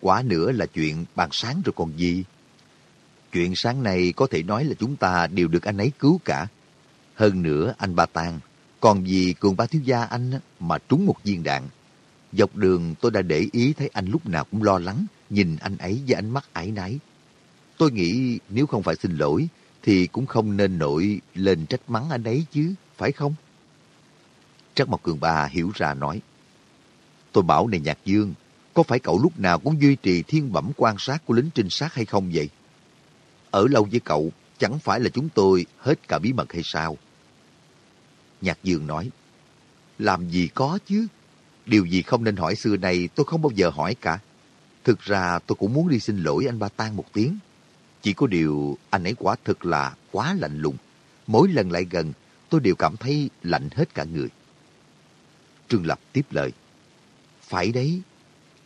Quá nữa là chuyện bàn sáng rồi còn gì. Chuyện sáng nay có thể nói là chúng ta đều được anh ấy cứu cả. Hơn nữa anh Ba Tang, còn vì cường ba thiếu gia anh mà trúng một viên đạn. Dọc đường tôi đã để ý thấy anh lúc nào cũng lo lắng, nhìn anh ấy với ánh mắt ái náy. Tôi nghĩ nếu không phải xin lỗi, thì cũng không nên nổi lên trách mắng anh ấy chứ, phải không? Trắc Mộc Cường Ba hiểu ra nói. Tôi bảo này Nhạc Dương, có phải cậu lúc nào cũng duy trì thiên bẩm quan sát của lính trinh sát hay không vậy? Ở lâu với cậu, chẳng phải là chúng tôi hết cả bí mật hay sao? Nhạc Dương nói, làm gì có chứ? Điều gì không nên hỏi xưa này tôi không bao giờ hỏi cả. Thực ra tôi cũng muốn đi xin lỗi anh Ba Tan một tiếng. Chỉ có điều anh ấy quả thực là quá lạnh lùng. Mỗi lần lại gần, tôi đều cảm thấy lạnh hết cả người. Trương Lập tiếp lời. Phải đấy,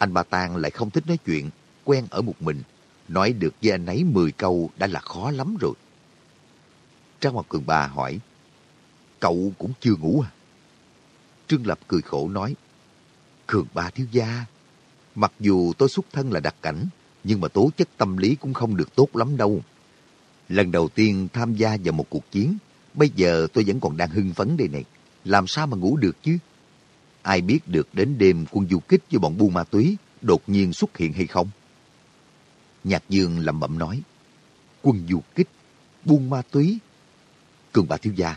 anh Ba Tang lại không thích nói chuyện, quen ở một mình. Nói được với anh ấy 10 câu đã là khó lắm rồi. Trang Hoàng Cường Ba hỏi, cậu cũng chưa ngủ à? Trương Lập cười khổ nói, Cường Ba thiếu gia, mặc dù tôi xuất thân là đặc cảnh, nhưng mà tố chất tâm lý cũng không được tốt lắm đâu. Lần đầu tiên tham gia vào một cuộc chiến, bây giờ tôi vẫn còn đang hưng phấn đây này. Làm sao mà ngủ được chứ? Ai biết được đến đêm quân du kích với bọn buôn ma túy đột nhiên xuất hiện hay không? Nhạc Dương lẩm bẩm nói, quân du kích, buôn ma túy. Cường bà thiếu gia,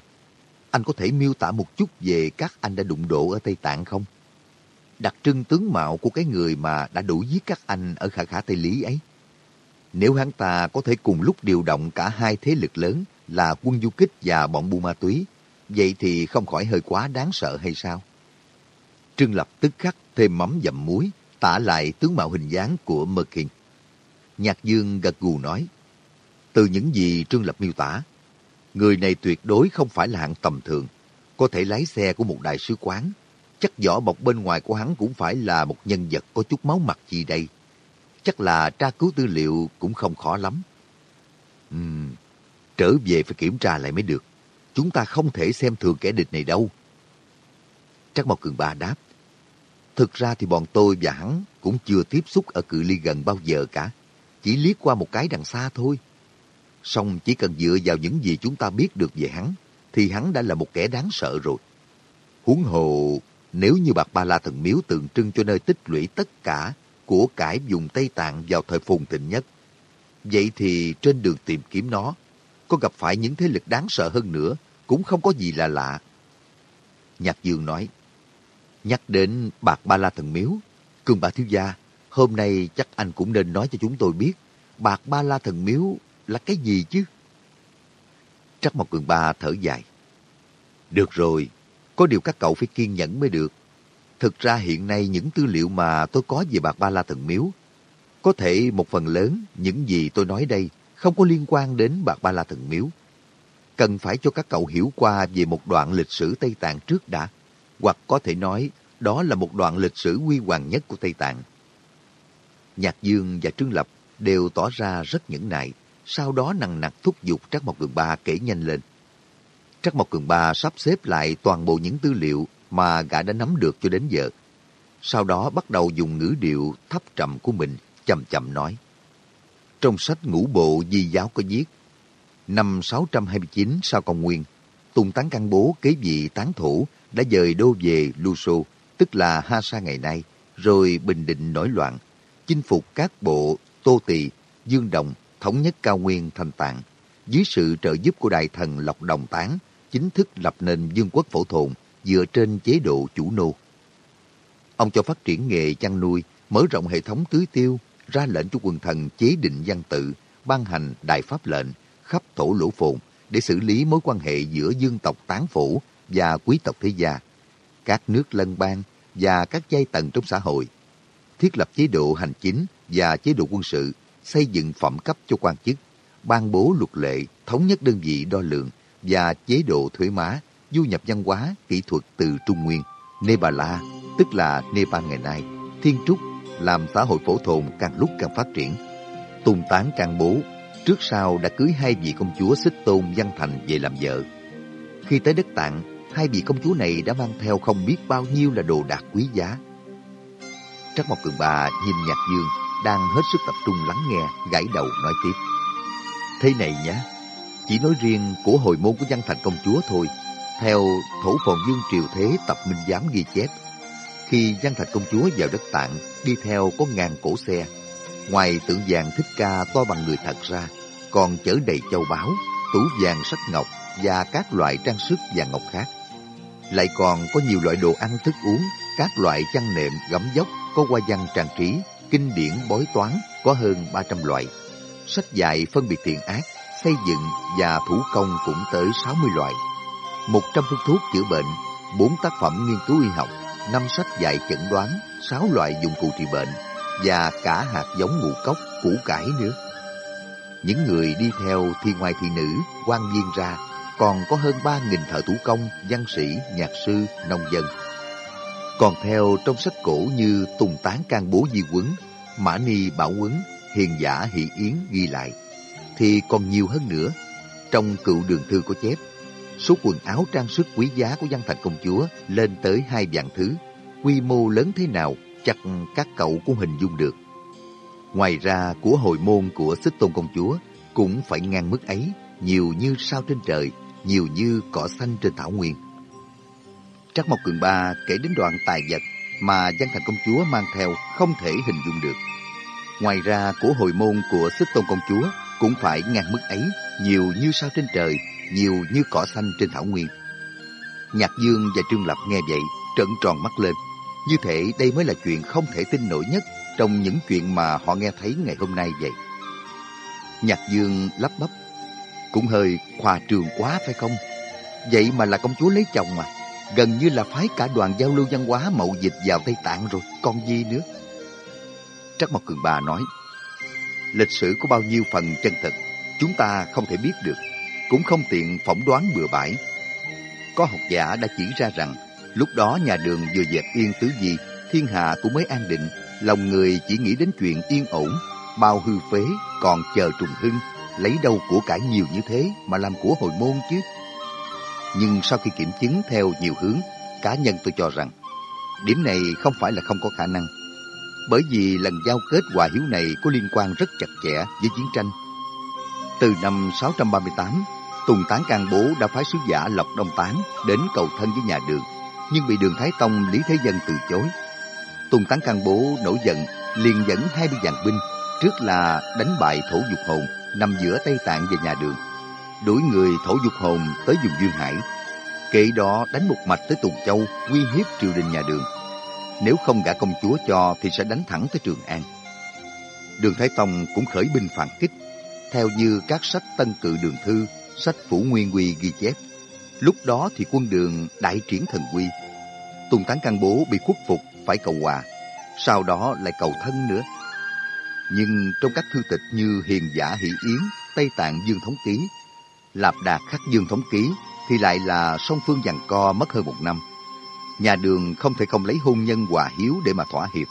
anh có thể miêu tả một chút về các anh đã đụng độ ở Tây Tạng không? Đặc trưng tướng mạo của cái người mà đã đủ giết các anh ở khả khả Tây Lý ấy. Nếu hắn ta có thể cùng lúc điều động cả hai thế lực lớn là quân du kích và bọn buôn ma túy, vậy thì không khỏi hơi quá đáng sợ hay sao? Trương Lập tức khắc thêm mắm dặm muối, tả lại tướng mạo hình dáng của Mơ Kinh. Nhạc Dương gật gù nói, từ những gì Trương Lập miêu tả, người này tuyệt đối không phải là hạng tầm thường, có thể lái xe của một đại sứ quán. Chắc vỏ bọc bên ngoài của hắn cũng phải là một nhân vật có chút máu mặt gì đây. Chắc là tra cứu tư liệu cũng không khó lắm. Ừm, trở về phải kiểm tra lại mới được. Chúng ta không thể xem thường kẻ địch này đâu. Trác Mộc Cường Ba đáp. Thực ra thì bọn tôi và hắn cũng chưa tiếp xúc ở cự ly gần bao giờ cả. Chỉ liếc qua một cái đằng xa thôi. Song chỉ cần dựa vào những gì chúng ta biết được về hắn, thì hắn đã là một kẻ đáng sợ rồi. Huống hồ, nếu như bạc ba la thần miếu tượng trưng cho nơi tích lũy tất cả của cải vùng Tây Tạng vào thời phồn thịnh nhất, vậy thì trên đường tìm kiếm nó, có gặp phải những thế lực đáng sợ hơn nữa, cũng không có gì là lạ. Nhạc Dương nói, Nhắc đến bạc ba la thần miếu, cương bà thiếu gia, hôm nay chắc anh cũng nên nói cho chúng tôi biết, bạc ba la thần miếu là cái gì chứ? Trắc Mộc Cường Ba thở dài. Được rồi, có điều các cậu phải kiên nhẫn mới được. Thực ra hiện nay những tư liệu mà tôi có về bạc ba la thần miếu, có thể một phần lớn những gì tôi nói đây không có liên quan đến bạc ba la thần miếu. Cần phải cho các cậu hiểu qua về một đoạn lịch sử Tây Tạng trước đã hoặc có thể nói đó là một đoạn lịch sử huy hoàng nhất của Tây Tạng. Nhạc Dương và Trương Lập đều tỏ ra rất nhẫn nại, sau đó nặng nặc thúc giục Trắc Mộc Cường Ba kể nhanh lên. Trắc Mộc Cường Ba sắp xếp lại toàn bộ những tư liệu mà gã đã nắm được cho đến giờ. Sau đó bắt đầu dùng ngữ điệu thấp trầm của mình, chậm chậm nói. Trong sách ngũ bộ di giáo có viết, năm 629 sau công nguyên, Tùng Tán Căn Bố kế vị tán thủ đã dời đô về Luso, tức là Ha Sa ngày nay, rồi bình định nổi loạn, chinh phục các bộ Tô Tỳ, Dương Đồng, thống nhất cao nguyên thành tạng. Dưới sự trợ giúp của đại thần Lộc Đồng Tán, chính thức lập nên dương quốc phổ thồn dựa trên chế độ chủ nô. Ông cho phát triển nghề chăn nuôi, mở rộng hệ thống tưới tiêu, ra lệnh cho quần thần chế định văn tự, ban hành đại pháp lệnh, khắp thổ lỗ phồn để xử lý mối quan hệ giữa dương tộc tán phủ và quý tộc thế gia, các nước lân bang và các giai tầng trong xã hội, thiết lập chế độ hành chính và chế độ quân sự, xây dựng phẩm cấp cho quan chức, ban bố luật lệ, thống nhất đơn vị đo lường và chế độ thuế má, du nhập văn hóa, kỹ thuật từ Trung Nguyên, Nepala, tức là Nepal ngày nay, Thiên Trúc, làm xã hội phổ thồn càng lúc càng phát triển. Tùng tán càng bố, trước sau đã cưới hai vị công chúa xích tôn văn thành về làm vợ. Khi tới đất tạng, hai vị công chúa này đã mang theo không biết bao nhiêu là đồ đạc quý giá. Trắc Mộc Cường bà nhìn Nhạc Dương đang hết sức tập trung lắng nghe, gãi đầu nói tiếp. Thế này nhá, chỉ nói riêng của hồi môn của văn thành công chúa thôi. Theo Thổ Phồn Dương Triều Thế tập minh giám ghi chép, khi văn thành công chúa vào đất tạng, đi theo có ngàn cổ xe. Ngoài tượng vàng thích ca to bằng người thật ra, còn chở đầy châu báu, tủ vàng sắc ngọc và các loại trang sức vàng ngọc khác. Lại còn có nhiều loại đồ ăn thức uống, các loại chăn nệm, gấm dốc, có hoa văn trang trí, kinh điển bói toán có hơn 300 loại. Sách dạy phân biệt thiện ác, xây dựng và thủ công cũng tới 60 loại. 100 phương thuốc chữa bệnh, 4 tác phẩm nghiên cứu y học, 5 sách dạy chẩn đoán, 6 loại dụng cụ trị bệnh và cả hạt giống ngũ cốc, củ cải nữa. Những người đi theo thi ngoài thị nữ, quan viên ra, còn có hơn 3.000 thợ thủ công, văn sĩ, nhạc sư, nông dân. Còn theo trong sách cổ như Tùng Tán Can Bố Di Quấn, Mã Ni Bảo Quấn, Hiền Giả Hỷ Yến ghi lại, thì còn nhiều hơn nữa. Trong cựu đường thư có chép, số quần áo trang sức quý giá của văn thành công chúa lên tới hai vạn thứ, quy mô lớn thế nào chắc các cậu cũng hình dung được. Ngoài ra, của hồi môn của xích tôn công chúa cũng phải ngang mức ấy, nhiều như sao trên trời, nhiều như cỏ xanh trên thảo nguyên. Trác Mộc Cường Ba kể đến đoạn tài vật mà Văn Thành Công Chúa mang theo không thể hình dung được. Ngoài ra, của hồi môn của Sức Tôn Công Chúa cũng phải ngang mức ấy, nhiều như sao trên trời, nhiều như cỏ xanh trên thảo nguyên. Nhạc Dương và Trương Lập nghe vậy, trợn tròn mắt lên. Như thể đây mới là chuyện không thể tin nổi nhất trong những chuyện mà họ nghe thấy ngày hôm nay vậy. Nhạc Dương lắp bắp. Cũng hơi khoa trường quá phải không? Vậy mà là công chúa lấy chồng mà. Gần như là phái cả đoàn giao lưu văn hóa mậu dịch vào Tây Tạng rồi, còn gì nữa? Trắc Mộc Cường Bà nói, lịch sử có bao nhiêu phần chân thực, chúng ta không thể biết được, cũng không tiện phỏng đoán bừa bãi. Có học giả đã chỉ ra rằng, lúc đó nhà đường vừa dẹp yên tứ di, thiên hạ cũng mới an định, lòng người chỉ nghĩ đến chuyện yên ổn, bao hư phế còn chờ trùng hưng, lấy đâu của cải nhiều như thế mà làm của hồi môn chứ. Nhưng sau khi kiểm chứng theo nhiều hướng, cá nhân tôi cho rằng, điểm này không phải là không có khả năng. Bởi vì lần giao kết hòa hiếu này có liên quan rất chặt chẽ với chiến tranh. Từ năm 638, Tùng Tán Can Bố đã phái sứ giả Lộc Đông Tán đến cầu thân với nhà đường, nhưng bị đường Thái Tông Lý Thế Dân từ chối. Tùng Tán Can Bố nổi giận, liền dẫn hai mươi vạn binh, trước là đánh bại thổ dục hồn nằm giữa Tây Tạng và nhà đường đuổi người thổ dục hồn tới vùng Duyên Hải. Kệ đó đánh một mạch tới Tùng Châu, uy hiếp triều đình nhà đường. Nếu không gả công chúa cho thì sẽ đánh thẳng tới Trường An. Đường Thái Tông cũng khởi binh phản kích, theo như các sách Tân Cự Đường Thư, sách Phủ Nguyên Quy ghi chép. Lúc đó thì quân đường đại triển thần quy. Tùng Tán Căn Bố bị khuất phục phải cầu hòa, sau đó lại cầu thân nữa. Nhưng trong các thư tịch như Hiền Giả Hỷ Yến, Tây Tạng Dương Thống Ký Lạp Đạt khắc dương thống ký thì lại là song phương giằng co mất hơn một năm. Nhà đường không thể không lấy hôn nhân hòa hiếu để mà thỏa hiệp.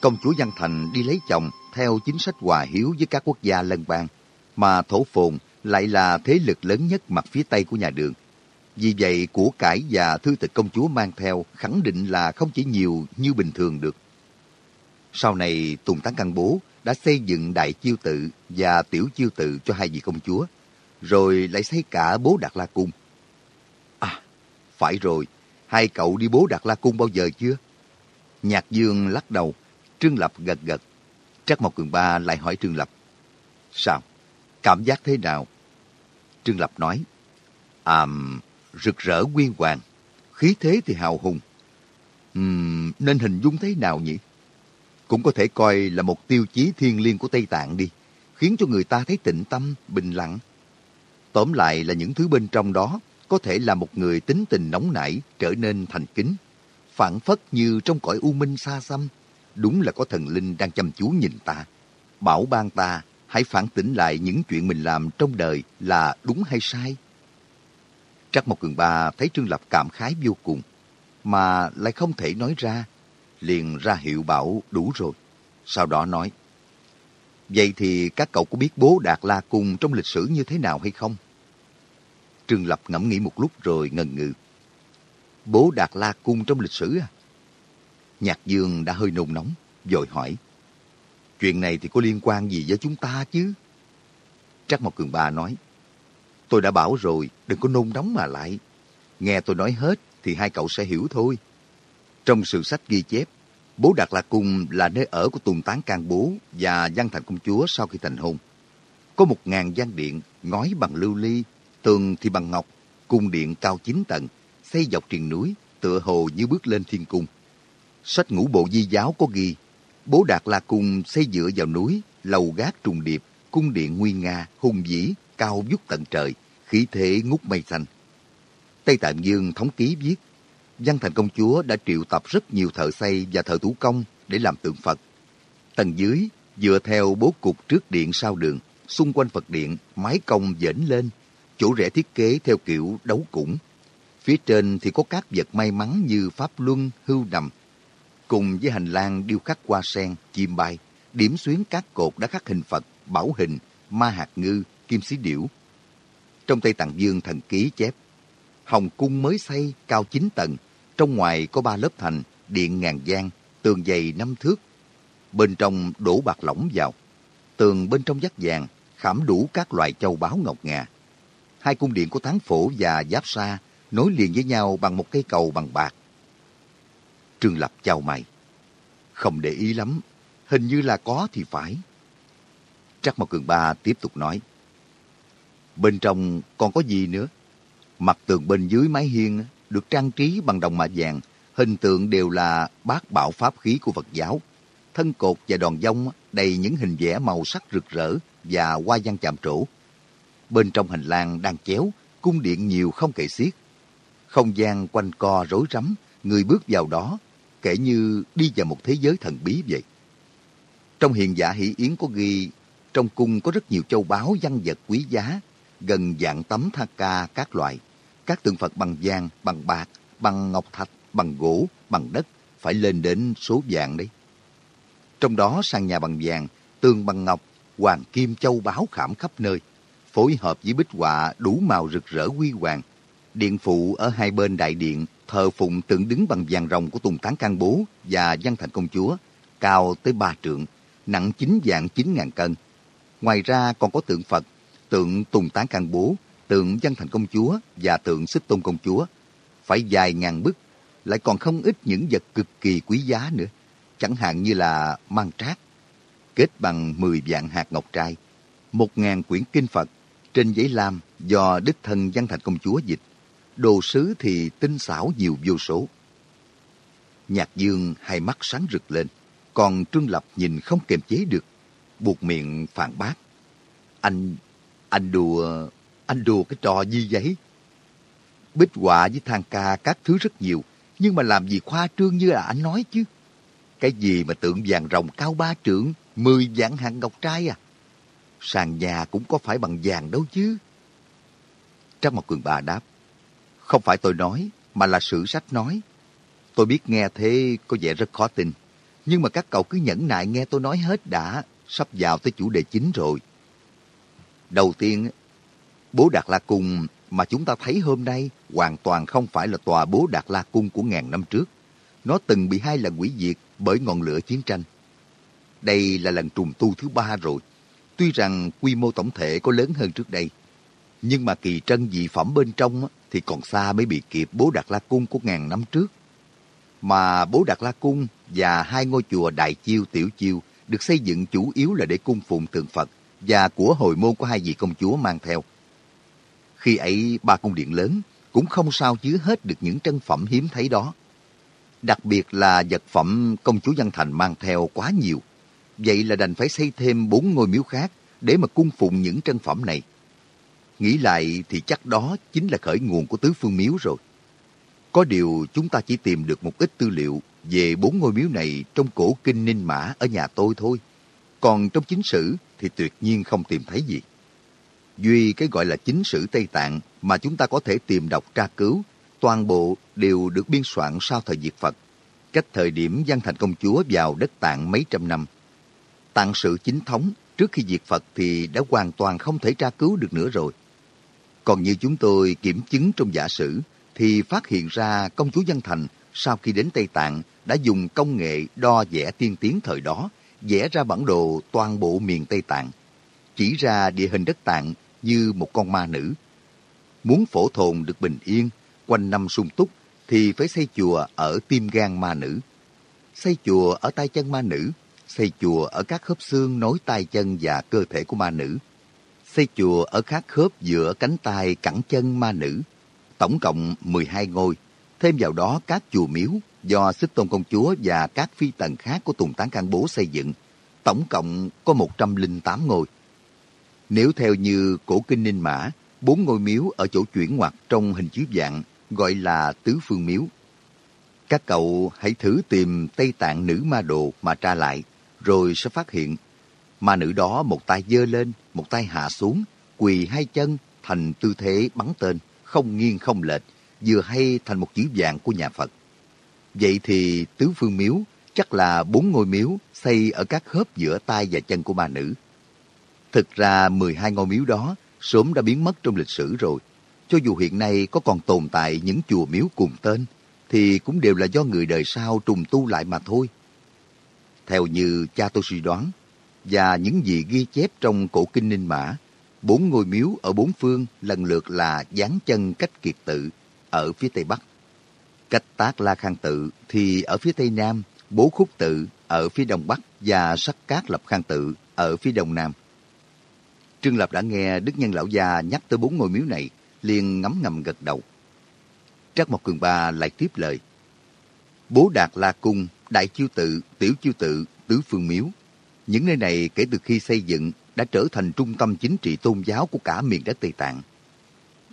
Công chúa Văn Thành đi lấy chồng theo chính sách hòa hiếu với các quốc gia lân bang, mà thổ phồn lại là thế lực lớn nhất mặt phía Tây của nhà đường. Vì vậy, của cải và thư tịch công chúa mang theo khẳng định là không chỉ nhiều như bình thường được. Sau này, Tùng Tán Căn Bố đã xây dựng đại chiêu tự và tiểu chiêu tự cho hai vị công chúa, rồi lại xây cả bố Đạt La Cung. À, phải rồi, hai cậu đi bố Đạt La Cung bao giờ chưa? Nhạc Dương lắc đầu, Trương Lập gật gật. Trắc Mộc Cường Ba lại hỏi Trương Lập. Sao? Cảm giác thế nào? Trương Lập nói. À, rực rỡ nguyên hoàng, khí thế thì hào hùng. Uhm, nên hình dung thế nào nhỉ? Cũng có thể coi là một tiêu chí thiên liêng của Tây Tạng đi, khiến cho người ta thấy tịnh tâm, bình lặng. Tóm lại là những thứ bên trong đó có thể là một người tính tình nóng nảy trở nên thành kính. Phản phất như trong cõi u minh xa xăm, đúng là có thần linh đang chăm chú nhìn ta. Bảo ban ta hãy phản tỉnh lại những chuyện mình làm trong đời là đúng hay sai. Trắc một Cường Ba thấy Trương Lập cảm khái vô cùng, mà lại không thể nói ra, liền ra hiệu bảo đủ rồi. Sau đó nói, Vậy thì các cậu có biết bố Đạt La Cung trong lịch sử như thế nào hay không? Trương Lập ngẫm nghĩ một lúc rồi ngần ngừ. Bố Đạt La Cung trong lịch sử à? Nhạc Dương đã hơi nôn nóng, vội hỏi. Chuyện này thì có liên quan gì với chúng ta chứ? Trắc Mộc Cường Ba nói. Tôi đã bảo rồi, đừng có nôn nóng mà lại. Nghe tôi nói hết thì hai cậu sẽ hiểu thôi. Trong sử sách ghi chép, Bố Đạt Lạc Cung là nơi ở của Tùng Tán Can Bố và Văn Thành Công Chúa sau khi thành hôn. Có một ngàn gian điện, ngói bằng lưu ly, tường thì bằng ngọc, cung điện cao chín tầng, xây dọc triền núi, tựa hồ như bước lên thiên cung. Sách ngũ bộ di giáo có ghi, Bố Đạt La Cung xây dựa vào núi, lầu gác trùng điệp, cung điện nguy nga, hùng vĩ, cao vút tận trời, khí thế ngút mây xanh. Tây Tạng Dương thống ký viết, Văn Thành Công Chúa đã triệu tập rất nhiều thợ xây và thợ thủ công để làm tượng Phật. Tầng dưới, dựa theo bố cục trước điện sau đường, xung quanh Phật điện, mái cong dễn lên, chỗ rẽ thiết kế theo kiểu đấu củng. Phía trên thì có các vật may mắn như pháp luân, hưu đầm. cùng với hành lang điêu khắc hoa sen, chim bay, điểm xuyến các cột đã khắc hình Phật, bảo hình, ma hạt ngư, kim xí điểu. Trong Tây Tạng Dương thần ký chép, Hồng cung mới xây cao 9 tầng, trong ngoài có ba lớp thành, điện ngàn gian, tường dày năm thước. Bên trong đổ bạc lỏng vào. Tường bên trong dắt vàng, khảm đủ các loại châu báu ngọc ngà. Hai cung điện của Tán Phổ và Giáp Sa nối liền với nhau bằng một cây cầu bằng bạc. Trương Lập chào mày. Không để ý lắm, hình như là có thì phải. Trắc Mộc Cường Ba tiếp tục nói. Bên trong còn có gì nữa? Mặt tường bên dưới mái hiên được trang trí bằng đồng mạ vàng, hình tượng đều là bát bảo pháp khí của Phật giáo. Thân cột và đòn dông đầy những hình vẽ màu sắc rực rỡ và hoa văn chạm trổ. Bên trong hành lang đang chéo, cung điện nhiều không kể xiết. Không gian quanh co rối rắm, người bước vào đó, kể như đi vào một thế giới thần bí vậy. Trong hiền giả hỷ yến có ghi, trong cung có rất nhiều châu báu văn vật quý giá, gần dạng tấm tha ca các loại. Các tượng Phật bằng vàng, bằng bạc, bằng ngọc thạch, bằng gỗ, bằng đất, phải lên đến số vàng đấy. Trong đó sàn nhà bằng vàng, tường bằng ngọc, hoàng kim châu báu khảm khắp nơi, phối hợp với bích họa đủ màu rực rỡ huy hoàng. Điện phụ ở hai bên đại điện thờ phụng tượng đứng bằng vàng rồng của Tùng Tán Can Bố và Văn Thành Công Chúa, cao tới ba trượng, nặng chín vạn chín ngàn cân. Ngoài ra còn có tượng Phật, tượng Tùng Tán Can Bố, tượng Văn Thành Công Chúa và tượng Xích Tôn Công Chúa. Phải dài ngàn bức, lại còn không ít những vật cực kỳ quý giá nữa, chẳng hạn như là mang trác, kết bằng 10 vạn hạt ngọc trai, một ngàn quyển kinh Phật trên giấy lam do đích thân Văn Thành Công Chúa dịch. Đồ sứ thì tinh xảo nhiều vô số. Nhạc Dương hai mắt sáng rực lên, còn Trương Lập nhìn không kiềm chế được, buộc miệng phản bác. Anh, anh đùa, anh đùa cái trò gì vậy? Bích họa với thang ca các thứ rất nhiều, nhưng mà làm gì khoa trương như là anh nói chứ? Cái gì mà tượng vàng rồng cao ba trượng, mười vạn hạng ngọc trai à? Sàn nhà cũng có phải bằng vàng đâu chứ. Trác Mộc Cường bà đáp, không phải tôi nói, mà là sử sách nói. Tôi biết nghe thế có vẻ rất khó tin, nhưng mà các cậu cứ nhẫn nại nghe tôi nói hết đã, sắp vào tới chủ đề chính rồi. Đầu tiên, bố Đạt La Cung mà chúng ta thấy hôm nay hoàn toàn không phải là tòa bố Đạt La Cung của ngàn năm trước. Nó từng bị hai lần hủy diệt bởi ngọn lửa chiến tranh. Đây là lần trùng tu thứ ba rồi. Tuy rằng quy mô tổng thể có lớn hơn trước đây, nhưng mà kỳ trân dị phẩm bên trong thì còn xa mới bị kịp bố Đạt La Cung của ngàn năm trước. Mà bố Đạt La Cung và hai ngôi chùa Đại Chiêu, Tiểu Chiêu được xây dựng chủ yếu là để cung phụng tượng Phật và của hồi môn của hai vị công chúa mang theo. Khi ấy, ba cung điện lớn cũng không sao chứa hết được những trân phẩm hiếm thấy đó. Đặc biệt là vật phẩm công chúa Văn Thành mang theo quá nhiều. Vậy là đành phải xây thêm bốn ngôi miếu khác để mà cung phụng những trân phẩm này. Nghĩ lại thì chắc đó chính là khởi nguồn của tứ phương miếu rồi. Có điều chúng ta chỉ tìm được một ít tư liệu về bốn ngôi miếu này trong cổ kinh Ninh Mã ở nhà tôi thôi. Còn trong chính sử thì tuyệt nhiên không tìm thấy gì. Duy cái gọi là chính sử Tây Tạng mà chúng ta có thể tìm đọc tra cứu, toàn bộ đều được biên soạn sau thời diệt Phật, cách thời điểm Văn Thành Công Chúa vào đất Tạng mấy trăm năm. Tạng sử chính thống trước khi diệt Phật thì đã hoàn toàn không thể tra cứu được nữa rồi. Còn như chúng tôi kiểm chứng trong giả sử, thì phát hiện ra công chúa Văn Thành sau khi đến Tây Tạng đã dùng công nghệ đo vẽ tiên tiến thời đó vẽ ra bản đồ toàn bộ miền Tây Tạng, chỉ ra địa hình đất Tạng như một con ma nữ. Muốn phổ thồn được bình yên, quanh năm sung túc, thì phải xây chùa ở tim gan ma nữ. Xây chùa ở tay chân ma nữ, xây chùa ở các khớp xương nối tay chân và cơ thể của ma nữ. Xây chùa ở các khớp giữa cánh tay cẳng chân ma nữ. Tổng cộng 12 ngôi, thêm vào đó các chùa miếu do Xích Tôn Công Chúa và các phi tần khác của Tùng Tán Can Bố xây dựng. Tổng cộng có 108 ngôi. Nếu theo như cổ kinh Ninh Mã, bốn ngôi miếu ở chỗ chuyển ngoặt trong hình chiếu dạng gọi là tứ phương miếu. Các cậu hãy thử tìm Tây Tạng nữ ma đồ mà tra lại, rồi sẽ phát hiện ma nữ đó một tay giơ lên, một tay hạ xuống, quỳ hai chân thành tư thế bắn tên, không nghiêng không lệch, vừa hay thành một chữ dạng của nhà Phật. Vậy thì tứ phương miếu chắc là bốn ngôi miếu xây ở các khớp giữa tay và chân của ma nữ. Thực ra 12 ngôi miếu đó sớm đã biến mất trong lịch sử rồi. Cho dù hiện nay có còn tồn tại những chùa miếu cùng tên, thì cũng đều là do người đời sau trùng tu lại mà thôi. Theo như cha tôi suy đoán, và những gì ghi chép trong cổ kinh Ninh Mã, bốn ngôi miếu ở bốn phương lần lượt là giáng chân cách kiệt tự ở phía tây bắc, cách tác la khang tự thì ở phía tây nam, bố khúc tự ở phía đông bắc và sắc cát lập khang tự ở phía đông nam. Trương Lập đã nghe Đức Nhân Lão Gia nhắc tới bốn ngôi miếu này, liền ngấm ngầm gật đầu. Trác Mộc Cường Ba lại tiếp lời. Bố Đạt La Cung, Đại Chiêu Tự, Tiểu Chiêu Tự, Tứ Phương Miếu. Những nơi này kể từ khi xây dựng đã trở thành trung tâm chính trị tôn giáo của cả miền đất Tây Tạng.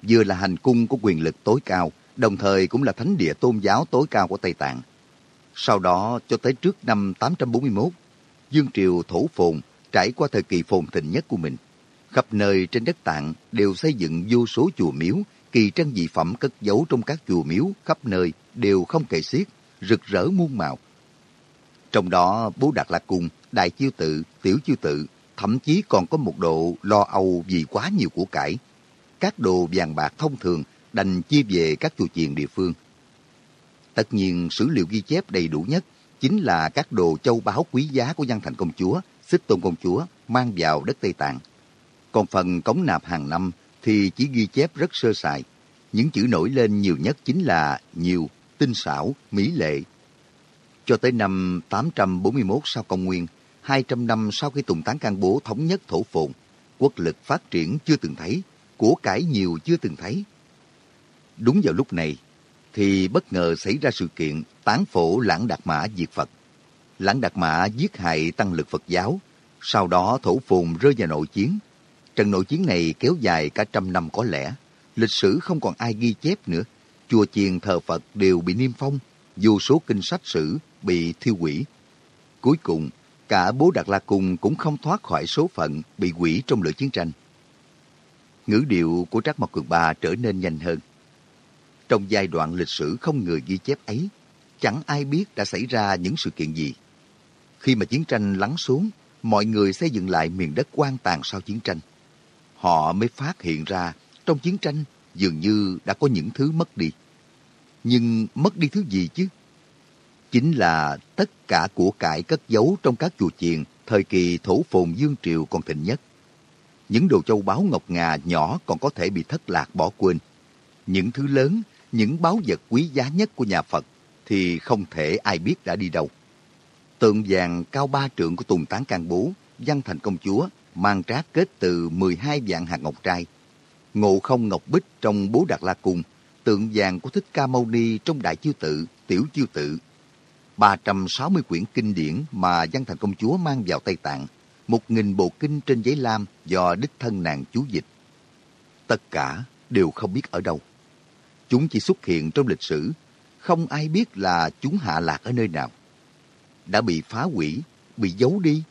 Vừa là hành cung có quyền lực tối cao, đồng thời cũng là thánh địa tôn giáo tối cao của Tây Tạng. Sau đó, cho tới trước năm 841, Dương Triều Thổ Phồn trải qua thời kỳ phồn thịnh nhất của mình. Khắp nơi trên đất Tạng đều xây dựng vô số chùa miếu, kỳ trân dị phẩm cất giấu trong các chùa miếu khắp nơi đều không kể xiết, rực rỡ muôn màu. Trong đó, Bố Đạt Lạc Cung, Đại Chiêu Tự, Tiểu Chiêu Tự, thậm chí còn có một độ lo âu vì quá nhiều của cải. Các đồ vàng bạc thông thường đành chia về các chùa chiền địa phương. Tất nhiên, sử liệu ghi chép đầy đủ nhất chính là các đồ châu báu quý giá của văn thành công chúa, xích tôn công chúa mang vào đất Tây Tạng. Còn phần cống nạp hàng năm thì chỉ ghi chép rất sơ sài. Những chữ nổi lên nhiều nhất chính là nhiều, tinh xảo, mỹ lệ. Cho tới năm 841 sau công nguyên, 200 năm sau khi Tùng Tán Can Bố thống nhất thổ phồn, quốc lực phát triển chưa từng thấy, của cải nhiều chưa từng thấy. Đúng vào lúc này, thì bất ngờ xảy ra sự kiện tán phổ Lãng Đạt Mã diệt Phật. Lãng Đạt Mã giết hại tăng lực Phật giáo, sau đó thổ phồn rơi vào nội chiến. Trận nội chiến này kéo dài cả trăm năm có lẽ, lịch sử không còn ai ghi chép nữa. Chùa chiền thờ Phật đều bị niêm phong, vô số kinh sách sử bị thiêu hủy. Cuối cùng, cả bố Đạt La Cung cũng không thoát khỏi số phận bị hủy trong lửa chiến tranh. Ngữ điệu của Trác Mộc Cường Ba trở nên nhanh hơn. Trong giai đoạn lịch sử không người ghi chép ấy, chẳng ai biết đã xảy ra những sự kiện gì. Khi mà chiến tranh lắng xuống, mọi người xây dựng lại miền đất quan tàn sau chiến tranh. Họ mới phát hiện ra trong chiến tranh dường như đã có những thứ mất đi. Nhưng mất đi thứ gì chứ? Chính là tất cả của cải cất giấu trong các chùa chiền thời kỳ thổ phồn dương triều còn thịnh nhất. Những đồ châu báu ngọc ngà nhỏ còn có thể bị thất lạc bỏ quên. Những thứ lớn những báu vật quý giá nhất của nhà Phật thì không thể ai biết đã đi đâu. Tượng vàng cao ba trượng của Tùng Tán Can Bố, văn thành công chúa, mang trác kết từ 12 vạn hạt ngọc trai. Ngộ không ngọc bích trong bố Đạt La Cung, tượng vàng của Thích Ca Mâu Ni trong Đại Chiêu Tự, Tiểu Chiêu Tự. 360 quyển kinh điển mà văn thành công chúa mang vào Tây Tạng, một nghìn bộ kinh trên giấy lam do đích thân nàng chú dịch. Tất cả đều không biết ở đâu. Chúng chỉ xuất hiện trong lịch sử, không ai biết là chúng hạ lạc ở nơi nào. Đã bị phá hủy, bị giấu đi.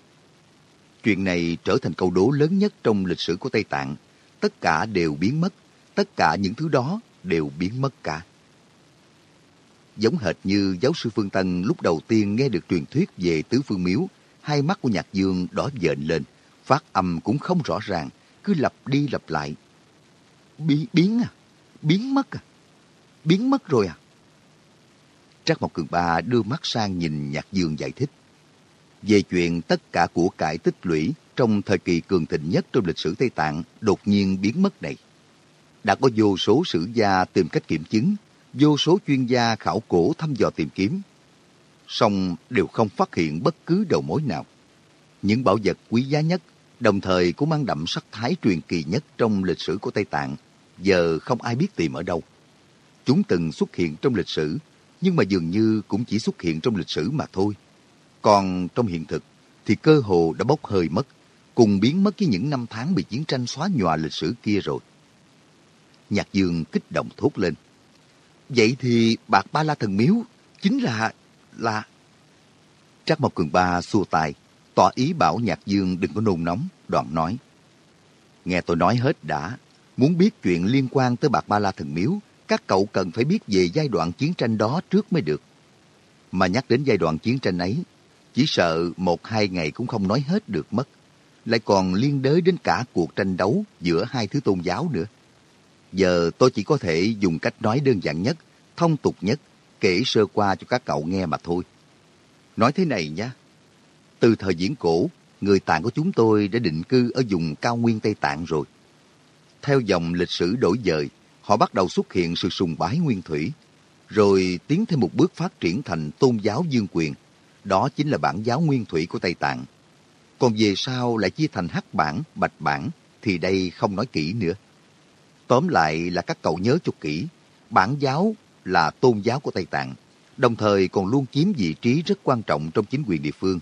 Chuyện này trở thành câu đố lớn nhất trong lịch sử của Tây Tạng. Tất cả đều biến mất, tất cả những thứ đó đều biến mất cả. Giống hệt như giáo sư Phương Tân lúc đầu tiên nghe được truyền thuyết về Tứ Phương Miếu, hai mắt của Nhạc Dương đỏ dện lên, phát âm cũng không rõ ràng, cứ lặp đi lặp lại. Biến, biến à? Biến mất à? biến mất rồi à? Trác Mộc Cường Ba đưa mắt sang nhìn Nhạc Dương giải thích. Về chuyện tất cả của cải tích lũy trong thời kỳ cường thịnh nhất trong lịch sử Tây Tạng đột nhiên biến mất này. Đã có vô số sử gia tìm cách kiểm chứng, vô số chuyên gia khảo cổ thăm dò tìm kiếm, song đều không phát hiện bất cứ đầu mối nào. Những bảo vật quý giá nhất, đồng thời cũng mang đậm sắc thái truyền kỳ nhất trong lịch sử của Tây Tạng, giờ không ai biết tìm ở đâu. Chúng từng xuất hiện trong lịch sử, nhưng mà dường như cũng chỉ xuất hiện trong lịch sử mà thôi. Còn trong hiện thực thì cơ hồ đã bốc hơi mất, cùng biến mất với những năm tháng bị chiến tranh xóa nhòa lịch sử kia rồi. Nhạc Dương kích động thốt lên. Vậy thì bạc ba la thần miếu chính là... là... Trác Mộc Cường Ba xua tay, tỏ ý bảo Nhạc Dương đừng có nôn nóng, đoạn nói. Nghe tôi nói hết đã, muốn biết chuyện liên quan tới bạc ba la thần miếu, các cậu cần phải biết về giai đoạn chiến tranh đó trước mới được. Mà nhắc đến giai đoạn chiến tranh ấy, chỉ sợ một hai ngày cũng không nói hết được mất. Lại còn liên đới đến cả cuộc tranh đấu giữa hai thứ tôn giáo nữa. Giờ tôi chỉ có thể dùng cách nói đơn giản nhất, thông tục nhất, kể sơ qua cho các cậu nghe mà thôi. Nói thế này nhé. Từ thời diễn cổ, người Tạng của chúng tôi đã định cư ở vùng cao nguyên Tây Tạng rồi. Theo dòng lịch sử đổi dời, họ bắt đầu xuất hiện sự sùng bái nguyên thủy, rồi tiến thêm một bước phát triển thành tôn giáo dương quyền. Đó chính là bản giáo nguyên thủy của Tây Tạng. Còn về sau lại chia thành hắc bản, bạch bản, thì đây không nói kỹ nữa. Tóm lại là các cậu nhớ cho kỹ, bản giáo là tôn giáo của Tây Tạng, đồng thời còn luôn chiếm vị trí rất quan trọng trong chính quyền địa phương.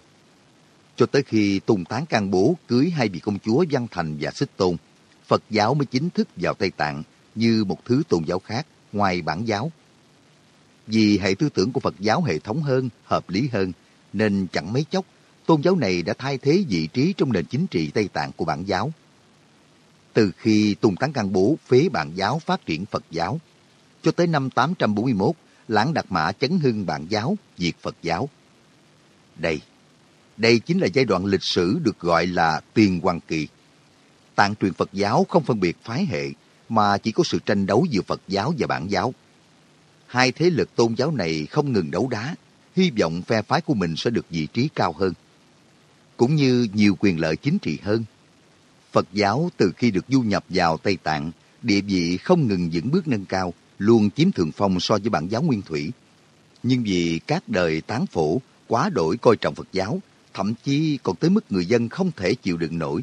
Cho tới khi Tùng Tán Can Bố cưới hai vị công chúa Văn Thành và Xích Tôn, Phật giáo mới chính thức vào Tây Tạng như một thứ tôn giáo khác ngoài bản giáo. Vì hệ tư tưởng của Phật giáo hệ thống hơn, hợp lý hơn, nên chẳng mấy chốc tôn giáo này đã thay thế vị trí trong nền chính trị Tây Tạng của bản giáo. Từ khi Tùng Tán căn Bố phế bản giáo phát triển Phật giáo, cho tới năm 841, Lãng Đạt Mã chấn hưng bản giáo, diệt Phật giáo. Đây, đây chính là giai đoạn lịch sử được gọi là tiền hoàng kỳ. Tạng truyền Phật giáo không phân biệt phái hệ, mà chỉ có sự tranh đấu giữa Phật giáo và bản giáo. Hai thế lực tôn giáo này không ngừng đấu đá, hy vọng phe phái của mình sẽ được vị trí cao hơn. Cũng như nhiều quyền lợi chính trị hơn. Phật giáo từ khi được du nhập vào Tây Tạng, địa vị không ngừng dẫn bước nâng cao, luôn chiếm thượng phong so với bản giáo nguyên thủy. Nhưng vì các đời tán phổ quá đổi coi trọng Phật giáo, thậm chí còn tới mức người dân không thể chịu đựng nổi.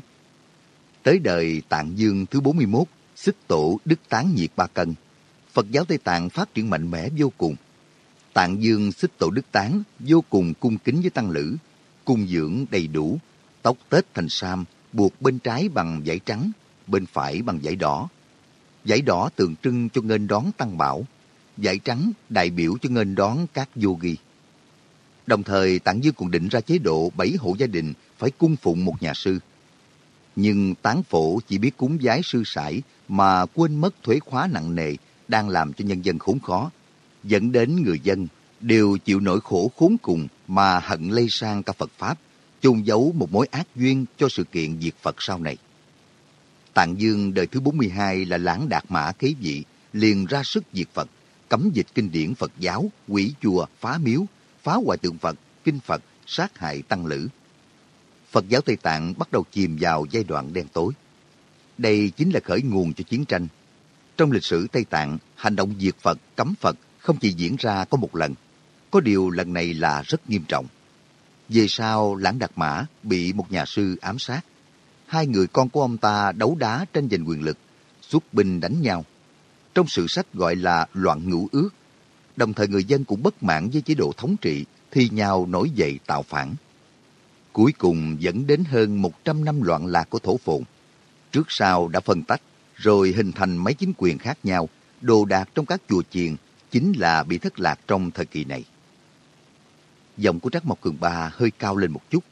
Tới đời Tạng Dương thứ 41, Xích Tổ Đức Tán Nhiệt Ba Cân, Phật giáo Tây Tạng phát triển mạnh mẽ vô cùng. Tạng Dương Xích Tổ Đức Tán vô cùng cung kính với tăng lữ, cung dưỡng đầy đủ, tóc tết thành sam, buộc bên trái bằng vải trắng, bên phải bằng vải đỏ. Vải đỏ tượng trưng cho nghênh đón tăng bảo, vải trắng đại biểu cho nghênh đón các yogi. Đồng thời Tạng Dương còn định ra chế độ bảy hộ gia đình phải cung phụng một nhà sư. Nhưng tán phổ chỉ biết cúng giái sư sải mà quên mất thuế khóa nặng nề đang làm cho nhân dân khốn khó, dẫn đến người dân đều chịu nỗi khổ khốn cùng mà hận lây sang cả Phật Pháp, chôn giấu một mối ác duyên cho sự kiện diệt Phật sau này. Tạng Dương đời thứ 42 là lãng đạt mã kế vị, liền ra sức diệt Phật, cấm dịch kinh điển Phật giáo, quỷ chùa, phá miếu, phá hoại tượng Phật, kinh Phật, sát hại tăng lữ. Phật giáo Tây Tạng bắt đầu chìm vào giai đoạn đen tối. Đây chính là khởi nguồn cho chiến tranh. Trong lịch sử Tây Tạng, hành động diệt Phật, cấm Phật không chỉ diễn ra có một lần. Có điều lần này là rất nghiêm trọng. Về sau, Lãng Đạt Mã bị một nhà sư ám sát. Hai người con của ông ta đấu đá tranh giành quyền lực, xuất binh đánh nhau. Trong sự sách gọi là loạn ngũ ước. Đồng thời người dân cũng bất mãn với chế độ thống trị, thi nhau nổi dậy tạo phản. Cuối cùng dẫn đến hơn 100 năm loạn lạc của thổ phồn. Trước sau đã phân tách, rồi hình thành mấy chính quyền khác nhau, đồ đạc trong các chùa chiền chính là bị thất lạc trong thời kỳ này. Giọng của Trắc Mộc Cường Ba hơi cao lên một chút.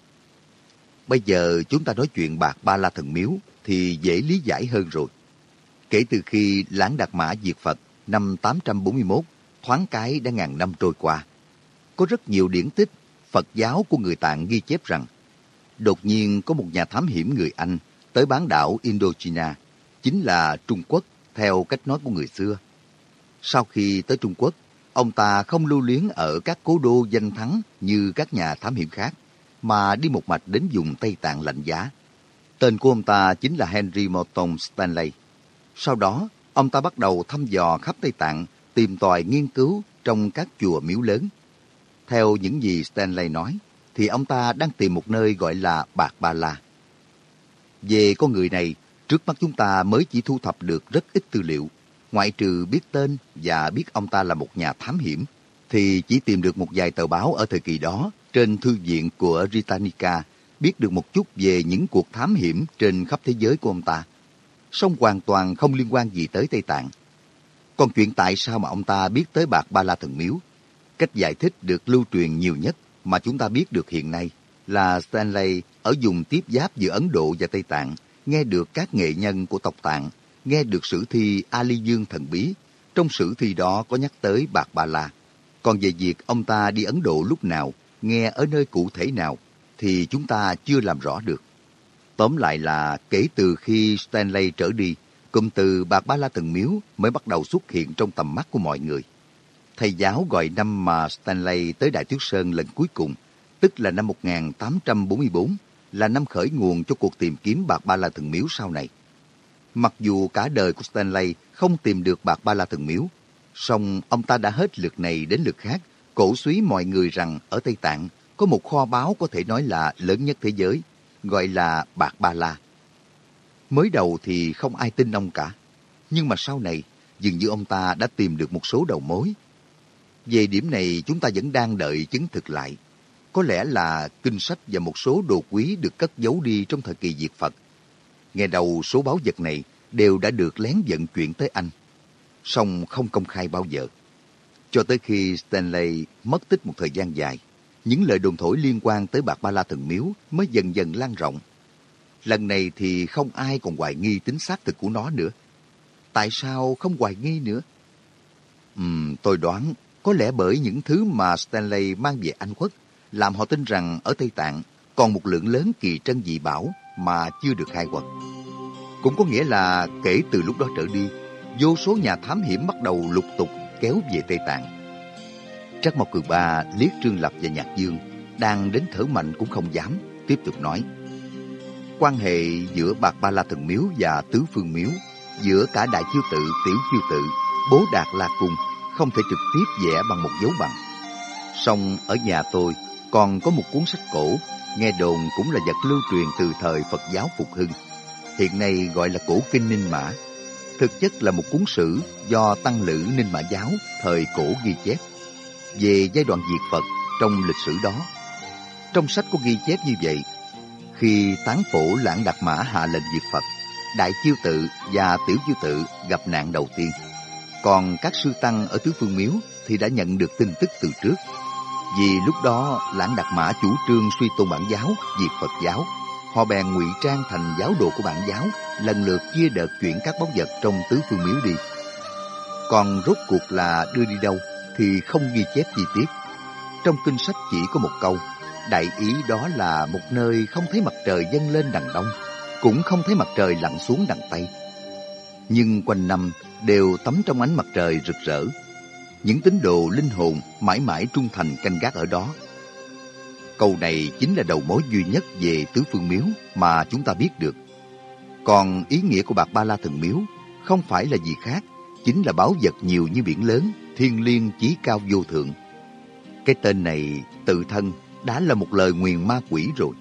Bây giờ chúng ta nói chuyện bạc ba la thần miếu thì dễ lý giải hơn rồi. Kể từ khi Lãng Đạt Mã diệt Phật năm 841, thoáng cái đã ngàn năm trôi qua. Có rất nhiều điển tích Phật giáo của người Tạng ghi chép rằng đột nhiên có một nhà thám hiểm người Anh tới bán đảo Indochina, chính là Trung Quốc theo cách nói của người xưa. Sau khi tới Trung Quốc, Ông ta không lưu luyến ở các cố đô danh thắng như các nhà thám hiểm khác, mà đi một mạch đến vùng Tây Tạng lạnh giá. Tên của ông ta chính là Henry Morton Stanley. Sau đó, ông ta bắt đầu thăm dò khắp Tây Tạng, tìm tòi nghiên cứu trong các chùa miếu lớn. Theo những gì Stanley nói, thì ông ta đang tìm một nơi gọi là Bạc Ba La. Về con người này, trước mắt chúng ta mới chỉ thu thập được rất ít tư liệu. Ngoại trừ biết tên và biết ông ta là một nhà thám hiểm, thì chỉ tìm được một vài tờ báo ở thời kỳ đó trên thư viện của Britannica, biết được một chút về những cuộc thám hiểm trên khắp thế giới của ông ta. Song hoàn toàn không liên quan gì tới Tây Tạng. Còn chuyện tại sao mà ông ta biết tới Bạc Ba La Thần Miếu, cách giải thích được lưu truyền nhiều nhất mà chúng ta biết được hiện nay là Stanley ở vùng tiếp giáp giữa Ấn Độ và Tây Tạng, nghe được các nghệ nhân của tộc Tạng, nghe được sử thi Ali Dương thần bí. Trong sử thi đó có nhắc tới Bạc Ba La. Còn về việc ông ta đi Ấn Độ lúc nào, nghe ở nơi cụ thể nào, thì chúng ta chưa làm rõ được. Tóm lại là kể từ khi Stanley trở đi, cụm từ Bạc Ba La Thần Miếu mới bắt đầu xuất hiện trong tầm mắt của mọi người. Thầy giáo gọi năm mà Stanley tới Đại Tuyết Sơn lần cuối cùng, tức là năm 1844, là năm khởi nguồn cho cuộc tìm kiếm Bạc Ba La Thần Miếu sau này. Mặc dù cả đời của Stanley không tìm được Bạc Ba La Thần Miếu, song ông ta đã hết lượt này đến lượt khác, cổ suý mọi người rằng ở Tây Tạng có một kho báu có thể nói là lớn nhất thế giới, gọi là Bạc Ba La. Mới đầu thì không ai tin ông cả, nhưng mà sau này dường như ông ta đã tìm được một số đầu mối. Về điểm này chúng ta vẫn đang đợi chứng thực lại. Có lẽ là kinh sách và một số đồ quý được cất giấu đi trong thời kỳ diệt Phật. Nghe đầu số báo vật này đều đã được lén vận chuyển tới Anh, song không công khai bao giờ. Cho tới khi Stanley mất tích một thời gian dài, những lời đồn thổi liên quan tới Bạc Ba La Thần Miếu mới dần dần lan rộng. Lần này thì không ai còn hoài nghi tính xác thực của nó nữa. Tại sao không hoài nghi nữa? Ừm, tôi đoán có lẽ bởi những thứ mà Stanley mang về Anh quốc làm họ tin rằng ở Tây Tạng còn một lượng lớn kỳ trân dị bảo mà chưa được khai quật. Cũng có nghĩa là kể từ lúc đó trở đi, vô số nhà thám hiểm bắt đầu lục tục kéo về Tây Tạng. Trác Mộc Cường Ba liếc Trương Lập và Nhạc Dương, đang đến thở mạnh cũng không dám, tiếp tục nói. Quan hệ giữa Bạc Ba La Thần Miếu và Tứ Phương Miếu, giữa cả Đại Chiêu Tự, Tiểu Chiêu Tự, Bố Đạt La Cung, không thể trực tiếp vẽ bằng một dấu bằng. Song ở nhà tôi còn có một cuốn sách cổ, nghe đồn cũng là vật lưu truyền từ thời Phật giáo Phục Hưng. Hiện nay gọi là cổ kinh Ninh Mã. Thực chất là một cuốn sử do Tăng Lữ Ninh Mã Giáo thời cổ ghi chép về giai đoạn diệt Phật trong lịch sử đó. Trong sách có ghi chép như vậy, khi tán phổ lãng đạt mã hạ lệnh diệt Phật, Đại Chiêu Tự và Tiểu Chiêu Tự gặp nạn đầu tiên. Còn các sư tăng ở Tứ Phương Miếu thì đã nhận được tin tức từ trước. Vì lúc đó lãng đạt mã chủ trương suy tôn bản giáo, diệt Phật giáo. Họ bèn ngụy trang thành giáo đồ của bản giáo, lần lượt chia đợt chuyển các báu vật trong Tứ Phương Miếu đi. Còn rốt cuộc là đưa đi đâu thì không ghi chép chi tiết. Trong kinh sách chỉ có một câu, đại ý đó là một nơi không thấy mặt trời dâng lên đằng đông, cũng không thấy mặt trời lặn xuống đằng tây. Nhưng quanh năm đều tắm trong ánh mặt trời rực rỡ. Những tín đồ linh hồn mãi mãi trung thành canh gác ở đó. Câu này chính là đầu mối duy nhất về tứ phương miếu mà chúng ta biết được. Còn ý nghĩa của bạc ba la thần miếu không phải là gì khác, chính là báo vật nhiều như biển lớn thiên liêng chí cao vô thượng. Cái tên này tự thân đã là một lời nguyền ma quỷ rồi,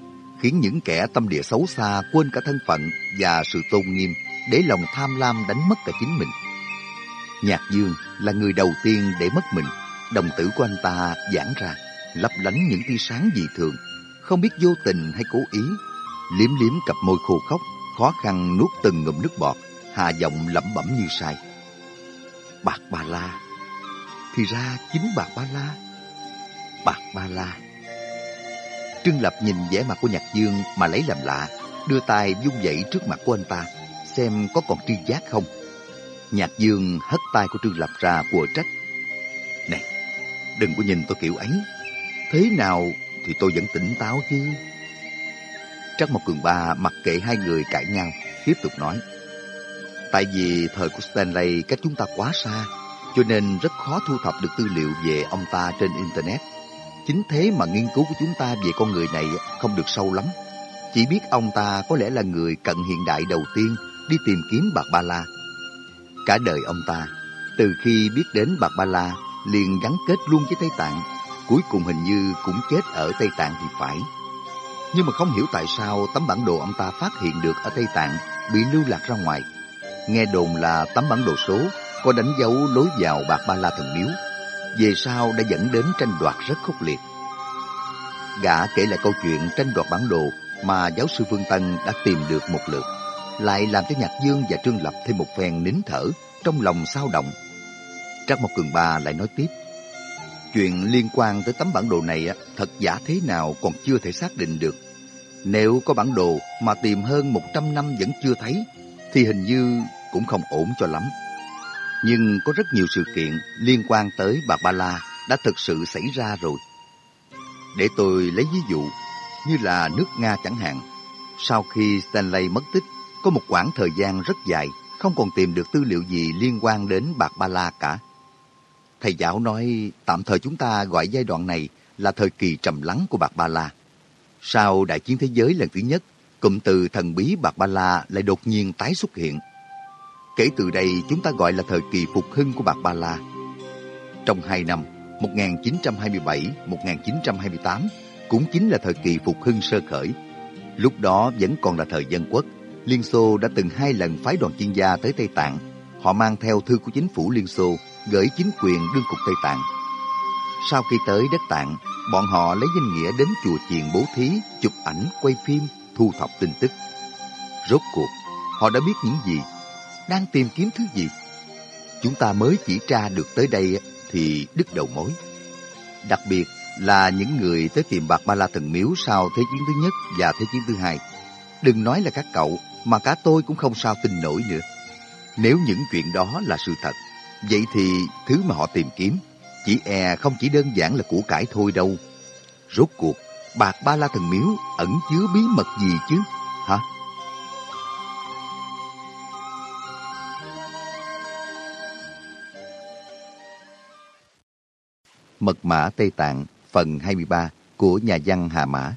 khiến những kẻ tâm địa xấu xa quên cả thân phận và sự tôn nghiêm để lòng tham lam đánh mất cả chính mình. Nhạc Dương là người đầu tiên để mất mình, đồng tử của anh ta giãn ra, lấp lánh những tia sáng dị thường, không biết vô tình hay cố ý, liếm liếm cặp môi khô khóc, khó khăn nuốt từng ngụm nước bọt, hà giọng lẩm bẩm như sai. Bạc Ba La thì ra chính Bạc Ba La. Bạc Ba La. Trương Lập nhìn vẻ mặt của Nhạc Dương mà lấy làm lạ, đưa tay vung dậy trước mặt của anh ta, xem có còn tri giác không. Nhạc Dương hất tay của Trương Lập ra của trách. Này, đừng có nhìn tôi kiểu ấy. Thế nào thì tôi vẫn tỉnh táo chứ. Trắc Mộc Cường Ba mặc kệ hai người cãi nhau, tiếp tục nói. Tại vì thời của Stanley cách chúng ta quá xa, cho nên rất khó thu thập được tư liệu về ông ta trên Internet. Chính thế mà nghiên cứu của chúng ta về con người này không được sâu lắm. Chỉ biết ông ta có lẽ là người cận hiện đại đầu tiên đi tìm kiếm Bạc Ba La. Cả đời ông ta, từ khi biết đến Bạc Ba La, liền gắn kết luôn với Tây Tạng. Cuối cùng hình như cũng chết ở Tây Tạng thì phải. Nhưng mà không hiểu tại sao tấm bản đồ ông ta phát hiện được ở Tây Tạng bị lưu lạc ra ngoài. Nghe đồn là tấm bản đồ số có đánh dấu lối vào Bạc Ba La Thần Miếu. Về sau đã dẫn đến tranh đoạt rất khốc liệt. Gã kể lại câu chuyện tranh đoạt bản đồ mà giáo sư Phương Tân đã tìm được một lượt, lại làm cho Nhạc Dương và Trương Lập thêm một phen nín thở, trong lòng sao động. Trác Mộc Cường Ba lại nói tiếp, chuyện liên quan tới tấm bản đồ này thật giả thế nào còn chưa thể xác định được. Nếu có bản đồ mà tìm hơn 100 năm vẫn chưa thấy, thì hình như cũng không ổn cho lắm. Nhưng có rất nhiều sự kiện liên quan tới Bạc Ba La đã thực sự xảy ra rồi. Để tôi lấy ví dụ, như là nước Nga chẳng hạn. Sau khi Stanley mất tích, có một quãng thời gian rất dài, không còn tìm được tư liệu gì liên quan đến Bạc Ba La cả. Thầy giáo nói tạm thời chúng ta gọi giai đoạn này là thời kỳ trầm lắng của Bạc Ba La. Sau Đại chiến Thế giới lần thứ nhất, cụm từ thần bí Bạc Ba La lại đột nhiên tái xuất hiện. Kể từ đây chúng ta gọi là thời kỳ phục hưng của Bạc Ba La. Trong hai năm 1927-1928 cũng chính là thời kỳ phục hưng sơ khởi. Lúc đó vẫn còn là thời dân quốc, Liên Xô đã từng hai lần phái đoàn chuyên gia tới Tây Tạng. Họ mang theo thư của chính phủ Liên Xô gửi chính quyền đương cục Tây Tạng. Sau khi tới đất Tạng, bọn họ lấy danh nghĩa đến chùa chiền bố thí, chụp ảnh, quay phim, thu thập tin tức. Rốt cuộc, họ đã biết những gì, đang tìm kiếm thứ gì. Chúng ta mới chỉ tra được tới đây thì đứt đầu mối. Đặc biệt là những người tới tìm bạc ba la thần miếu sau Thế chiến thứ nhất và Thế chiến thứ hai. Đừng nói là các cậu, mà cả tôi cũng không sao tin nổi nữa. Nếu những chuyện đó là sự thật, vậy thì thứ mà họ tìm kiếm chỉ e không chỉ đơn giản là của cải thôi đâu. Rốt cuộc, bạc ba la thần miếu ẩn chứa bí mật gì chứ, hả? Mật mã Tây Tạng phần 23 của nhà văn Hà Mã.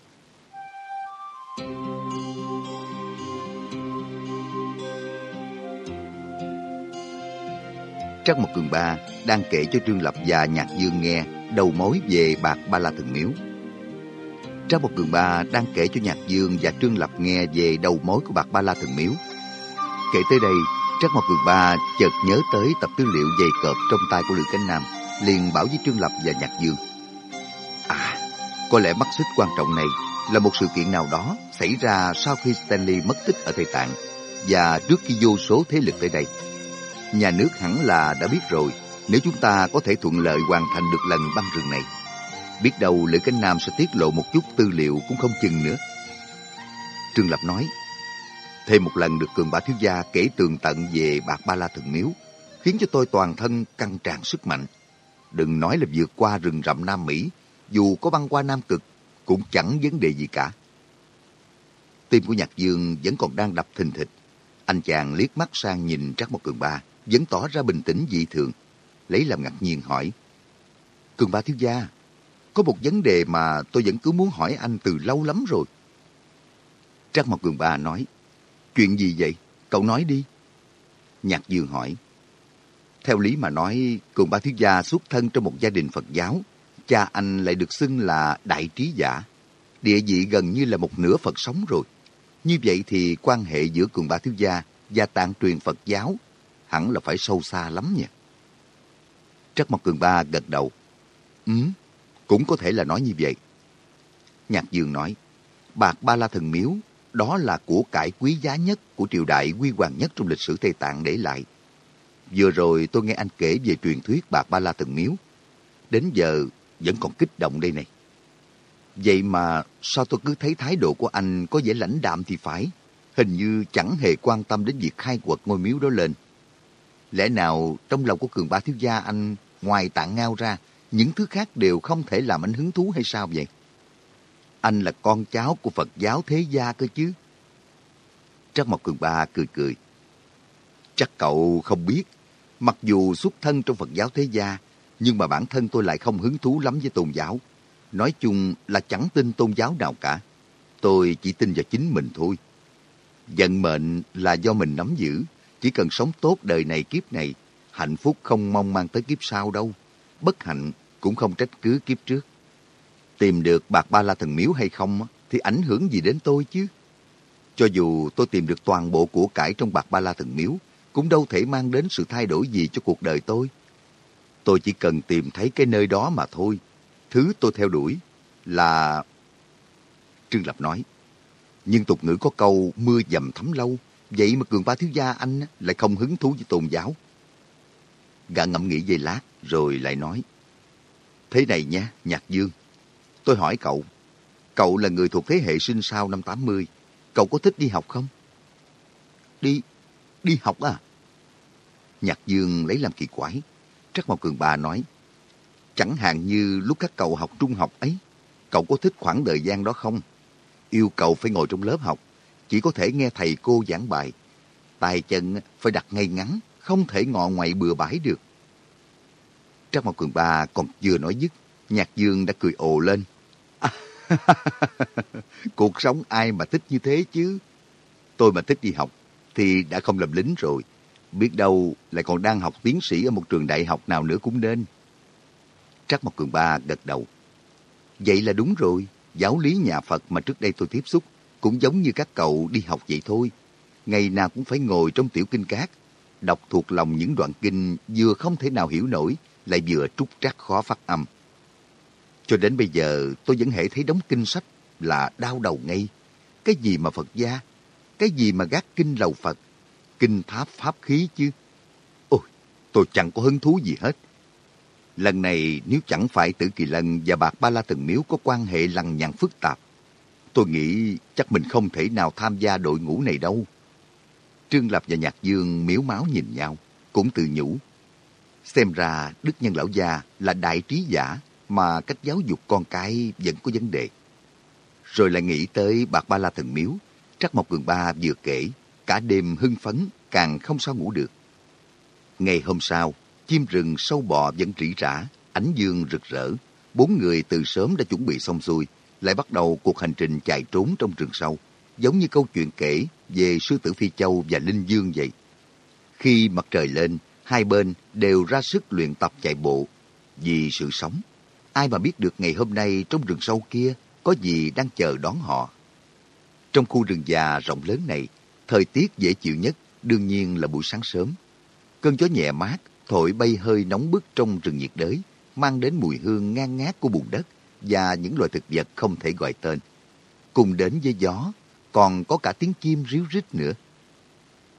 Trắc Mộc Cường Ba đang kể cho Trương Lập và Nhạc Dương nghe đầu mối về bạc Ba La Thần Miếu. Trắc Mộc Cường Ba đang kể cho Nhạc Dương và Trương Lập nghe về đầu mối của bạc Ba La Thần Miếu. Kể tới đây, Trắc Mộc Cường Ba chợt nhớ tới tập tư liệu dày cộp trong tay của Lữ Cánh Nam, liền bảo với Trương Lập và Nhạc Dương. À, Có lẽ mắt xích quan trọng này là một sự kiện nào đó xảy ra sau khi Stanley mất tích ở Tây Tạng và trước khi vô số thế lực tới đây. Nhà nước hẳn là đã biết rồi nếu chúng ta có thể thuận lợi hoàn thành được lần băng rừng này. Biết đâu Lữ Cánh Nam sẽ tiết lộ một chút tư liệu cũng không chừng nữa. Trương Lập nói, thêm một lần được cường bá thiếu gia kể tường tận về bạc ba la thần miếu, khiến cho tôi toàn thân căng tràn sức mạnh. Đừng nói là vượt qua rừng rậm Nam Mỹ dù có băng qua Nam Cực, cũng chẳng vấn đề gì cả. Tim của Nhạc Dương vẫn còn đang đập thình thịch. Anh chàng liếc mắt sang nhìn Trác Mộc Cường Ba, vẫn tỏ ra bình tĩnh dị thường. Lấy làm ngạc nhiên hỏi, Cường Ba thiếu gia, có một vấn đề mà tôi vẫn cứ muốn hỏi anh từ lâu lắm rồi. Trác Mộc Cường Ba nói, chuyện gì vậy? Cậu nói đi. Nhạc Dương hỏi, theo lý mà nói, Cường Ba thiếu gia xuất thân trong một gia đình Phật giáo, cha anh lại được xưng là đại trí giả. Địa vị gần như là một nửa Phật sống rồi. Như vậy thì quan hệ giữa cường ba thiếu gia và tạng truyền Phật giáo hẳn là phải sâu xa lắm nha. Trắc Mộc Cường Ba gật đầu. Ừ, cũng có thể là nói như vậy. Nhạc Dương nói, bạc ba la thần miếu, đó là của cải quý giá nhất của triều đại quy hoàng nhất trong lịch sử Tây Tạng để lại. Vừa rồi tôi nghe anh kể về truyền thuyết bạc ba la thần miếu. Đến giờ vẫn còn kích động đây này. Vậy mà sao tôi cứ thấy thái độ của anh có vẻ lãnh đạm thì phải. Hình như chẳng hề quan tâm đến việc khai quật ngôi miếu đó lên. Lẽ nào trong lòng của cường ba thiếu gia anh ngoài tạng ngao ra, những thứ khác đều không thể làm anh hứng thú hay sao vậy? Anh là con cháu của Phật giáo thế gia cơ chứ. Trắc Mộc Cường Ba cười cười. Chắc cậu không biết, Mặc dù xuất thân trong Phật giáo thế gia, nhưng mà bản thân tôi lại không hứng thú lắm với tôn giáo. Nói chung là chẳng tin tôn giáo nào cả. Tôi chỉ tin vào chính mình thôi. Vận mệnh là do mình nắm giữ. Chỉ cần sống tốt đời này kiếp này, hạnh phúc không mong mang tới kiếp sau đâu. Bất hạnh cũng không trách cứ kiếp trước. Tìm được bạc ba la thần miếu hay không thì ảnh hưởng gì đến tôi chứ? Cho dù tôi tìm được toàn bộ của cải trong bạc ba la thần miếu, cũng đâu thể mang đến sự thay đổi gì cho cuộc đời tôi. Tôi chỉ cần tìm thấy cái nơi đó mà thôi. Thứ tôi theo đuổi là... Trương Lập nói, nhưng tục ngữ có câu mưa dầm thấm lâu, vậy mà cường ba thiếu gia anh lại không hứng thú với tôn giáo. Gã ngẫm nghĩ giây lát, rồi lại nói, Thế này nha, Nhạc Dương, tôi hỏi cậu, cậu là người thuộc thế hệ sinh sau năm 80, cậu có thích đi học không? Đi, đi học à? Nhạc Dương lấy làm kỳ quái. Trắc Mộc Cường Ba nói, chẳng hạn như lúc các cậu học trung học ấy, cậu có thích khoảng thời gian đó không? Yêu cầu phải ngồi trong lớp học, chỉ có thể nghe thầy cô giảng bài. tài chân phải đặt ngay ngắn, không thể ngọ ngoại bừa bãi được. Trang Mộc Cường Ba còn vừa nói dứt, Nhạc Dương đã cười ồ lên. Cuộc sống ai mà thích như thế chứ? Tôi mà thích đi học thì đã không làm lính rồi. Biết đâu lại còn đang học tiến sĩ ở một trường đại học nào nữa cũng nên. Trắc Mộc Cường Ba gật đầu. Vậy là đúng rồi. Giáo lý nhà Phật mà trước đây tôi tiếp xúc cũng giống như các cậu đi học vậy thôi. Ngày nào cũng phải ngồi trong tiểu kinh cát, đọc thuộc lòng những đoạn kinh vừa không thể nào hiểu nổi, lại vừa trúc trắc khó phát âm. Cho đến bây giờ tôi vẫn hệ thấy đóng kinh sách là đau đầu ngay. Cái gì mà Phật gia? Cái gì mà gác kinh lầu Phật? Kinh tháp pháp khí chứ? Ôi, tôi chẳng có hứng thú gì hết. Lần này nếu chẳng phải Tử Kỳ Lân và Bạc Ba La Từng Miếu có quan hệ lằng nhằng phức tạp, tôi nghĩ chắc mình không thể nào tham gia đội ngũ này đâu. Trương Lập và Nhạc Dương miếu máu nhìn nhau, cũng tự nhủ. Xem ra Đức Nhân Lão Gia là đại trí giả mà cách giáo dục con cái vẫn có vấn đề. Rồi lại nghĩ tới Bạc Ba La Thần Miếu, Trắc Mộc Cường Ba vừa kể, cả đêm hưng phấn, càng không sao ngủ được. Ngày hôm sau, chim rừng sâu bọ vẫn rỉ rả, ánh dương rực rỡ. Bốn người từ sớm đã chuẩn bị xong xuôi, lại bắt đầu cuộc hành trình chạy trốn trong rừng sâu, giống như câu chuyện kể về sư tử Phi Châu và Linh Dương vậy. Khi mặt trời lên, hai bên đều ra sức luyện tập chạy bộ vì sự sống. Ai mà biết được ngày hôm nay trong rừng sâu kia có gì đang chờ đón họ. Trong khu rừng già rộng lớn này, thời tiết dễ chịu nhất đương nhiên là buổi sáng sớm. Cơn gió nhẹ mát thổi bay hơi nóng bức trong rừng nhiệt đới, mang đến mùi hương ngang ngát của bùn đất và những loài thực vật không thể gọi tên. Cùng đến với gió, còn có cả tiếng chim ríu rít nữa.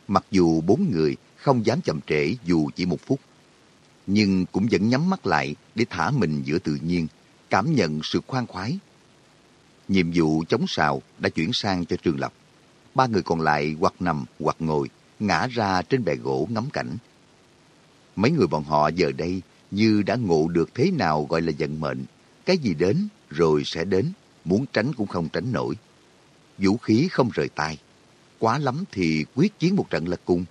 Mặc dù bốn người không dám chậm trễ dù chỉ một phút, nhưng cũng vẫn nhắm mắt lại để thả mình giữa tự nhiên, cảm nhận sự khoan khoái. Nhiệm vụ chống sào đã chuyển sang cho Trương Lập. Ba người còn lại hoặc nằm hoặc ngồi, ngã ra trên bè gỗ ngắm cảnh. Mấy người bọn họ giờ đây như đã ngộ được thế nào gọi là vận mệnh. Cái gì đến rồi sẽ đến, muốn tránh cũng không tránh nổi. Vũ khí không rời tay. Quá lắm thì quyết chiến một trận lật cung.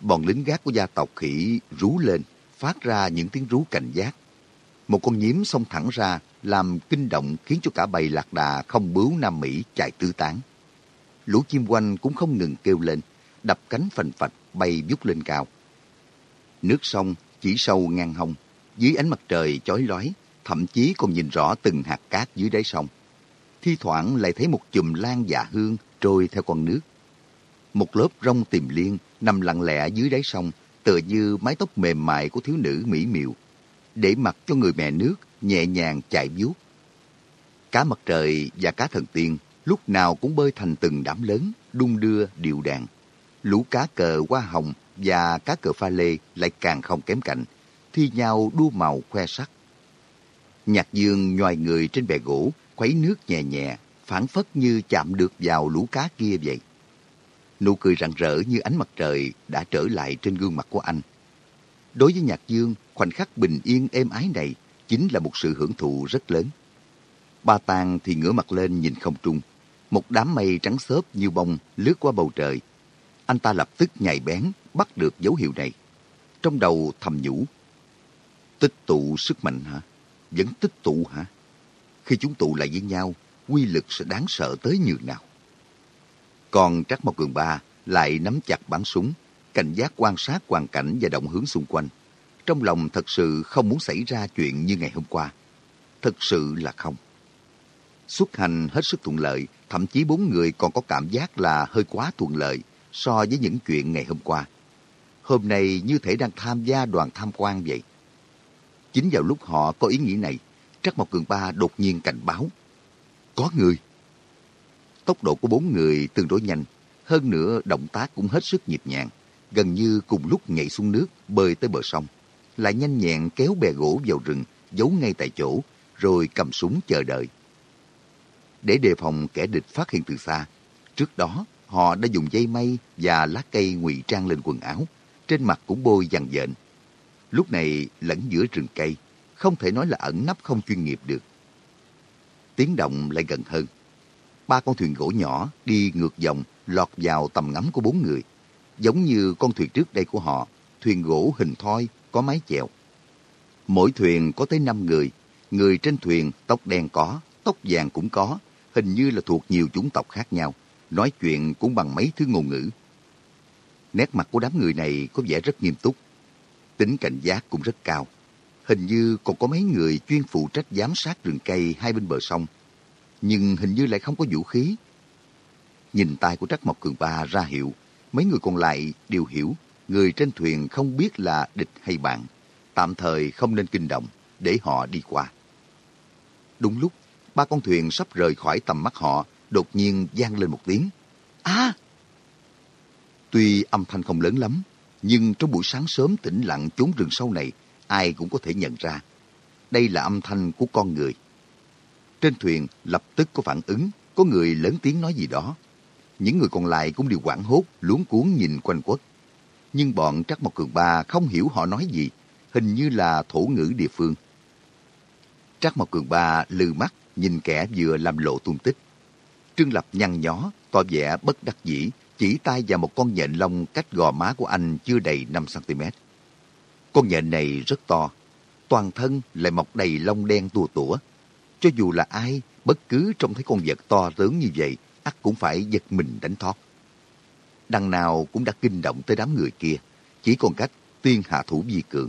Bọn lính gác của gia tộc khỉ rú lên, phát ra những tiếng rú cảnh giác. Một con nhím xông thẳng ra, làm kinh động khiến cho cả bầy lạc đà không bướu Nam Mỹ chạy tứ tán. Lũ chim quanh cũng không ngừng kêu lên, đập cánh phành phạch bay vút lên cao. Nước sông chỉ sâu ngang hông, dưới ánh mặt trời chói lói, thậm chí còn nhìn rõ từng hạt cát dưới đáy sông. Thi thoảng lại thấy một chùm lan dạ hương trôi theo con nước. Một lớp rong tìm liên nằm lặng lẽ dưới đáy sông, tựa như mái tóc mềm mại của thiếu nữ mỹ miều, để mặc cho người mẹ nước nhẹ nhàng chạy vuốt. Cá mặt trời và cá thần tiên lúc nào cũng bơi thành từng đám lớn, đung đưa điệu đàn. Lũ cá cờ hoa hồng và cá cờ pha lê lại càng không kém cạnh, thi nhau đua màu khoe sắc. Nhạc dương nhòi người trên bè gỗ, khuấy nước nhẹ nhẹ, phản phất như chạm được vào lũ cá kia vậy. Nụ cười rạng rỡ như ánh mặt trời đã trở lại trên gương mặt của anh. Đối với Nhạc Dương, khoảnh khắc bình yên êm ái này chính là một sự hưởng thụ rất lớn. Ba Tàng thì ngửa mặt lên nhìn không trung. Một đám mây trắng xốp như bông lướt qua bầu trời. Anh ta lập tức nhảy bén, bắt được dấu hiệu này. trong đầu thầm nhủ. Tích tụ sức mạnh hả? Vẫn tích tụ hả? Khi chúng tụ lại với nhau, quy lực sẽ đáng sợ tới nhường nào. Còn Trác Mộc Cường Ba lại nắm chặt bắn súng, cảnh giác quan sát hoàn cảnh và động hướng xung quanh. Trong lòng thật sự không muốn xảy ra chuyện như ngày hôm qua. Thật sự là không. Xuất hành hết sức thuận lợi, thậm chí bốn người còn có cảm giác là hơi quá thuận lợi so với những chuyện ngày hôm qua. Hôm nay như thể đang tham gia đoàn tham quan vậy. Chính vào lúc họ có ý nghĩ này, Trắc Mộc Cường Ba đột nhiên cảnh báo. Có người! Tốc độ của bốn người tương đối nhanh, hơn nữa động tác cũng hết sức nhịp nhàng, gần như cùng lúc nhảy xuống nước, bơi tới bờ sông, lại nhanh nhẹn kéo bè gỗ vào rừng, giấu ngay tại chỗ, rồi cầm súng chờ đợi. Để đề phòng kẻ địch phát hiện từ xa, trước đó họ đã dùng dây mây và lá cây ngụy trang lên quần áo, trên mặt cũng bôi dằn dện. Lúc này lẫn giữa rừng cây, không thể nói là ẩn nấp không chuyên nghiệp được. Tiếng động lại gần hơn. Ba con thuyền gỗ nhỏ đi ngược dòng lọt vào tầm ngắm của bốn người. Giống như con thuyền trước đây của họ, thuyền gỗ hình thoi, có mái chèo. Mỗi thuyền có tới năm người, người trên thuyền tóc đen có, tóc vàng cũng có, hình như là thuộc nhiều chủng tộc khác nhau, nói chuyện cũng bằng mấy thứ ngôn ngữ. Nét mặt của đám người này có vẻ rất nghiêm túc, tính cảnh giác cũng rất cao. Hình như còn có mấy người chuyên phụ trách giám sát rừng cây hai bên bờ sông, nhưng hình như lại không có vũ khí. Nhìn tay của Trắc Mộc Cường Ba ra hiệu, mấy người còn lại đều hiểu người trên thuyền không biết là địch hay bạn, tạm thời không nên kinh động để họ đi qua. Đúng lúc, ba con thuyền sắp rời khỏi tầm mắt họ, đột nhiên vang lên một tiếng. À! Tuy âm thanh không lớn lắm, nhưng trong buổi sáng sớm tĩnh lặng chốn rừng sâu này, ai cũng có thể nhận ra. Đây là âm thanh của con người. Trên thuyền lập tức có phản ứng, có người lớn tiếng nói gì đó. Những người còn lại cũng đều quảng hốt, luống cuốn nhìn quanh quất. Nhưng bọn Trắc Mộc Cường Ba không hiểu họ nói gì, hình như là thổ ngữ địa phương. Trắc Mộc Cường Ba lừ mắt, nhìn kẻ vừa làm lộ tung tích. Trương Lập nhăn nhó, tỏ vẻ bất đắc dĩ, chỉ tay vào một con nhện lông cách gò má của anh chưa đầy 5cm. Con nhện này rất to, toàn thân lại mọc đầy lông đen tua tủa. Cho dù là ai, bất cứ trông thấy con vật to lớn như vậy, ắt cũng phải giật mình đánh thoát. Đằng nào cũng đã kinh động tới đám người kia, chỉ còn cách tuyên hạ thủ vi cường.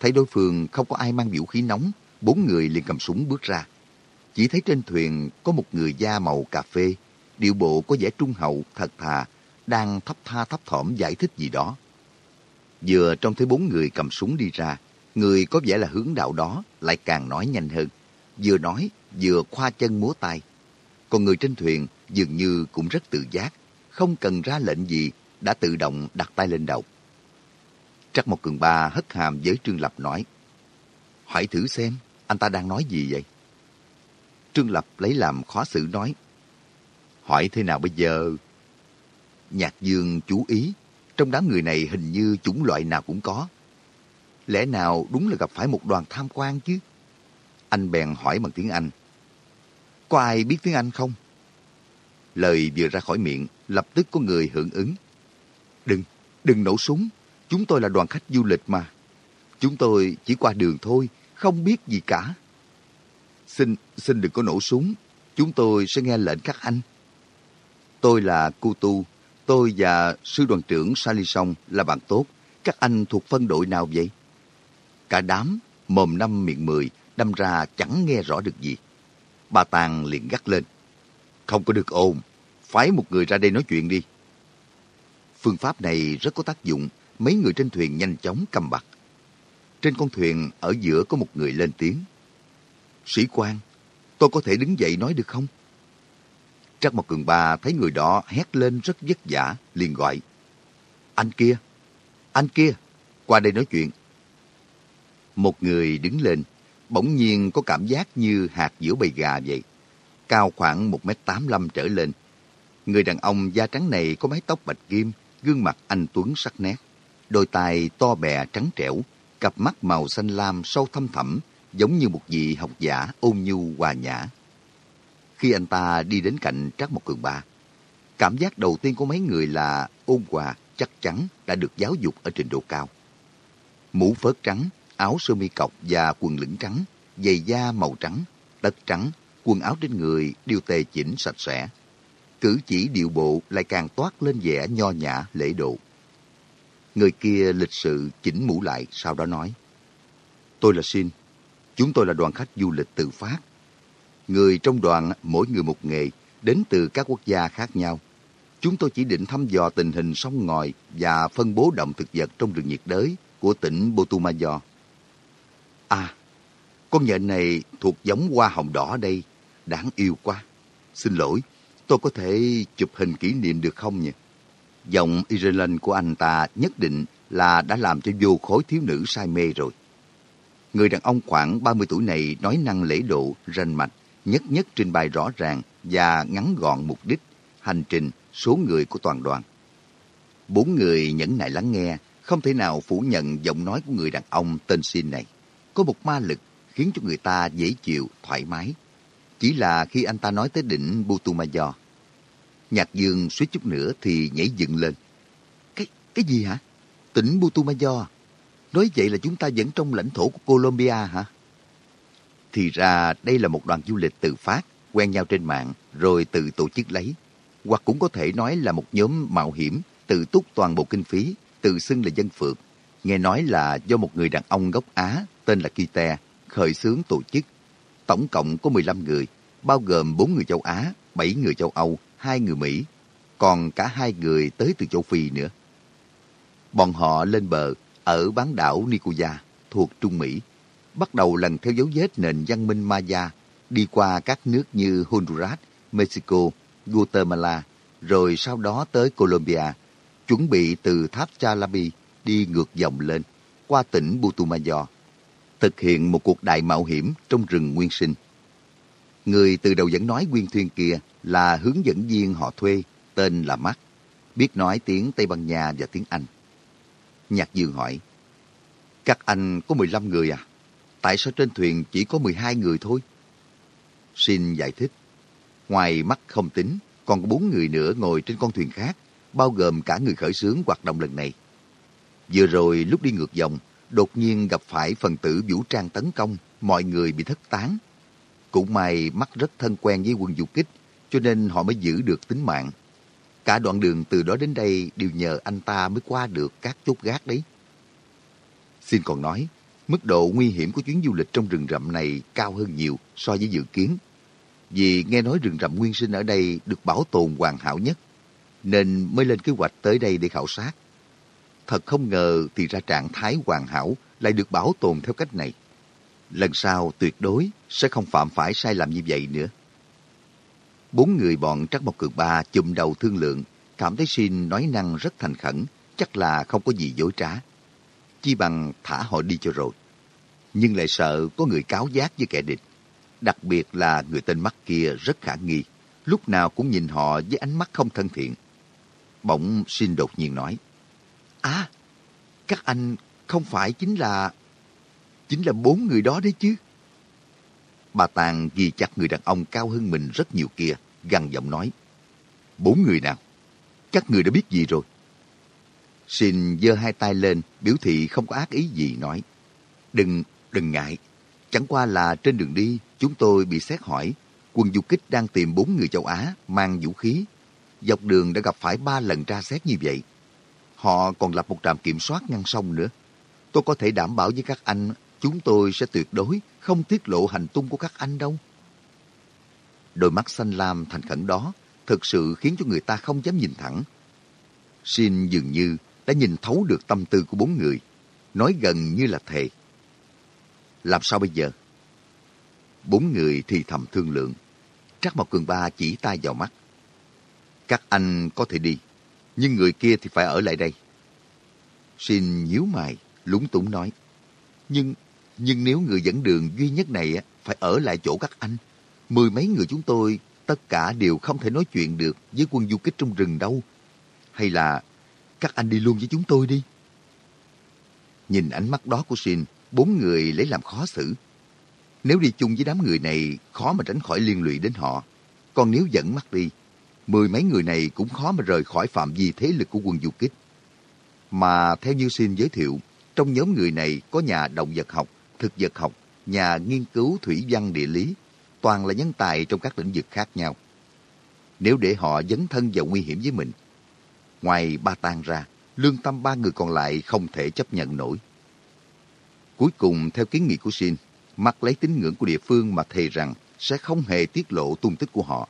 Thấy đối phương không có ai mang vũ khí nóng, bốn người liền cầm súng bước ra. Chỉ thấy trên thuyền có một người da màu cà phê, điệu bộ có vẻ trung hậu, thật thà, đang thấp tha thấp thỏm giải thích gì đó. Vừa trông thấy bốn người cầm súng đi ra, người có vẻ là hướng đạo đó lại càng nói nhanh hơn. Vừa nói, vừa khoa chân múa tay. Còn người trên thuyền dường như cũng rất tự giác, không cần ra lệnh gì, đã tự động đặt tay lên đầu. Trắc một cường ba hất hàm với Trương Lập nói, "Hãy thử xem, anh ta đang nói gì vậy? Trương Lập lấy làm khó xử nói, Hỏi thế nào bây giờ? Nhạc Dương chú ý, trong đám người này hình như chủng loại nào cũng có. Lẽ nào đúng là gặp phải một đoàn tham quan chứ? Anh bèn hỏi bằng tiếng Anh. Có ai biết tiếng Anh không? Lời vừa ra khỏi miệng, lập tức có người hưởng ứng. Đừng, đừng nổ súng. Chúng tôi là đoàn khách du lịch mà. Chúng tôi chỉ qua đường thôi, không biết gì cả. Xin, xin đừng có nổ súng. Chúng tôi sẽ nghe lệnh các anh. Tôi là Cu Tu. Tôi và sư đoàn trưởng Sali Song là bạn tốt. Các anh thuộc phân đội nào vậy? Cả đám, mồm năm miệng mười, đâm ra chẳng nghe rõ được gì. Bà Tàng liền gắt lên. Không có được ồn, phái một người ra đây nói chuyện đi. Phương pháp này rất có tác dụng, mấy người trên thuyền nhanh chóng cầm bặt. Trên con thuyền ở giữa có một người lên tiếng. Sĩ quan, tôi có thể đứng dậy nói được không? Trắc Mộc Cường Ba thấy người đó hét lên rất vất vả, liền gọi. Anh kia, anh kia, qua đây nói chuyện. Một người đứng lên, bỗng nhiên có cảm giác như hạt giữa bầy gà vậy. Cao khoảng 1m85 trở lên. Người đàn ông da trắng này có mái tóc bạch kim, gương mặt anh Tuấn sắc nét. Đôi tai to bè trắng trẻo, cặp mắt màu xanh lam sâu thâm thẳm, giống như một vị học giả ôn nhu hòa nhã. Khi anh ta đi đến cạnh Trác Mộc Cường Ba, cảm giác đầu tiên của mấy người là ôn hòa chắc chắn đã được giáo dục ở trình độ cao. mũ phớt trắng, áo sơ mi cọc và quần lửng trắng, giày da màu trắng, tất trắng, quần áo trên người đều tề chỉnh sạch sẽ. Cử chỉ điệu bộ lại càng toát lên vẻ nho nhã lễ độ. Người kia lịch sự chỉnh mũ lại sau đó nói. Tôi là Xin. Chúng tôi là đoàn khách du lịch tự phát. Người trong đoàn mỗi người một nghề, đến từ các quốc gia khác nhau. Chúng tôi chỉ định thăm dò tình hình sông ngòi và phân bố động thực vật trong rừng nhiệt đới của tỉnh Botumayo. À, con nhện này thuộc giống hoa hồng đỏ đây, đáng yêu quá. Xin lỗi, tôi có thể chụp hình kỷ niệm được không nhỉ? Giọng Ireland của anh ta nhất định là đã làm cho vô khối thiếu nữ say mê rồi. Người đàn ông khoảng 30 tuổi này nói năng lễ độ, rành mạch, nhất nhất trình bày rõ ràng và ngắn gọn mục đích, hành trình, số người của toàn đoàn. Bốn người nhẫn nại lắng nghe, không thể nào phủ nhận giọng nói của người đàn ông tên Sin này. Có một ma lực khiến cho người ta dễ chịu, thoải mái. Chỉ là khi anh ta nói tới đỉnh Butumayo, Nhạc Dương suýt chút nữa thì nhảy dựng lên. Cái cái gì hả? Tỉnh Butumayo. À? Nói vậy là chúng ta vẫn trong lãnh thổ của Colombia hả? Thì ra đây là một đoàn du lịch tự phát, quen nhau trên mạng, rồi tự tổ chức lấy. Hoặc cũng có thể nói là một nhóm mạo hiểm, tự túc toàn bộ kinh phí, tự xưng là dân phượt. Nghe nói là do một người đàn ông gốc Á tên là Kite khởi xướng tổ chức. Tổng cộng có 15 người, bao gồm 4 người châu Á, 7 người châu Âu, 2 người Mỹ, còn cả hai người tới từ châu Phi nữa. Bọn họ lên bờ ở bán đảo Nicoya thuộc Trung Mỹ, bắt đầu lần theo dấu vết nền văn minh Maya, đi qua các nước như Honduras, Mexico, Guatemala, rồi sau đó tới Colombia, chuẩn bị từ tháp Chalabi đi ngược dòng lên, qua tỉnh Putumayo, thực hiện một cuộc đại mạo hiểm trong rừng nguyên sinh. Người từ đầu dẫn nói nguyên thuyền kia là hướng dẫn viên họ thuê, tên là Mark, biết nói tiếng Tây Ban Nha và tiếng Anh. Nhạc Dương hỏi, các anh có 15 người à? Tại sao trên thuyền chỉ có 12 người thôi? Xin giải thích. Ngoài mắt không tính, còn có bốn người nữa ngồi trên con thuyền khác, bao gồm cả người khởi xướng hoạt động lần này. Vừa rồi lúc đi ngược dòng, đột nhiên gặp phải phần tử vũ trang tấn công, mọi người bị thất tán. Cũng may mắt rất thân quen với quân du kích, cho nên họ mới giữ được tính mạng. Cả đoạn đường từ đó đến đây đều nhờ anh ta mới qua được các chốt gác đấy. Xin còn nói, mức độ nguy hiểm của chuyến du lịch trong rừng rậm này cao hơn nhiều so với dự kiến. Vì nghe nói rừng rậm nguyên sinh ở đây được bảo tồn hoàn hảo nhất, nên mới lên kế hoạch tới đây để khảo sát. Thật không ngờ thì ra trạng thái hoàn hảo lại được bảo tồn theo cách này. Lần sau tuyệt đối sẽ không phạm phải sai lầm như vậy nữa. Bốn người bọn Trắc Mộc Cường Ba chụm đầu thương lượng, cảm thấy Xin nói năng rất thành khẩn, chắc là không có gì dối trá. Chi bằng thả họ đi cho rồi. Nhưng lại sợ có người cáo giác với kẻ địch. Đặc biệt là người tên mắt kia rất khả nghi, lúc nào cũng nhìn họ với ánh mắt không thân thiện. Bỗng Xin đột nhiên nói, À, các anh không phải chính là... Chính là bốn người đó đấy chứ. Bà Tàng ghi chặt người đàn ông cao hơn mình rất nhiều kia, gằn giọng nói. Bốn người nào? Các người đã biết gì rồi? Xin giơ hai tay lên, biểu thị không có ác ý gì nói. Đừng, đừng ngại. Chẳng qua là trên đường đi, chúng tôi bị xét hỏi. Quân du kích đang tìm bốn người châu Á mang vũ khí. Dọc đường đã gặp phải ba lần tra xét như vậy. Họ còn lập một trạm kiểm soát ngăn sông nữa. Tôi có thể đảm bảo với các anh, chúng tôi sẽ tuyệt đối không tiết lộ hành tung của các anh đâu. Đôi mắt xanh lam thành khẩn đó thực sự khiến cho người ta không dám nhìn thẳng. Xin dường như đã nhìn thấu được tâm tư của bốn người, nói gần như là thề. Làm sao bây giờ? Bốn người thì thầm thương lượng. Trắc Mộc Cường Ba chỉ tay vào mắt. Các anh có thể đi, nhưng người kia thì phải ở lại đây. Xin nhíu mày, lúng túng nói. Nhưng, nhưng nếu người dẫn đường duy nhất này phải ở lại chỗ các anh, mười mấy người chúng tôi tất cả đều không thể nói chuyện được với quân du kích trong rừng đâu. Hay là các anh đi luôn với chúng tôi đi. Nhìn ánh mắt đó của Shin, bốn người lấy làm khó xử. Nếu đi chung với đám người này, khó mà tránh khỏi liên lụy đến họ. Còn nếu dẫn mắt đi, mười mấy người này cũng khó mà rời khỏi phạm vi thế lực của quân du kích. Mà theo như Shin giới thiệu, Trong nhóm người này có nhà động vật học, thực vật học, nhà nghiên cứu thủy văn địa lý, toàn là nhân tài trong các lĩnh vực khác nhau. Nếu để họ dấn thân vào nguy hiểm với mình, ngoài ba tang ra, lương tâm ba người còn lại không thể chấp nhận nổi. Cuối cùng, theo kiến nghị của Shin, mặc lấy tín ngưỡng của địa phương mà thề rằng sẽ không hề tiết lộ tung tích của họ.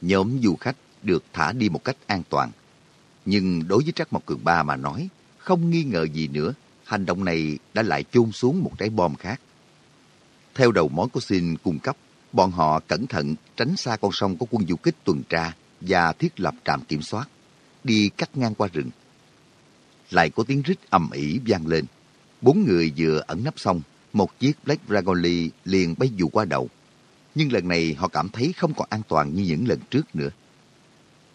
Nhóm du khách được thả đi một cách an toàn. Nhưng đối với Trắc Mộc Cường Ba mà nói, không nghi ngờ gì nữa, hành động này đã lại chôn xuống một trái bom khác. Theo đầu mối của sin cung cấp, bọn họ cẩn thận tránh xa con sông có quân du kích tuần tra và thiết lập trạm kiểm soát, đi cắt ngang qua rừng. Lại có tiếng rít ầm ĩ vang lên. Bốn người vừa ẩn nấp xong, một chiếc Black Dragoli liền bay dù qua đầu. Nhưng lần này họ cảm thấy không còn an toàn như những lần trước nữa.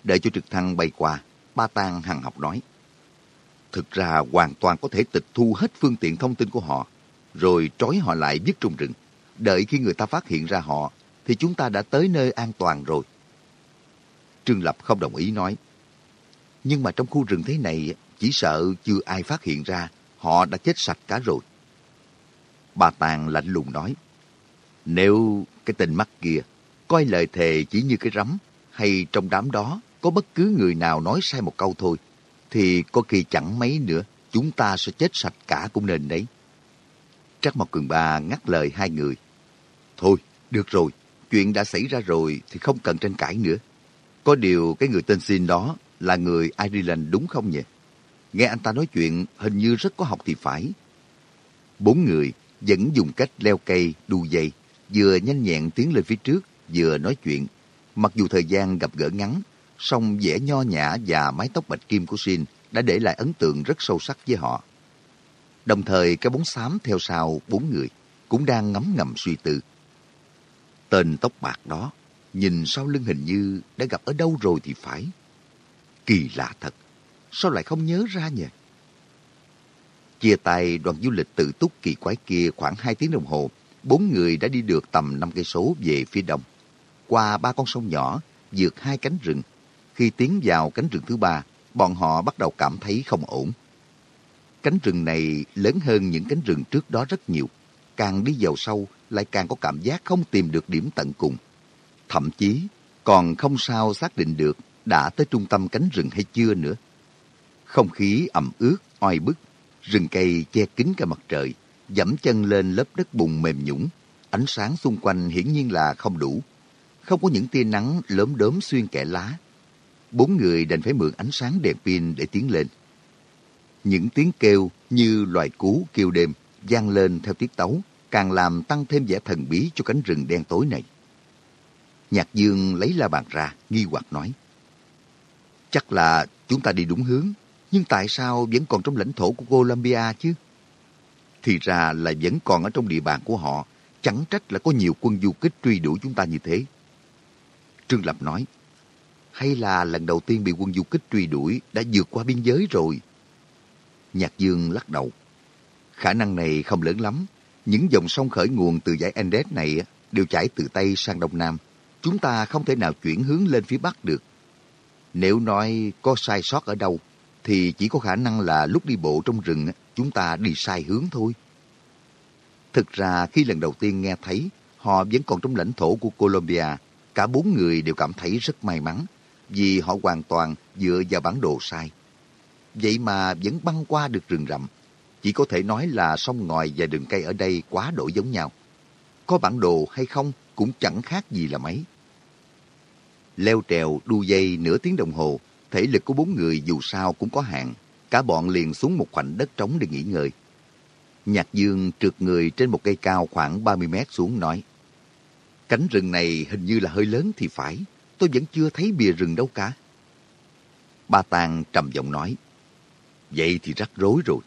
Đợi cho trực thăng bay qua, Ba Tang hằng học nói. Thực ra hoàn toàn có thể tịch thu hết phương tiện thông tin của họ, rồi trói họ lại vứt trong rừng. Đợi khi người ta phát hiện ra họ, thì chúng ta đã tới nơi an toàn rồi. Trương Lập không đồng ý nói. Nhưng mà trong khu rừng thế này, chỉ sợ chưa ai phát hiện ra, họ đã chết sạch cả rồi. Bà Tàng lạnh lùng nói, nếu cái tên mắt kia coi lời thề chỉ như cái rắm, hay trong đám đó có bất cứ người nào nói sai một câu thôi, thì có khi chẳng mấy nữa chúng ta sẽ chết sạch cả cũng nên đấy. Trắc Mộc Cường Ba ngắt lời hai người. Thôi, được rồi, chuyện đã xảy ra rồi thì không cần tranh cãi nữa. Có điều cái người tên Xin đó là người Ireland đúng không nhỉ? Nghe anh ta nói chuyện hình như rất có học thì phải. Bốn người vẫn dùng cách leo cây, đu dây, vừa nhanh nhẹn tiến lên phía trước, vừa nói chuyện. Mặc dù thời gian gặp gỡ ngắn, song vẻ nho nhã và mái tóc bạch kim của Shin đã để lại ấn tượng rất sâu sắc với họ. Đồng thời cái bóng xám theo sau bốn người cũng đang ngấm ngầm suy tư. Tên tóc bạc đó, nhìn sau lưng hình như đã gặp ở đâu rồi thì phải. Kỳ lạ thật, sao lại không nhớ ra nhỉ? Chia tay đoàn du lịch tự túc kỳ quái kia khoảng 2 tiếng đồng hồ, bốn người đã đi được tầm 5 cây số về phía đông. Qua ba con sông nhỏ, vượt hai cánh rừng. Khi tiến vào cánh rừng thứ ba, bọn họ bắt đầu cảm thấy không ổn. Cánh rừng này lớn hơn những cánh rừng trước đó rất nhiều. Càng đi vào sâu, lại càng có cảm giác không tìm được điểm tận cùng. Thậm chí, còn không sao xác định được đã tới trung tâm cánh rừng hay chưa nữa. Không khí ẩm ướt, oi bức, rừng cây che kín cả mặt trời, dẫm chân lên lớp đất bùn mềm nhũng. Ánh sáng xung quanh hiển nhiên là không đủ. Không có những tia nắng lớn đốm xuyên kẽ lá. Bốn người đành phải mượn ánh sáng đèn pin để tiến lên. Những tiếng kêu như loài cú kêu đêm vang lên theo tiết tấu, càng làm tăng thêm vẻ thần bí cho cánh rừng đen tối này. Nhạc Dương lấy la bàn ra, nghi hoặc nói. Chắc là chúng ta đi đúng hướng, nhưng tại sao vẫn còn trong lãnh thổ của Colombia chứ? Thì ra là vẫn còn ở trong địa bàn của họ, chẳng trách là có nhiều quân du kích truy đuổi chúng ta như thế. Trương Lập nói, hay là lần đầu tiên bị quân du kích truy đuổi đã vượt qua biên giới rồi? Nhạc Dương lắc đầu. Khả năng này không lớn lắm. Những dòng sông khởi nguồn từ dãy Andes này đều chảy từ Tây sang Đông Nam. Chúng ta không thể nào chuyển hướng lên phía Bắc được. Nếu nói có sai sót ở đâu, thì chỉ có khả năng là lúc đi bộ trong rừng chúng ta đi sai hướng thôi. Thực ra khi lần đầu tiên nghe thấy họ vẫn còn trong lãnh thổ của Colombia, cả bốn người đều cảm thấy rất may mắn vì họ hoàn toàn dựa vào bản đồ sai. Vậy mà vẫn băng qua được rừng rậm. Chỉ có thể nói là sông ngòi và đường cây ở đây quá đổi giống nhau. Có bản đồ hay không cũng chẳng khác gì là mấy. Leo trèo đu dây nửa tiếng đồng hồ, thể lực của bốn người dù sao cũng có hạn. Cả bọn liền xuống một khoảnh đất trống để nghỉ ngơi. Nhạc Dương trượt người trên một cây cao khoảng 30 mét xuống nói. Cánh rừng này hình như là hơi lớn thì phải. Tôi vẫn chưa thấy bìa rừng đâu cả. Ba Tàng trầm giọng nói. Vậy thì rắc rối rồi.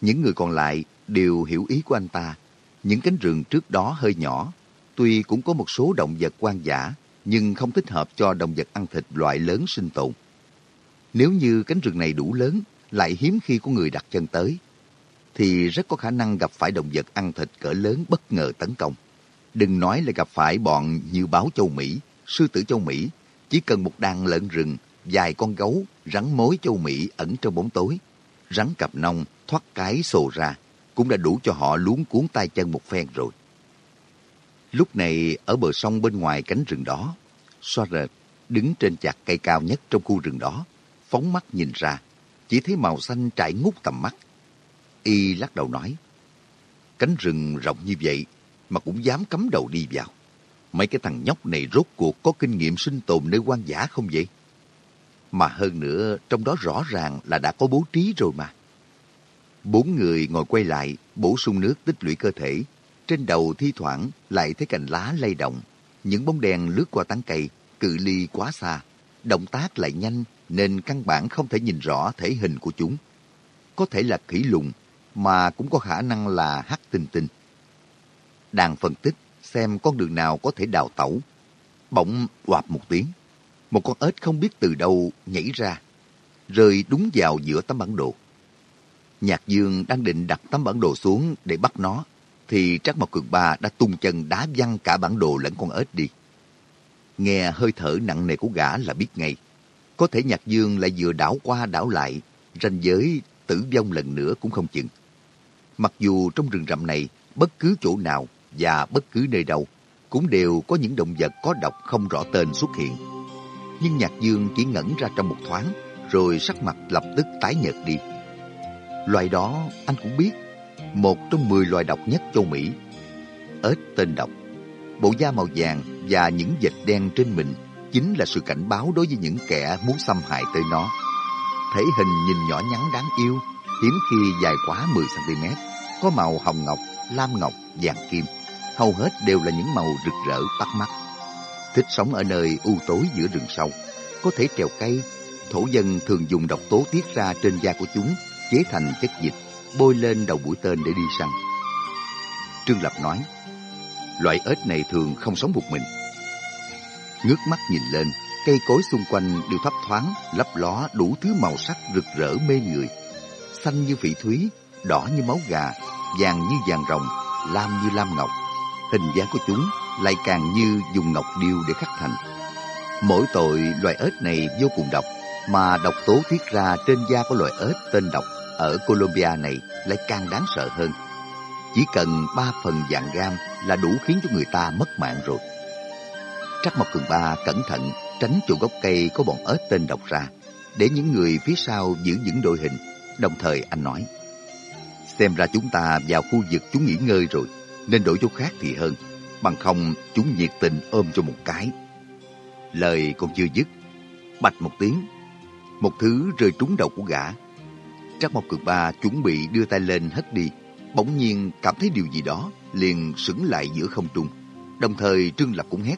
Những người còn lại đều hiểu ý của anh ta. Những cánh rừng trước đó hơi nhỏ, tuy cũng có một số động vật quan dã, nhưng không thích hợp cho động vật ăn thịt loại lớn sinh tồn. Nếu như cánh rừng này đủ lớn, lại hiếm khi có người đặt chân tới, thì rất có khả năng gặp phải động vật ăn thịt cỡ lớn bất ngờ tấn công. Đừng nói là gặp phải bọn như báo châu Mỹ, sư tử châu Mỹ, chỉ cần một đàn lợn rừng, vài con gấu, rắn mối châu Mỹ ẩn trong bóng tối, rắn cặp nông thoát cái sồ ra, cũng đã đủ cho họ luống cuốn tay chân một phen rồi. Lúc này, ở bờ sông bên ngoài cánh rừng đó, Soaret đứng trên chặt cây cao nhất trong khu rừng đó, phóng mắt nhìn ra, chỉ thấy màu xanh trải ngút tầm mắt. Y lắc đầu nói, cánh rừng rộng như vậy mà cũng dám cắm đầu đi vào. Mấy cái thằng nhóc này rốt cuộc có kinh nghiệm sinh tồn nơi quan giả không vậy? Mà hơn nữa, trong đó rõ ràng là đã có bố trí rồi mà. Bốn người ngồi quay lại, bổ sung nước tích lũy cơ thể. Trên đầu thi thoảng lại thấy cành lá lay động. Những bóng đèn lướt qua tán cây, cự ly quá xa. Động tác lại nhanh nên căn bản không thể nhìn rõ thể hình của chúng. Có thể là khỉ lùng, mà cũng có khả năng là hắc tinh tinh. Đang phân tích xem con đường nào có thể đào tẩu. Bỗng quạp một tiếng. Một con ếch không biết từ đâu nhảy ra, rơi đúng vào giữa tấm bản đồ. Nhạc Dương đang định đặt tấm bản đồ xuống để bắt nó, thì Trác Mộc Cường Ba đã tung chân đá văng cả bản đồ lẫn con ếch đi. Nghe hơi thở nặng nề của gã là biết ngay. Có thể Nhạc Dương lại vừa đảo qua đảo lại, ranh giới tử vong lần nữa cũng không chừng. Mặc dù trong rừng rậm này, bất cứ chỗ nào và bất cứ nơi đâu cũng đều có những động vật có độc không rõ tên xuất hiện. Nhưng Nhạc Dương chỉ ngẩn ra trong một thoáng, rồi sắc mặt lập tức tái nhợt đi. Loài đó anh cũng biết, một trong mười loài độc nhất châu Mỹ. Ếch tên độc, bộ da màu vàng và những vệt đen trên mình chính là sự cảnh báo đối với những kẻ muốn xâm hại tới nó. Thể hình nhìn nhỏ nhắn đáng yêu, hiếm khi dài quá 10cm, có màu hồng ngọc, lam ngọc, vàng kim. Hầu hết đều là những màu rực rỡ bắt mắt. Thích sống ở nơi u tối giữa rừng sâu, có thể trèo cây. Thổ dân thường dùng độc tố tiết ra trên da của chúng, chế thành chất dịch, bôi lên đầu mũi tên để đi săn. Trương Lập nói, loại ếch này thường không sống một mình. Ngước mắt nhìn lên, cây cối xung quanh đều thấp thoáng, lấp ló đủ thứ màu sắc rực rỡ mê người. Xanh như phỉ thúy, đỏ như máu gà, vàng như vàng rồng, lam như lam ngọc. Hình dáng của chúng lại càng như dùng ngọc điêu để khắc thành. Mỗi tội loài ếch này vô cùng độc, mà độc tố tiết ra trên da của loài ếch tên độc ở Colombia này lại càng đáng sợ hơn. Chỉ cần ba phần dạng gam là đủ khiến cho người ta mất mạng rồi. Trắc Mộc Cường Ba cẩn thận tránh chỗ gốc cây có bọn ếch tên độc ra, để những người phía sau giữ vững đội hình. Đồng thời anh nói, xem ra chúng ta vào khu vực chúng nghỉ ngơi rồi, nên đổi chỗ khác thì hơn. Bằng không, chúng nhiệt tình ôm cho một cái. Lời còn chưa dứt, bạch một tiếng, một thứ rơi trúng đầu của gã. Trắc Mộc Cực Ba chuẩn bị đưa tay lên hất đi, bỗng nhiên cảm thấy điều gì đó, liền sững lại giữa không trung. Đồng thời Trương Lập cũng hét,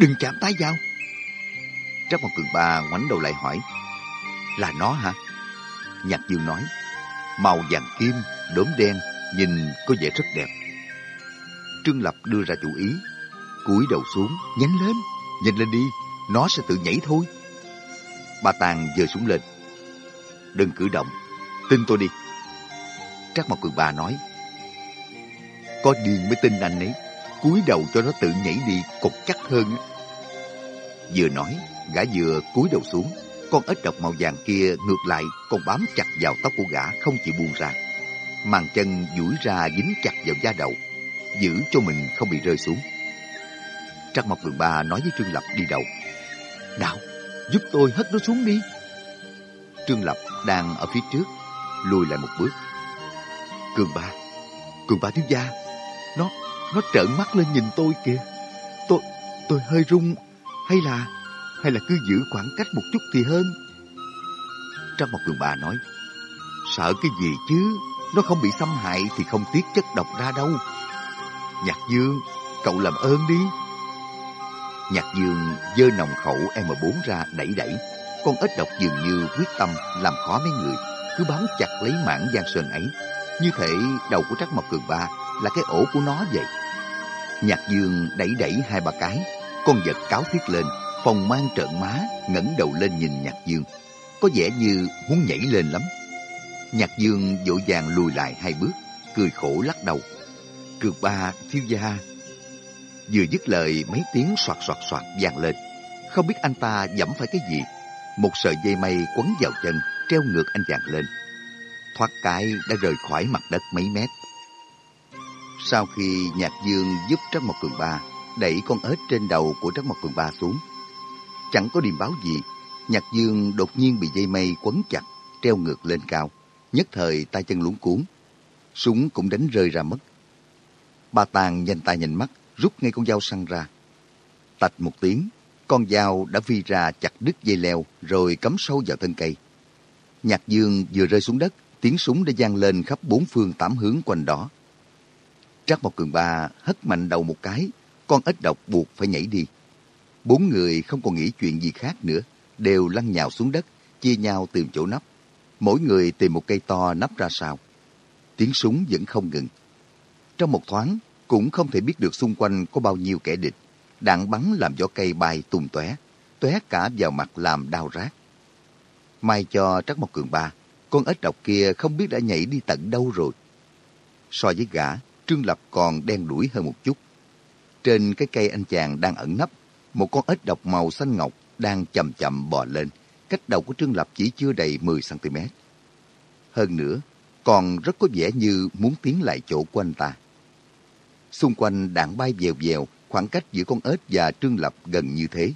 đừng chạm tay dao. Trắc Mộc Cực Ba ngoảnh đầu lại hỏi, là nó hả? Nhạc Dương nói, màu vàng kim, đốm đen, nhìn có vẻ rất đẹp. Trương Lập đưa ra chủ ý, cúi đầu xuống, nhấn lên, nhìn lên đi, nó sẽ tự nhảy thôi. Bà Tàng giơ súng lên. Đừng cử động, tin tôi đi. Trác Mộc Cường Ba nói, có điên mới tin anh ấy, cúi đầu cho nó tự nhảy đi cục chắc hơn. Vừa nói, gã vừa cúi đầu xuống, con ếch độc màu vàng kia ngược lại còn bám chặt vào tóc của gã không chịu buông ra. Màn chân duỗi ra dính chặt vào da đầu, giữ cho mình không bị rơi xuống. Trắc Mộc Cường Ba nói với Trương Lập đi đầu. Nào, giúp tôi hất nó xuống đi. Trương Lập đang ở phía trước, lùi lại một bước. Cường Ba, Cường Ba thiếu gia, nó, nó trợn mắt lên nhìn tôi kìa. Tôi, tôi hơi run, hay là, hay là cứ giữ khoảng cách một chút thì hơn. trong một Cường Ba nói, sợ cái gì chứ, nó không bị xâm hại thì không tiết chất độc ra đâu. Nhạc Dương, cậu làm ơn đi. Nhạc Dương dơ nòng khẩu M4 ra đẩy đẩy. Con ếch độc dường như quyết tâm làm khó mấy người, cứ bám chặt lấy mảng giang sơn ấy. Như thể đầu của Trắc Mộc Cường Ba là cái ổ của nó vậy. Nhạc Dương đẩy đẩy hai ba cái, con vật cáo thiết lên, phòng mang trợn má, ngẩng đầu lên nhìn Nhạc Dương. Có vẻ như muốn nhảy lên lắm. Nhạc Dương vội vàng lùi lại hai bước, cười khổ lắc đầu. Cường ba, thiếu gia. Vừa dứt lời mấy tiếng soạt soạt soạt vang lên. Không biết anh ta dẫm phải cái gì. Một sợi dây mây quấn vào chân, treo ngược anh chàng lên. thoát cái đã rời khỏi mặt đất mấy mét. Sau khi Nhạc Dương giúp Trắc Mộc Cường Ba đẩy con ếch trên đầu của Trắc Mộc Cường Ba xuống, chẳng có điềm báo gì, Nhạc Dương đột nhiên bị dây mây quấn chặt, treo ngược lên cao, nhất thời tay chân luống cuốn, súng cũng đánh rơi ra mất. Ba Tàng nhanh tay nhanh mắt, rút ngay con dao săn ra. Tạch một tiếng, con dao đã phi ra chặt đứt dây leo rồi cắm sâu vào thân cây. Nhạc dương vừa rơi xuống đất, tiếng súng đã vang lên khắp bốn phương tám hướng quanh đó. Trác Mộc Cường Ba hất mạnh đầu một cái, con ếch độc buộc phải nhảy đi. Bốn người không còn nghĩ chuyện gì khác nữa, đều lăn nhào xuống đất, chia nhau tìm chỗ nấp. Mỗi người tìm một cây to nấp ra sau. Tiếng súng vẫn không ngừng. Trong một thoáng, cũng không thể biết được xung quanh có bao nhiêu kẻ địch. Đạn bắn làm gió cây bay tung tóe, tóe cả vào mặt làm đau rát. May cho Trắc Mộc Cường Ba, con ếch độc kia không biết đã nhảy đi tận đâu rồi. So với gã, Trương Lập còn đen đuổi hơn một chút. Trên cái cây anh chàng đang ẩn nấp, một con ếch độc màu xanh ngọc đang chậm chậm bò lên, cách đầu của Trương Lập chỉ chưa đầy 10cm. Hơn nữa, còn rất có vẻ như muốn tiến lại chỗ của anh ta. Xung quanh đạn bay vèo vèo khoảng cách giữa con ếch và Trương Lập gần như thế.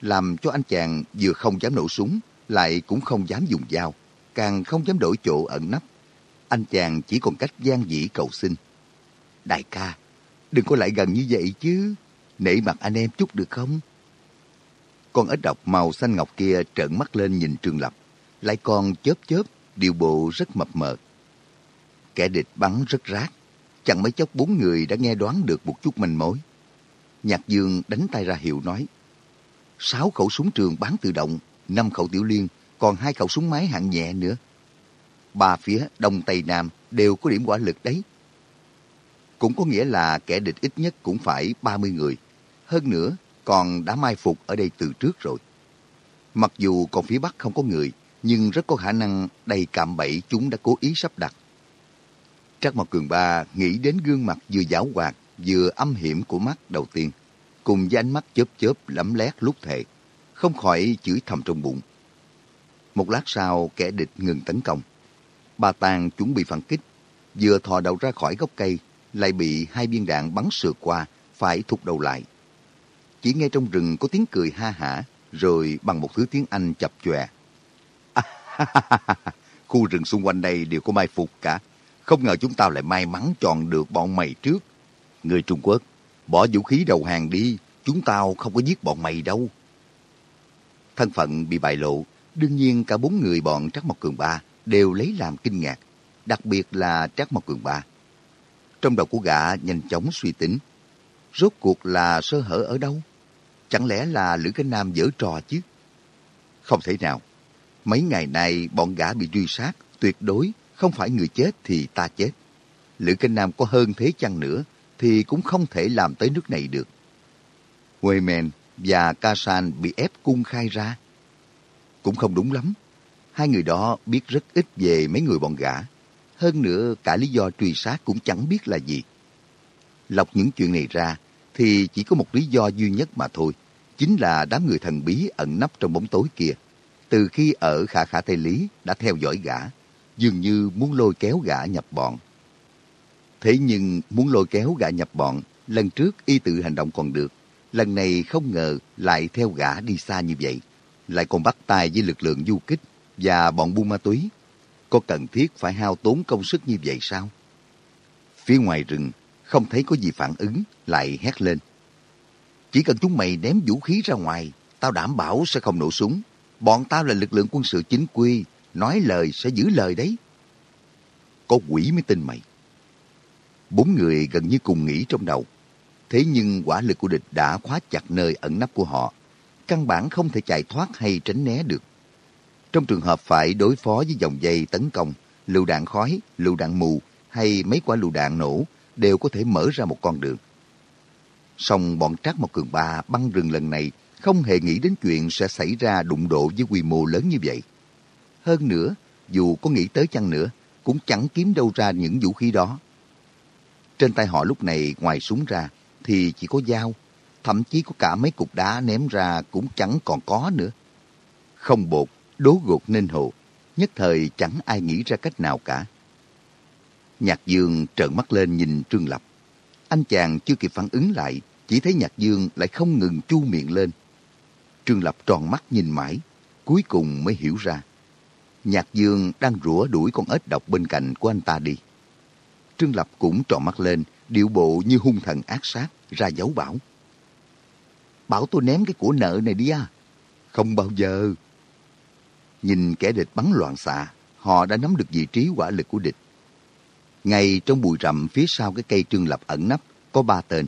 Làm cho anh chàng vừa không dám nổ súng, lại cũng không dám dùng dao, càng không dám đổi chỗ ẩn nấp. Anh chàng chỉ còn cách gian dĩ cầu xin. Đại ca, đừng có lại gần như vậy chứ, nể mặt anh em chút được không? Con ếch độc màu xanh ngọc kia trợn mắt lên nhìn Trương Lập, lại còn chớp chớp, điều bộ rất mập mờ. Kẻ địch bắn rất rác, chẳng mấy chốc bốn người đã nghe đoán được một chút manh mối. Nhạc Dương đánh tay ra hiệu nói, sáu khẩu súng trường bán tự động, năm khẩu tiểu liên, còn hai khẩu súng máy hạng nhẹ nữa. Ba phía Đông Tây Nam đều có điểm quả lực đấy. Cũng có nghĩa là kẻ địch ít nhất cũng phải 30 người. Hơn nữa, còn đã mai phục ở đây từ trước rồi. Mặc dù còn phía Bắc không có người, nhưng rất có khả năng đầy cạm bẫy chúng đã cố ý sắp đặt. Trác Mộc Cường Ba nghĩ đến gương mặt vừa giáo hoạt, vừa âm hiểm của mắt đầu tiên, cùng với ánh mắt chớp chớp lấm lét lúc thệ, không khỏi chửi thầm trong bụng. Một lát sau, kẻ địch ngừng tấn công. Bà Tàng chuẩn bị phản kích, vừa thò đầu ra khỏi gốc cây, lại bị hai viên đạn bắn sượt qua, phải thụt đầu lại. Chỉ nghe trong rừng có tiếng cười ha hả, rồi bằng một thứ tiếng Anh chập chòe. Khu rừng xung quanh đây đều có mai phục cả. Không ngờ chúng ta lại may mắn chọn được bọn mày trước. Người Trung Quốc, bỏ vũ khí đầu hàng đi. Chúng tao không có giết bọn mày đâu. Thân phận bị bại lộ. Đương nhiên cả bốn người bọn trác Mộc Cường Ba đều lấy làm kinh ngạc. Đặc biệt là trác Mộc Cường Ba. Trong đầu của gã nhanh chóng suy tính. Rốt cuộc là sơ hở ở đâu? Chẳng lẽ là Lữ Cái Nam dở trò chứ? Không thể nào. Mấy ngày nay bọn gã bị truy sát, tuyệt đối không phải người chết thì ta chết. Lữ Kinh Nam có hơn thế chăng nữa thì cũng không thể làm tới nước này được. Wayman và Kasan bị ép cung khai ra. Cũng không đúng lắm. Hai người đó biết rất ít về mấy người bọn gã. Hơn nữa cả lý do truy sát cũng chẳng biết là gì. Lọc những chuyện này ra thì chỉ có một lý do duy nhất mà thôi. Chính là đám người thần bí ẩn nấp trong bóng tối kia từ khi ở khả khả Tây Lý đã theo dõi gã, dường như muốn lôi kéo gã nhập bọn. Thế nhưng muốn lôi kéo gã nhập bọn, lần trước y tự hành động còn được, lần này không ngờ lại theo gã đi xa như vậy, lại còn bắt tay với lực lượng du kích và bọn buôn ma túy. Có cần thiết phải hao tốn công sức như vậy sao? Phía ngoài rừng, không thấy có gì phản ứng, lại hét lên. Chỉ cần chúng mày ném vũ khí ra ngoài, tao đảm bảo sẽ không nổ súng. Bọn tao là lực lượng quân sự chính quy, nói lời sẽ giữ lời đấy. Có quỷ mới tin mày. Bốn người gần như cùng nghĩ trong đầu. Thế nhưng quả lực của địch đã khóa chặt nơi ẩn nấp của họ. Căn bản không thể chạy thoát hay tránh né được. Trong trường hợp phải đối phó với dòng dây tấn công, lựu đạn khói, lựu đạn mù hay mấy quả lựu đạn nổ đều có thể mở ra một con đường. Song bọn Trác Mộc Cường Ba băng rừng lần này không hề nghĩ đến chuyện sẽ xảy ra đụng độ với quy mô lớn như vậy. Hơn nữa, dù có nghĩ tới chăng nữa, cũng chẳng kiếm đâu ra những vũ khí đó. Trên tay họ lúc này ngoài súng ra thì chỉ có dao, thậm chí có cả mấy cục đá ném ra cũng chẳng còn có nữa. Không bột, đố gột nên hồ. nhất thời chẳng ai nghĩ ra cách nào cả. Nhạc Dương trợn mắt lên nhìn Trương Lập. Anh chàng chưa kịp phản ứng lại, chỉ thấy Nhạc Dương lại không ngừng chu miệng lên. Trương Lập tròn mắt nhìn mãi, cuối cùng mới hiểu ra. Nhạc Dương đang rủa đuổi con ếch độc bên cạnh của anh ta đi. Trương Lập cũng tròn mắt lên, điệu bộ như hung thần ác sát, ra dấu bảo. Bảo tôi ném cái của nợ này đi à? Không bao giờ. Nhìn kẻ địch bắn loạn xạ, họ đã nắm được vị trí quả lực của địch. Ngay trong bụi rậm phía sau cái cây trương lập ẩn nấp có ba tên.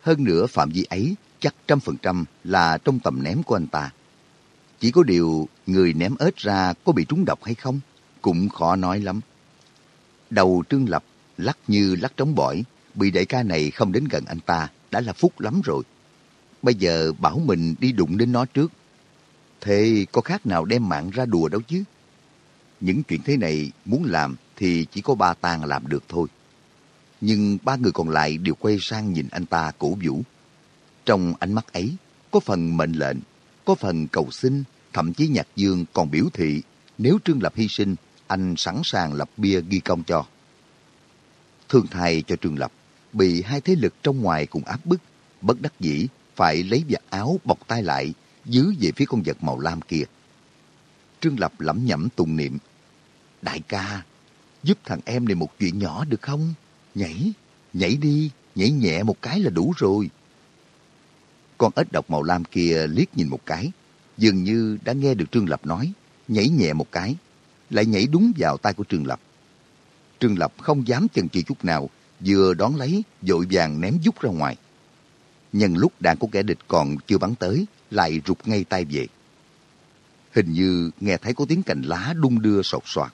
Hơn nữa phạm vi ấy chắc trăm phần trăm là trong tầm ném của anh ta. Chỉ có điều người ném ếch ra có bị trúng độc hay không cũng khó nói lắm. Đầu trương lập lắc như lắc trống bỏi, bị đại ca này không đến gần anh ta đã là phúc lắm rồi. Bây giờ bảo mình đi đụng đến nó trước. Thế có khác nào đem mạng ra đùa đâu chứ? Những chuyện thế này muốn làm thì chỉ có ba tang làm được thôi. Nhưng ba người còn lại đều quay sang nhìn anh ta cổ vũ. Trong ánh mắt ấy, có phần mệnh lệnh, có phần cầu xin, thậm chí Nhạc Dương còn biểu thị nếu Trương Lập hy sinh, anh sẵn sàng lập bia ghi công cho. Thương thầy cho Trương Lập, bị hai thế lực trong ngoài cùng áp bức, bất đắc dĩ phải lấy vạt áo bọc tay lại, dứ về phía con vật màu lam kia. Trương Lập lẩm nhẩm tùng niệm. Đại ca, giúp thằng em này một chuyện nhỏ được không? Nhảy, nhảy đi, nhảy nhẹ một cái là đủ rồi. Con ếch độc màu lam kia liếc nhìn một cái, dường như đã nghe được Trương Lập nói, nhảy nhẹ một cái, lại nhảy đúng vào tay của Trương Lập. Trương Lập không dám chần chừ chút nào, vừa đón lấy, vội vàng ném dút ra ngoài. Nhân lúc đạn của kẻ địch còn chưa bắn tới, lại rụt ngay tay về. Hình như nghe thấy có tiếng cành lá đung đưa sột soạt.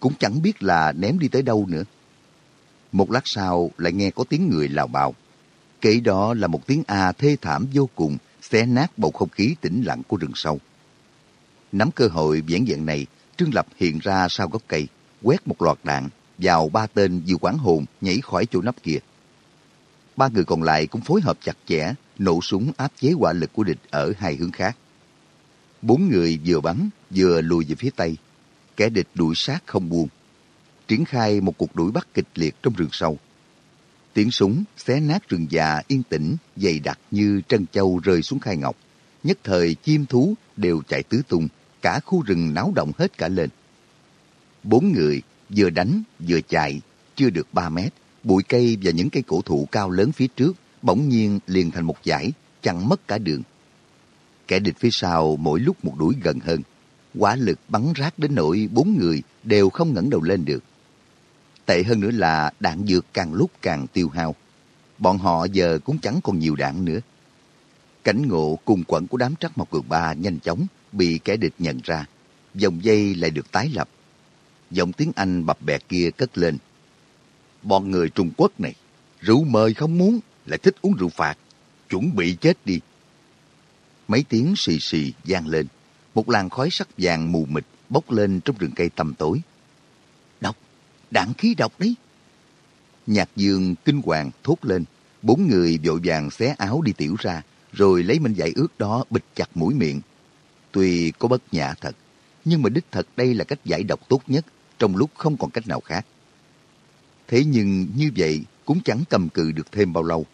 Cũng chẳng biết là ném đi tới đâu nữa. Một lát sau lại nghe có tiếng người lào bào. Kể đó là một tiếng A thê thảm vô cùng, xé nát bầu không khí tĩnh lặng của rừng sâu. Nắm cơ hội viễn dạng này, Trương Lập hiện ra sau gốc cây, quét một loạt đạn vào ba tên vừa quán hồn nhảy khỏi chỗ nắp kia. Ba người còn lại cũng phối hợp chặt chẽ, nổ súng áp chế hỏa lực của địch ở hai hướng khác. Bốn người vừa bắn, vừa lùi về phía tây. Kẻ địch đuổi sát không buông. Triển khai một cuộc đuổi bắt kịch liệt trong rừng sâu. Tiếng súng xé nát rừng già yên tĩnh, dày đặc như trân châu rơi xuống khai ngọc. Nhất thời chim thú đều chạy tứ tung, cả khu rừng náo động hết cả lên. Bốn người vừa đánh vừa chạy, chưa được ba mét, bụi cây và những cây cổ thụ cao lớn phía trước bỗng nhiên liền thành một dải, chặn mất cả đường. Kẻ địch phía sau mỗi lúc một đuổi gần hơn. Quả lực bắn rác đến nỗi bốn người đều không ngẩng đầu lên được. Tệ hơn nữa là đạn dược càng lúc càng tiêu hao. Bọn họ giờ cũng chẳng còn nhiều đạn nữa. Cảnh ngộ cùng quẩn của đám trắc mọc cường ba nhanh chóng bị kẻ địch nhận ra. Dòng dây lại được tái lập. Giọng tiếng Anh bập bẹ kia cất lên. Bọn người Trung Quốc này, rượu mời không muốn, lại thích uống rượu phạt. Chuẩn bị chết đi. Mấy tiếng xì xì gian lên. Một làn khói sắc vàng mù mịt bốc lên trong rừng cây tăm tối. Độc, đạn khí độc đấy. Nhạc dương kinh hoàng thốt lên. Bốn người vội vàng xé áo đi tiểu ra, rồi lấy mình giải ướt đó bịt chặt mũi miệng. Tuy có bất nhã thật, nhưng mà đích thật đây là cách giải độc tốt nhất trong lúc không còn cách nào khác. Thế nhưng như vậy cũng chẳng cầm cự được thêm bao lâu.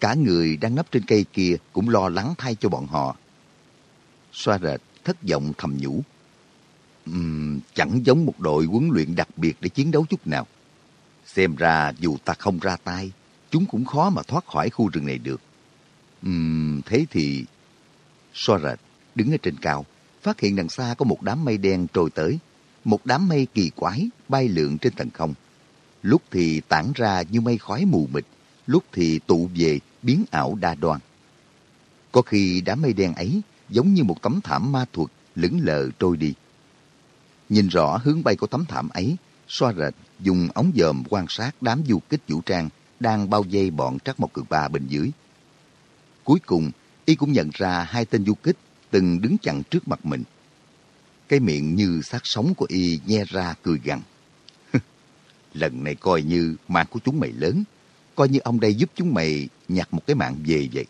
Cả người đang nấp trên cây kia cũng lo lắng thay cho bọn họ. Xoa rệt, thất vọng thầm nhủ. Uhm, chẳng giống một đội huấn luyện đặc biệt để chiến đấu chút nào. Xem ra dù ta không ra tay, chúng cũng khó mà thoát khỏi khu rừng này được. Uhm, thế thì... Xoa rệt, đứng ở trên cao, phát hiện đằng xa có một đám mây đen trôi tới. Một đám mây kỳ quái bay lượn trên tầng không lúc thì tản ra như mây khói mù mịt, lúc thì tụ về biến ảo đa đoan. Có khi đám mây đen ấy giống như một tấm thảm ma thuật lững lờ trôi đi. Nhìn rõ hướng bay của tấm thảm ấy, xoa rệt dùng ống dòm quan sát đám du kích vũ trang đang bao vây bọn trắc một cực ba bên dưới. Cuối cùng, y cũng nhận ra hai tên du kích từng đứng chặn trước mặt mình. Cái miệng như sát sống của y nhe ra cười gằn lần này coi như mạng của chúng mày lớn, coi như ông đây giúp chúng mày nhặt một cái mạng về vậy.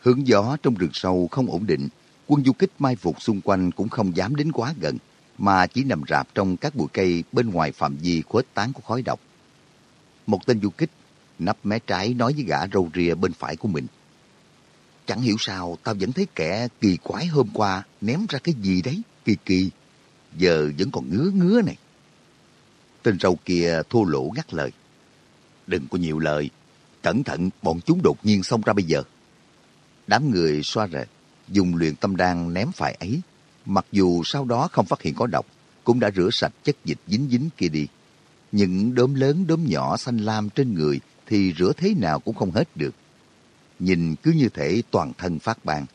Hướng gió trong rừng sâu không ổn định, quân du kích mai phục xung quanh cũng không dám đến quá gần, mà chỉ nằm rạp trong các bụi cây bên ngoài phạm vi khuếch tán của khói độc. Một tên du kích nắp mé trái nói với gã râu ria bên phải của mình. Chẳng hiểu sao tao vẫn thấy kẻ kỳ quái hôm qua ném ra cái gì đấy, kỳ kỳ. Giờ vẫn còn ngứa ngứa này. Tên râu kia thô lỗ ngắt lời. Đừng có nhiều lời. Cẩn thận bọn chúng đột nhiên xông ra bây giờ. Đám người xoa rệt, dùng luyện tâm đan ném phải ấy. Mặc dù sau đó không phát hiện có độc, cũng đã rửa sạch chất dịch dính dính kia đi. Những đốm lớn đốm nhỏ xanh lam trên người thì rửa thế nào cũng không hết được. Nhìn cứ như thể toàn thân phát ban.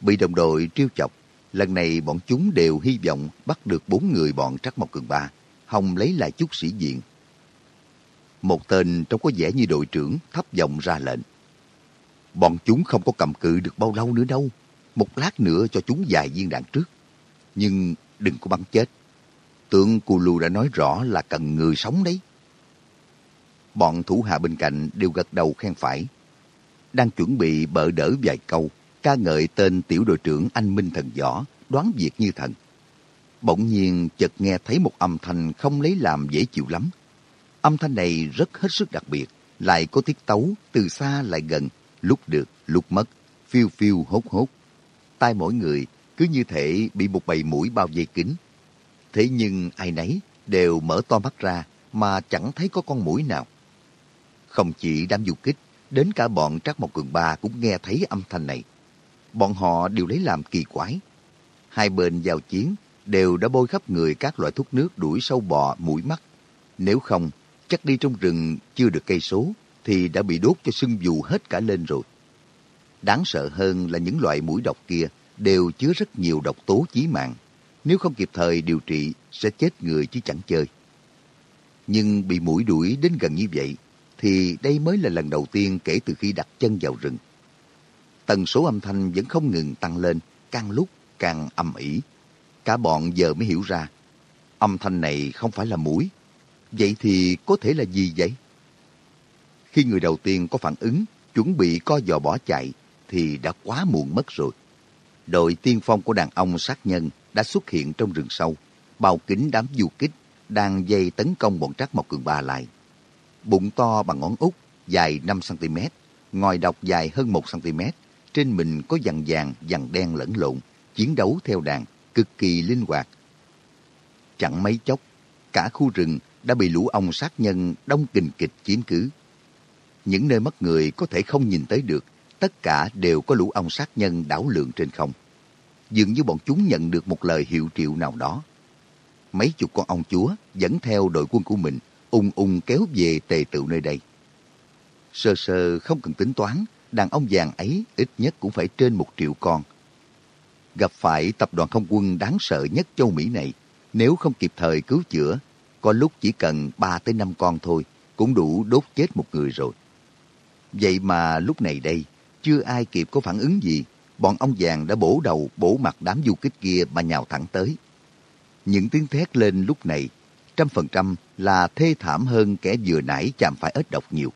Bị đồng đội trêu chọc, lần này bọn chúng đều hy vọng bắt được bốn người bọn Trắc Mộc Cường Ba, hòng lấy lại chút sĩ diện. Một tên trông có vẻ như đội trưởng thấp giọng ra lệnh. Bọn chúng không có cầm cự được bao lâu nữa đâu. Một lát nữa cho chúng vài viên đạn trước. Nhưng đừng có bắn chết. Tượng Cù Lù đã nói rõ là cần người sống đấy. Bọn thủ hạ bên cạnh đều gật đầu khen phải. Đang chuẩn bị bợ đỡ vài câu, ca ngợi tên tiểu đội trưởng anh Minh Thần Võ, đoán việc như thần. Bỗng nhiên chợt nghe thấy một âm thanh không lấy làm dễ chịu lắm. Âm thanh này rất hết sức đặc biệt, lại có tiết tấu từ xa lại gần, lúc được, lúc mất, phiêu phiêu hốt hốt. Tai mỗi người cứ như thể bị một bầy mũi bao vây kín. Thế nhưng ai nấy đều mở to mắt ra mà chẳng thấy có con mũi nào. Không chỉ đám du kích, đến cả bọn Trác Mộc Cường Ba cũng nghe thấy âm thanh này. Bọn họ đều lấy làm kỳ quái. Hai bên giao chiến đều đã bôi khắp người các loại thuốc nước đuổi sâu bọ, mũi mắt. Nếu không, chắc đi trong rừng chưa được cây số thì đã bị đốt cho sưng dù hết cả lên rồi. Đáng sợ hơn là những loại mũi độc kia đều chứa rất nhiều độc tố chí mạng. Nếu không kịp thời điều trị sẽ chết người chứ chẳng chơi. Nhưng bị mũi đuổi đến gần như vậy thì đây mới là lần đầu tiên kể từ khi đặt chân vào rừng. Tần số âm thanh vẫn không ngừng tăng lên, càng lúc càng âm ỉ. Cả bọn giờ mới hiểu ra, âm thanh này không phải là mũi. Vậy thì có thể là gì vậy? Khi người đầu tiên có phản ứng, chuẩn bị co giò bỏ chạy, thì đã quá muộn mất rồi. Đội tiên phong của đàn ông sát nhân đã xuất hiện trong rừng sâu, bao kính đám du kích đang dây tấn công bọn trác Mộc Cường Ba lại. Bụng to bằng ngón út, dài 5cm, ngòi độc dài hơn 1cm, trên mình có dằn vàng, dằn đen lẫn lộn, chiến đấu theo đàn, cực kỳ linh hoạt. Chẳng mấy chốc, cả khu rừng đã bị lũ ong sát nhân đông kình kịch chiếm cứ. Những nơi mất người có thể không nhìn tới được, tất cả đều có lũ ong sát nhân đảo lượng trên không. Dường như bọn chúng nhận được một lời hiệu triệu nào đó. Mấy chục con ong chúa dẫn theo đội quân của mình ung ung kéo về tề tựu nơi đây. Sơ sơ không cần tính toán, đàn ông vàng ấy ít nhất cũng phải trên một triệu con. Gặp phải tập đoàn không quân đáng sợ nhất châu Mỹ này, nếu không kịp thời cứu chữa, có lúc chỉ cần 3 tới 5 con thôi, cũng đủ đốt chết một người rồi. Vậy mà lúc này đây, chưa ai kịp có phản ứng gì, bọn ông vàng đã bổ đầu bổ mặt đám du kích kia mà nhào thẳng tới. Những tiếng thét lên lúc này, trăm phần trăm là thê thảm hơn kẻ vừa nãy chạm phải ếch độc nhiều.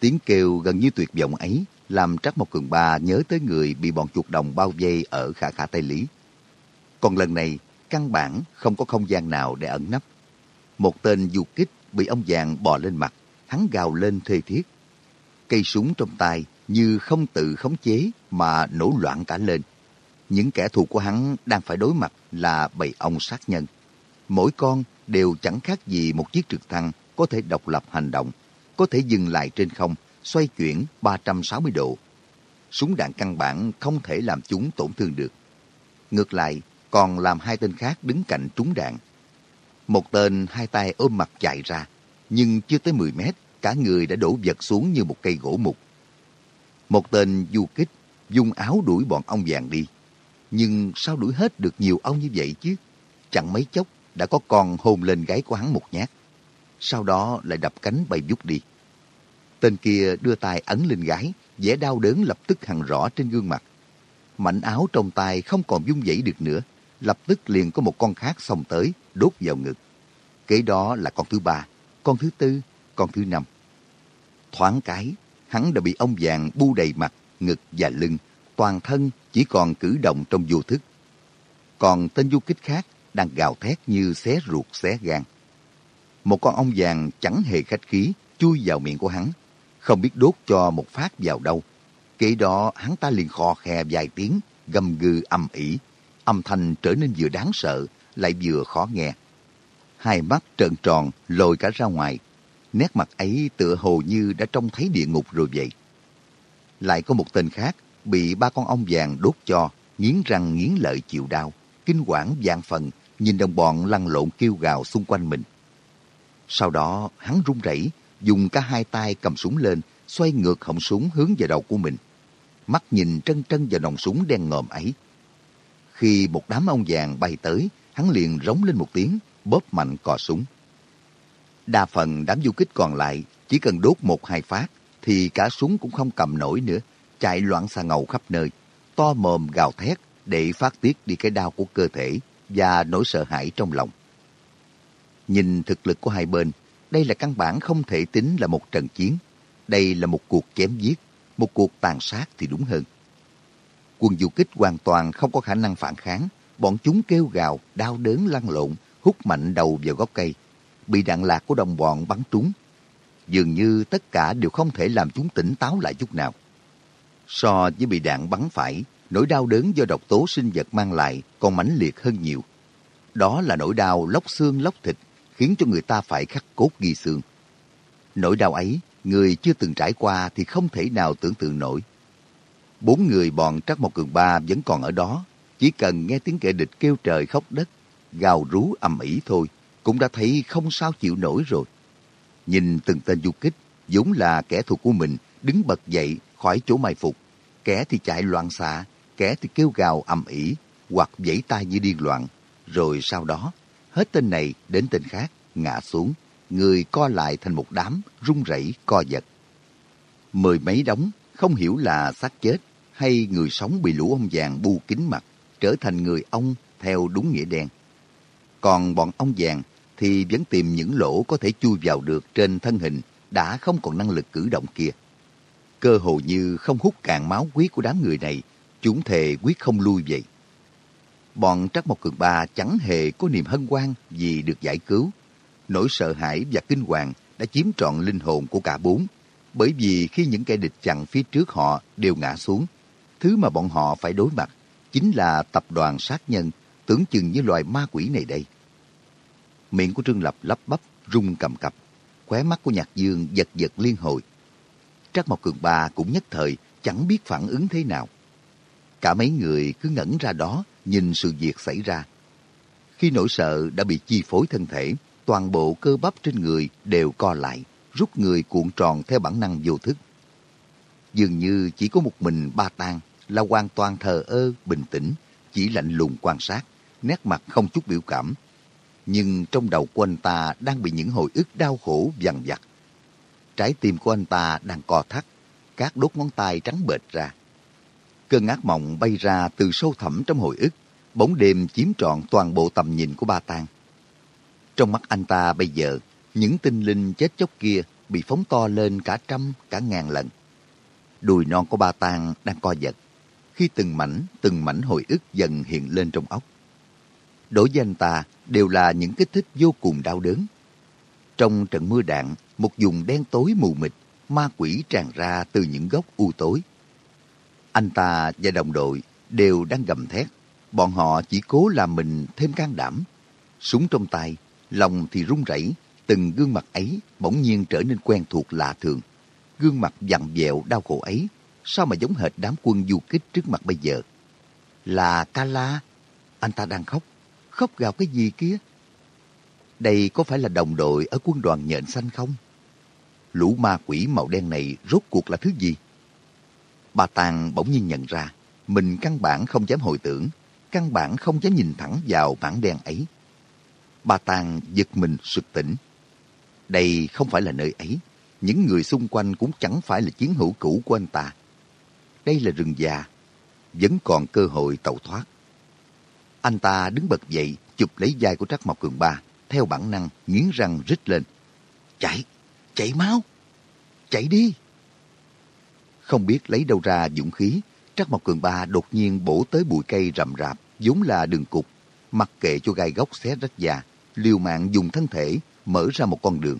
Tiếng kêu gần như tuyệt vọng ấy làm Trắc Mộc Cường Ba nhớ tới người bị bọn chuột đồng bao vây ở khả khả Tây Lý. Còn lần này, căn bản không có không gian nào để ẩn nấp. Một tên du kích bị ông vàng bò lên mặt, hắn gào lên thê thiết. Cây súng trong tay như không tự khống chế mà nổ loạn cả lên. Những kẻ thù của hắn đang phải đối mặt là bầy ong sát nhân. Mỗi con đều chẳng khác gì một chiếc trực thăng có thể độc lập hành động, có thể dừng lại trên không, xoay chuyển 360 độ. Súng đạn căn bản không thể làm chúng tổn thương được. Ngược lại, còn làm hai tên khác đứng cạnh trúng đạn. Một tên hai tay ôm mặt chạy ra, nhưng chưa tới 10 mét, cả người đã đổ vật xuống như một cây gỗ mục. Một tên du kích dùng áo đuổi bọn ông vàng đi. Nhưng sao đuổi hết được nhiều ong như vậy chứ? Chẳng mấy chốc đã có con hôn lên gáy của hắn một nhát. Sau đó lại đập cánh bay vút đi. Tên kia đưa tay ấn lên gái, vẻ đau đớn lập tức hằn rõ trên gương mặt. Mảnh áo trong tay không còn dung dãy được nữa, lập tức liền có một con khác xông tới, đốt vào ngực. Kế đó là con thứ ba, con thứ tư, con thứ năm. Thoáng cái, hắn đã bị ông vàng bu đầy mặt, ngực và lưng, toàn thân chỉ còn cử động trong vô thức. Còn tên du kích khác đang gào thét như xé ruột xé gan. Một con ong vàng chẳng hề khách khí chui vào miệng của hắn, không biết đốt cho một phát vào đâu. Kế đó hắn ta liền khò khe vài tiếng, gầm gừ âm ỉ, âm thanh trở nên vừa đáng sợ lại vừa khó nghe. Hai mắt trợn tròn lồi cả ra ngoài, nét mặt ấy tựa hồ như đã trông thấy địa ngục rồi vậy. Lại có một tên khác bị ba con ong vàng đốt cho, nghiến răng nghiến lợi chịu đau, kinh quản vạn phần, nhìn đồng bọn lăn lộn kêu gào xung quanh mình. Sau đó hắn run rẩy, dùng cả hai tay cầm súng lên, xoay ngược họng súng hướng về đầu của mình. Mắt nhìn trân trân vào nòng súng đen ngòm ấy. Khi một đám ong vàng bay tới, hắn liền rống lên một tiếng, bóp mạnh cò súng. Đa phần đám du kích còn lại chỉ cần đốt một hai phát thì cả súng cũng không cầm nổi nữa, chạy loạn xà ngầu khắp nơi, to mồm gào thét để phát tiết đi cái đau của cơ thể và nỗi sợ hãi trong lòng. Nhìn thực lực của hai bên, đây là căn bản không thể tính là một trận chiến. Đây là một cuộc chém giết, một cuộc tàn sát thì đúng hơn. Quân du kích hoàn toàn không có khả năng phản kháng. Bọn chúng kêu gào, đau đớn lăn lộn, hút mạnh đầu vào gốc cây. Bị đạn lạc của đồng bọn bắn trúng. Dường như tất cả đều không thể làm chúng tỉnh táo lại chút nào. So với bị đạn bắn phải, nỗi đau đớn do độc tố sinh vật mang lại còn mãnh liệt hơn nhiều. Đó là nỗi đau lóc xương lóc thịt, khiến cho người ta phải khắc cốt ghi xương. Nỗi đau ấy, người chưa từng trải qua thì không thể nào tưởng tượng nổi. Bốn người bọn Trắc Mộc Cường Ba vẫn còn ở đó, chỉ cần nghe tiếng kẻ địch kêu trời khóc đất, gào rú ầm ĩ thôi, cũng đã thấy không sao chịu nổi rồi. Nhìn từng tên du kích, vốn là kẻ thù của mình, đứng bật dậy khỏi chỗ mai phục. Kẻ thì chạy loạn xạ, kẻ thì kêu gào ầm ĩ, hoặc vẫy tay như điên loạn. Rồi sau đó, hết tên này đến tên khác, ngã xuống, người co lại thành một đám, run rẩy co giật. Mười mấy đống, không hiểu là xác chết hay người sống bị lũ ông vàng bu kín mặt, trở thành người ông theo đúng nghĩa đen. Còn bọn ông vàng thì vẫn tìm những lỗ có thể chui vào được trên thân hình đã không còn năng lực cử động kia. Cơ hồ như không hút cạn máu huyết của đám người này, chúng thề quyết không lui vậy. Bọn Trắc Mộc Cường Ba chẳng hề có niềm hân hoan vì được giải cứu. Nỗi sợ hãi và kinh hoàng đã chiếm trọn linh hồn của cả bốn. Bởi vì khi những kẻ địch chặn phía trước họ đều ngã xuống, thứ mà bọn họ phải đối mặt chính là tập đoàn sát nhân tưởng chừng như loài ma quỷ này đây. Miệng của Trương Lập lắp bắp, rung cầm cập. Khóe mắt của Nhạc Dương giật giật liên hồi. Trắc Mộc Cường Ba cũng nhất thời chẳng biết phản ứng thế nào. Cả mấy người cứ ngẩn ra đó nhìn sự việc xảy ra. Khi nỗi sợ đã bị chi phối thân thể, toàn bộ cơ bắp trên người đều co lại, rút người cuộn tròn theo bản năng vô thức. Dường như chỉ có một mình ba tang là hoàn toàn thờ ơ, bình tĩnh, chỉ lạnh lùng quan sát, nét mặt không chút biểu cảm. Nhưng trong đầu của anh ta đang bị những hồi ức đau khổ dằn vặt. Trái tim của anh ta đang co thắt, các đốt ngón tay trắng bệch ra. Cơn ác mộng bay ra từ sâu thẳm trong hồi ức, bóng đêm chiếm trọn toàn bộ tầm nhìn của ba tang. Trong mắt anh ta bây giờ, những tinh linh chết chóc kia bị phóng to lên cả trăm, cả ngàn lần. Đùi non của ba tang đang co giật, khi từng mảnh, từng mảnh hồi ức dần hiện lên trong óc. Đối với anh ta đều là những kích thích vô cùng đau đớn. Trong trận mưa đạn, một vùng đen tối mù mịt, ma quỷ tràn ra từ những góc u tối. Anh ta và đồng đội đều đang gầm thét. Bọn họ chỉ cố làm mình thêm can đảm. Súng trong tay, lòng thì run rẩy. Từng gương mặt ấy bỗng nhiên trở nên quen thuộc lạ thường. Gương mặt dặn dẹo đau khổ ấy, sao mà giống hệt đám quân du kích trước mặt bây giờ? Là Kala. Anh ta đang khóc. Khóc gào cái gì kia? Đây có phải là đồng đội ở quân đoàn nhện xanh không? Lũ ma quỷ màu đen này rốt cuộc là thứ gì? Bà Tàng bỗng nhiên nhận ra, mình căn bản không dám hồi tưởng, căn bản không dám nhìn thẳng vào mảng đen ấy. Bà Tàng giật mình sực tỉnh. Đây không phải là nơi ấy, những người xung quanh cũng chẳng phải là chiến hữu cũ của anh ta. Đây là rừng già, vẫn còn cơ hội tẩu thoát. Anh ta đứng bật dậy, chụp lấy vai của Trác Mộc Cường Ba, theo bản năng nghiến răng rít lên. Chạy, chạy mau, chạy đi. Không biết lấy đâu ra dũng khí, Trắc Mộc Cường Ba đột nhiên bổ tới bụi cây rậm rạp, vốn là đường cục. mặc kệ cho gai góc xé rách da, liều mạng dùng thân thể mở ra một con đường.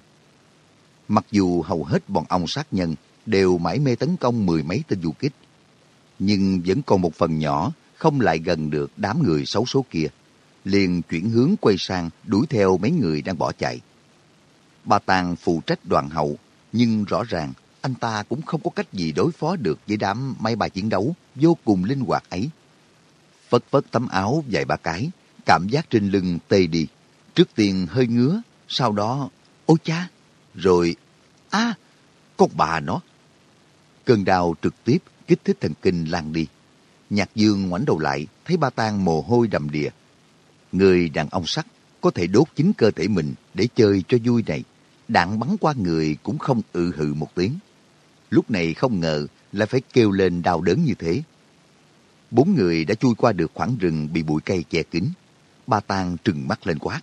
Mặc dù hầu hết bọn ông sát nhân đều mãi mê tấn công mười mấy tên du kích, nhưng vẫn còn một phần nhỏ không lại gần được đám người xấu số kia. Liền chuyển hướng quay sang đuổi theo mấy người đang bỏ chạy. Ba Tàng phụ trách đoàn hậu, nhưng rõ ràng anh ta cũng không có cách gì đối phó được với đám máy bay chiến đấu vô cùng linh hoạt ấy. Phất phất tấm áo dài ba cái, cảm giác trên lưng tê đi. Trước tiên hơi ngứa, sau đó, ôi cha, rồi, à, con bà nó. Cơn đau trực tiếp kích thích thần kinh lan đi. Nhạc dương ngoảnh đầu lại, thấy ba tang mồ hôi đầm đìa. Người đàn ông sắt có thể đốt chính cơ thể mình để chơi cho vui này. Đạn bắn qua người cũng không ự hự một tiếng. Lúc này không ngờ lại phải kêu lên đau đớn như thế. Bốn người đã chui qua được khoảng rừng bị bụi cây che kín. Ba tang trừng mắt lên quát.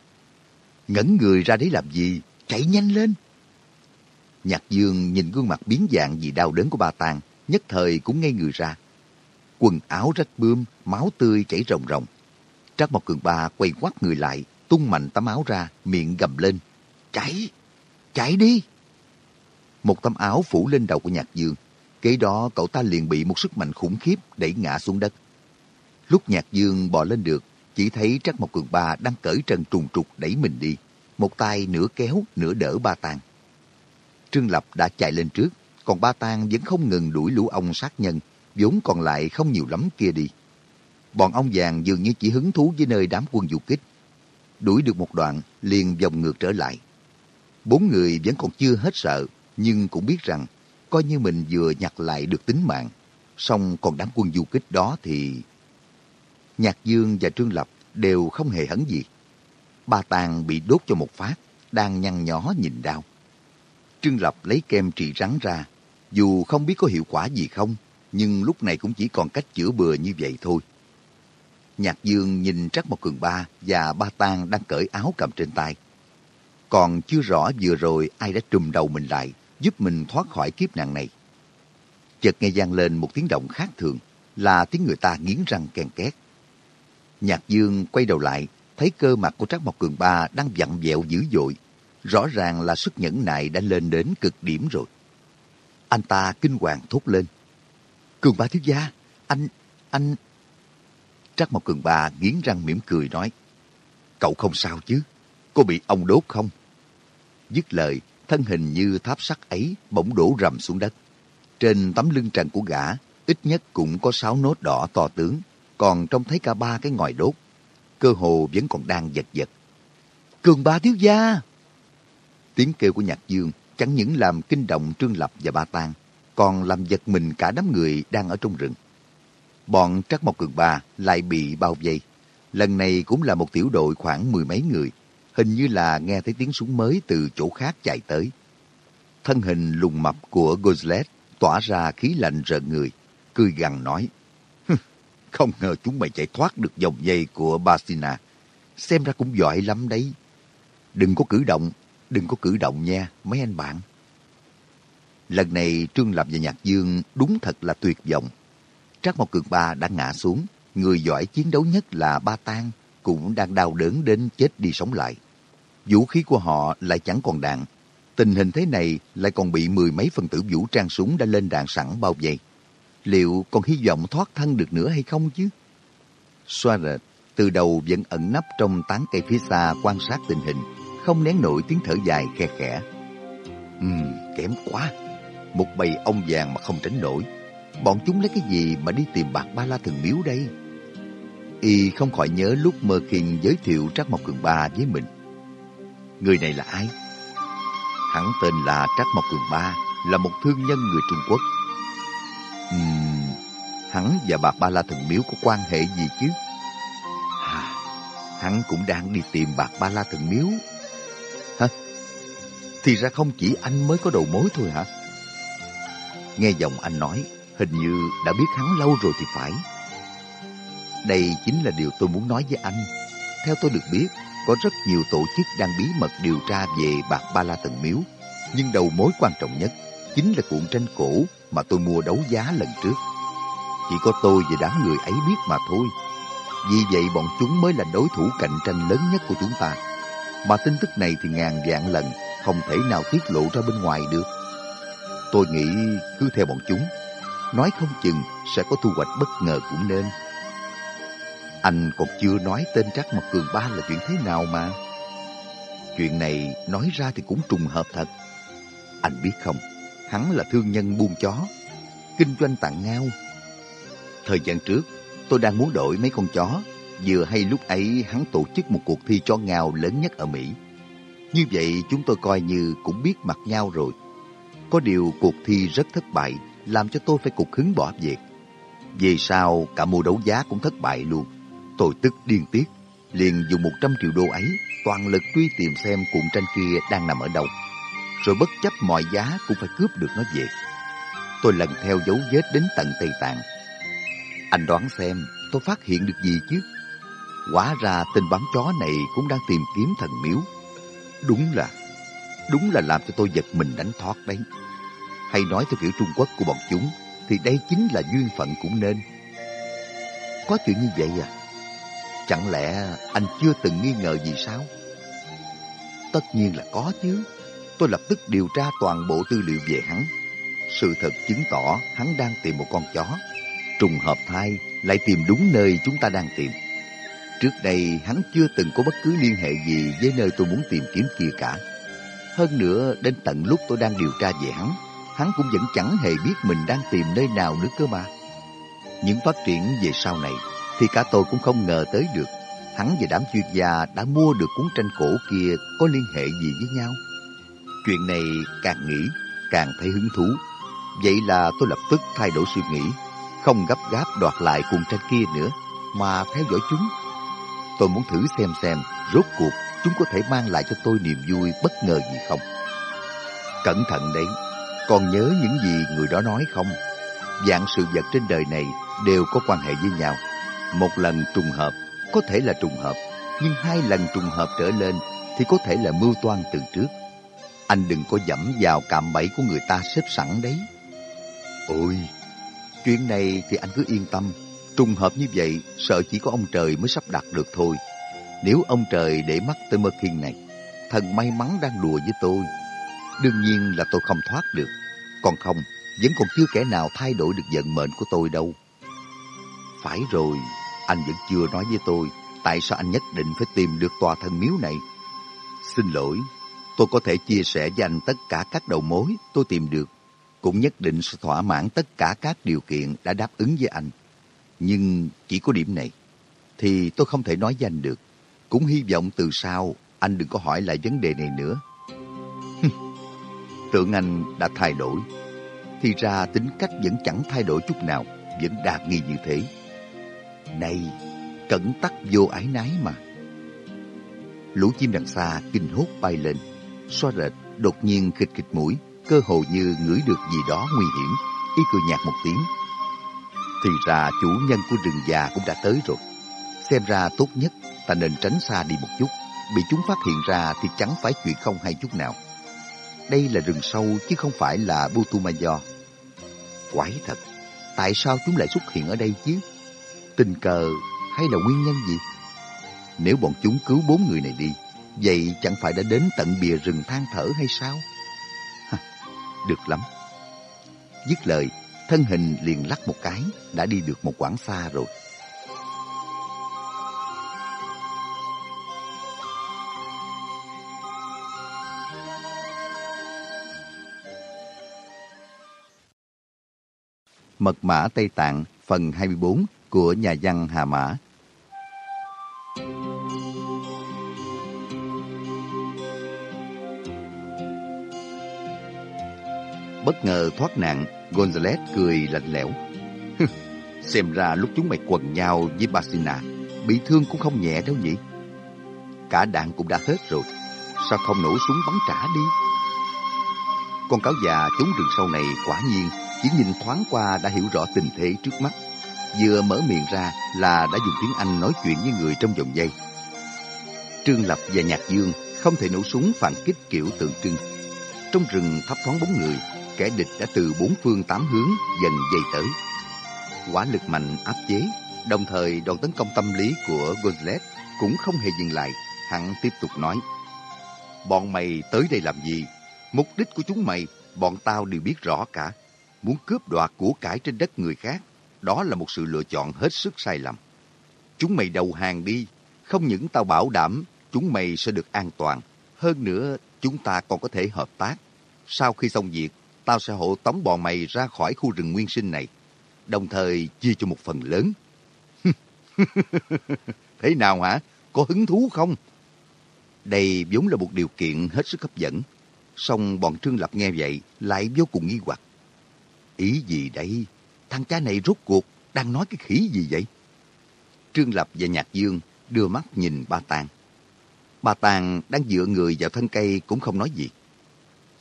Ngẩn người ra đấy làm gì? Chạy nhanh lên! Nhạc dương nhìn gương mặt biến dạng vì đau đớn của ba tang nhất thời cũng ngây người ra. Quần áo rách bươm, máu tươi chảy ròng ròng. Trác Mộc Cường Ba quay quắt người lại, tung mạnh tấm áo ra, miệng gầm lên. Chạy! Chạy đi! Một tấm áo phủ lên đầu của Nhạc Dương. Kế đó cậu ta liền bị một sức mạnh khủng khiếp đẩy ngã xuống đất. Lúc Nhạc Dương bò lên được, chỉ thấy Trác Mộc Cường Ba đang cởi trần trùng trục đẩy mình đi. Một tay nửa kéo, nửa đỡ ba tang. Trương Lập đã chạy lên trước, còn ba tang vẫn không ngừng đuổi lũ ông sát nhân, vốn còn lại không nhiều lắm kia đi. Bọn ông vàng dường như chỉ hứng thú với nơi đám quân du kích. Đuổi được một đoạn, liền vòng ngược trở lại. Bốn người vẫn còn chưa hết sợ, nhưng cũng biết rằng, coi như mình vừa nhặt lại được tính mạng. Xong còn đám quân du kích đó thì... Nhạc Dương và Trương Lập đều không hề hấn gì. Ba Tàng bị đốt cho một phát, đang nhăn nhó nhìn đau. Trương Lập lấy kem trị rắn ra, dù không biết có hiệu quả gì không, nhưng lúc này cũng chỉ còn cách chữa bừa như vậy thôi. Nhạc Dương nhìn Trắc Mộc Cường Ba và Ba Tang đang cởi áo cầm trên tay. Còn chưa rõ vừa rồi ai đã trùm đầu mình lại, giúp mình thoát khỏi kiếp nạn này. Chợt nghe vang lên một tiếng động khác thường, là tiếng người ta nghiến răng ken két. Nhạc Dương quay đầu lại, thấy cơ mặt của Trác Mộc Cường Ba đang vặn vẹo dữ dội. Rõ ràng là sức nhẫn nại đã lên đến cực điểm rồi. Anh ta kinh hoàng thốt lên. Cường ba thiếu gia, anh, anh... Trác Mộc Cường ba nghiến răng mỉm cười nói. Cậu không sao chứ? Có bị ông đốt không? Dứt lời, thân hình như tháp sắt ấy bỗng đổ rầm xuống đất. Trên tấm lưng trần của gã, ít nhất cũng có sáu nốt đỏ to tướng, còn trông thấy cả ba cái ngòi đốt. Cơ hồ vẫn còn đang giật giật. Cường ba thiếu gia! Tiếng kêu của Nhạc Dương chẳng những làm kinh động Trương Lập và Ba Tang, còn làm giật mình cả đám người đang ở trong rừng. Bọn Trắc Mộc Cường Ba lại bị bao vây. Lần này cũng là một tiểu đội khoảng mười mấy người, hình như là nghe thấy tiếng súng mới từ chỗ khác chạy tới. Thân hình lùng mập của Goslet tỏa ra khí lạnh rợn người, cười gằn nói, không ngờ chúng mày chạy thoát được vòng dây của Basina. Xem ra cũng giỏi lắm đấy. Đừng có cử động, Đừng có cử động nha, mấy anh bạn. Lần này Trương Lập và Nhạc Dương đúng thật là tuyệt vọng. Trác Mộc Cường Ba đã ngã xuống, người giỏi chiến đấu nhất là Ba Tang cũng đang đau đớn đến chết đi sống lại. Vũ khí của họ lại chẳng còn đạn. Tình hình thế này lại còn bị mười mấy phần tử vũ trang súng đã lên đạn sẵn bao vây. Liệu còn hy vọng thoát thân được nữa hay không chứ? Suarez từ đầu vẫn ẩn nấp trong tán cây phía xa quan sát tình hình không nén nổi tiếng thở dài khe khẽ. Ừm, kém quá. Một bầy ông vàng mà không tránh nổi. Bọn chúng lấy cái gì mà đi tìm bạc ba la thần miếu đây? Y không khỏi nhớ lúc Mơ Kinh giới thiệu Trác Mộc Cường Ba với mình. Người này là ai? Hắn tên là Trác Mộc Cường Ba, là một thương nhân người Trung Quốc. Uhm, hắn và bạc ba la thần miếu có quan hệ gì chứ? À, hắn cũng đang đi tìm bạc ba la thần miếu hả? thì ra không chỉ anh mới có đầu mối thôi hả? Nghe giọng anh nói, hình như đã biết hắn lâu rồi thì phải. Đây chính là điều tôi muốn nói với anh. Theo tôi được biết, có rất nhiều tổ chức đang bí mật điều tra về bạc ba la thần miếu. Nhưng đầu mối quan trọng nhất chính là cuộn tranh cổ mà tôi mua đấu giá lần trước. Chỉ có tôi và đám người ấy biết mà thôi. Vì vậy bọn chúng mới là đối thủ cạnh tranh lớn nhất của chúng ta. Mà tin tức này thì ngàn vạn lần không thể nào tiết lộ ra bên ngoài được. Tôi nghĩ cứ theo bọn chúng, nói không chừng sẽ có thu hoạch bất ngờ cũng nên. Anh còn chưa nói tên Trác Mộc Cường Ba là chuyện thế nào mà. Chuyện này nói ra thì cũng trùng hợp thật. Anh biết không, hắn là thương nhân buôn chó, kinh doanh tặng ngao. Thời gian trước, tôi đang muốn đổi mấy con chó, vừa hay lúc ấy hắn tổ chức một cuộc thi cho ngao lớn nhất ở Mỹ. Như vậy chúng tôi coi như cũng biết mặt nhau rồi. Có điều cuộc thi rất thất bại, làm cho tôi phải cục hứng bỏ việc. Về sau, cả mùa đấu giá cũng thất bại luôn. Tôi tức điên tiết, liền dùng 100 triệu đô ấy, toàn lực truy tìm xem cuộn tranh kia đang nằm ở đâu. Rồi bất chấp mọi giá cũng phải cướp được nó về. Tôi lần theo dấu vết đến tận Tây Tạng. Anh đoán xem tôi phát hiện được gì chứ? Quả ra tên bắn chó này cũng đang tìm kiếm thần miếu. Đúng là, đúng là làm cho tôi giật mình đánh thoát đấy. Hay nói theo kiểu Trung Quốc của bọn chúng, thì đây chính là duyên phận cũng nên. Có chuyện như vậy à? Chẳng lẽ anh chưa từng nghi ngờ gì sao? Tất nhiên là có chứ. Tôi lập tức điều tra toàn bộ tư liệu về hắn. Sự thật chứng tỏ hắn đang tìm một con chó. Trùng hợp thai lại tìm đúng nơi chúng ta đang tìm. Trước đây hắn chưa từng có bất cứ liên hệ gì với nơi tôi muốn tìm kiếm kia cả. Hơn nữa, đến tận lúc tôi đang điều tra về hắn, hắn cũng vẫn chẳng hề biết mình đang tìm nơi nào nữa cơ mà. Những phát triển về sau này thì cả tôi cũng không ngờ tới được. Hắn và đám chuyên gia đã mua được cuốn tranh cổ kia có liên hệ gì với nhau. Chuyện này càng nghĩ, càng thấy hứng thú. Vậy là tôi lập tức thay đổi suy nghĩ, không gấp gáp đoạt lại cuốn tranh kia nữa, mà theo dõi chúng. Tôi muốn thử xem xem rốt cuộc chúng có thể mang lại cho tôi niềm vui bất ngờ gì không. Cẩn thận đấy, còn nhớ những gì người đó nói không? Dạng sự vật trên đời này đều có quan hệ với nhau. Một lần trùng hợp có thể là trùng hợp, nhưng hai lần trùng hợp trở lên thì có thể là mưu toan từ trước. Anh đừng có dẫm vào cạm bẫy của người ta xếp sẵn đấy. Ôi, chuyện này thì anh cứ yên tâm. Trùng hợp như vậy, sợ chỉ có ông trời mới sắp đặt được thôi. Nếu ông trời để mắt tới mơ thiên này, thần may mắn đang đùa với tôi. Đương nhiên là tôi không thoát được. Còn không, vẫn còn chưa kẻ nào thay đổi được vận mệnh của tôi đâu. Phải rồi, anh vẫn chưa nói với tôi tại sao anh nhất định phải tìm được tòa thần miếu này. Xin lỗi, tôi có thể chia sẻ với anh tất cả các đầu mối tôi tìm được. Cũng nhất định sẽ thỏa mãn tất cả các điều kiện đã đáp ứng với anh. Nhưng chỉ có điểm này, thì tôi không thể nói với anh được. Cũng hy vọng từ sau anh đừng có hỏi lại vấn đề này nữa. Tưởng anh đã thay đổi. Thì ra tính cách vẫn chẳng thay đổi chút nào, vẫn đạt nghi như thế. Này, cẩn tắc vô ái nái mà. Lũ chim đằng xa kinh hốt bay lên. Xoa rệt, đột nhiên khịch khịch mũi, cơ hồ như ngửi được gì đó nguy hiểm. Y cười nhạt một tiếng. Thì ra chủ nhân của rừng già cũng đã tới rồi. Xem ra tốt nhất ta nên tránh xa đi một chút. Bị chúng phát hiện ra thì chẳng phải chuyện không hay chút nào. Đây là rừng sâu chứ không phải là Butumayo. Quái thật, tại sao chúng lại xuất hiện ở đây chứ? Tình cờ hay là nguyên nhân gì? Nếu bọn chúng cứu bốn người này đi, vậy chẳng phải đã đến tận bìa rừng than thở hay sao? Ha, được lắm. Dứt lời, thân hình liền lắc một cái, đã đi được một quãng xa rồi. Mật mã Tây Tạng phần 24 của nhà văn Hà Mã. Bất ngờ thoát nạn, Gonzales cười lạnh lẽo. Xem ra lúc chúng mày quần nhau với Basina, bị thương cũng không nhẹ đâu nhỉ? Cả đạn cũng đã hết rồi, sao không nổ súng bắn trả đi? Con cáo già trốn rừng sâu này quả nhiên chỉ nhìn thoáng qua đã hiểu rõ tình thế trước mắt vừa mở miệng ra là đã dùng tiếng Anh nói chuyện với người trong vòng dây. Trương Lập và Nhạc Dương không thể nổ súng phản kích kiểu tượng trưng. Trong rừng thấp thoáng bóng người, kẻ địch đã từ bốn phương tám hướng dần dây tới. Quả lực mạnh áp chế, Đồng thời đòn tấn công tâm lý của Gonzales cũng không hề dừng lại. Hắn tiếp tục nói. Bọn mày tới đây làm gì? Mục đích của chúng mày, bọn tao đều biết rõ cả. Muốn cướp đoạt của cải trên đất người khác, đó là một sự lựa chọn hết sức sai lầm. Chúng mày đầu hàng đi, không những tao bảo đảm chúng mày sẽ được an toàn. Hơn nữa, chúng ta còn có thể hợp tác. Sau khi xong việc, tao sẽ hộ tống bọn mày ra khỏi khu rừng nguyên sinh này. Đồng thời chia cho một phần lớn. Thế nào hả? Có hứng thú không? Đây vốn là một điều kiện hết sức hấp dẫn. Song bọn Trương Lập nghe vậy lại vô cùng nghi hoặc. Ý gì đây? Thằng cha này rốt cuộc đang nói cái khỉ gì vậy? Trương Lập và Nhạc Dương đưa mắt nhìn ba Tàng. Ba Tàng đang dựa người vào thân cây cũng không nói gì.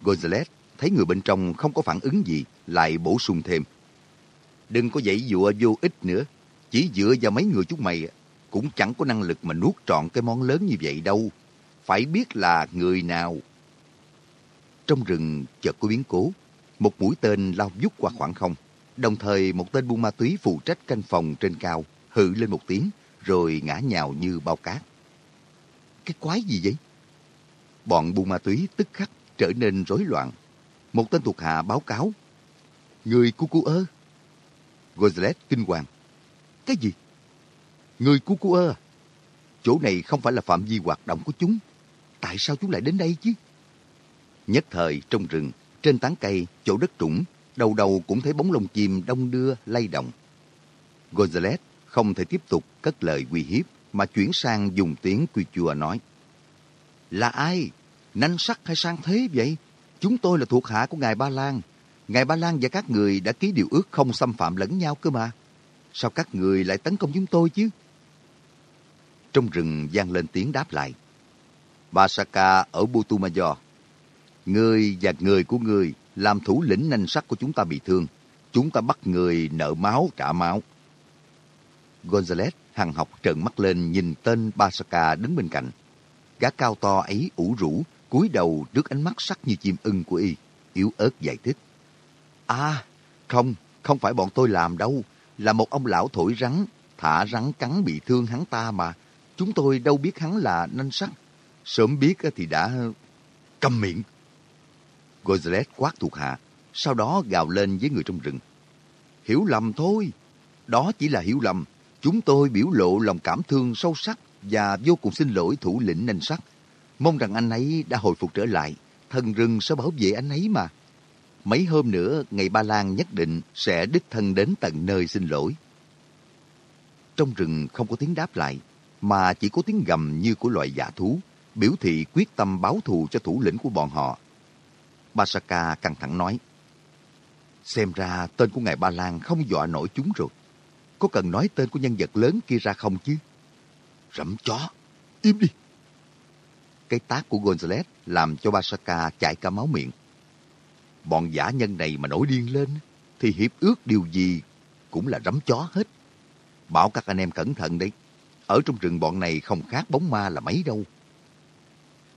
Gonzales thấy người bên trong không có phản ứng gì, lại bổ sung thêm. Đừng có dãy dụa vô ích nữa. Chỉ dựa vào mấy người chúng mày cũng chẳng có năng lực mà nuốt trọn cái món lớn như vậy đâu. Phải biết là người nào. Trong rừng chợt có biến cố. Một mũi tên lao vút qua khoảng không. Đồng thời một tên buôn ma túy phụ trách canh phòng trên cao hự lên một tiếng rồi ngã nhào như bao cát. Cái quái gì vậy? Bọn buôn ma túy tức khắc trở nên rối loạn. Một tên thuộc hạ báo cáo. Người cu cu ơ. Gonzales kinh hoàng. Cái gì? Người cu cu ơ. Chỗ này không phải là phạm vi hoạt động của chúng. Tại sao chúng lại đến đây chứ? Nhất thời trong rừng, trên tán cây, chỗ đất trũng, đầu đầu cũng thấy bóng lông chim đông đưa, lay động. Gonzales không thể tiếp tục cất lời uy hiếp mà chuyển sang dùng tiếng quy chùa nói. Là ai? Nanh sắc hay sang thế vậy? Chúng tôi là thuộc hạ của Ngài Ba Lan. Ngài Ba Lan và các người đã ký điều ước không xâm phạm lẫn nhau cơ mà. Sao các người lại tấn công chúng tôi chứ? Trong rừng gian lên tiếng đáp lại. Basaka ở Butumayo. Người và người của người làm thủ lĩnh nanh sắc của chúng ta bị thương. Chúng ta bắt người nợ máu trả máu. Gonzales hằng học trợn mắt lên nhìn tên Basaka đứng bên cạnh. Gã cao to ấy ủ rũ, cúi đầu trước ánh mắt sắc như chim ưng của y, yếu ớt giải thích. À, không, không phải bọn tôi làm đâu, là một ông lão thổi rắn, thả rắn cắn bị thương hắn ta mà. Chúng tôi đâu biết hắn là nanh sắt. Sớm biết thì đã... Câm miệng! Gonzales quát thuộc hạ, sau đó gào lên với người trong rừng. Hiểu lầm thôi, đó chỉ là hiểu lầm. Chúng tôi biểu lộ lòng cảm thương sâu sắc và vô cùng xin lỗi thủ lĩnh nanh sắt. Mong rằng anh ấy đã hồi phục trở lại. Thần rừng sẽ bảo vệ anh ấy mà. Mấy hôm nữa, ngày Ba Lan nhất định sẽ đích thân đến tận nơi xin lỗi. Trong rừng không có tiếng đáp lại, mà chỉ có tiếng gầm như của loài giả thú, biểu thị quyết tâm báo thù cho thủ lĩnh của bọn họ. Basaka căng thẳng nói, Xem ra tên của ngài Ba Lan không dọa nổi chúng rồi. Có cần nói tên của nhân vật lớn kia ra không chứ? Rẫm chó, im đi. Cái tác của Gonzales làm cho Basaka chảy cả máu miệng. Bọn giả nhân này mà nổi điên lên, thì hiệp ước điều gì cũng là rắm chó hết. Bảo các anh em cẩn thận đấy. Ở trong rừng bọn này không khác bóng ma là mấy đâu.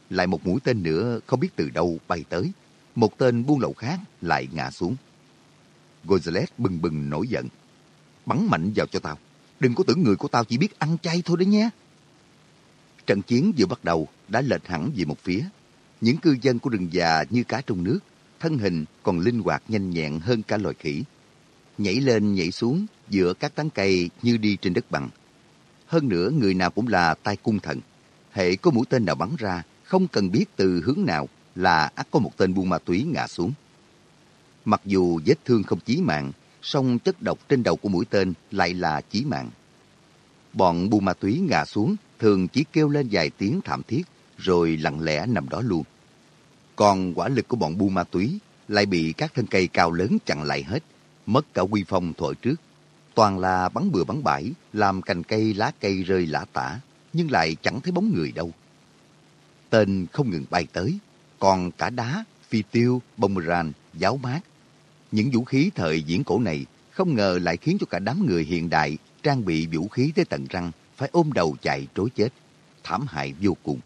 Lại một mũi tên nữa không biết từ đâu bay tới. Một tên buôn lậu khác lại ngã xuống. Gonzales bừng bừng nổi giận. Bắn mạnh vào cho tao. Đừng có tưởng người của tao chỉ biết ăn chay thôi đấy nhé. Trận chiến vừa bắt đầu đã lệch hẳn về một phía. Những cư dân của rừng già như cá trong nước, thân hình còn linh hoạt nhanh nhẹn hơn cả loài khỉ. Nhảy lên nhảy xuống giữa các tán cây như đi trên đất bằng. Hơn nữa người nào cũng là tay cung thần. Hệ có mũi tên nào bắn ra, không cần biết từ hướng nào là ắt có một tên buôn ma túy ngã xuống. Mặc dù vết thương không chí mạng, song chất độc trên đầu của mũi tên lại là chí mạng. Bọn buôn ma túy ngã xuống thường chỉ kêu lên vài tiếng thảm thiết rồi lặng lẽ nằm đó luôn. Còn quả lực của bọn buôn ma túy lại bị các thân cây cao lớn chặn lại hết, mất cả quy phong thổi trước. Toàn là bắn bừa bắn bãi, làm cành cây lá cây rơi lã tả, nhưng lại chẳng thấy bóng người đâu. Tên không ngừng bay tới, còn cả đá, phi tiêu, bông ràn, giáo mát. Những vũ khí thời diễn cổ này không ngờ lại khiến cho cả đám người hiện đại trang bị vũ khí tới tận răng, phải ôm đầu chạy trối chết. Thảm hại vô cùng.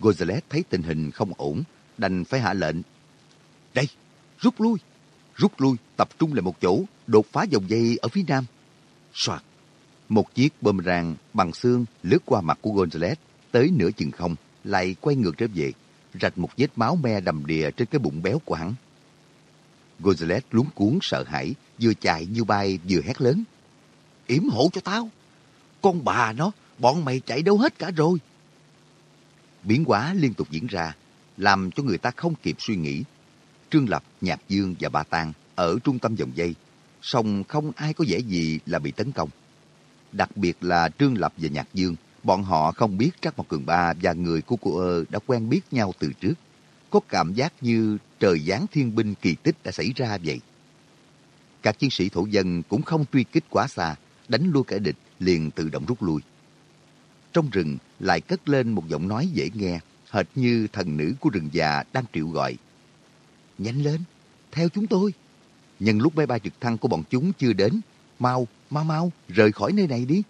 Gonzales thấy tình hình không ổn, đành phải hạ lệnh. Đây, rút lui, rút lui, tập trung lại một chỗ, đột phá dòng dây ở phía nam. Soạt, Một chiếc boomerang bằng xương lướt qua mặt của Gonzales tới nửa chừng không, lại quay ngược trở về, rạch một vết máu me đầm đìa trên cái bụng béo của hắn. Gonzales luống cuốn sợ hãi, vừa chạy như bay vừa hét lớn. Yểm hộ cho tao! Con bà nó, bọn mày chạy đâu hết cả rồi. Biến hóa liên tục diễn ra, làm cho người ta không kịp suy nghĩ. Trương Lập, Nhạc Dương và Ba Tàng ở trung tâm dòng dây, song không ai có vẻ gì là bị tấn công. Đặc biệt là Trương Lập và Nhạc Dương, bọn họ không biết Trác Mộc Cường Ba và người của cô ơ đã quen biết nhau từ trước. Có cảm giác như trời giáng thiên binh kỳ tích đã xảy ra vậy. Các chiến sĩ thổ dân cũng không truy kích quá xa, đánh lui kẻ địch liền tự động rút lui. Trong rừng lại cất lên một giọng nói dễ nghe, hệt như thần nữ của rừng già đang triệu gọi. Nhanh lên, theo chúng tôi. Nhân lúc máy bay trực thăng của bọn chúng chưa đến, mau, mau mau, rời khỏi nơi này đi.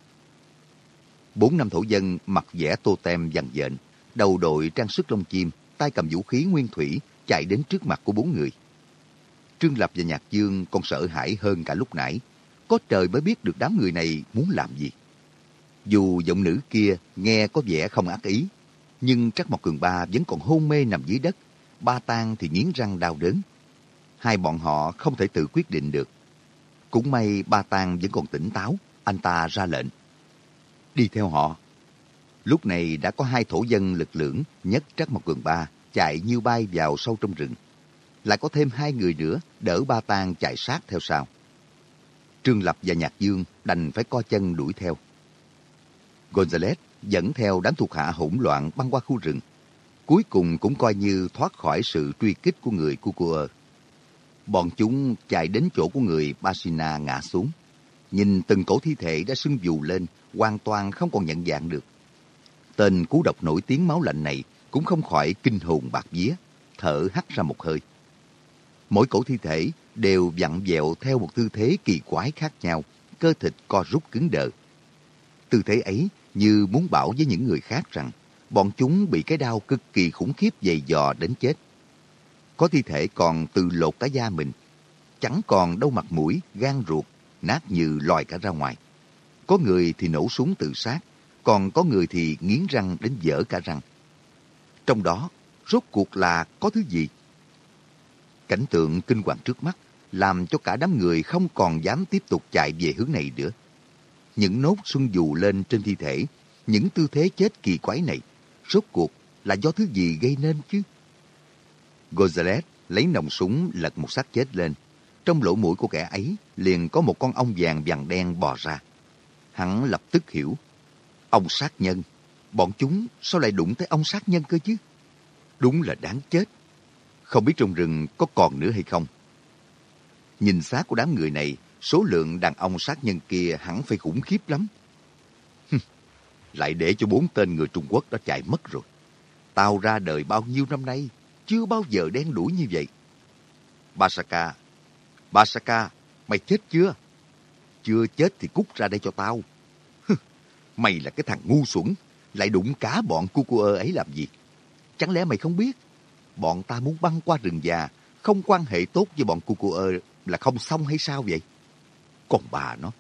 Bốn năm thổ dân mặc vẻ tô tem dằn dện, đầu đội trang sức lông chim, tay cầm vũ khí nguyên thủy, chạy đến trước mặt của bốn người. Trương Lập và Nhạc Dương còn sợ hãi hơn cả lúc nãy. Có trời mới biết được đám người này muốn làm gì. Dù giọng nữ kia nghe có vẻ không ác ý, nhưng Trắc Mộc Cường Ba vẫn còn hôn mê nằm dưới đất. Ba Tang thì nghiến răng đau đớn. Hai bọn họ không thể tự quyết định được. Cũng may Ba Tang vẫn còn tỉnh táo, anh ta ra lệnh. Đi theo họ. Lúc này đã có hai thổ dân lực lưỡng nhất Trắc một Cường Ba chạy như bay vào sâu trong rừng. Lại có thêm hai người nữa đỡ Ba Tang chạy sát theo sau. Trương Lập và Nhạc Dương đành phải co chân đuổi theo. Gonzales dẫn theo đám thuộc hạ hỗn loạn băng qua khu rừng. Cuối cùng cũng coi như thoát khỏi sự truy kích của người Cucua. Bọn chúng chạy đến chỗ của người Basina ngã xuống. Nhìn từng cổ thi thể đã sưng dù lên, hoàn toàn không còn nhận dạng được. Tên cú độc nổi tiếng máu lạnh này cũng không khỏi kinh hồn bạc vía, thở hắt ra một hơi. Mỗi cổ thi thể đều vặn vẹo theo một tư thế kỳ quái khác nhau, cơ thịt co rút cứng đờ. Tư thế ấy như muốn bảo với những người khác rằng bọn chúng bị cái đau cực kỳ khủng khiếp dày dò đến chết. Có thi thể còn từ lột cả da mình, chẳng còn đâu mặt mũi, gan ruột, nát như lòi cả ra ngoài. Có người thì nổ súng tự sát, còn có người thì nghiến răng đến dở cả răng. Trong đó, rốt cuộc là có thứ gì? Cảnh tượng kinh hoàng trước mắt làm cho cả đám người không còn dám tiếp tục chạy về hướng này nữa. Những nốt xuân dù lên trên thi thể, những tư thế chết kỳ quái này, rốt cuộc là do thứ gì gây nên chứ? gonzalez lấy nòng súng lật một xác chết lên. Trong lỗ mũi của kẻ ấy liền có một con ong vàng vàng đen bò ra. Hắn lập tức hiểu. Ông sát nhân. Bọn chúng sao lại đụng tới ông sát nhân cơ chứ? Đúng là đáng chết. Không biết trong rừng có còn nữa hay không? Nhìn xác của đám người này, số lượng đàn ông sát nhân kia hẳn phải khủng khiếp lắm. Lại để cho bốn tên người Trung Quốc đó chạy mất rồi. Tao ra đời bao nhiêu năm nay, chưa bao giờ đen đuổi như vậy. Basaka, Basaka, mày chết chưa? Chưa chết thì cút ra đây cho tao. mày là cái thằng ngu xuẩn, lại đụng cá bọn cu cu ơ ấy làm gì? Chẳng lẽ mày không biết? Bọn ta muốn băng qua rừng già, không quan hệ tốt với bọn cu cu ơ là không xong hay sao vậy? Còn bà nó,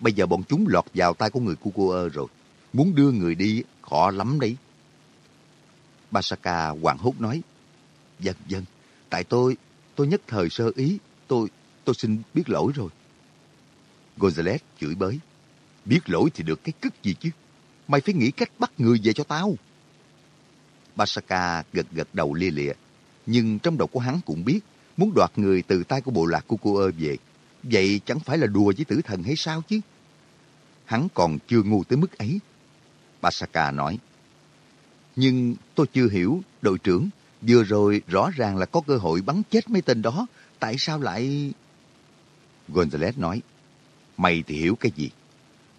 bây giờ bọn chúng lọt vào tay của người cu cu ơ rồi. Muốn đưa người đi, khó lắm đấy. Basaka hoàng hốt nói, Dân, dân, tại tôi, tôi nhất thời sơ ý, tôi, tôi xin biết lỗi rồi. Gonzales chửi bới, biết lỗi thì được cái cức gì chứ? Mày phải nghĩ cách bắt người về cho tao. Basaka gật gật đầu lia lịa, nhưng trong đầu của hắn cũng biết muốn đoạt người từ tay của bộ lạc của cô ơ về. Vậy chẳng phải là đùa với tử thần hay sao chứ? Hắn còn chưa ngu tới mức ấy. Basaka nói, Nhưng tôi chưa hiểu, đội trưởng, vừa rồi rõ ràng là có cơ hội bắn chết mấy tên đó, tại sao lại... Gonzales nói, Mày thì hiểu cái gì?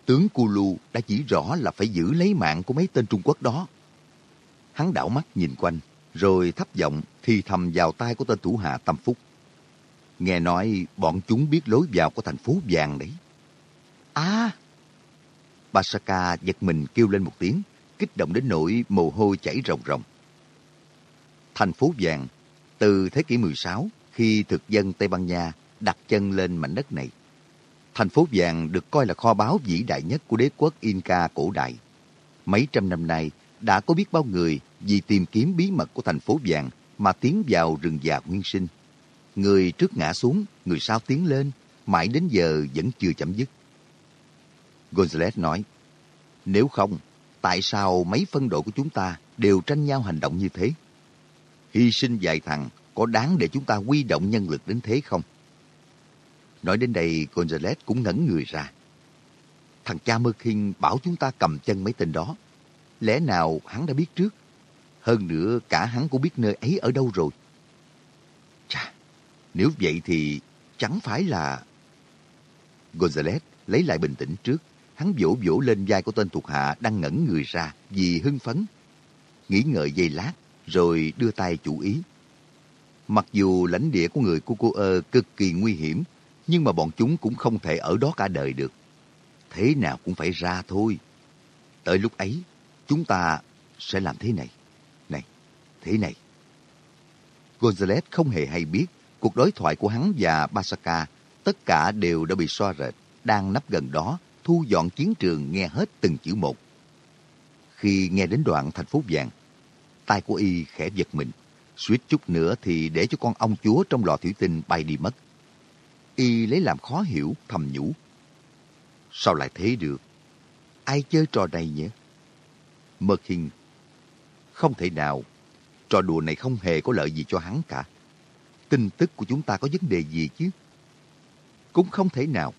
Tướng Kulu đã chỉ rõ là phải giữ lấy mạng của mấy tên Trung Quốc đó. Hắn đảo mắt nhìn quanh, rồi thấp giọng thì thầm vào tai của tên thủ hạ Tâm Phúc. Nghe nói bọn chúng biết lối vào của thành phố vàng đấy. À! Basaka giật mình kêu lên một tiếng, kích động đến nỗi mồ hôi chảy ròng ròng. Thành phố vàng, từ thế kỷ 16, khi thực dân Tây Ban Nha đặt chân lên mảnh đất này. Thành phố vàng được coi là kho báu vĩ đại nhất của đế quốc Inca cổ đại. Mấy trăm năm nay, đã có biết bao người vì tìm kiếm bí mật của thành phố vàng mà tiến vào rừng già nguyên sinh. Người trước ngã xuống, người sau tiến lên, mãi đến giờ vẫn chưa chấm dứt. Gonzalez nói, nếu không, tại sao mấy phân đội của chúng ta đều tranh nhau hành động như thế? Hy sinh vài thằng có đáng để chúng ta quy động nhân lực đến thế không? Nói đến đây, Gonzales cũng ngẩn người ra. Thằng cha Mơ Kinh bảo chúng ta cầm chân mấy tên đó. Lẽ nào hắn đã biết trước? Hơn nữa, cả hắn cũng biết nơi ấy ở đâu rồi. Chà, nếu vậy thì chẳng phải là... Gonzales lấy lại bình tĩnh trước. Hắn vỗ vỗ lên vai của tên thuộc hạ đang ngẩn người ra vì hưng phấn. Nghĩ ngợi giây lát, rồi đưa tay chủ ý. Mặc dù lãnh địa của người Cucuơ cực kỳ nguy hiểm, nhưng mà bọn chúng cũng không thể ở đó cả đời được. Thế nào cũng phải ra thôi. Tới lúc ấy, chúng ta sẽ làm thế này, này, thế này. Gonzales không hề hay biết cuộc đối thoại của hắn và Basaka tất cả đều đã bị xoa rệt, đang nấp gần đó, thu dọn chiến trường nghe hết từng chữ một. Khi nghe đến đoạn thành phố vàng, tay của y khẽ giật mình, suýt chút nữa thì để cho con ong chúa trong lò thủy tinh bay đi mất. Y lấy làm khó hiểu, thầm nhủ. Sao lại thế được? Ai chơi trò này nhỉ? Mật hình. Không thể nào. Trò đùa này không hề có lợi gì cho hắn cả. Tin tức của chúng ta có vấn đề gì chứ? Cũng không thể nào.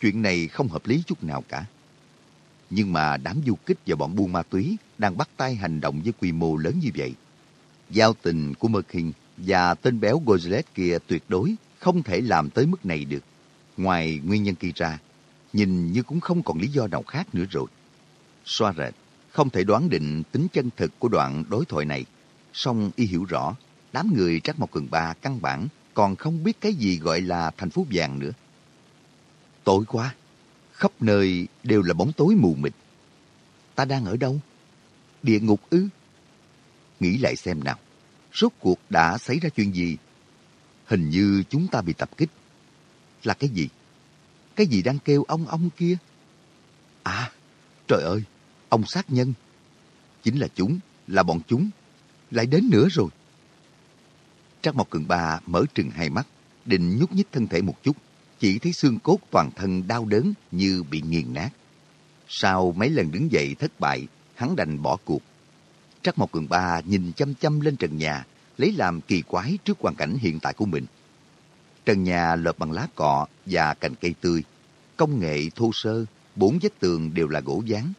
Chuyện này không hợp lý chút nào cả. Nhưng mà đám du kích và bọn buôn ma túy đang bắt tay hành động với quy mô lớn như vậy. Giao tình của Mơ Hình và tên béo Gozlet kia tuyệt đối không thể làm tới mức này được. Ngoài nguyên nhân kia ra, nhìn như cũng không còn lý do nào khác nữa rồi. Xoa rệt, không thể đoán định tính chân thực của đoạn đối thoại này. Song y hiểu rõ, đám người Trác Mộc Cường Ba căn bản còn không biết cái gì gọi là thành phố vàng nữa. Tối quá, khắp nơi đều là bóng tối mù mịt. Ta đang ở đâu? Địa ngục ư? Nghĩ lại xem nào, rốt cuộc đã xảy ra chuyện gì Hình như chúng ta bị tập kích. Là cái gì? Cái gì đang kêu ông ông kia? À, trời ơi, ông sát nhân. Chính là chúng, là bọn chúng. Lại đến nữa rồi. Trác Mộc Cường Ba mở trừng hai mắt, định nhúc nhích thân thể một chút, chỉ thấy xương cốt toàn thân đau đớn như bị nghiền nát. Sau mấy lần đứng dậy thất bại, hắn đành bỏ cuộc. Trác Mộc Cường Ba nhìn chăm chăm lên trần nhà, lấy làm kỳ quái trước hoàn cảnh hiện tại của mình. Trần nhà lợp bằng lá cọ và cành cây tươi, công nghệ thô sơ, bốn vách tường đều là gỗ dán.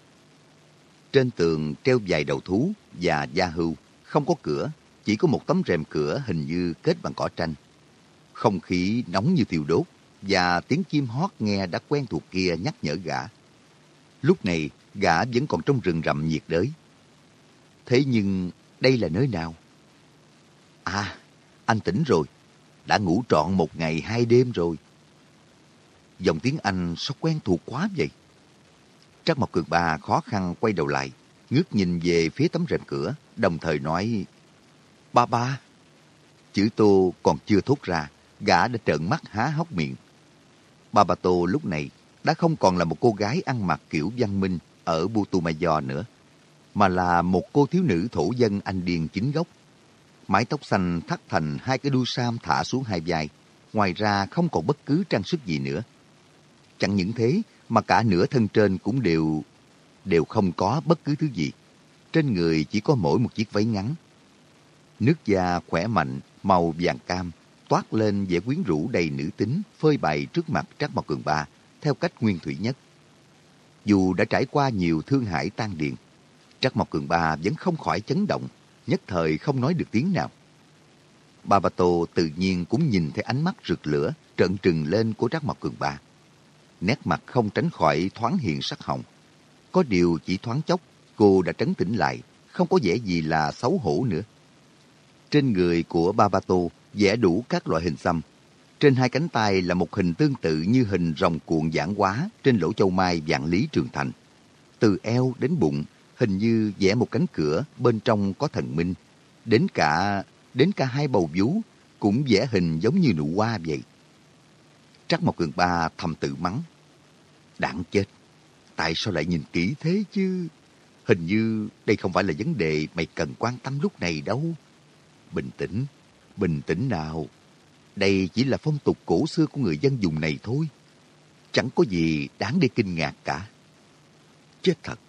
Trên tường treo vài đầu thú và da hưu, không có cửa, chỉ có một tấm rèm cửa hình như kết bằng cỏ tranh. Không khí nóng như thiêu đốt và tiếng chim hót nghe đã quen thuộc kia nhắc nhở gã. Lúc này, gã vẫn còn trong rừng rậm nhiệt đới. Thế nhưng đây là nơi nào? À, anh tỉnh rồi. Đã ngủ trọn một ngày hai đêm rồi. Dòng tiếng Anh sao quen thuộc quá vậy? Trắc Mộc Cường Ba khó khăn quay đầu lại, ngước nhìn về phía tấm rèm cửa, đồng thời nói Ba ba. Chữ Tô còn chưa thốt ra, gã đã trợn mắt há hốc miệng. Ba Ba Tô lúc này đã không còn là một cô gái ăn mặc kiểu văn minh ở Butumayo nữa, mà là một cô thiếu nữ thổ dân Anh Điền chính gốc mái tóc xanh thắt thành hai cái đuôi sam thả xuống hai vai. Ngoài ra không còn bất cứ trang sức gì nữa. Chẳng những thế mà cả nửa thân trên cũng đều đều không có bất cứ thứ gì. Trên người chỉ có mỗi một chiếc váy ngắn. Nước da khỏe mạnh, màu vàng cam, toát lên vẻ quyến rũ đầy nữ tính, phơi bày trước mặt Trác Mộc Cường Ba, theo cách nguyên thủy nhất. Dù đã trải qua nhiều thương hại tan điền, Trác Mộc Cường Ba vẫn không khỏi chấn động nhất thời không nói được tiếng nào. Bà Bà Tô tự nhiên cũng nhìn thấy ánh mắt rực lửa trợn trừng lên của Trác Mộc Cường Ba. Nét mặt không tránh khỏi thoáng hiện sắc hồng. Có điều chỉ thoáng chốc, cô đã trấn tĩnh lại, không có vẻ gì là xấu hổ nữa. Trên người của Ba Ba Tô vẽ đủ các loại hình xăm. Trên hai cánh tay là một hình tương tự như hình rồng cuộn giãn quá trên lỗ châu mai dạng lý trường thành. Từ eo đến bụng hình như vẽ một cánh cửa bên trong có thần minh. Đến cả đến cả hai bầu vú cũng vẽ hình giống như nụ hoa vậy. Trắc Mộc Cường Ba thầm tự mắng. Đáng chết. Tại sao lại nhìn kỹ thế chứ? Hình như đây không phải là vấn đề mày cần quan tâm lúc này đâu. Bình tĩnh, bình tĩnh nào. Đây chỉ là phong tục cổ xưa của người dân vùng này thôi. Chẳng có gì đáng để kinh ngạc cả. Chết thật,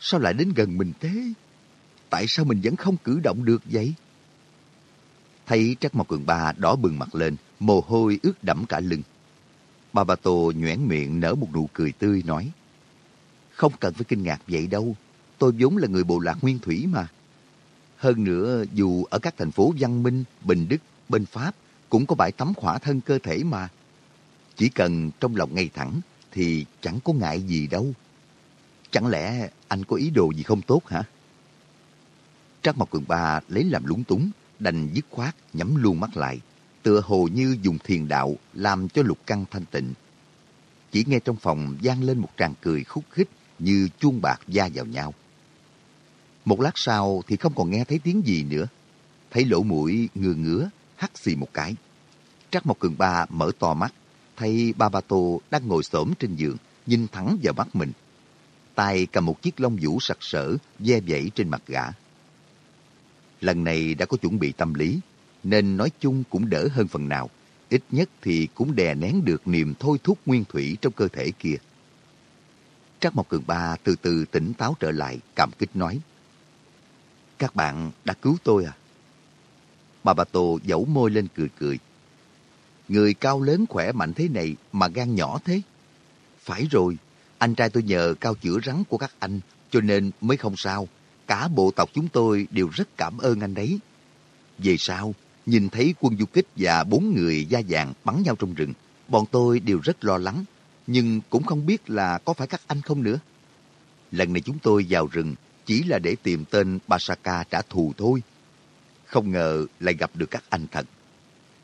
sao lại đến gần mình thế? Tại sao mình vẫn không cử động được vậy? Thấy Trắc Mộc Cường Ba đỏ bừng mặt lên, mồ hôi ướt đẫm cả lưng. Bà Bà Tô nhoẻn miệng nở một nụ cười tươi nói. Không cần phải kinh ngạc vậy đâu. Tôi vốn là người bộ lạc nguyên thủy mà. Hơn nữa, dù ở các thành phố Văn Minh, Bình Đức, bên Pháp, cũng có bãi tắm khỏa thân cơ thể mà. Chỉ cần trong lòng ngay thẳng, thì chẳng có ngại gì đâu. Chẳng lẽ anh có ý đồ gì không tốt hả? Trác Mộc Cường Ba lấy làm lúng túng, đành dứt khoát nhắm luôn mắt lại, tựa hồ như dùng thiền đạo làm cho lục căng thanh tịnh. Chỉ nghe trong phòng vang lên một tràng cười khúc khích như chuông bạc da vào nhau. Một lát sau thì không còn nghe thấy tiếng gì nữa. Thấy lỗ mũi ngừa ngứa, hắt xì một cái. Trắc Mộc cường ba mở to mắt, thấy ba ba tô đang ngồi xổm trên giường, nhìn thẳng vào mắt mình tay cầm một chiếc lông vũ sặc sỡ, ve vẩy trên mặt gã. Lần này đã có chuẩn bị tâm lý, nên nói chung cũng đỡ hơn phần nào. Ít nhất thì cũng đè nén được niềm thôi thúc nguyên thủy trong cơ thể kia. Trác Mộc Cường Ba từ từ tỉnh táo trở lại, cảm kích nói. Các bạn đã cứu tôi à? Bà bà Tô dẫu môi lên cười cười. Người cao lớn khỏe mạnh thế này mà gan nhỏ thế. Phải rồi, anh trai tôi nhờ cao chữa rắn của các anh cho nên mới không sao. Cả bộ tộc chúng tôi đều rất cảm ơn anh đấy. Về sau, nhìn thấy quân du kích và bốn người da vàng bắn nhau trong rừng, bọn tôi đều rất lo lắng, nhưng cũng không biết là có phải các anh không nữa. Lần này chúng tôi vào rừng chỉ là để tìm tên Basaka trả thù thôi. Không ngờ lại gặp được các anh thật.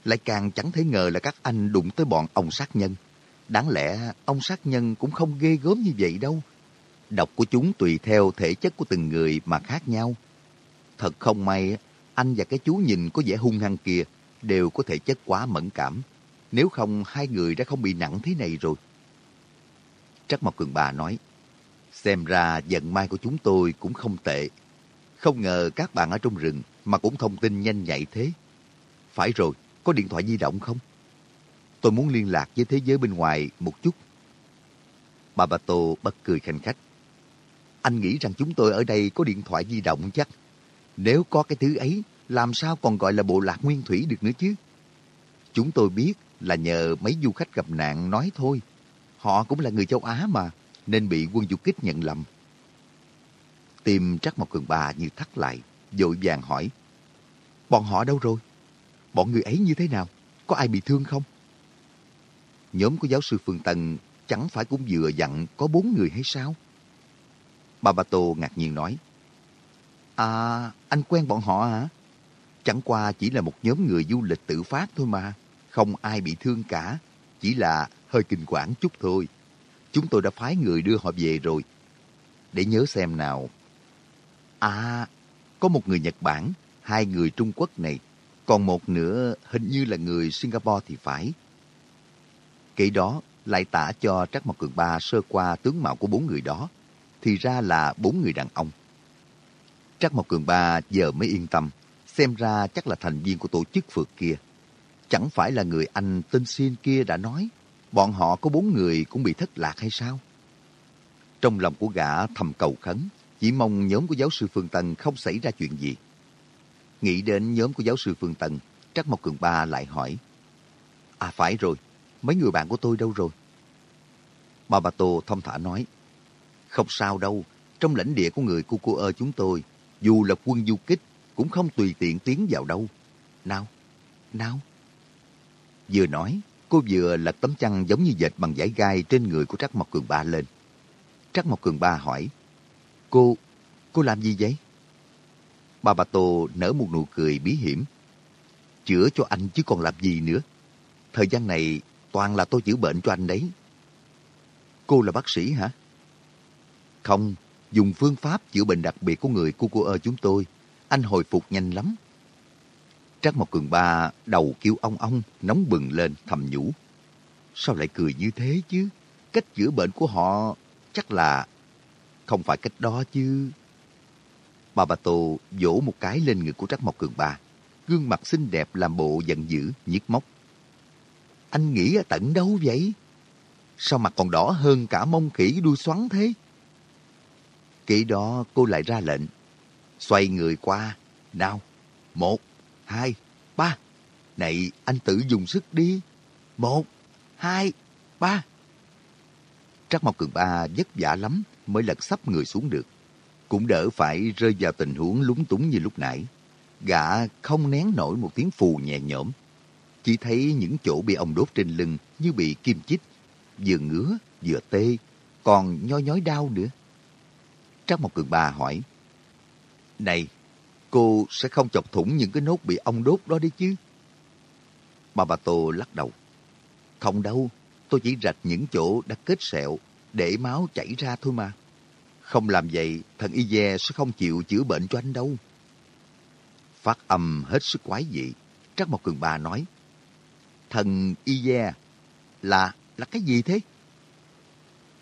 Lại càng chẳng thể ngờ là các anh đụng tới bọn ông sát nhân. Đáng lẽ ông sát nhân cũng không ghê gớm như vậy đâu. Độc của chúng tùy theo thể chất của từng người mà khác nhau. Thật không may, anh và cái chú nhìn có vẻ hung hăng kia đều có thể chất quá mẫn cảm. Nếu không, hai người đã không bị nặng thế này rồi. Trắc Mộc Cường Bà nói, xem ra vận may của chúng tôi cũng không tệ. Không ngờ các bạn ở trong rừng mà cũng thông tin nhanh nhạy thế. Phải rồi, có điện thoại di động không? Tôi muốn liên lạc với thế giới bên ngoài một chút. Bà Bà Tô bật cười khanh khách. Anh nghĩ rằng chúng tôi ở đây có điện thoại di động chắc. Nếu có cái thứ ấy, làm sao còn gọi là bộ lạc nguyên thủy được nữa chứ? Chúng tôi biết là nhờ mấy du khách gặp nạn nói thôi. Họ cũng là người châu Á mà, nên bị quân du kích nhận lầm. Tim Trắc một Cường Bà như thắt lại, vội vàng hỏi. Bọn họ đâu rồi? Bọn người ấy như thế nào? Có ai bị thương không? Nhóm của giáo sư Phương Tân chẳng phải cũng vừa dặn có bốn người hay sao? Bà Bà Tô ngạc nhiên nói. À, anh quen bọn họ hả? Chẳng qua chỉ là một nhóm người du lịch tự phát thôi mà. Không ai bị thương cả. Chỉ là hơi kinh quản chút thôi. Chúng tôi đã phái người đưa họ về rồi. Để nhớ xem nào. À, có một người Nhật Bản, hai người Trung Quốc này. Còn một nữa hình như là người Singapore thì phải. Kể đó lại tả cho Trắc Mộc Cường Ba sơ qua tướng mạo của bốn người đó. Thì ra là bốn người đàn ông. Trắc Mộc Cường Ba giờ mới yên tâm. Xem ra chắc là thành viên của tổ chức phượt kia. Chẳng phải là người anh tên Xin kia đã nói bọn họ có bốn người cũng bị thất lạc hay sao? Trong lòng của gã thầm cầu khấn, chỉ mong nhóm của giáo sư Phương Tân không xảy ra chuyện gì. Nghĩ đến nhóm của giáo sư Phương Tân, Trắc Mộc Cường Ba lại hỏi. À phải rồi, mấy người bạn của tôi đâu rồi? Bà Bà Tô thông thả nói. Không sao đâu, trong lãnh địa của người cu cô ơ chúng tôi, dù là quân du kích, cũng không tùy tiện tiến vào đâu. Nào, nào. Vừa nói, cô vừa lật tấm chăn giống như dệt bằng giải gai trên người của Trắc Mộc Cường Ba lên. Trắc Mộc Cường Ba hỏi, Cô, cô làm gì vậy? Bà Bà Tô nở một nụ cười bí hiểm. Chữa cho anh chứ còn làm gì nữa. Thời gian này toàn là tôi chữa bệnh cho anh đấy. Cô là bác sĩ hả? Không, dùng phương pháp chữa bệnh đặc biệt của người của cô ơ chúng tôi. Anh hồi phục nhanh lắm. Trác Mộc Cường Ba đầu kêu ong ong, nóng bừng lên, thầm nhủ. Sao lại cười như thế chứ? cách chữa bệnh của họ chắc là không phải cách đó chứ. Bà Bà Tô vỗ một cái lên người của Trắc Mộc Cường Ba. Gương mặt xinh đẹp làm bộ giận dữ, nhiếc móc. Anh nghĩ ở tận đâu vậy? Sao mặt còn đỏ hơn cả mông khỉ đuôi xoắn thế? Kỹ đó cô lại ra lệnh. Xoay người qua. Nào, một, hai, ba. Này, anh tự dùng sức đi. Một, hai, ba. Trắc Mộc Cường Ba vất vả lắm mới lật sắp người xuống được. Cũng đỡ phải rơi vào tình huống lúng túng như lúc nãy. Gã không nén nổi một tiếng phù nhẹ nhõm. Chỉ thấy những chỗ bị ông đốt trên lưng như bị kim chích. Vừa ngứa, vừa tê, còn nhói nhói đau nữa. Trắc Mộc Cường Ba hỏi. Này, cô sẽ không chọc thủng những cái nốt bị ông đốt đó đấy chứ? Bà Bà Tô lắc đầu. Không đâu, tôi chỉ rạch những chỗ đã kết sẹo để máu chảy ra thôi mà. Không làm vậy, thần Y Dè sẽ không chịu chữa bệnh cho anh đâu. Phát âm hết sức quái dị. Trắc Mộc Cường Ba nói. Thần Y là, là cái gì thế?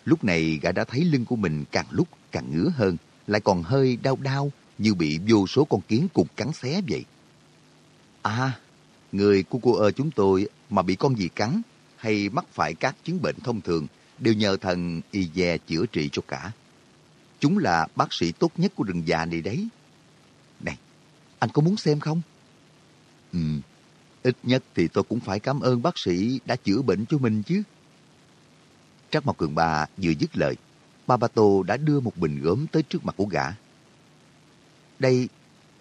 Lúc này gã đã thấy lưng của mình càng lúc càng ngứa hơn, lại còn hơi đau đau như bị vô số con kiến cục cắn xé vậy. À, người của cô ơ chúng tôi mà bị con gì cắn hay mắc phải các chứng bệnh thông thường đều nhờ thần y dè chữa trị cho cả. Chúng là bác sĩ tốt nhất của rừng già này đấy. Này, anh có muốn xem không? Ừ, ít nhất thì tôi cũng phải cảm ơn bác sĩ đã chữa bệnh cho mình chứ. Trác Mộc Cường Ba vừa dứt lời, Babato Ba Tô đã đưa một bình gốm tới trước mặt của gã. Đây,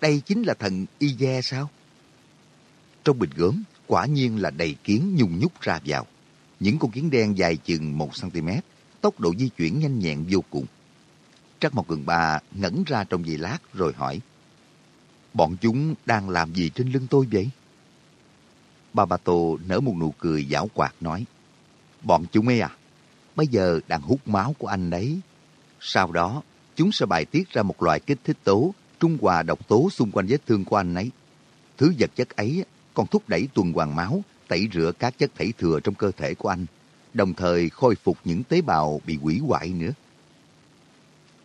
đây chính là thần Y sao? Trong bình gốm, quả nhiên là đầy kiến nhung nhúc ra vào. Những con kiến đen dài chừng 1cm, tốc độ di chuyển nhanh nhẹn vô cùng. Trắc Mộc Cường Ba ngẩn ra trong giây lát rồi hỏi. Bọn chúng đang làm gì trên lưng tôi vậy? Bà Bà Tô nở một nụ cười giảo quạt nói. Bọn chúng ấy à, bây giờ đang hút máu của anh đấy. Sau đó, chúng sẽ bài tiết ra một loại kích thích tố, trung hòa độc tố xung quanh vết thương của anh ấy. Thứ vật chất ấy còn thúc đẩy tuần hoàn máu, tẩy rửa các chất thảy thừa trong cơ thể của anh, đồng thời khôi phục những tế bào bị hủy hoại nữa.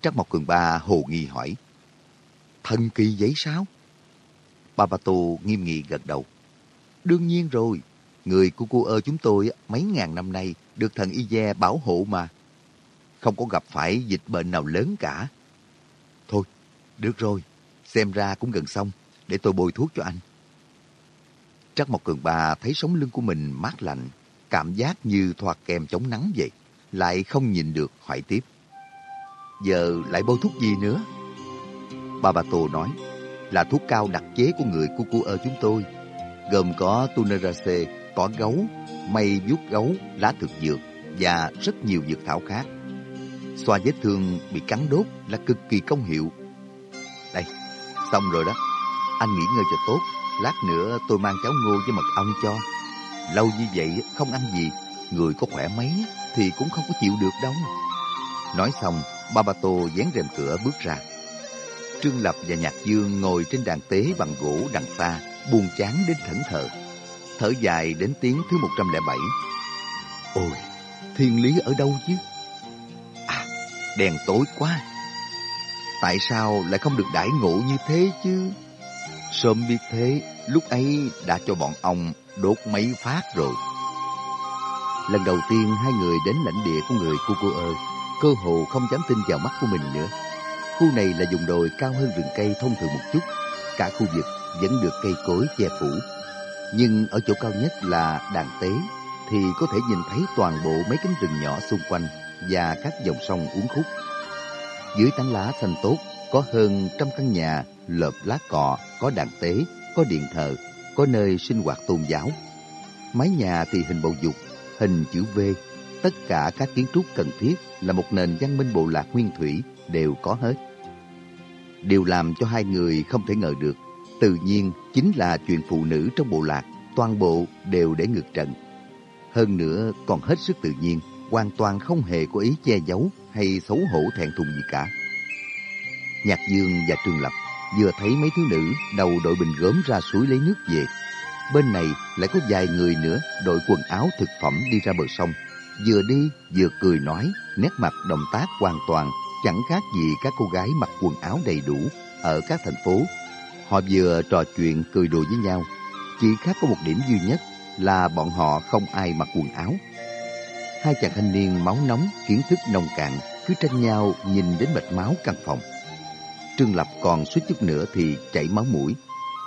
Trắc Mộc Cường Ba hồ nghi hỏi, Thần kỳ giấy sao? Ba Tô nghiêm nghị gật đầu. Đương nhiên rồi, người của cô ơ chúng tôi mấy ngàn năm nay được thần Y Gia bảo hộ mà. Không có gặp phải dịch bệnh nào lớn cả. Thôi, được rồi, xem ra cũng gần xong, để tôi bôi thuốc cho anh. Trắc Mộc Cường Ba thấy sống lưng của mình mát lạnh, cảm giác như thoa kem chống nắng vậy, lại không nhìn được hỏi tiếp. Giờ lại bôi thuốc gì nữa? Bà Bà Tô nói, là thuốc cao đặc chế của người của cô ơ chúng tôi, gồm có Tunerase, cỏ gấu, mây vuốt gấu, lá thực dược và rất nhiều dược thảo khác. Xoa vết thương bị cắn đốt là cực kỳ công hiệu. Đây, xong rồi đó. Anh nghỉ ngơi cho tốt. Lát nữa tôi mang cháo ngô với mật ong cho. Lâu như vậy không ăn gì, người có khỏe mấy thì cũng không có chịu được đâu. Nói xong, Babato dán rèm cửa bước ra. Trương Lập và Nhạc Dương ngồi trên đàn tế bằng gỗ đằng xa, buồn chán đến thẫn thờ. Thở dài đến tiếng thứ 107. Ôi, thiên lý ở đâu chứ? À, đèn tối quá. Tại sao lại không được đãi ngộ như thế chứ? Sớm biết thế, lúc ấy đã cho bọn ông đốt mấy phát rồi. Lần đầu tiên hai người đến lãnh địa của người Cucuơ, cơ hồ không dám tin vào mắt của mình nữa. Khu này là vùng đồi cao hơn rừng cây thông thường một chút. Cả khu vực vẫn được cây cối che phủ. Nhưng ở chỗ cao nhất là đàn tế thì có thể nhìn thấy toàn bộ mấy cánh rừng nhỏ xung quanh và các dòng sông uốn khúc. Dưới tán lá xanh tốt có hơn trăm căn nhà lợp lá cọ, có đàn tế, có điện thờ, có nơi sinh hoạt tôn giáo. Mái nhà thì hình bầu dục, hình chữ V. Tất cả các kiến trúc cần thiết là một nền văn minh bộ lạc nguyên thủy đều có hết. Điều làm cho hai người không thể ngờ được, tự nhiên chính là chuyện phụ nữ trong bộ lạc, toàn bộ đều để ngược trận. Hơn nữa còn hết sức tự nhiên, hoàn toàn không hề có ý che giấu hay xấu hổ thẹn thùng gì cả. Nhạc Dương và Trương Lập vừa thấy mấy thiếu nữ đầu đội bình gốm ra suối lấy nước về. Bên này lại có vài người nữa đội quần áo thực phẩm đi ra bờ sông, vừa đi vừa cười nói, nét mặt động tác hoàn toàn chẳng khác gì các cô gái mặc quần áo đầy đủ ở các thành phố. Họ vừa trò chuyện cười đùa với nhau, chỉ khác có một điểm duy nhất là bọn họ không ai mặc quần áo. Hai chàng thanh niên máu nóng, kiến thức nông cạn, cứ tranh nhau nhìn đến mệt máu căn phòng. Trương Lập còn suýt chút nữa thì chảy máu mũi.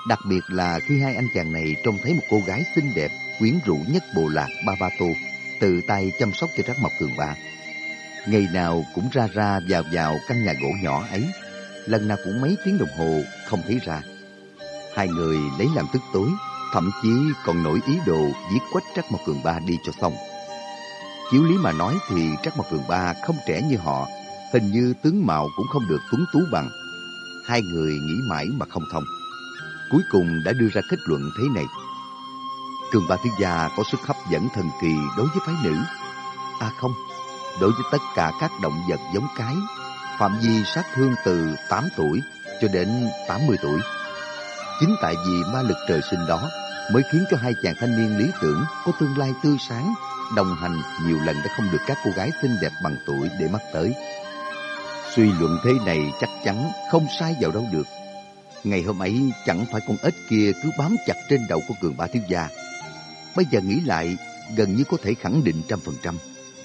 Đặc biệt là khi hai anh chàng này trông thấy một cô gái xinh đẹp, quyến rũ nhất bộ lạc Ba Ba Tô, tự tay chăm sóc cho Trác Mộc Cường Ba. Ngày nào cũng ra ra vào vào căn nhà gỗ nhỏ ấy, lần nào cũng mấy tiếng đồng hồ không thấy ra. Hai người lấy làm tức tối, thậm chí còn nổi ý đồ giết quách Trắc Mộc Cường Ba đi cho xong. Chiếu lý mà nói thì Trắc Mộc Cường Ba không trẻ như họ, hình như tướng mạo cũng không được tuấn tú bằng. Hai người nghĩ mãi mà không thông. Cuối cùng đã đưa ra kết luận thế này. Cường Ba Thứ Gia có sức hấp dẫn thần kỳ đối với phái nữ. À không, đối với tất cả các động vật giống cái, phạm vi sát thương từ 8 tuổi cho đến 80 tuổi. Chính tại vì ma lực trời sinh đó mới khiến cho hai chàng thanh niên lý tưởng có tương lai tươi sáng, đồng hành nhiều lần đã không được các cô gái xinh đẹp bằng tuổi để mắt tới. Suy luận thế này chắc chắn không sai vào đâu được. Ngày hôm ấy chẳng phải con ếch kia cứ bám chặt trên đầu của cường ba thiếu gia. Bây giờ nghĩ lại, gần như có thể khẳng định trăm phần trăm.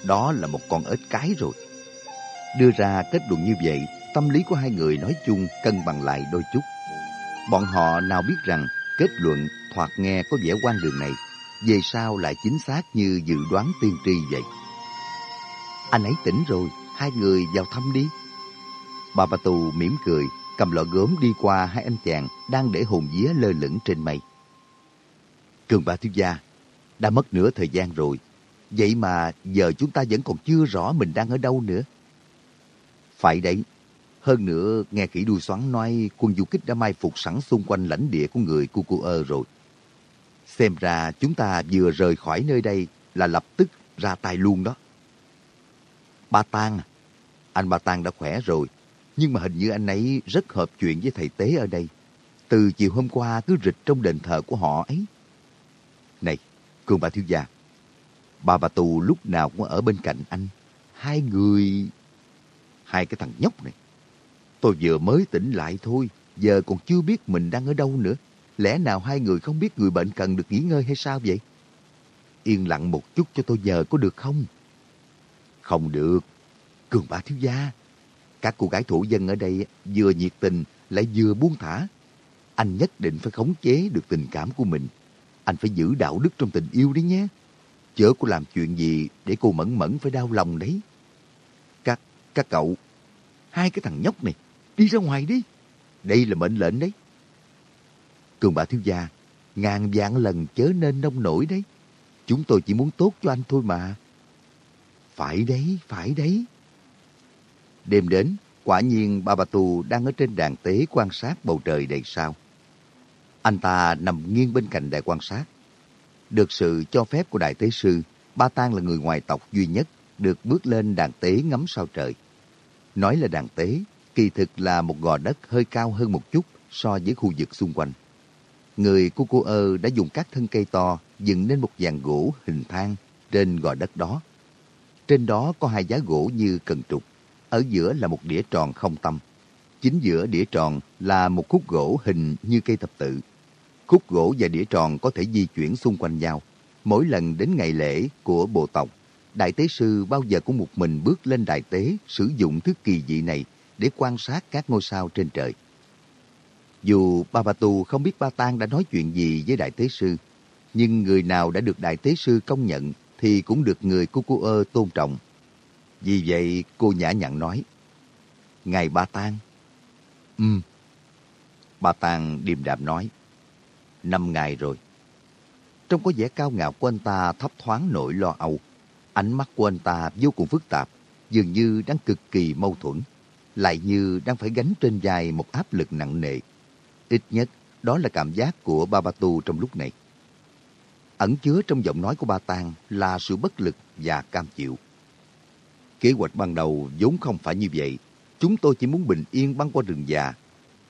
Đó là một con ếch cái rồi. Đưa ra kết luận như vậy, tâm lý của hai người nói chung cân bằng lại đôi chút. Bọn họ nào biết rằng kết luận thoạt nghe có vẻ quan đường này, về sau lại chính xác như dự đoán tiên tri vậy. Anh ấy tỉnh rồi, hai người vào thăm đi. Bà Bà Tù mỉm cười, cầm lọ gốm đi qua hai anh chàng đang để hồn vía lơ lửng trên mây. Cường bà thiếu gia, đã mất nửa thời gian rồi, vậy mà giờ chúng ta vẫn còn chưa rõ mình đang ở đâu nữa. Phải đấy, hơn nữa, nghe kỹ đuôi xoắn nói quân du kích đã mai phục sẵn xung quanh lãnh địa của người Cucuơ rồi. Xem ra chúng ta vừa rời khỏi nơi đây là lập tức ra tay luôn đó. Ba Tang, à, anh Ba Tang đã khỏe rồi, nhưng mà hình như anh ấy rất hợp chuyện với thầy tế ở đây. Từ chiều hôm qua cứ rịch trong đền thờ của họ ấy. Này, Cường bà thiếu gia, bà bà tù lúc nào cũng ở bên cạnh anh. Hai người... Hai cái thằng nhóc này Tôi vừa mới tỉnh lại thôi, giờ còn chưa biết mình đang ở đâu nữa. Lẽ nào hai người không biết người bệnh cần được nghỉ ngơi hay sao vậy? Yên lặng một chút cho tôi giờ có được không? Không được. Cường bá thiếu gia. Các cô gái thổ dân ở đây vừa nhiệt tình lại vừa buông thả. Anh nhất định phải khống chế được tình cảm của mình. Anh phải giữ đạo đức trong tình yêu đấy nhé. Chớ có làm chuyện gì để cô mẫn mẫn phải đau lòng đấy. Các, các cậu, hai cái thằng nhóc này Đi ra ngoài đi. Đây là mệnh lệnh đấy. Cường bà thiếu gia, ngàn vạn lần chớ nên nông nổi đấy. Chúng tôi chỉ muốn tốt cho anh thôi mà. Phải đấy, phải đấy. Đêm đến, quả nhiên bà bà tù đang ở trên đàn tế quan sát bầu trời đầy sao. Anh ta nằm nghiêng bên cạnh đài quan sát. Được sự cho phép của đại tế sư, Ba Tang là người ngoài tộc duy nhất được bước lên đàn tế ngắm sao trời. Nói là đàn tế, kỳ thực là một gò đất hơi cao hơn một chút so với khu vực xung quanh. Người của cô ơ đã dùng các thân cây to dựng nên một dàn gỗ hình thang trên gò đất đó. Trên đó có hai giá gỗ như cần trục, ở giữa là một đĩa tròn không tâm. Chính giữa đĩa tròn là một khúc gỗ hình như cây thập tự. Khúc gỗ và đĩa tròn có thể di chuyển xung quanh nhau. Mỗi lần đến ngày lễ của bộ tộc, Đại tế sư bao giờ cũng một mình bước lên đại tế sử dụng thứ kỳ dị này để quan sát các ngôi sao trên trời. Dù Ba Ba Tu không biết Ba Tang đã nói chuyện gì với Đại Tế Sư, nhưng người nào đã được Đại Tế Sư công nhận thì cũng được người của cô ơ tôn trọng. Vì vậy cô nhã nhặn nói, Ngài Ba Tang. Ừm. Ba Tang điềm đạm nói, Năm ngày rồi. Trong có vẻ cao ngạo của anh ta thấp thoáng nỗi lo âu. Ánh mắt của anh ta vô cùng phức tạp, dường như đang cực kỳ mâu thuẫn lại như đang phải gánh trên vai một áp lực nặng nề. Ít nhất, đó là cảm giác của Ba Ba Tu trong lúc này. Ẩn chứa trong giọng nói của Ba Tang là sự bất lực và cam chịu. Kế hoạch ban đầu vốn không phải như vậy. Chúng tôi chỉ muốn bình yên băng qua rừng già.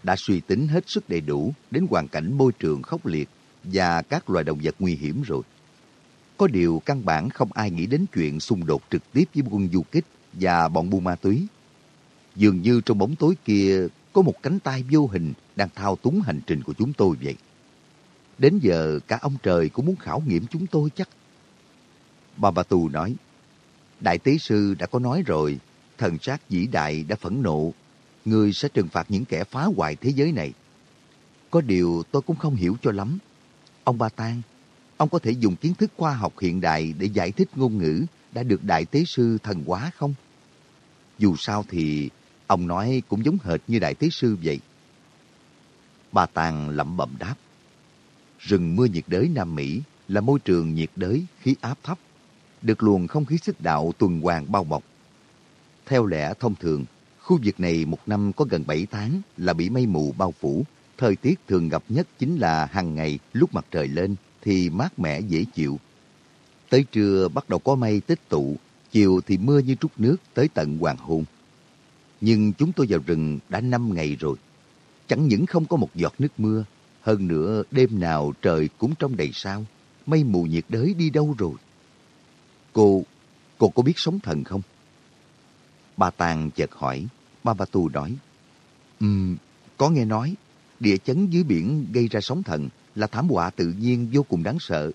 Đã suy tính hết sức đầy đủ đến hoàn cảnh môi trường khốc liệt và các loài động vật nguy hiểm rồi. Có điều căn bản không ai nghĩ đến chuyện xung đột trực tiếp với quân du kích và bọn buôn ma túy. Dường như trong bóng tối kia có một cánh tay vô hình đang thao túng hành trình của chúng tôi vậy. Đến giờ cả ông trời cũng muốn khảo nghiệm chúng tôi chắc. Bà Bà Tù nói, Đại tế sư đã có nói rồi, thần sát vĩ đại đã phẫn nộ, người sẽ trừng phạt những kẻ phá hoại thế giới này. Có điều tôi cũng không hiểu cho lắm. Ông Ba Tang, ông có thể dùng kiến thức khoa học hiện đại để giải thích ngôn ngữ đã được Đại Tế Sư thần hóa không? Dù sao thì ông nói cũng giống hệt như Đại Tế Sư vậy. Bà Tàng lẩm bẩm đáp. Rừng mưa nhiệt đới Nam Mỹ là môi trường nhiệt đới khí áp thấp, được luồng không khí xích đạo tuần hoàn bao bọc. Theo lẽ thông thường, khu vực này một năm có gần 7 tháng là bị mây mù bao phủ. Thời tiết thường gặp nhất chính là hàng ngày lúc mặt trời lên thì mát mẻ dễ chịu. Tới trưa bắt đầu có mây tích tụ, chiều thì mưa như trút nước tới tận hoàng hôn. Nhưng chúng tôi vào rừng đã 5 ngày rồi. Chẳng những không có một giọt nước mưa, hơn nữa đêm nào trời cũng trong đầy sao. Mây mù nhiệt đới đi đâu rồi? Cô, cô có biết sống thần không? Bà Tàng chợt hỏi, ba Ba Tu nói. Um, có nghe nói, địa chấn dưới biển gây ra sóng thần là thảm họa tự nhiên vô cùng đáng sợ.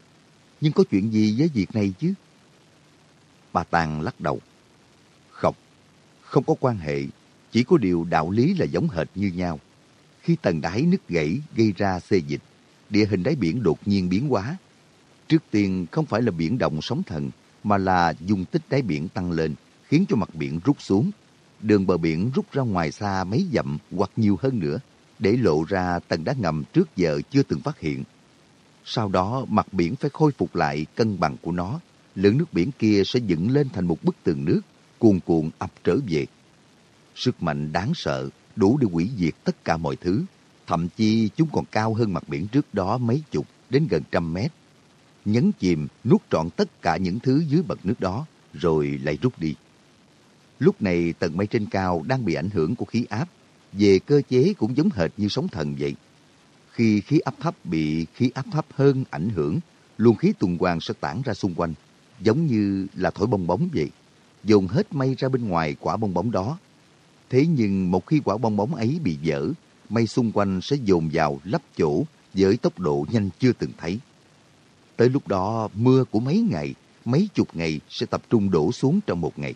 Nhưng có chuyện gì với việc này chứ? Bà Tàng lắc đầu. Không, có quan hệ, chỉ có điều đạo lý là giống hệt như nhau. Khi tầng đáy nứt gãy gây ra xê dịch, địa hình đáy biển đột nhiên biến hóa. Trước tiên không phải là biển động sóng thần, mà là dung tích đáy biển tăng lên, khiến cho mặt biển rút xuống. Đường bờ biển rút ra ngoài xa mấy dặm hoặc nhiều hơn nữa, để lộ ra tầng đá ngầm trước giờ chưa từng phát hiện. Sau đó mặt biển phải khôi phục lại cân bằng của nó, lượng nước biển kia sẽ dựng lên thành một bức tường nước, cuồn cuộn ập trở về. Sức mạnh đáng sợ, đủ để hủy diệt tất cả mọi thứ. Thậm chí chúng còn cao hơn mặt biển trước đó mấy chục đến gần trăm mét. Nhấn chìm, nuốt trọn tất cả những thứ dưới bậc nước đó, rồi lại rút đi. Lúc này tầng mây trên cao đang bị ảnh hưởng của khí áp. Về cơ chế cũng giống hệt như sóng thần vậy. Khi khí áp thấp bị khí áp thấp hơn ảnh hưởng, luồng khí tuần hoàn sẽ tản ra xung quanh, giống như là thổi bong bóng vậy. Dồn hết mây ra bên ngoài quả bong bóng đó. Thế nhưng một khi quả bong bóng ấy bị vỡ, mây xung quanh sẽ dồn vào lấp chỗ với tốc độ nhanh chưa từng thấy. Tới lúc đó, mưa của mấy ngày, mấy chục ngày sẽ tập trung đổ xuống trong một ngày.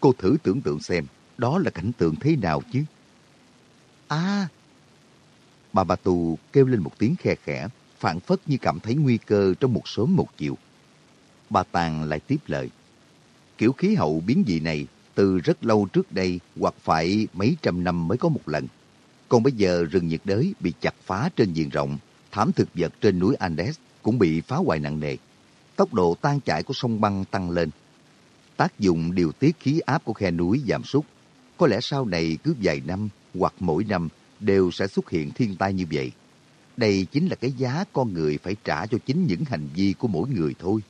Cô thử tưởng tượng xem, đó là cảnh tượng thế nào chứ? À! Bà bà tù kêu lên một tiếng khe khẽ, phản phất như cảm thấy nguy cơ trong một sớm một chiều. Bà Tàng lại tiếp lời. Kiểu khí hậu biến dị này từ rất lâu trước đây hoặc phải mấy trăm năm mới có một lần. Còn bây giờ rừng nhiệt đới bị chặt phá trên diện rộng, thảm thực vật trên núi Andes cũng bị phá hoại nặng nề. Tốc độ tan chảy của sông băng tăng lên. Tác dụng điều tiết khí áp của khe núi giảm sút. Có lẽ sau này cứ vài năm hoặc mỗi năm đều sẽ xuất hiện thiên tai như vậy. Đây chính là cái giá con người phải trả cho chính những hành vi của mỗi người thôi.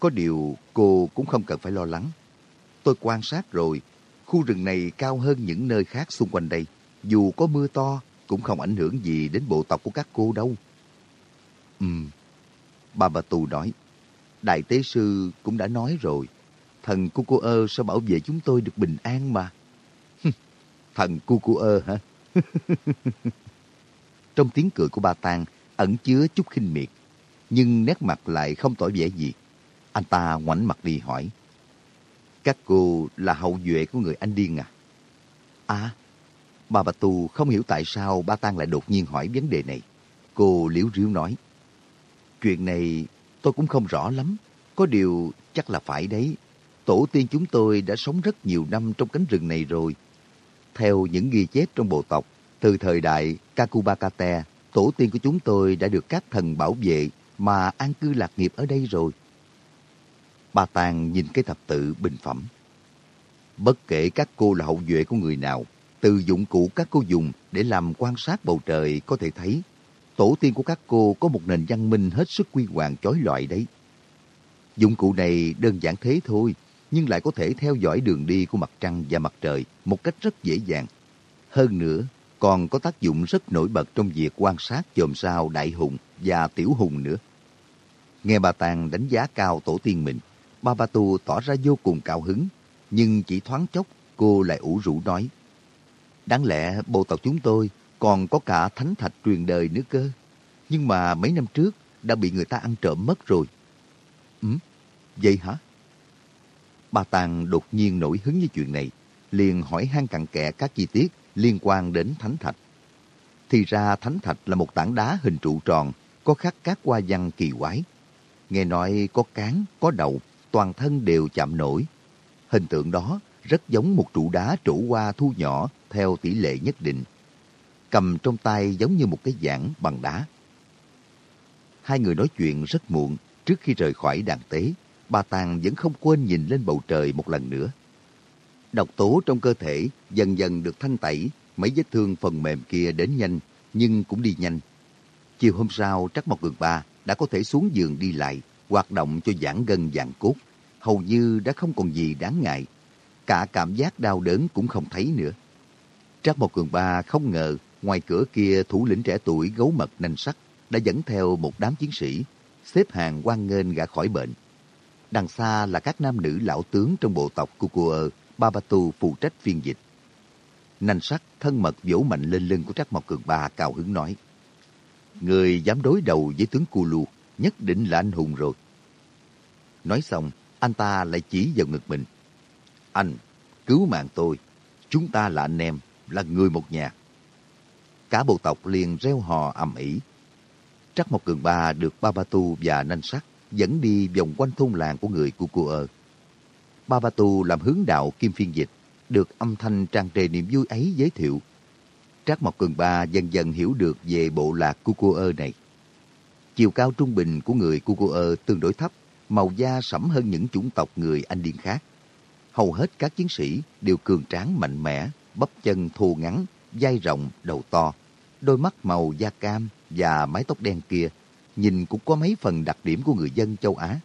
Có điều cô cũng không cần phải lo lắng. Tôi quan sát rồi, khu rừng này cao hơn những nơi khác xung quanh đây. Dù có mưa to, cũng không ảnh hưởng gì đến bộ tộc của các cô đâu. Ừm, bà bà tù nói, Đại tế sư cũng đã nói rồi, thần cu cô ơ sẽ bảo vệ chúng tôi được bình an mà. thần cu cô ơ hả? Trong tiếng cười của bà Tang ẩn chứa chút khinh miệt, nhưng nét mặt lại không tỏ vẻ gì. Anh ta ngoảnh mặt đi hỏi. Các cô là hậu duệ của người anh điên à? À, bà bà tù không hiểu tại sao ba Tang lại đột nhiên hỏi vấn đề này. Cô liếu riếu nói. Chuyện này tôi cũng không rõ lắm. Có điều chắc là phải đấy. Tổ tiên chúng tôi đã sống rất nhiều năm trong cánh rừng này rồi. Theo những ghi chép trong bộ tộc, từ thời đại Kakubakate, tổ tiên của chúng tôi đã được các thần bảo vệ mà an cư lạc nghiệp ở đây rồi. Bà Tàng nhìn cái thập tự bình phẩm. Bất kể các cô là hậu duệ của người nào, từ dụng cụ các cô dùng để làm quan sát bầu trời có thể thấy tổ tiên của các cô có một nền văn minh hết sức quy hoàng chói lọi đấy. Dụng cụ này đơn giản thế thôi, nhưng lại có thể theo dõi đường đi của mặt trăng và mặt trời một cách rất dễ dàng. Hơn nữa, còn có tác dụng rất nổi bật trong việc quan sát chòm sao đại hùng và tiểu hùng nữa. Nghe bà Tàng đánh giá cao tổ tiên mình, ba tu tỏ ra vô cùng cao hứng, nhưng chỉ thoáng chốc cô lại ủ rũ nói. Đáng lẽ bộ tộc chúng tôi còn có cả thánh thạch truyền đời nữa cơ. Nhưng mà mấy năm trước đã bị người ta ăn trộm mất rồi. Ừ, vậy hả? Bà Tàng đột nhiên nổi hứng với chuyện này, liền hỏi han cặn kẽ các chi tiết liên quan đến thánh thạch. Thì ra thánh thạch là một tảng đá hình trụ tròn, có khắc các hoa văn kỳ quái. Nghe nói có cán, có đầu, toàn thân đều chạm nổi. Hình tượng đó rất giống một trụ đá trổ hoa thu nhỏ theo tỷ lệ nhất định. Cầm trong tay giống như một cái giảng bằng đá. Hai người nói chuyện rất muộn trước khi rời khỏi đàn tế. Bà Tàng vẫn không quên nhìn lên bầu trời một lần nữa. Độc tố trong cơ thể dần dần được thanh tẩy, mấy vết thương phần mềm kia đến nhanh, nhưng cũng đi nhanh. Chiều hôm sau, Trắc Mộc Cường Ba đã có thể xuống giường đi lại, hoạt động cho giãn gân giãn cốt. Hầu như đã không còn gì đáng ngại. Cả cảm giác đau đớn cũng không thấy nữa. Trác Mộc Cường Ba không ngờ ngoài cửa kia thủ lĩnh trẻ tuổi gấu mật nanh sắc đã dẫn theo một đám chiến sĩ, xếp hàng quan nghênh gã khỏi bệnh. Đằng xa là các nam nữ lão tướng trong bộ tộc Kukuơ, Babatu phụ trách phiên dịch. Nanh sắc thân mật vỗ mạnh lên lưng của Trác Mộc Cường Ba cao hứng nói. Người dám đối đầu với tướng Kulu nhất định là anh hùng rồi. Nói xong, anh ta lại chỉ vào ngực mình. Anh, cứu mạng tôi. Chúng ta là anh em, là người một nhà. Cả bộ tộc liền reo hò ầm ĩ. Trắc Mộc Cường Ba được Ba Ba Tu và Nanh Sắc dẫn đi vòng quanh thôn làng của người Cucuơ. Ba Ba Tu làm hướng đạo kim phiên dịch, được âm thanh tràn trề niềm vui ấy giới thiệu. Trác Mộc Cường Ba dần dần hiểu được về bộ lạc Cucuơ này. Chiều cao trung bình của người kukuơ tương đối thấp, màu da sẫm hơn những chủng tộc người Anh Điên khác. Hầu hết các chiến sĩ đều cường tráng mạnh mẽ, bắp chân thô ngắn, vai rộng, đầu to, đôi mắt màu da cam và mái tóc đen kia, nhìn cũng có mấy phần đặc điểm của người dân châu Á.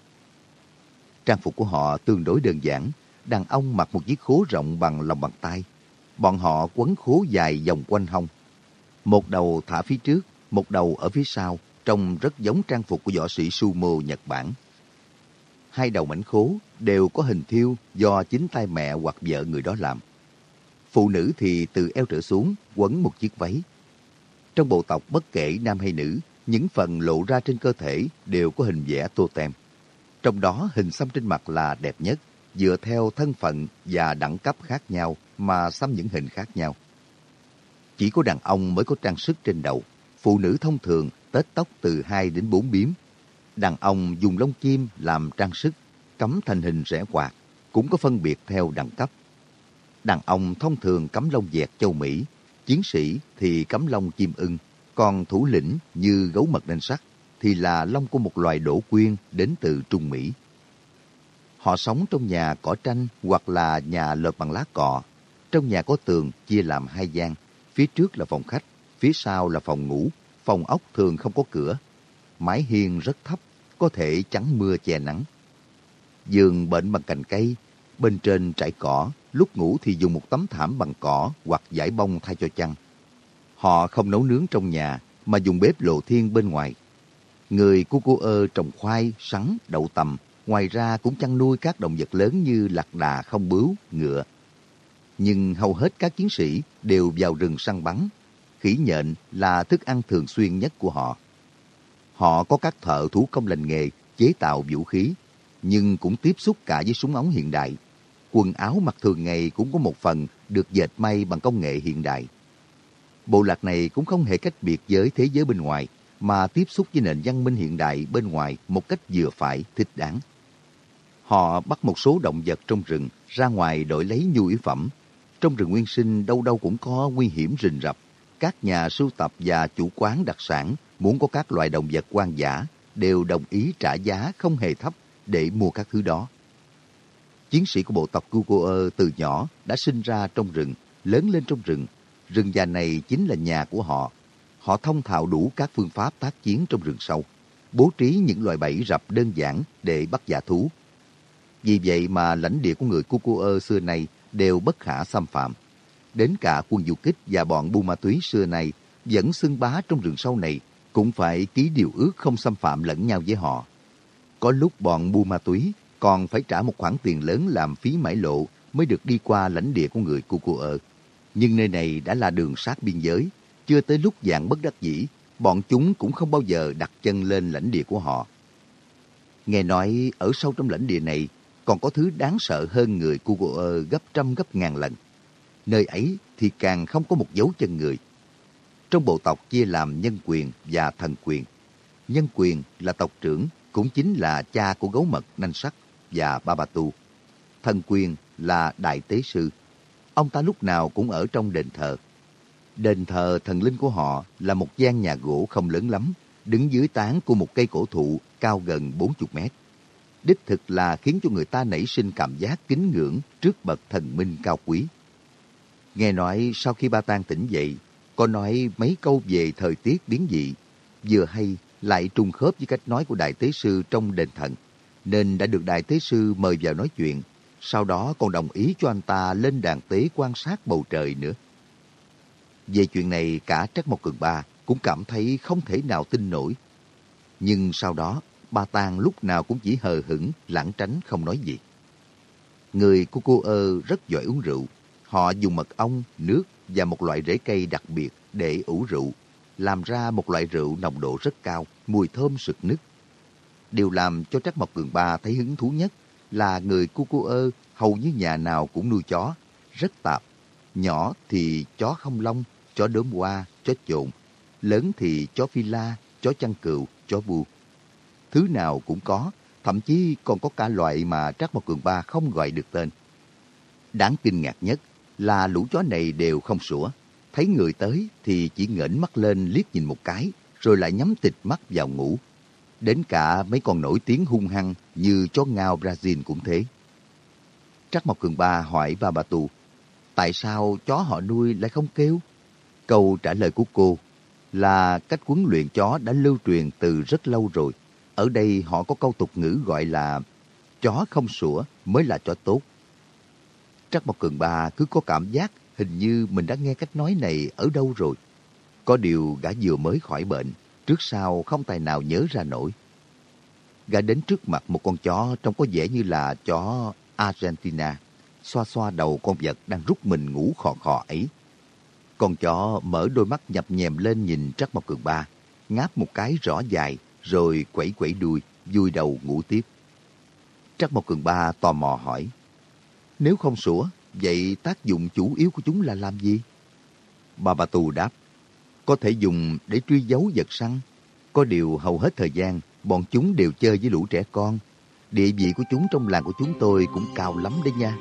Trang phục của họ tương đối đơn giản, đàn ông mặc một chiếc khố rộng bằng lòng bàn tay. Bọn họ quấn khố dài vòng quanh hông. Một đầu thả phía trước, một đầu ở phía sau, trông rất giống trang phục của võ sĩ sumo Nhật Bản. Hai đầu mảnh khố đều có hình thiêu do chính tay mẹ hoặc vợ người đó làm. Phụ nữ thì từ eo trở xuống quấn một chiếc váy. Trong bộ tộc bất kể nam hay nữ, những phần lộ ra trên cơ thể đều có hình vẽ tô tem. Trong đó hình xăm trên mặt là đẹp nhất, dựa theo thân phận và đẳng cấp khác nhau mà xăm những hình khác nhau. Chỉ có đàn ông mới có trang sức trên đầu, phụ nữ thông thường tết tóc từ 2 đến 4 biếm. Đàn ông dùng lông chim làm trang sức, cắm thành hình rẽ quạt, cũng có phân biệt theo đẳng cấp. Đàn ông thông thường cắm lông dẹt châu Mỹ, chiến sĩ thì cắm lông chim ưng, còn thủ lĩnh như gấu mật đen sắt thì là lông của một loài đổ quyên đến từ Trung Mỹ. Họ sống trong nhà cỏ tranh hoặc là nhà lợp bằng lá cọ. Trong nhà có tường chia làm hai gian, phía trước là phòng khách, phía sau là phòng ngủ. Phòng ốc thường không có cửa. Mái hiên rất thấp, có thể chắn mưa che nắng. Giường bệnh bằng cành cây, bên trên trải cỏ, lúc ngủ thì dùng một tấm thảm bằng cỏ hoặc giải bông thay cho chăn. Họ không nấu nướng trong nhà, mà dùng bếp lộ thiên bên ngoài. Người của cô ơ trồng khoai, sắn, đậu tầm, ngoài ra cũng chăn nuôi các động vật lớn như lạc đà, không bướu, ngựa. Nhưng hầu hết các chiến sĩ đều vào rừng săn bắn. Khỉ nhện là thức ăn thường xuyên nhất của họ. Họ có các thợ thủ công lành nghề chế tạo vũ khí, nhưng cũng tiếp xúc cả với súng ống hiện đại quần áo mặc thường ngày cũng có một phần được dệt may bằng công nghệ hiện đại. Bộ lạc này cũng không hề cách biệt với thế giới bên ngoài, mà tiếp xúc với nền văn minh hiện đại bên ngoài một cách vừa phải, thích đáng. Họ bắt một số động vật trong rừng ra ngoài đổi lấy nhu yếu phẩm. Trong rừng nguyên sinh đâu đâu cũng có nguy hiểm rình rập. Các nhà sưu tập và chủ quán đặc sản muốn có các loài động vật hoang dã đều đồng ý trả giá không hề thấp để mua các thứ đó. Chiến sĩ của bộ tộc Kukoe từ nhỏ đã sinh ra trong rừng, lớn lên trong rừng. Rừng già này chính là nhà của họ. Họ thông thạo đủ các phương pháp tác chiến trong rừng sâu, bố trí những loài bẫy rập đơn giản để bắt giả thú. Vì vậy mà lãnh địa của người Kukoe xưa nay đều bất khả xâm phạm. Đến cả quân du kích và bọn bu ma túy xưa này vẫn xưng bá trong rừng sâu này cũng phải ký điều ước không xâm phạm lẫn nhau với họ. Có lúc bọn bu ma túy còn phải trả một khoản tiền lớn làm phí mãi lộ mới được đi qua lãnh địa của người cu cu ở. Nhưng nơi này đã là đường sát biên giới, chưa tới lúc dạng bất đắc dĩ, bọn chúng cũng không bao giờ đặt chân lên lãnh địa của họ. Nghe nói ở sâu trong lãnh địa này còn có thứ đáng sợ hơn người cu cu ở gấp trăm gấp ngàn lần. Nơi ấy thì càng không có một dấu chân người. Trong bộ tộc chia làm nhân quyền và thần quyền. Nhân quyền là tộc trưởng, cũng chính là cha của gấu mật nanh sắc và Babatu. Thần quyền là đại tế sư. Ông ta lúc nào cũng ở trong đền thờ. Đền thờ thần linh của họ là một gian nhà gỗ không lớn lắm, đứng dưới tán của một cây cổ thụ cao gần 40 mét. Đích thực là khiến cho người ta nảy sinh cảm giác kính ngưỡng trước bậc thần minh cao quý. Nghe nói sau khi ba tang tỉnh dậy, có nói mấy câu về thời tiết biến dị, vừa hay lại trùng khớp với cách nói của Đại Tế Sư trong đền thần, nên đã được Đại Tế Sư mời vào nói chuyện, sau đó còn đồng ý cho anh ta lên đàn tế quan sát bầu trời nữa. Về chuyện này cả Trắc Mộc Cường Ba cũng cảm thấy không thể nào tin nổi. Nhưng sau đó, ba Tang lúc nào cũng chỉ hờ hững, lảng tránh không nói gì. Người của cô ơ rất giỏi uống rượu. Họ dùng mật ong, nước và một loại rễ cây đặc biệt để ủ rượu, làm ra một loại rượu nồng độ rất cao, mùi thơm sực nức. Điều làm cho Trắc Mộc Cường Ba thấy hứng thú nhất là người cu cu ơ hầu như nhà nào cũng nuôi chó, rất tạp. Nhỏ thì chó không lông, chó đốm hoa, chó trộn. Lớn thì chó phi la, chó chăn cừu, chó bu. Thứ nào cũng có, thậm chí còn có cả loại mà Trác Mộc Cường Ba không gọi được tên. Đáng kinh ngạc nhất là lũ chó này đều không sủa. Thấy người tới thì chỉ ngẩng mắt lên liếc nhìn một cái, rồi lại nhắm tịt mắt vào ngủ. Đến cả mấy con nổi tiếng hung hăng như chó ngao Brazil cũng thế. Trắc Mộc Cường Ba hỏi Ba Bà Tù, tại sao chó họ nuôi lại không kêu? Câu trả lời của cô là cách huấn luyện chó đã lưu truyền từ rất lâu rồi. Ở đây họ có câu tục ngữ gọi là chó không sủa mới là chó tốt. Trắc Mộc Cường Ba cứ có cảm giác hình như mình đã nghe cách nói này ở đâu rồi. Có điều gã vừa mới khỏi bệnh, trước sau không tài nào nhớ ra nổi. Gã đến trước mặt một con chó trông có vẻ như là chó Argentina, xoa xoa đầu con vật đang rút mình ngủ khò khò ấy. Con chó mở đôi mắt nhập nhèm lên nhìn Trắc Mộc Cường Ba, ngáp một cái rõ dài, rồi quẩy quẩy đuôi, vui đầu ngủ tiếp. Trắc Mộc Cường Ba tò mò hỏi, nếu không sủa, vậy tác dụng chủ yếu của chúng là làm gì? Bà Bà Tù đáp, có thể dùng để truy dấu vật săn. Có điều hầu hết thời gian, bọn chúng đều chơi với lũ trẻ con. Địa vị của chúng trong làng của chúng tôi cũng cao lắm đấy nha.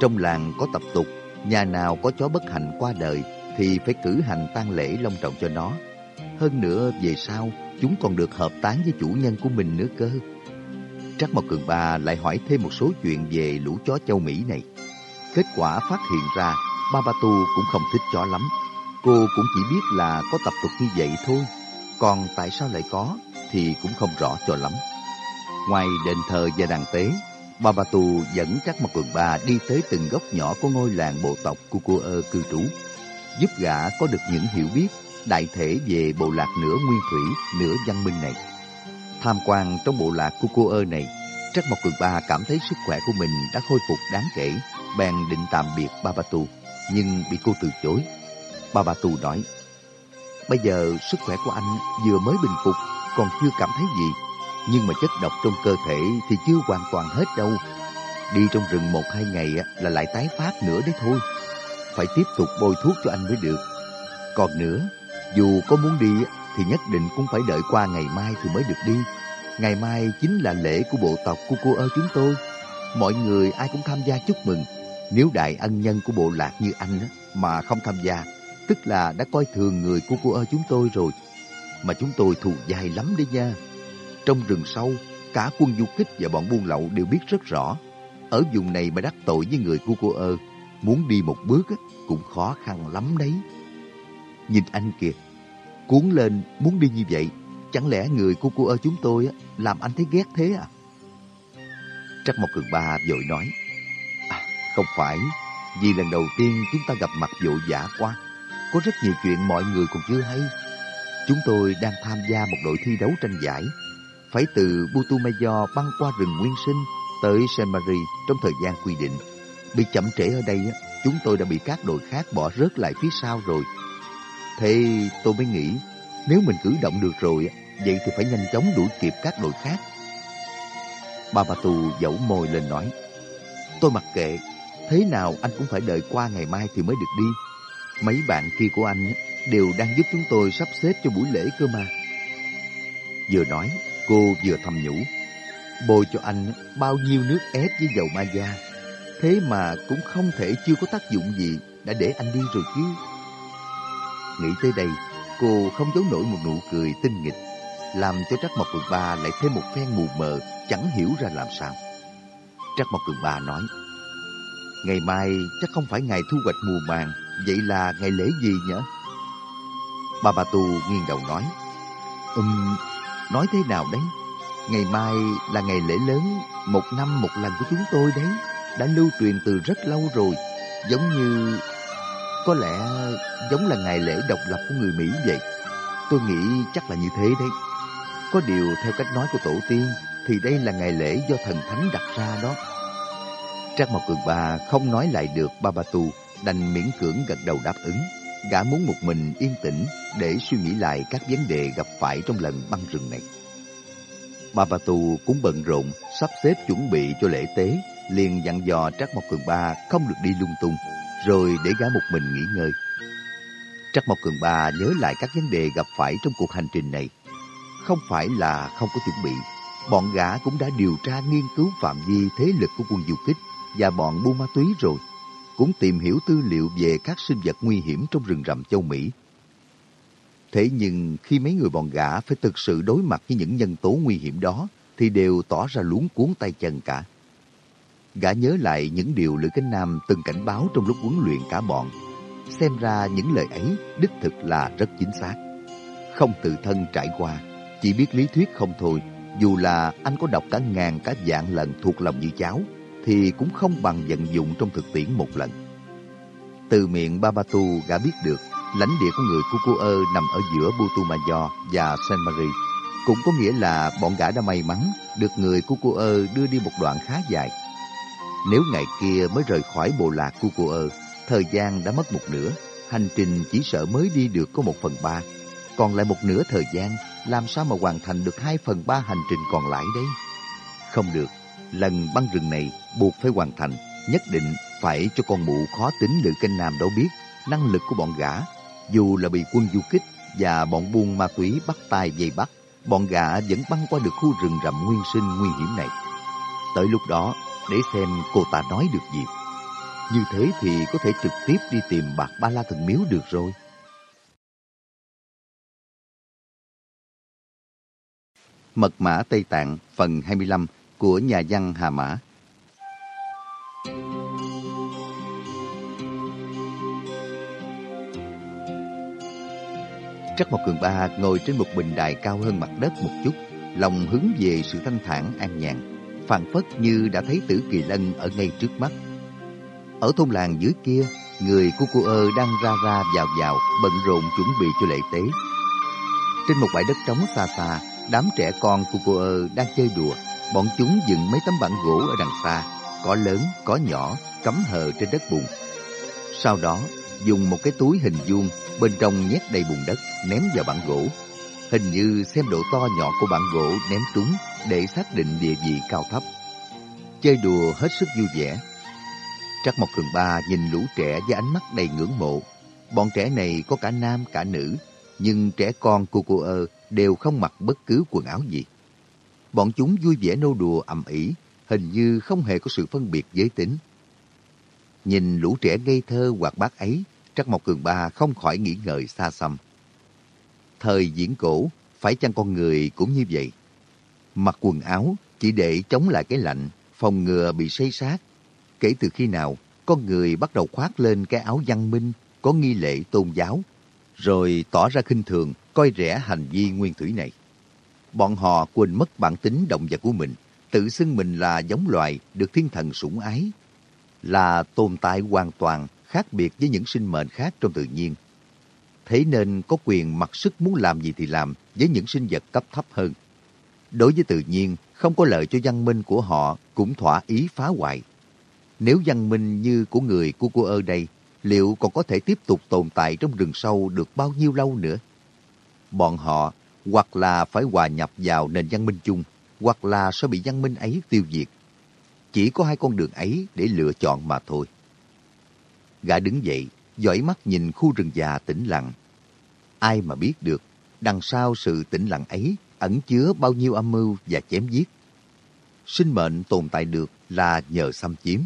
Trong làng có tập tục, nhà nào có chó bất hạnh qua đời thì phải cử hành tang lễ long trọng cho nó. Hơn nữa về sau, chúng còn được hợp tán với chủ nhân của mình nữa cơ. Trắc Mộc Cường Ba lại hỏi thêm một số chuyện về lũ chó châu Mỹ này. Kết quả phát hiện ra, Ba Ba Tu cũng không thích chó lắm. Cô cũng chỉ biết là có tập tục như vậy thôi. Còn tại sao lại có thì cũng không rõ cho lắm. Ngoài đền thờ và đàn tế, Ba Ba Tu dẫn Trắc Mộc Cường Ba đi tới từng góc nhỏ của ngôi làng bộ tộc của cô ơ cư trú, giúp gã có được những hiểu biết đại thể về bộ lạc nửa nguyên thủy, nửa văn minh này. Tham quan trong bộ lạc của cô ơ này, Trắc Mộc Cường Ba cảm thấy sức khỏe của mình đã khôi phục đáng kể, bèn định tạm biệt Ba Ba Tu, nhưng bị cô từ chối. Ba Ba Tu nói, Bây giờ sức khỏe của anh vừa mới bình phục, còn chưa cảm thấy gì. Nhưng mà chất độc trong cơ thể thì chưa hoàn toàn hết đâu. Đi trong rừng một hai ngày là lại tái phát nữa đấy thôi. Phải tiếp tục bôi thuốc cho anh mới được. Còn nữa, dù có muốn đi thì nhất định cũng phải đợi qua ngày mai thì mới được đi. Ngày mai chính là lễ của bộ tộc của cô ơ chúng tôi. Mọi người ai cũng tham gia chúc mừng. Nếu đại ân nhân của bộ lạc như anh mà không tham gia, tức là đã coi thường người của cô ơ chúng tôi rồi. Mà chúng tôi thù dài lắm đấy nha. Trong rừng sâu, cả quân du kích và bọn buôn lậu đều biết rất rõ. Ở vùng này mà đắc tội với người của cô ơ, muốn đi một bước cũng khó khăn lắm đấy. Nhìn anh kìa, cuốn lên muốn đi như vậy, chẳng lẽ người của cô ơ chúng tôi làm anh thấy ghét thế à? Trắc Mộc Cường Ba vội nói, à, không phải, vì lần đầu tiên chúng ta gặp mặt vội vã quá, có rất nhiều chuyện mọi người còn chưa hay. Chúng tôi đang tham gia một đội thi đấu tranh giải. phải từ Butumayo băng qua rừng Nguyên Sinh tới Saint Marie trong thời gian quy định. Bị chậm trễ ở đây, chúng tôi đã bị các đội khác bỏ rớt lại phía sau rồi. Thế tôi mới nghĩ, nếu mình cử động được rồi, vậy thì phải nhanh chóng đuổi kịp các đội khác. Ba Bà Tù dẫu môi lên nói, tôi mặc kệ, thế nào anh cũng phải đợi qua ngày mai thì mới được đi. Mấy bạn kia của anh đều đang giúp chúng tôi sắp xếp cho buổi lễ cơ mà. Vừa nói, cô vừa thầm nhủ. Bồi cho anh bao nhiêu nước ép với dầu ma da. Thế mà cũng không thể chưa có tác dụng gì đã để anh đi rồi chứ. Nghĩ tới đây, cô không giấu nổi một nụ cười tinh nghịch, làm cho Trắc Mộc Cường Ba lại thêm một phen mù mờ, chẳng hiểu ra làm sao. Trắc Mộc Cường Ba nói, Ngày mai chắc không phải ngày thu hoạch mùa màng, vậy là ngày lễ gì nhỉ? Bà bà tù nghiêng đầu nói, Ừm, nói thế nào đấy? Ngày mai là ngày lễ lớn, một năm một lần của chúng tôi đấy, đã lưu truyền từ rất lâu rồi, giống như... Có lẽ giống là ngày lễ độc lập của người Mỹ vậy. Tôi nghĩ chắc là như thế đấy. Có điều theo cách nói của tổ tiên thì đây là ngày lễ do thần thánh đặt ra đó. Trác Mộc Cường Ba không nói lại được Ba Ba Tu, đành miễn cưỡng gật đầu đáp ứng. Gã muốn một mình yên tĩnh để suy nghĩ lại các vấn đề gặp phải trong lần băng rừng này. Ba Ba Tu cũng bận rộn sắp xếp chuẩn bị cho lễ tế, liền dặn dò Trác Mộc Cường Ba không được đi lung tung, rồi để gã một mình nghỉ ngơi. Trắc Mộc Cường Ba nhớ lại các vấn đề gặp phải trong cuộc hành trình này. Không phải là không có chuẩn bị, bọn gã cũng đã điều tra nghiên cứu phạm vi thế lực của quân du kích và bọn buôn ma túy rồi, cũng tìm hiểu tư liệu về các sinh vật nguy hiểm trong rừng rậm châu Mỹ. Thế nhưng khi mấy người bọn gã phải thực sự đối mặt với những nhân tố nguy hiểm đó, thì đều tỏ ra luống cuốn tay chân cả. Gã nhớ lại những điều Lữ Cánh Nam từng cảnh báo trong lúc huấn luyện cả bọn. Xem ra những lời ấy đích thực là rất chính xác. Không tự thân trải qua, chỉ biết lý thuyết không thôi. Dù là anh có đọc cả ngàn cả vạn lần thuộc lòng như cháu, thì cũng không bằng vận dụng trong thực tiễn một lần. Từ miệng Babatu gã biết được lãnh địa của người Kukuơ nằm ở giữa Butumayo và Saint Marie. Cũng có nghĩa là bọn gã đã may mắn được người Kukuơ đưa đi một đoạn khá dài. Nếu ngày kia mới rời khỏi bộ lạc Kukuơ, thời gian đã mất một nửa, hành trình chỉ sợ mới đi được có một phần ba. Còn lại một nửa thời gian, làm sao mà hoàn thành được hai phần ba hành trình còn lại đấy? Không được, lần băng rừng này buộc phải hoàn thành, nhất định phải cho con mụ khó tính Lữ Canh Nam đó biết năng lực của bọn gã. Dù là bị quân du kích và bọn buôn ma túy bắt tay dây bắt, bọn gã vẫn băng qua được khu rừng rậm nguyên sinh nguy hiểm này. Tới lúc đó, để xem cô ta nói được gì. Như thế thì có thể trực tiếp đi tìm bạc ba la thần miếu được rồi. Mật mã Tây Tạng phần 25 của nhà văn Hà Mã Trắc Mộc Cường Ba ngồi trên một bình đài cao hơn mặt đất một chút, lòng hướng về sự thanh thản an nhàn, phản phất như đã thấy tử kỳ lân ở ngay trước mắt. Ở thôn làng dưới kia, người của cô ơ đang ra ra vào vào, bận rộn chuẩn bị cho lễ tế. Trên một bãi đất trống xa xa, đám trẻ con của cô ơ đang chơi đùa. Bọn chúng dựng mấy tấm bảng gỗ ở đằng xa, có lớn, có nhỏ, cắm hờ trên đất bùn. Sau đó, dùng một cái túi hình vuông bên trong nhét đầy bùn đất, ném vào bảng gỗ. Hình như xem độ to nhỏ của bản gỗ ném trúng để xác định địa vị cao thấp. Chơi đùa hết sức vui vẻ. Trắc Mộc Cường Ba nhìn lũ trẻ với ánh mắt đầy ngưỡng mộ. Bọn trẻ này có cả nam cả nữ, nhưng trẻ con của cô ơ đều không mặc bất cứ quần áo gì. Bọn chúng vui vẻ nô đùa ầm ĩ, hình như không hề có sự phân biệt giới tính. Nhìn lũ trẻ ngây thơ hoạt bát ấy, Trắc Mộc Cường Ba không khỏi nghĩ ngợi xa xăm. Thời diễn cổ, phải chăng con người cũng như vậy? Mặc quần áo chỉ để chống lại cái lạnh, phòng ngừa bị xây sát. Kể từ khi nào con người bắt đầu khoác lên cái áo văn minh, có nghi lễ tôn giáo, rồi tỏ ra khinh thường, coi rẻ hành vi nguyên thủy này. Bọn họ quên mất bản tính động vật của mình, tự xưng mình là giống loài được thiên thần sủng ái, là tồn tại hoàn toàn khác biệt với những sinh mệnh khác trong tự nhiên. Thế nên có quyền mặc sức muốn làm gì thì làm với những sinh vật cấp thấp hơn. Đối với tự nhiên, không có lợi cho văn minh của họ cũng thỏa ý phá hoại. Nếu văn minh như của người của cô ơ đây, liệu còn có thể tiếp tục tồn tại trong rừng sâu được bao nhiêu lâu nữa? Bọn họ hoặc là phải hòa nhập vào nền văn minh chung, hoặc là sẽ bị văn minh ấy tiêu diệt. Chỉ có hai con đường ấy để lựa chọn mà thôi. Gã đứng dậy, dõi mắt nhìn khu rừng già tĩnh lặng. Ai mà biết được, đằng sau sự tĩnh lặng ấy ẩn chứa bao nhiêu âm mưu và chém giết. Sinh mệnh tồn tại được là nhờ xâm chiếm.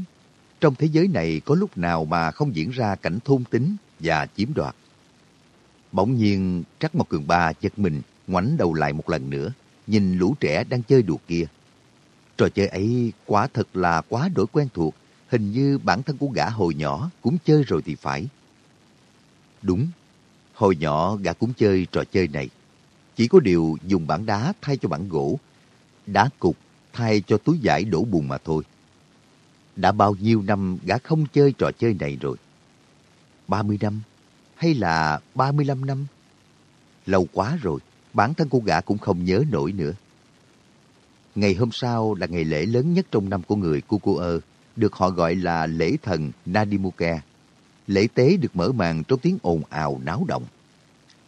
Trong thế giới này có lúc nào mà không diễn ra cảnh thôn tính và chiếm đoạt. Bỗng nhiên, Trắc Mộc Cường Ba giật mình, ngoảnh đầu lại một lần nữa, nhìn lũ trẻ đang chơi đùa kia. Trò chơi ấy quả thật là quá đổi quen thuộc, hình như bản thân của gã hồi nhỏ cũng chơi rồi thì phải. Đúng, hồi nhỏ gã cũng chơi trò chơi này. Chỉ có điều dùng bảng đá thay cho bảng gỗ, đá cục thay cho túi giải đổ bùn mà thôi. Đã bao nhiêu năm gã không chơi trò chơi này rồi? 30 năm? Hay là 35 năm? Lâu quá rồi, bản thân cô gã cũng không nhớ nổi nữa. Ngày hôm sau là ngày lễ lớn nhất trong năm của người Kukuơ, được họ gọi là lễ thần Nadimuke. Lễ tế được mở màn trong tiếng ồn ào náo động.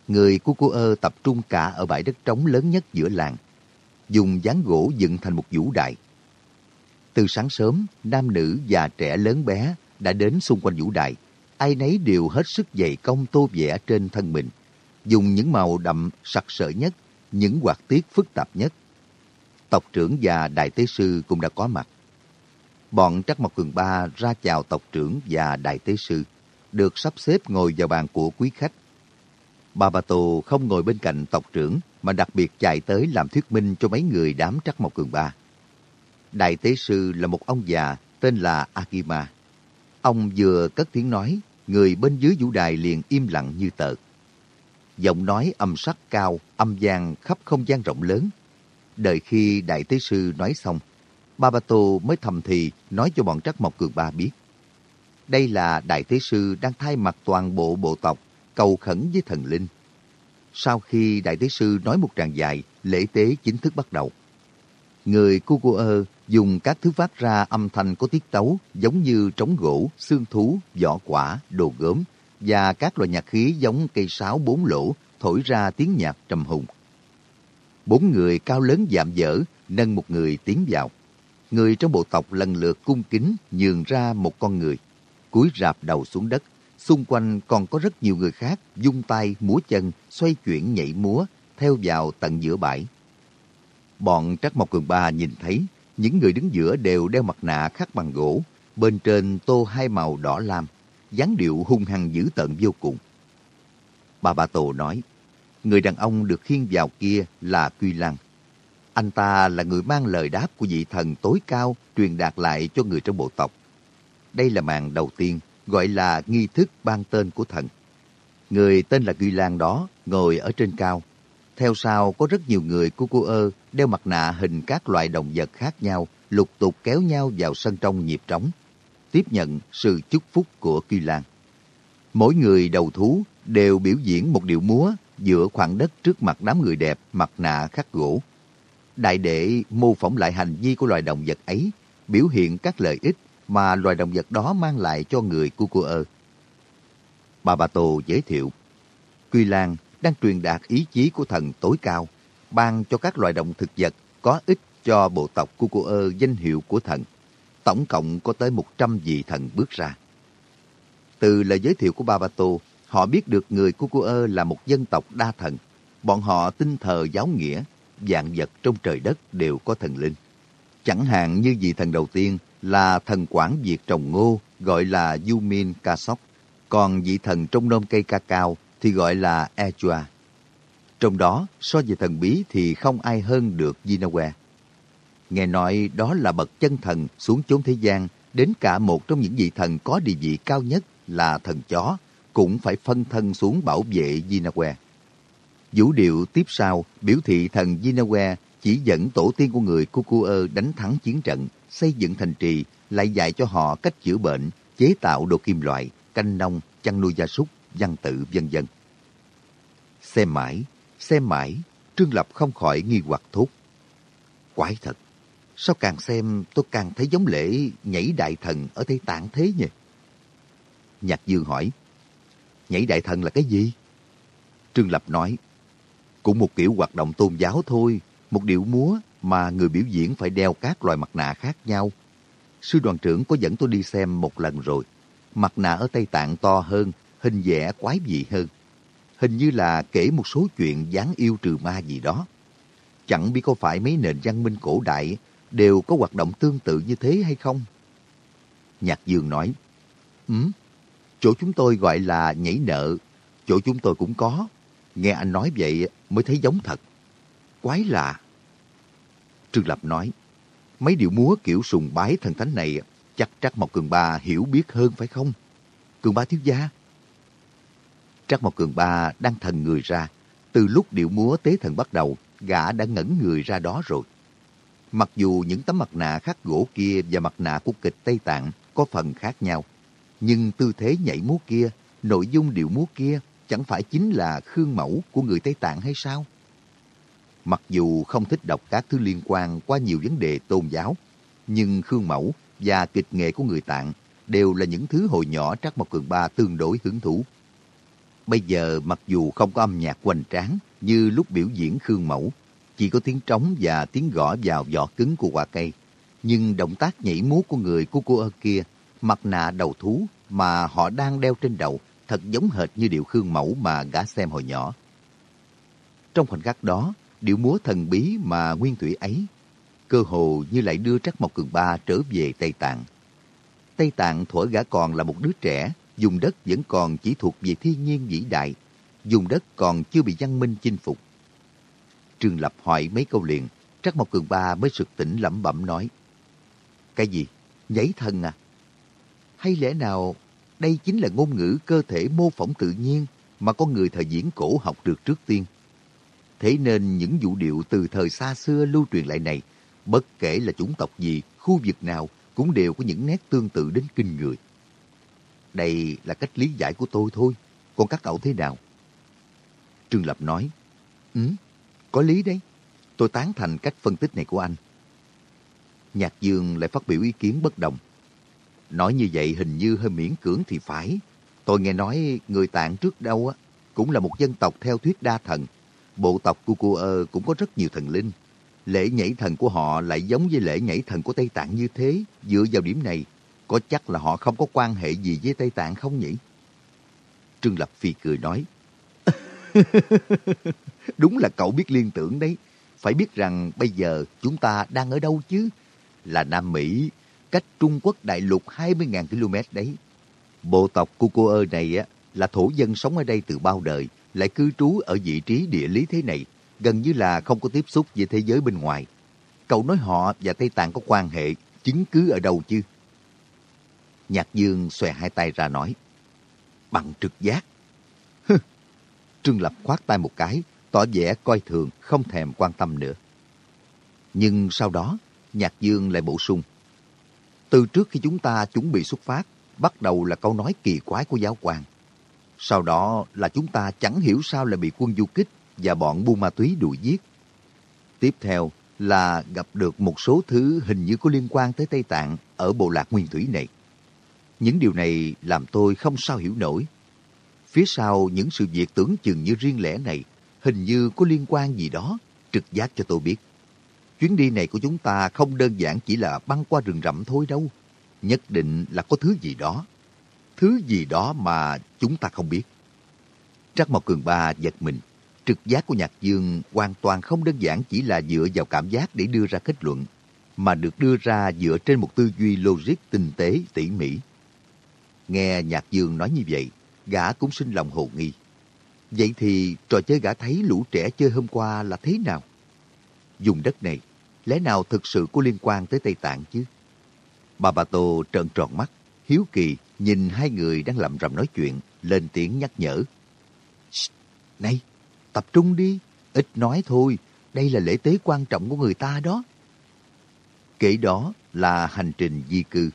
Người của cô ơ tập trung cả ở bãi đất trống lớn nhất giữa làng, dùng dáng gỗ dựng thành một vũ đài. Từ sáng sớm, nam nữ già trẻ lớn bé đã đến xung quanh vũ đài, Ai nấy đều hết sức dày công tô vẽ trên thân mình, dùng những màu đậm sặc sỡ nhất, những hoạt tiết phức tạp nhất. Tộc trưởng và đại tế sư cũng đã có mặt. Bọn Trắc Mộc Cường Ba ra chào tộc trưởng và đại tế sư, được sắp xếp ngồi vào bàn của quý khách. Bà Bà Tù không ngồi bên cạnh tộc trưởng mà đặc biệt chạy tới làm thuyết minh cho mấy người đám Trắc Mộc Cường Ba. Đại tế sư là một ông già tên là Akima. Ông vừa cất tiếng nói, người bên dưới vũ đài liền im lặng như tờ. Giọng nói âm sắc cao, âm gian khắp không gian rộng lớn. Đợi khi đại tế sư nói xong, Babato mới thầm thì nói cho bọn Trắc Mộc Cường Ba biết. Đây là đại thế sư đang thay mặt toàn bộ bộ tộc cầu khẩn với thần linh. Sau khi đại thế sư nói một tràng dài, lễ tế chính thức bắt đầu. Người Kukuơ dùng các thứ phát ra âm thanh có tiết tấu giống như trống gỗ, xương thú, vỏ quả, đồ gốm và các loại nhạc khí giống cây sáo bốn lỗ thổi ra tiếng nhạc trầm hùng. Bốn người cao lớn dạm dở nâng một người tiến vào. Người trong bộ tộc lần lượt cung kính nhường ra một con người, cúi rạp đầu xuống đất. Xung quanh còn có rất nhiều người khác dung tay múa chân, xoay chuyển nhảy múa theo vào tận giữa bãi. Bọn Trắc Mộc Cường Ba nhìn thấy những người đứng giữa đều đeo mặt nạ khắc bằng gỗ, bên trên tô hai màu đỏ lam, dáng điệu hung hăng dữ tợn vô cùng. Bà Bà Tổ nói, người đàn ông được khiêng vào kia là Quy Lăng. Anh ta là người mang lời đáp của vị thần tối cao truyền đạt lại cho người trong bộ tộc. Đây là màn đầu tiên, gọi là nghi thức ban tên của thần. Người tên là Quy Lan đó ngồi ở trên cao, theo sau có rất nhiều người của cô ơ đeo mặt nạ hình các loại động vật khác nhau, lục tục kéo nhau vào sân trong nhịp trống, tiếp nhận sự chúc phúc của Quy Lan. Mỗi người đầu thú đều biểu diễn một điệu múa giữa khoảng đất trước mặt đám người đẹp mặt nạ khắc gỗ. Đại đệ mô phỏng lại hành vi của loài động vật ấy, biểu hiện các lợi ích mà loài động vật đó mang lại cho người của cô ơ. Bà Bà Tô giới thiệu, Quy Lan đang truyền đạt ý chí của thần tối cao, ban cho các loài động thực vật có ích cho bộ tộc Cucuơ danh hiệu của thần. Tổng cộng có tới 100 vị thần bước ra. Từ lời giới thiệu của bà Bato, họ biết được người Cucuơ là một dân tộc đa thần. Bọn họ tin thờ giáo nghĩa, dạng vật trong trời đất đều có thần linh. Chẳng hạn như vị thần đầu tiên là thần quản việc trồng ngô, gọi là Yumin Kasok. Còn vị thần trong nôm cây ca cao thì gọi là Echua. Trong đó, so về thần bí thì không ai hơn được Jinawe. Nghe nói đó là bậc chân thần xuống chốn thế gian, đến cả một trong những vị thần có địa vị cao nhất là thần chó, cũng phải phân thân xuống bảo vệ Jinawe. Vũ điệu tiếp sau biểu thị thần Jinawe chỉ dẫn tổ tiên của người Kukuơ đánh thắng chiến trận, xây dựng thành trì, lại dạy cho họ cách chữa bệnh, chế tạo đồ kim loại, canh nông, chăn nuôi gia súc, văn tự vân vân. Xem mãi, xem mãi, Trương Lập không khỏi nghi hoặc thốt. Quái thật, sao càng xem tôi càng thấy giống lễ nhảy đại thần ở Tây Tạng thế nhỉ? Nhạc Dương hỏi, nhảy đại thần là cái gì? Trương Lập nói, cũng một kiểu hoạt động tôn giáo thôi, một điệu múa mà người biểu diễn phải đeo các loại mặt nạ khác nhau. Sư đoàn trưởng có dẫn tôi đi xem một lần rồi. Mặt nạ ở Tây Tạng to hơn, hình vẽ quái dị hơn. Hình như là kể một số chuyện gián yêu trừ ma gì đó. Chẳng biết có phải mấy nền văn minh cổ đại đều có hoạt động tương tự như thế hay không? Nhạc Dương nói, Ừ, chỗ chúng tôi gọi là nhảy nợ, chỗ chúng tôi cũng có. Nghe anh nói vậy mới thấy giống thật. Quái lạ. Trương Lập nói, mấy điệu múa kiểu sùng bái thần thánh này chắc Trác Mộc Cường Ba hiểu biết hơn phải không? Cường Ba thiếu gia. Trác Mộc Cường Ba đang thần người ra. Từ lúc điệu múa tế thần bắt đầu, gã đã ngẩn người ra đó rồi. Mặc dù những tấm mặt nạ khắc gỗ kia và mặt nạ của kịch Tây Tạng có phần khác nhau, nhưng tư thế nhảy múa kia, nội dung điệu múa kia chẳng phải chính là khương mẫu của người Tây Tạng hay sao? Mặc dù không thích đọc các thứ liên quan qua nhiều vấn đề tôn giáo, nhưng khương mẫu và kịch nghệ của người Tạng đều là những thứ hồi nhỏ Trác Mộc Cường Ba tương đối hứng thú. Bây giờ mặc dù không có âm nhạc hoành tráng như lúc biểu diễn khương mẫu, chỉ có tiếng trống và tiếng gõ vào vỏ cứng của quả cây, nhưng động tác nhảy múa của người của cô ơ kia, mặt nạ đầu thú mà họ đang đeo trên đầu thật giống hệt như điệu khương mẫu mà gã xem hồi nhỏ. Trong khoảnh khắc đó, điệu múa thần bí mà nguyên thủy ấy, cơ hồ như lại đưa Trắc Mộc Cường Ba trở về Tây Tạng. Tây Tạng thuở gã còn là một đứa trẻ, dùng đất vẫn còn chỉ thuộc về thiên nhiên vĩ đại, dùng đất còn chưa bị văn minh chinh phục. Trương Lập hỏi mấy câu liền, Trắc Mộc Cường Ba mới sực tỉnh lẩm bẩm nói. Cái gì? Nhảy thần à? Hay lẽ nào đây chính là ngôn ngữ cơ thể mô phỏng tự nhiên mà con người thời diễn cổ học được trước tiên? Thế nên những vũ điệu từ thời xa xưa lưu truyền lại này, bất kể là chủng tộc gì, khu vực nào, cũng đều có những nét tương tự đến kinh người. Đây là cách lý giải của tôi thôi, còn các cậu thế nào? Trương Lập nói, Ừ, có lý đấy. Tôi tán thành cách phân tích này của anh. Nhạc Dương lại phát biểu ý kiến bất đồng. Nói như vậy hình như hơi miễn cưỡng thì phải. Tôi nghe nói người Tạng trước đâu á cũng là một dân tộc theo thuyết đa thần. Bộ tộc của cô ơ ờ, cũng có rất nhiều thần linh. Lễ nhảy thần của họ lại giống với lễ nhảy thần của Tây Tạng như thế. Dựa vào điểm này, có chắc là họ không có quan hệ gì với Tây Tạng không nhỉ? Trương Lập Phi cười nói. Đúng là cậu biết liên tưởng đấy. Phải biết rằng bây giờ chúng ta đang ở đâu chứ? Là Nam Mỹ, cách Trung Quốc đại lục 20.000 km đấy. Bộ tộc của cô ơ này á, là thổ dân sống ở đây từ bao đời, lại cư trú ở vị trí địa lý thế này, gần như là không có tiếp xúc với thế giới bên ngoài. Cậu nói họ và Tây Tạng có quan hệ, chứng cứ ở đâu chứ? Nhạc Dương xòe hai tay ra nói, bằng trực giác. Trương Lập khoát tay một cái, tỏ vẻ coi thường, không thèm quan tâm nữa. Nhưng sau đó, Nhạc Dương lại bổ sung, từ trước khi chúng ta chuẩn bị xuất phát, bắt đầu là câu nói kỳ quái của giáo quan. Sau đó là chúng ta chẳng hiểu sao lại bị quân du kích và bọn buôn ma túy đuổi giết. Tiếp theo là gặp được một số thứ hình như có liên quan tới Tây Tạng ở bộ lạc nguyên thủy này. Những điều này làm tôi không sao hiểu nổi. Phía sau những sự việc tưởng chừng như riêng lẻ này, hình như có liên quan gì đó, trực giác cho tôi biết. Chuyến đi này của chúng ta không đơn giản chỉ là băng qua rừng rậm thôi đâu. Nhất định là có thứ gì đó. Thứ gì đó mà chúng ta không biết. Trắc Mộc Cường Ba giật mình. Trực giác của Nhạc Dương hoàn toàn không đơn giản chỉ là dựa vào cảm giác để đưa ra kết luận, mà được đưa ra dựa trên một tư duy logic tinh tế, tỉ mỉ. Nghe Nhạc Dương nói như vậy, gã cũng sinh lòng hồ nghi. Vậy thì trò chơi gã thấy lũ trẻ chơi hôm qua là thế nào? Dùng đất này, lẽ nào thực sự có liên quan tới Tây Tạng chứ? Bà Bà Tô trợn tròn mắt, hiếu kỳ nhìn hai người đang lầm rầm nói chuyện, lên tiếng nhắc nhở. Này, tập trung đi, ít nói thôi, đây là lễ tế quan trọng của người ta đó. Kể đó là hành trình di cư.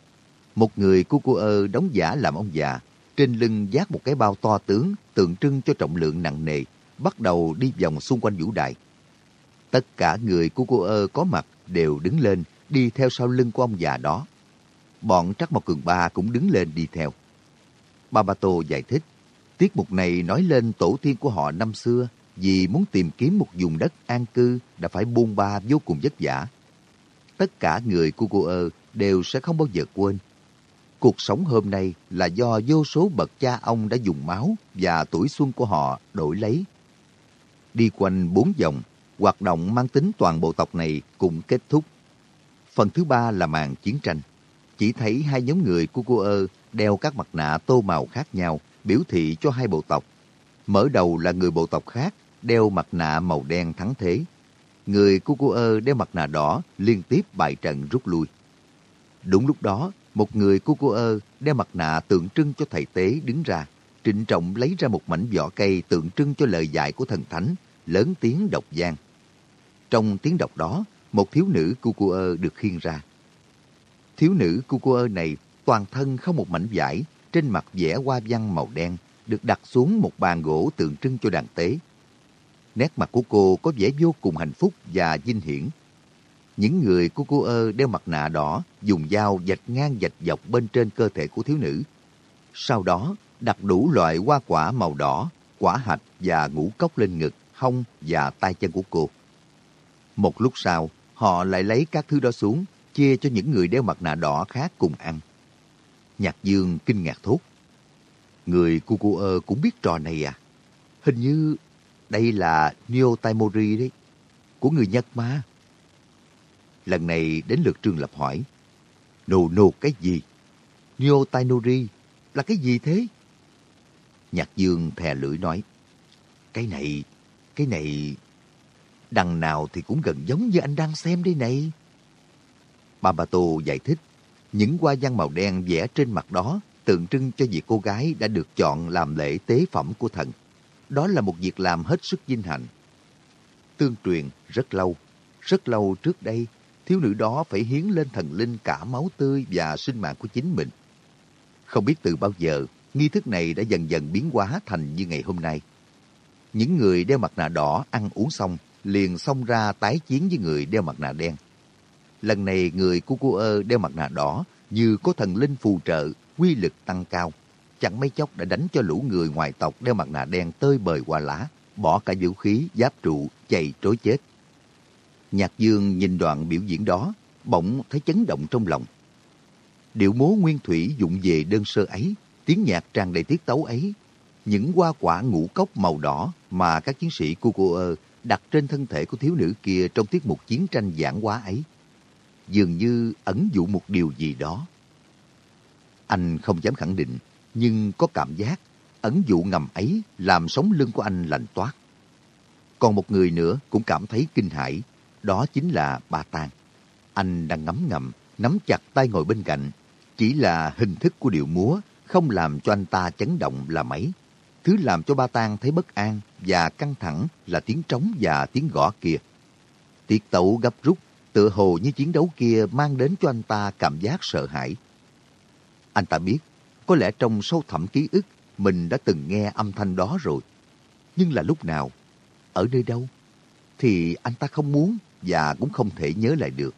Một người của cô ơ đóng giả làm ông già, trên lưng giác một cái bao to tướng tượng trưng cho trọng lượng nặng nề, bắt đầu đi vòng xung quanh vũ đài Tất cả người của cô ơ có mặt đều đứng lên, đi theo sau lưng của ông già đó. Bọn Trắc Mộc Cường Ba cũng đứng lên đi theo. Ba Ba Tô giải thích, tiết mục này nói lên tổ tiên của họ năm xưa vì muốn tìm kiếm một vùng đất an cư đã phải buôn ba vô cùng vất vả. Tất cả người của cô ơ đều sẽ không bao giờ quên. Cuộc sống hôm nay là do vô số bậc cha ông đã dùng máu và tuổi xuân của họ đổi lấy. Đi quanh bốn vòng, hoạt động mang tính toàn bộ tộc này cũng kết thúc. Phần thứ ba là màn chiến tranh. Chỉ thấy hai nhóm người của cô ơ đeo các mặt nạ tô màu khác nhau, biểu thị cho hai bộ tộc. Mở đầu là người bộ tộc khác, đeo mặt nạ màu đen thắng thế. Người của cô ơ đeo mặt nạ đỏ liên tiếp bại trận rút lui. Đúng lúc đó, một người của cô ơ đeo mặt nạ tượng trưng cho thầy tế đứng ra, trịnh trọng lấy ra một mảnh vỏ cây tượng trưng cho lời dạy của thần thánh, lớn tiếng đọc gian. Trong tiếng đọc đó, một thiếu nữ cu cu ơ được khiêng ra. Thiếu nữ Cucuơ này toàn thân không một mảnh vải, trên mặt vẽ hoa văn màu đen, được đặt xuống một bàn gỗ tượng trưng cho đàn tế. Nét mặt của cô có vẻ vô cùng hạnh phúc và vinh hiển. Những người của cô ơ đeo mặt nạ đỏ dùng dao dạch ngang dạch dọc bên trên cơ thể của thiếu nữ. Sau đó đặt đủ loại hoa quả màu đỏ, quả hạch và ngũ cốc lên ngực, hông và tay chân của cô. Một lúc sau, họ lại lấy các thứ đó xuống, chia cho những người đeo mặt nạ đỏ khác cùng ăn. Nhạc Dương kinh ngạc thốt. Người cu cu ơ cũng biết trò này à? Hình như đây là Neo Taimori đấy, của người Nhật mà. Lần này đến lượt Trương Lập hỏi. Nô nô cái gì? Neo Tainori là cái gì thế? Nhạc Dương thè lưỡi nói. Cái này, cái này... Đằng nào thì cũng gần giống như anh đang xem đây này. Bà Bà Tô giải thích. Những hoa văn màu đen vẽ trên mặt đó tượng trưng cho việc cô gái đã được chọn làm lễ tế phẩm của thần. Đó là một việc làm hết sức vinh hạnh. Tương truyền rất lâu, rất lâu trước đây, thiếu nữ đó phải hiến lên thần linh cả máu tươi và sinh mạng của chính mình. Không biết từ bao giờ, nghi thức này đã dần dần biến hóa thành như ngày hôm nay. Những người đeo mặt nạ đỏ ăn uống xong, liền xông ra tái chiến với người đeo mặt nạ đen. Lần này người của cô ơ đeo mặt nạ đỏ như có thần linh phù trợ, quy lực tăng cao. Chẳng mấy chốc đã đánh cho lũ người ngoài tộc đeo mặt nạ đen tơi bời qua lá, bỏ cả vũ khí, giáp trụ, chạy trối chết. Nhạc Dương nhìn đoạn biểu diễn đó, bỗng thấy chấn động trong lòng. Điệu múa nguyên thủy dụng về đơn sơ ấy, tiếng nhạc tràn đầy tiết tấu ấy, những hoa quả ngũ cốc màu đỏ mà các chiến sĩ của cô ơ đặt trên thân thể của thiếu nữ kia trong tiết mục chiến tranh giảng hóa ấy, dường như ẩn dụ một điều gì đó. Anh không dám khẳng định, nhưng có cảm giác ẩn dụ ngầm ấy làm sống lưng của anh lạnh toát. Còn một người nữa cũng cảm thấy kinh hãi, đó chính là Ba Tàng. Anh đang ngấm ngầm, nắm chặt tay ngồi bên cạnh. Chỉ là hình thức của điệu múa không làm cho anh ta chấn động là mấy. Thứ làm cho Ba Tang thấy bất an và căng thẳng là tiếng trống và tiếng gõ kia. Tiết tấu gấp rút, tựa hồ như chiến đấu kia mang đến cho anh ta cảm giác sợ hãi. Anh ta biết, có lẽ trong sâu thẳm ký ức mình đã từng nghe âm thanh đó rồi. Nhưng là lúc nào? Ở nơi đâu? Thì anh ta không muốn và cũng không thể nhớ lại được.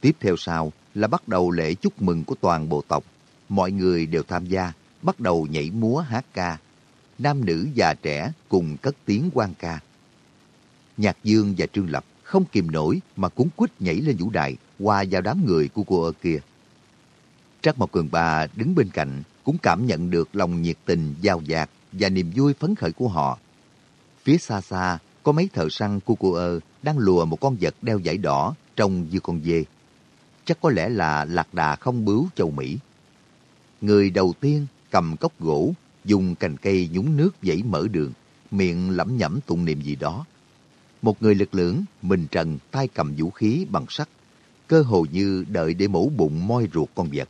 Tiếp theo sau là bắt đầu lễ chúc mừng của toàn bộ tộc. Mọi người đều tham gia, bắt đầu nhảy múa hát ca. Nam nữ già trẻ cùng cất tiếng quan ca. Nhạc Dương và Trương Lập không kìm nổi mà cuốn quýt nhảy lên vũ đài, qua vào đám người của cô ở kia. Trác Mộc Cường Ba đứng bên cạnh cũng cảm nhận được lòng nhiệt tình, giao dạt và niềm vui phấn khởi của họ. Phía xa xa, có mấy thợ săn của cô ơ đang lùa một con vật đeo dải đỏ trông như con dê. Chắc có lẽ là lạc đà không bướu châu Mỹ. Người đầu tiên cầm cốc gỗ, dùng cành cây nhúng nước dãy mở đường, miệng lẩm nhẩm tụng niệm gì đó. Một người lực lưỡng, mình trần, tay cầm vũ khí bằng sắt, cơ hồ như đợi để mổ bụng moi ruột con vật.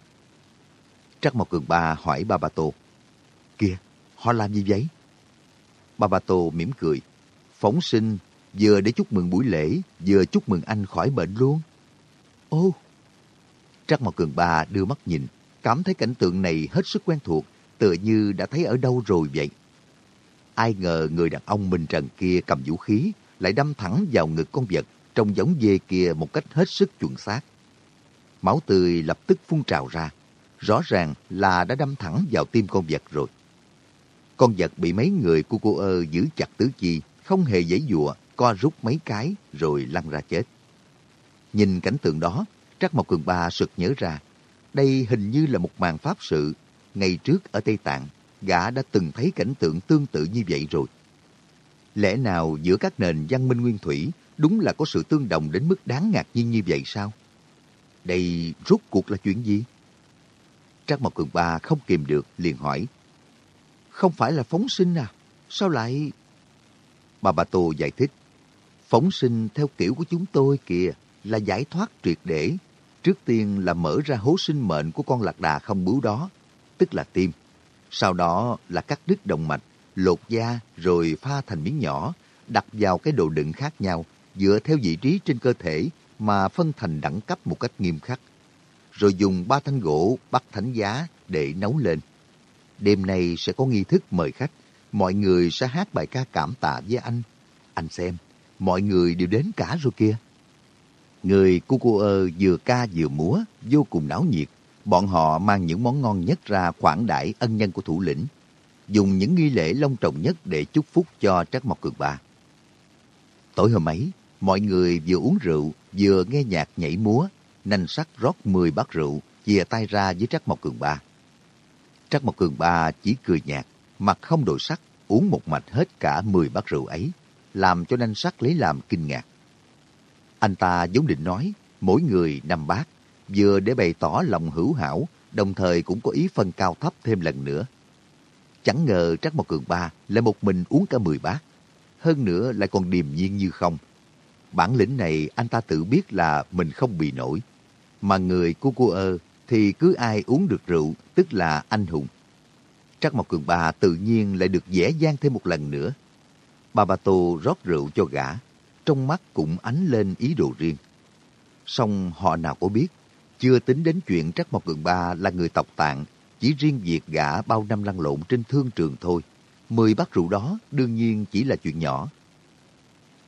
Trắc Mộc Cường Ba hỏi Ba Ba Tô. Kìa, họ làm gì vậy? Ba Ba Tô mỉm cười. Phóng sinh, vừa để chúc mừng buổi lễ, vừa chúc mừng anh khỏi bệnh luôn. Ô! Trắc Mộc Cường Ba đưa mắt nhìn, cảm thấy cảnh tượng này hết sức quen thuộc, tựa như đã thấy ở đâu rồi vậy. Ai ngờ người đàn ông mình Trần kia cầm vũ khí, lại đâm thẳng vào ngực con vật, trông giống dê kia một cách hết sức chuẩn xác. Máu tươi lập tức phun trào ra, rõ ràng là đã đâm thẳng vào tim con vật rồi. Con vật bị mấy người của cô ơ giữ chặt tứ chi, không hề dễ dùa co rút mấy cái rồi lăn ra chết. Nhìn cảnh tượng đó, Trắc Mộc Cường Ba sực nhớ ra, đây hình như là một màn pháp sự. Ngày trước ở Tây Tạng, gã đã từng thấy cảnh tượng tương tự như vậy rồi. Lẽ nào giữa các nền văn minh nguyên thủy đúng là có sự tương đồng đến mức đáng ngạc nhiên như vậy sao? Đây rốt cuộc là chuyện gì? Trác Mộc Cường Ba không kìm được, liền hỏi. Không phải là phóng sinh à? Sao lại... Bà Bà Tô giải thích. Phóng sinh theo kiểu của chúng tôi kìa là giải thoát triệt để. Trước tiên là mở ra hố sinh mệnh của con lạc đà không bướu đó, tức là tim. Sau đó là cắt đứt động mạch, lột da rồi pha thành miếng nhỏ, đặt vào cái đồ đựng khác nhau, dựa theo vị trí trên cơ thể mà phân thành đẳng cấp một cách nghiêm khắc. Rồi dùng ba thanh gỗ bắt thánh giá để nấu lên. Đêm nay sẽ có nghi thức mời khách, mọi người sẽ hát bài ca cảm tạ với anh. Anh xem, mọi người đều đến cả rồi kia. Người Cucuơ vừa ca vừa múa, vô cùng náo nhiệt. Bọn họ mang những món ngon nhất ra khoản đãi ân nhân của thủ lĩnh. Dùng những nghi lễ long trọng nhất để chúc phúc cho Trắc Mộc Cường Ba. Tối hôm ấy, mọi người vừa uống rượu, vừa nghe nhạc nhảy múa, nanh sắc rót 10 bát rượu, chia tay ra với Trắc Mộc Cường Ba. Trắc Mộc Cường Ba chỉ cười nhạt, mặt không đổi sắc, uống một mạch hết cả 10 bát rượu ấy, làm cho nanh sắc lấy làm kinh ngạc. Anh ta vốn định nói, mỗi người năm bát, vừa để bày tỏ lòng hữu hảo, đồng thời cũng có ý phân cao thấp thêm lần nữa. Chẳng ngờ Trác Mộc Cường Ba lại một mình uống cả 10 bát, hơn nữa lại còn điềm nhiên như không. Bản lĩnh này anh ta tự biết là mình không bị nổi. Mà người của cô ơ thì cứ ai uống được rượu tức là anh hùng. Trác Mộc Cường Ba tự nhiên lại được dễ dàng thêm một lần nữa. Bà Bà Tô rót rượu cho gã, trong mắt cũng ánh lên ý đồ riêng. Song họ nào có biết, chưa tính đến chuyện Trác Mộc Cường Ba là người tộc tạng, chỉ riêng việc gã bao năm lăn lộn trên thương trường thôi. Mười bát rượu đó đương nhiên chỉ là chuyện nhỏ.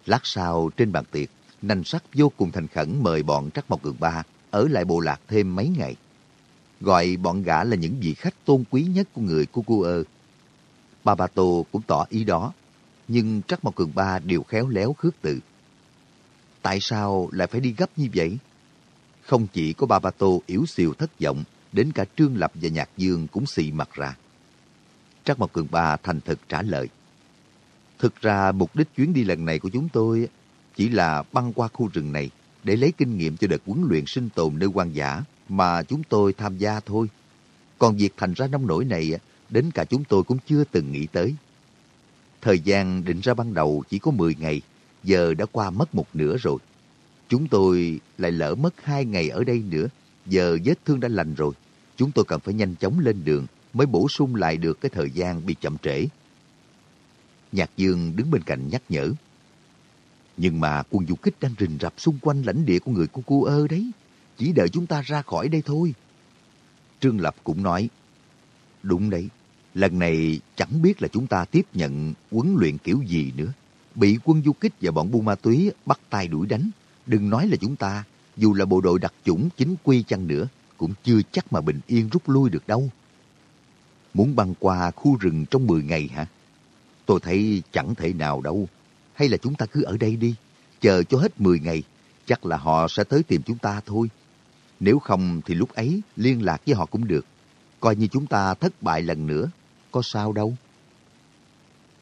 Lát sau trên bàn tiệc, nành sắc vô cùng thành khẩn mời bọn Trắc Mộc Cường Ba ở lại bộ lạc thêm mấy ngày. Gọi bọn gã là những vị khách tôn quý nhất của người của cô ơ. Ba Ba Tô cũng tỏ ý đó, nhưng Trắc Mộc Cường Ba đều khéo léo khước từ. Tại sao lại phải đi gấp như vậy? Không chỉ có Ba Ba Tô yếu xìu thất vọng, đến cả Trương Lập và Nhạc Dương cũng xị mặt ra. Trắc Mộc Cường Ba thành thực trả lời. Thực ra mục đích chuyến đi lần này của chúng tôi chỉ là băng qua khu rừng này để lấy kinh nghiệm cho đợt huấn luyện sinh tồn nơi hoang dã mà chúng tôi tham gia thôi. Còn việc thành ra nông nổi này, đến cả chúng tôi cũng chưa từng nghĩ tới. Thời gian định ra ban đầu chỉ có 10 ngày, giờ đã qua mất một nửa rồi. Chúng tôi lại lỡ mất hai ngày ở đây nữa, giờ vết thương đã lành rồi. Chúng tôi cần phải nhanh chóng lên đường mới bổ sung lại được cái thời gian bị chậm trễ. Nhạc Dương đứng bên cạnh nhắc nhở. Nhưng mà quân du kích đang rình rập xung quanh lãnh địa của người của cô ơ đấy. Chỉ đợi chúng ta ra khỏi đây thôi. Trương Lập cũng nói. Đúng đấy, lần này chẳng biết là chúng ta tiếp nhận huấn luyện kiểu gì nữa. Bị quân du kích và bọn buôn ma túy bắt tay đuổi đánh. Đừng nói là chúng ta, dù là bộ đội đặc chủng chính quy chăng nữa, cũng chưa chắc mà bình yên rút lui được đâu. Muốn băng qua khu rừng trong 10 ngày hả? Tôi thấy chẳng thể nào đâu. Hay là chúng ta cứ ở đây đi, chờ cho hết 10 ngày, chắc là họ sẽ tới tìm chúng ta thôi. Nếu không thì lúc ấy liên lạc với họ cũng được. Coi như chúng ta thất bại lần nữa, có sao đâu.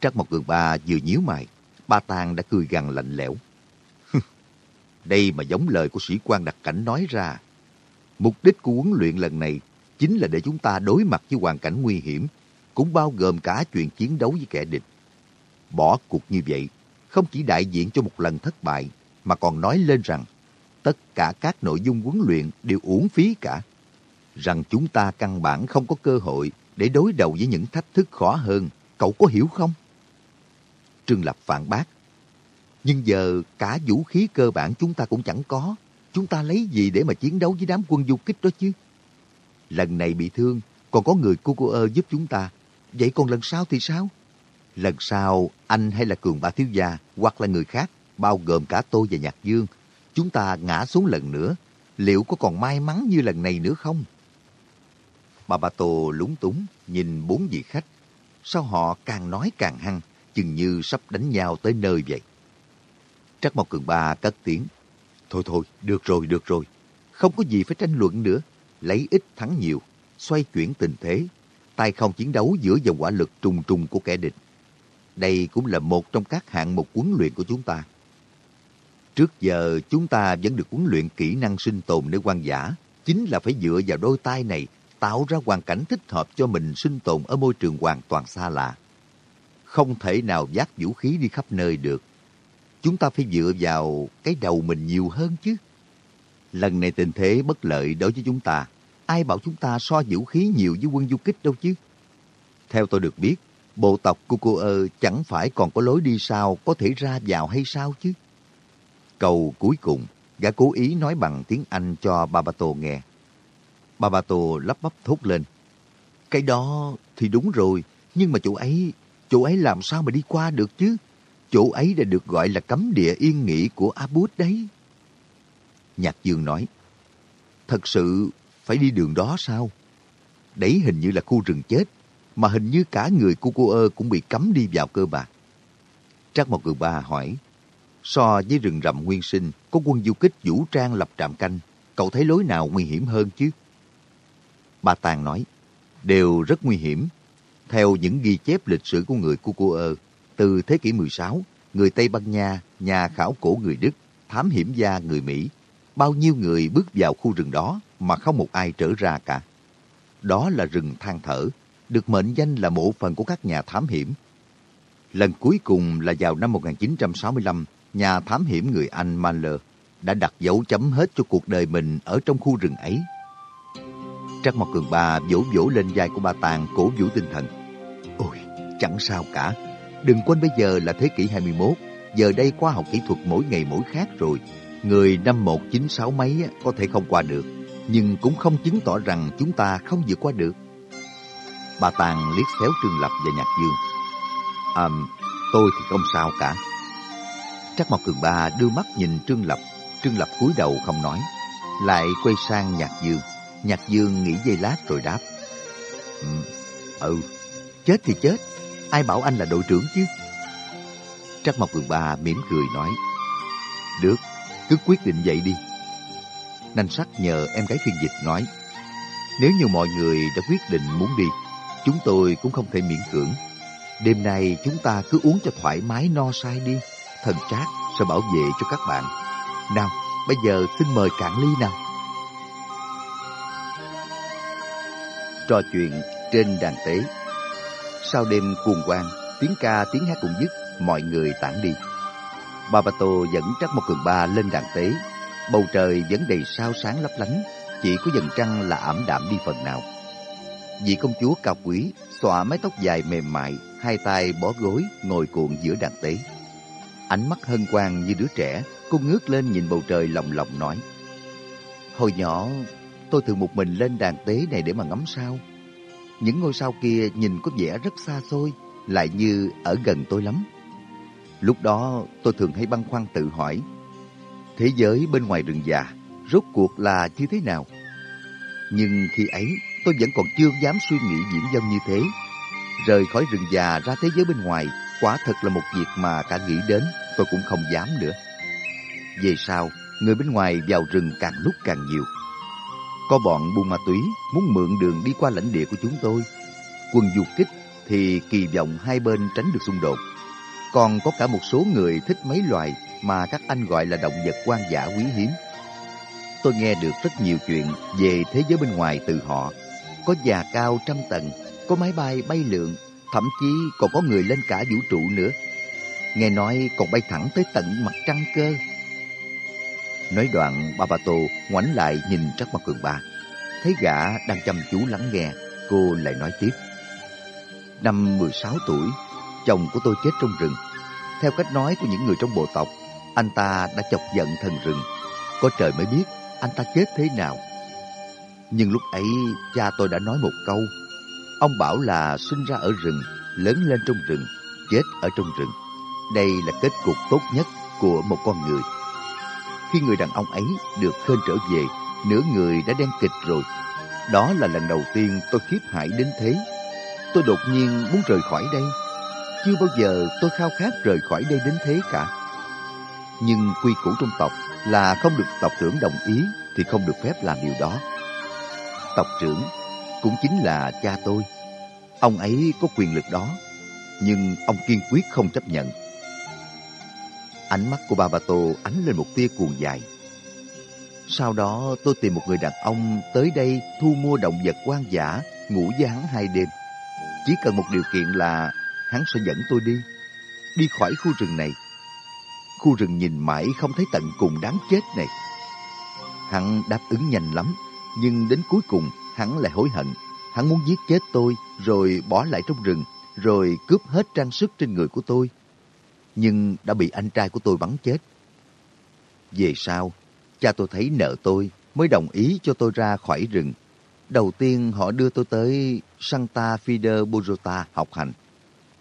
Trắc một Cường Ba vừa nhíu mày, ba Tàng đã cười gằn lạnh lẽo. Đây mà giống lời của sĩ quan đặc cảnh nói ra. Mục đích của huấn luyện lần này chính là để chúng ta đối mặt với hoàn cảnh nguy hiểm, cũng bao gồm cả chuyện chiến đấu với kẻ địch. Bỏ cuộc như vậy, không chỉ đại diện cho một lần thất bại, mà còn nói lên rằng tất cả các nội dung huấn luyện đều uổng phí cả. Rằng chúng ta căn bản không có cơ hội để đối đầu với những thách thức khó hơn. Cậu có hiểu không? Trương Lập phản bác. Nhưng giờ cả vũ khí cơ bản chúng ta cũng chẳng có. Chúng ta lấy gì để mà chiến đấu với đám quân du kích đó chứ? Lần này bị thương, còn có người cô cô ơ giúp chúng ta. Vậy còn lần sau thì sao? Lần sau, anh hay là Cường Ba Thiếu Gia hoặc là người khác bao gồm cả tôi và Nhạc Dương, chúng ta ngã xuống lần nữa, liệu có còn may mắn như lần này nữa không? Bà Bà Tô lúng túng nhìn bốn vị khách. Sao họ càng nói càng hăng, chừng như sắp đánh nhau tới nơi vậy. Trắc Mộc Cường Ba cất tiếng. Thôi thôi, được rồi, được rồi. Không có gì phải tranh luận nữa. Lấy ít thắng nhiều, xoay chuyển tình thế. Tay không chiến đấu giữa dòng quả lực trùng trùng của kẻ địch. Đây cũng là một trong các hạng mục huấn luyện của chúng ta. Trước giờ chúng ta vẫn được huấn luyện kỹ năng sinh tồn nơi quan giả, chính là phải dựa vào đôi tay này tạo ra hoàn cảnh thích hợp cho mình sinh tồn ở môi trường hoàn toàn xa lạ. Không thể nào giác vũ khí đi khắp nơi được. Chúng ta phải dựa vào cái đầu mình nhiều hơn chứ. Lần này tình thế bất lợi đối với chúng ta. Ai bảo chúng ta so vũ khí nhiều với quân du kích đâu chứ. Theo tôi được biết, bộ tộc của cô ơ chẳng phải còn có lối đi sao có thể ra vào hay sao chứ. Cầu cuối cùng, gã cố ý nói bằng tiếng Anh cho Babato nghe. Babato lắp bắp thốt lên. Cái đó thì đúng rồi, nhưng mà chỗ ấy, chỗ ấy làm sao mà đi qua được chứ? Chỗ ấy đã được gọi là cấm địa yên nghỉ của Abud đấy. Nhạc Dương nói, thật sự phải đi đường đó sao? Đấy hình như là khu rừng chết, mà hình như cả người của cô ơ cũng bị cấm đi vào cơ bạc. Trác một người ba hỏi, so với rừng rậm nguyên sinh, có quân du kích vũ trang lập trạm canh, cậu thấy lối nào nguy hiểm hơn chứ? Ba Tàng nói, đều rất nguy hiểm. Theo những ghi chép lịch sử của người Cucuơ, từ thế kỷ 16, người Tây Ban Nha, nhà khảo cổ người Đức, thám hiểm gia người Mỹ, bao nhiêu người bước vào khu rừng đó mà không một ai trở ra cả. Đó là rừng than thở, được mệnh danh là mộ phần của các nhà thám hiểm. Lần cuối cùng là vào năm 1965, nhà thám hiểm người Anh Mahler đã đặt dấu chấm hết cho cuộc đời mình ở trong khu rừng ấy. Trắc Mộc Cường Ba vỗ vỗ lên vai của ba Tàng cổ vũ tinh thần. Ôi, chẳng sao cả. Đừng quên bây giờ là thế kỷ 21. Giờ đây khoa học kỹ thuật mỗi ngày mỗi khác rồi. Người năm 196 mấy có thể không qua được. Nhưng cũng không chứng tỏ rằng chúng ta không vượt qua được. Bà Tàng liếc xéo Trương Lập và Nhạc Dương. À, tôi thì không sao cả. Trắc Mộc Cường Ba đưa mắt nhìn Trương Lập. Trương Lập cúi đầu không nói. Lại quay sang Nhạc Dương. Nhạc Dương nghĩ giây lát rồi đáp. Ừ, ừ, chết thì chết. Ai bảo anh là đội trưởng chứ? Trắc Mộc Vườn Ba mỉm cười nói. Được, cứ quyết định vậy đi. Nanh sắc nhờ em gái phiên dịch nói. Nếu như mọi người đã quyết định muốn đi, chúng tôi cũng không thể miễn cưỡng. Đêm nay chúng ta cứ uống cho thoải mái no say đi. Thần trác sẽ bảo vệ cho các bạn. Nào, bây giờ xin mời cạn ly nào. trò chuyện trên đàn tế. Sau đêm cuồng quang, tiếng ca tiếng hát cùng dứt, mọi người tản đi. Babato dẫn Trắc một cường ba lên đàn tế. Bầu trời vẫn đầy sao sáng lấp lánh, chỉ có dần trăng là ảm đạm đi phần nào. Vị công chúa cao quý, xõa mái tóc dài mềm mại, hai tay bó gối, ngồi cuộn giữa đàn tế. Ánh mắt hân hoan như đứa trẻ, cô ngước lên nhìn bầu trời lòng lòng nói. Hồi nhỏ, tôi thường một mình lên đàn tế này để mà ngắm sao. Những ngôi sao kia nhìn có vẻ rất xa xôi, lại như ở gần tôi lắm. Lúc đó tôi thường hay băn khoăn tự hỏi, thế giới bên ngoài rừng già rốt cuộc là như thế nào? Nhưng khi ấy tôi vẫn còn chưa dám suy nghĩ diễn dông như thế. Rời khỏi rừng già ra thế giới bên ngoài quả thật là một việc mà cả nghĩ đến tôi cũng không dám nữa. Về sau, người bên ngoài vào rừng càng lúc càng nhiều. Có bọn buôn ma túy muốn mượn đường đi qua lãnh địa của chúng tôi. Quân du kích thì kỳ vọng hai bên tránh được xung đột. Còn có cả một số người thích mấy loài mà các anh gọi là động vật quan dã quý hiếm. Tôi nghe được rất nhiều chuyện về thế giới bên ngoài từ họ. Có già cao trăm tầng, có máy bay bay lượn, thậm chí còn có người lên cả vũ trụ nữa. Nghe nói còn bay thẳng tới tận mặt trăng cơ. Nói đoạn, Babato ngoảnh lại nhìn Trắc Mặt Cường Ba. Thấy gã đang chăm chú lắng nghe, cô lại nói tiếp. Năm 16 tuổi, chồng của tôi chết trong rừng. Theo cách nói của những người trong bộ tộc, anh ta đã chọc giận thần rừng. Có trời mới biết anh ta chết thế nào. Nhưng lúc ấy cha tôi đã nói một câu. Ông bảo là sinh ra ở rừng, lớn lên trong rừng, chết ở trong rừng. Đây là kết cục tốt nhất của một con người. Khi người đàn ông ấy được khên trở về, nửa người đã đen kịch rồi. Đó là lần đầu tiên tôi khiếp hãi đến thế. Tôi đột nhiên muốn rời khỏi đây. Chưa bao giờ tôi khao khát rời khỏi đây đến thế cả. Nhưng quy củ trong tộc là không được tộc trưởng đồng ý thì không được phép làm điều đó. Tộc trưởng cũng chính là cha tôi. Ông ấy có quyền lực đó, nhưng ông kiên quyết không chấp nhận. Ánh mắt của bà bà tô ánh lên một tia cuồng dài. Sau đó tôi tìm một người đàn ông tới đây thu mua động vật quan giả, ngủ với hắn hai đêm. Chỉ cần một điều kiện là hắn sẽ dẫn tôi đi, đi khỏi khu rừng này. Khu rừng nhìn mãi không thấy tận cùng đáng chết này. Hắn đáp ứng nhanh lắm, nhưng đến cuối cùng hắn lại hối hận. Hắn muốn giết chết tôi, rồi bỏ lại trong rừng, rồi cướp hết trang sức trên người của tôi. Nhưng đã bị anh trai của tôi bắn chết. Về sau, cha tôi thấy nợ tôi mới đồng ý cho tôi ra khỏi rừng. Đầu tiên họ đưa tôi tới Santa Fide Bogota học hành.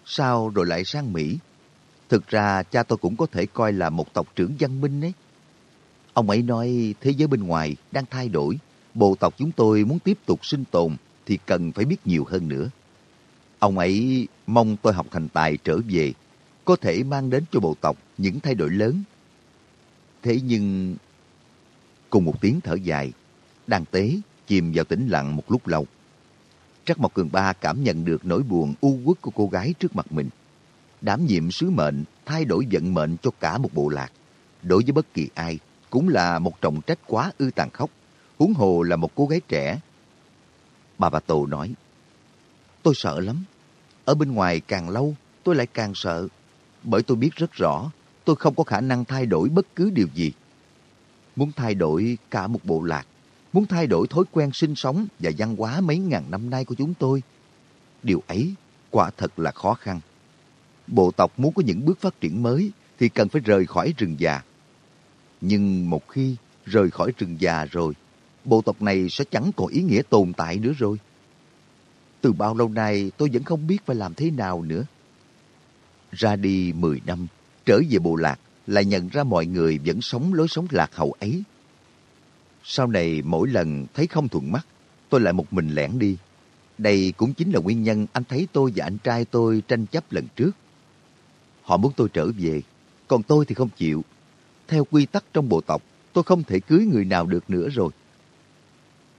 Sau rồi lại sang Mỹ. Thực ra cha tôi cũng có thể coi là một tộc trưởng văn minh ấy. Ông ấy nói thế giới bên ngoài đang thay đổi. Bộ tộc chúng tôi muốn tiếp tục sinh tồn thì cần phải biết nhiều hơn nữa. Ông ấy mong tôi học thành tài trở về, có thể mang đến cho bộ tộc những thay đổi lớn. Thế nhưng... Cùng một tiếng thở dài, đàn tế chìm vào tĩnh lặng một lúc lâu. Trắc Mộc Cường Ba cảm nhận được nỗi buồn u uất của cô gái trước mặt mình. Đảm nhiệm sứ mệnh, thay đổi vận mệnh cho cả một bộ lạc. Đối với bất kỳ ai, cũng là một trọng trách quá ư tàn khốc. Huống hồ là một cô gái trẻ. Bà bà Tô nói, Tôi sợ lắm. Ở bên ngoài càng lâu, tôi lại càng sợ. Bởi tôi biết rất rõ, tôi không có khả năng thay đổi bất cứ điều gì. Muốn thay đổi cả một bộ lạc, muốn thay đổi thói quen sinh sống và văn hóa mấy ngàn năm nay của chúng tôi. Điều ấy quả thật là khó khăn. Bộ tộc muốn có những bước phát triển mới thì cần phải rời khỏi rừng già. Nhưng một khi rời khỏi rừng già rồi, bộ tộc này sẽ chẳng còn ý nghĩa tồn tại nữa rồi. Từ bao lâu nay tôi vẫn không biết phải làm thế nào nữa. Ra đi 10 năm, trở về bộ lạc, lại nhận ra mọi người vẫn sống lối sống lạc hậu ấy. Sau này mỗi lần thấy không thuận mắt, tôi lại một mình lẻn đi. Đây cũng chính là nguyên nhân anh thấy tôi và anh trai tôi tranh chấp lần trước. Họ muốn tôi trở về, còn tôi thì không chịu. Theo quy tắc trong bộ tộc, tôi không thể cưới người nào được nữa rồi.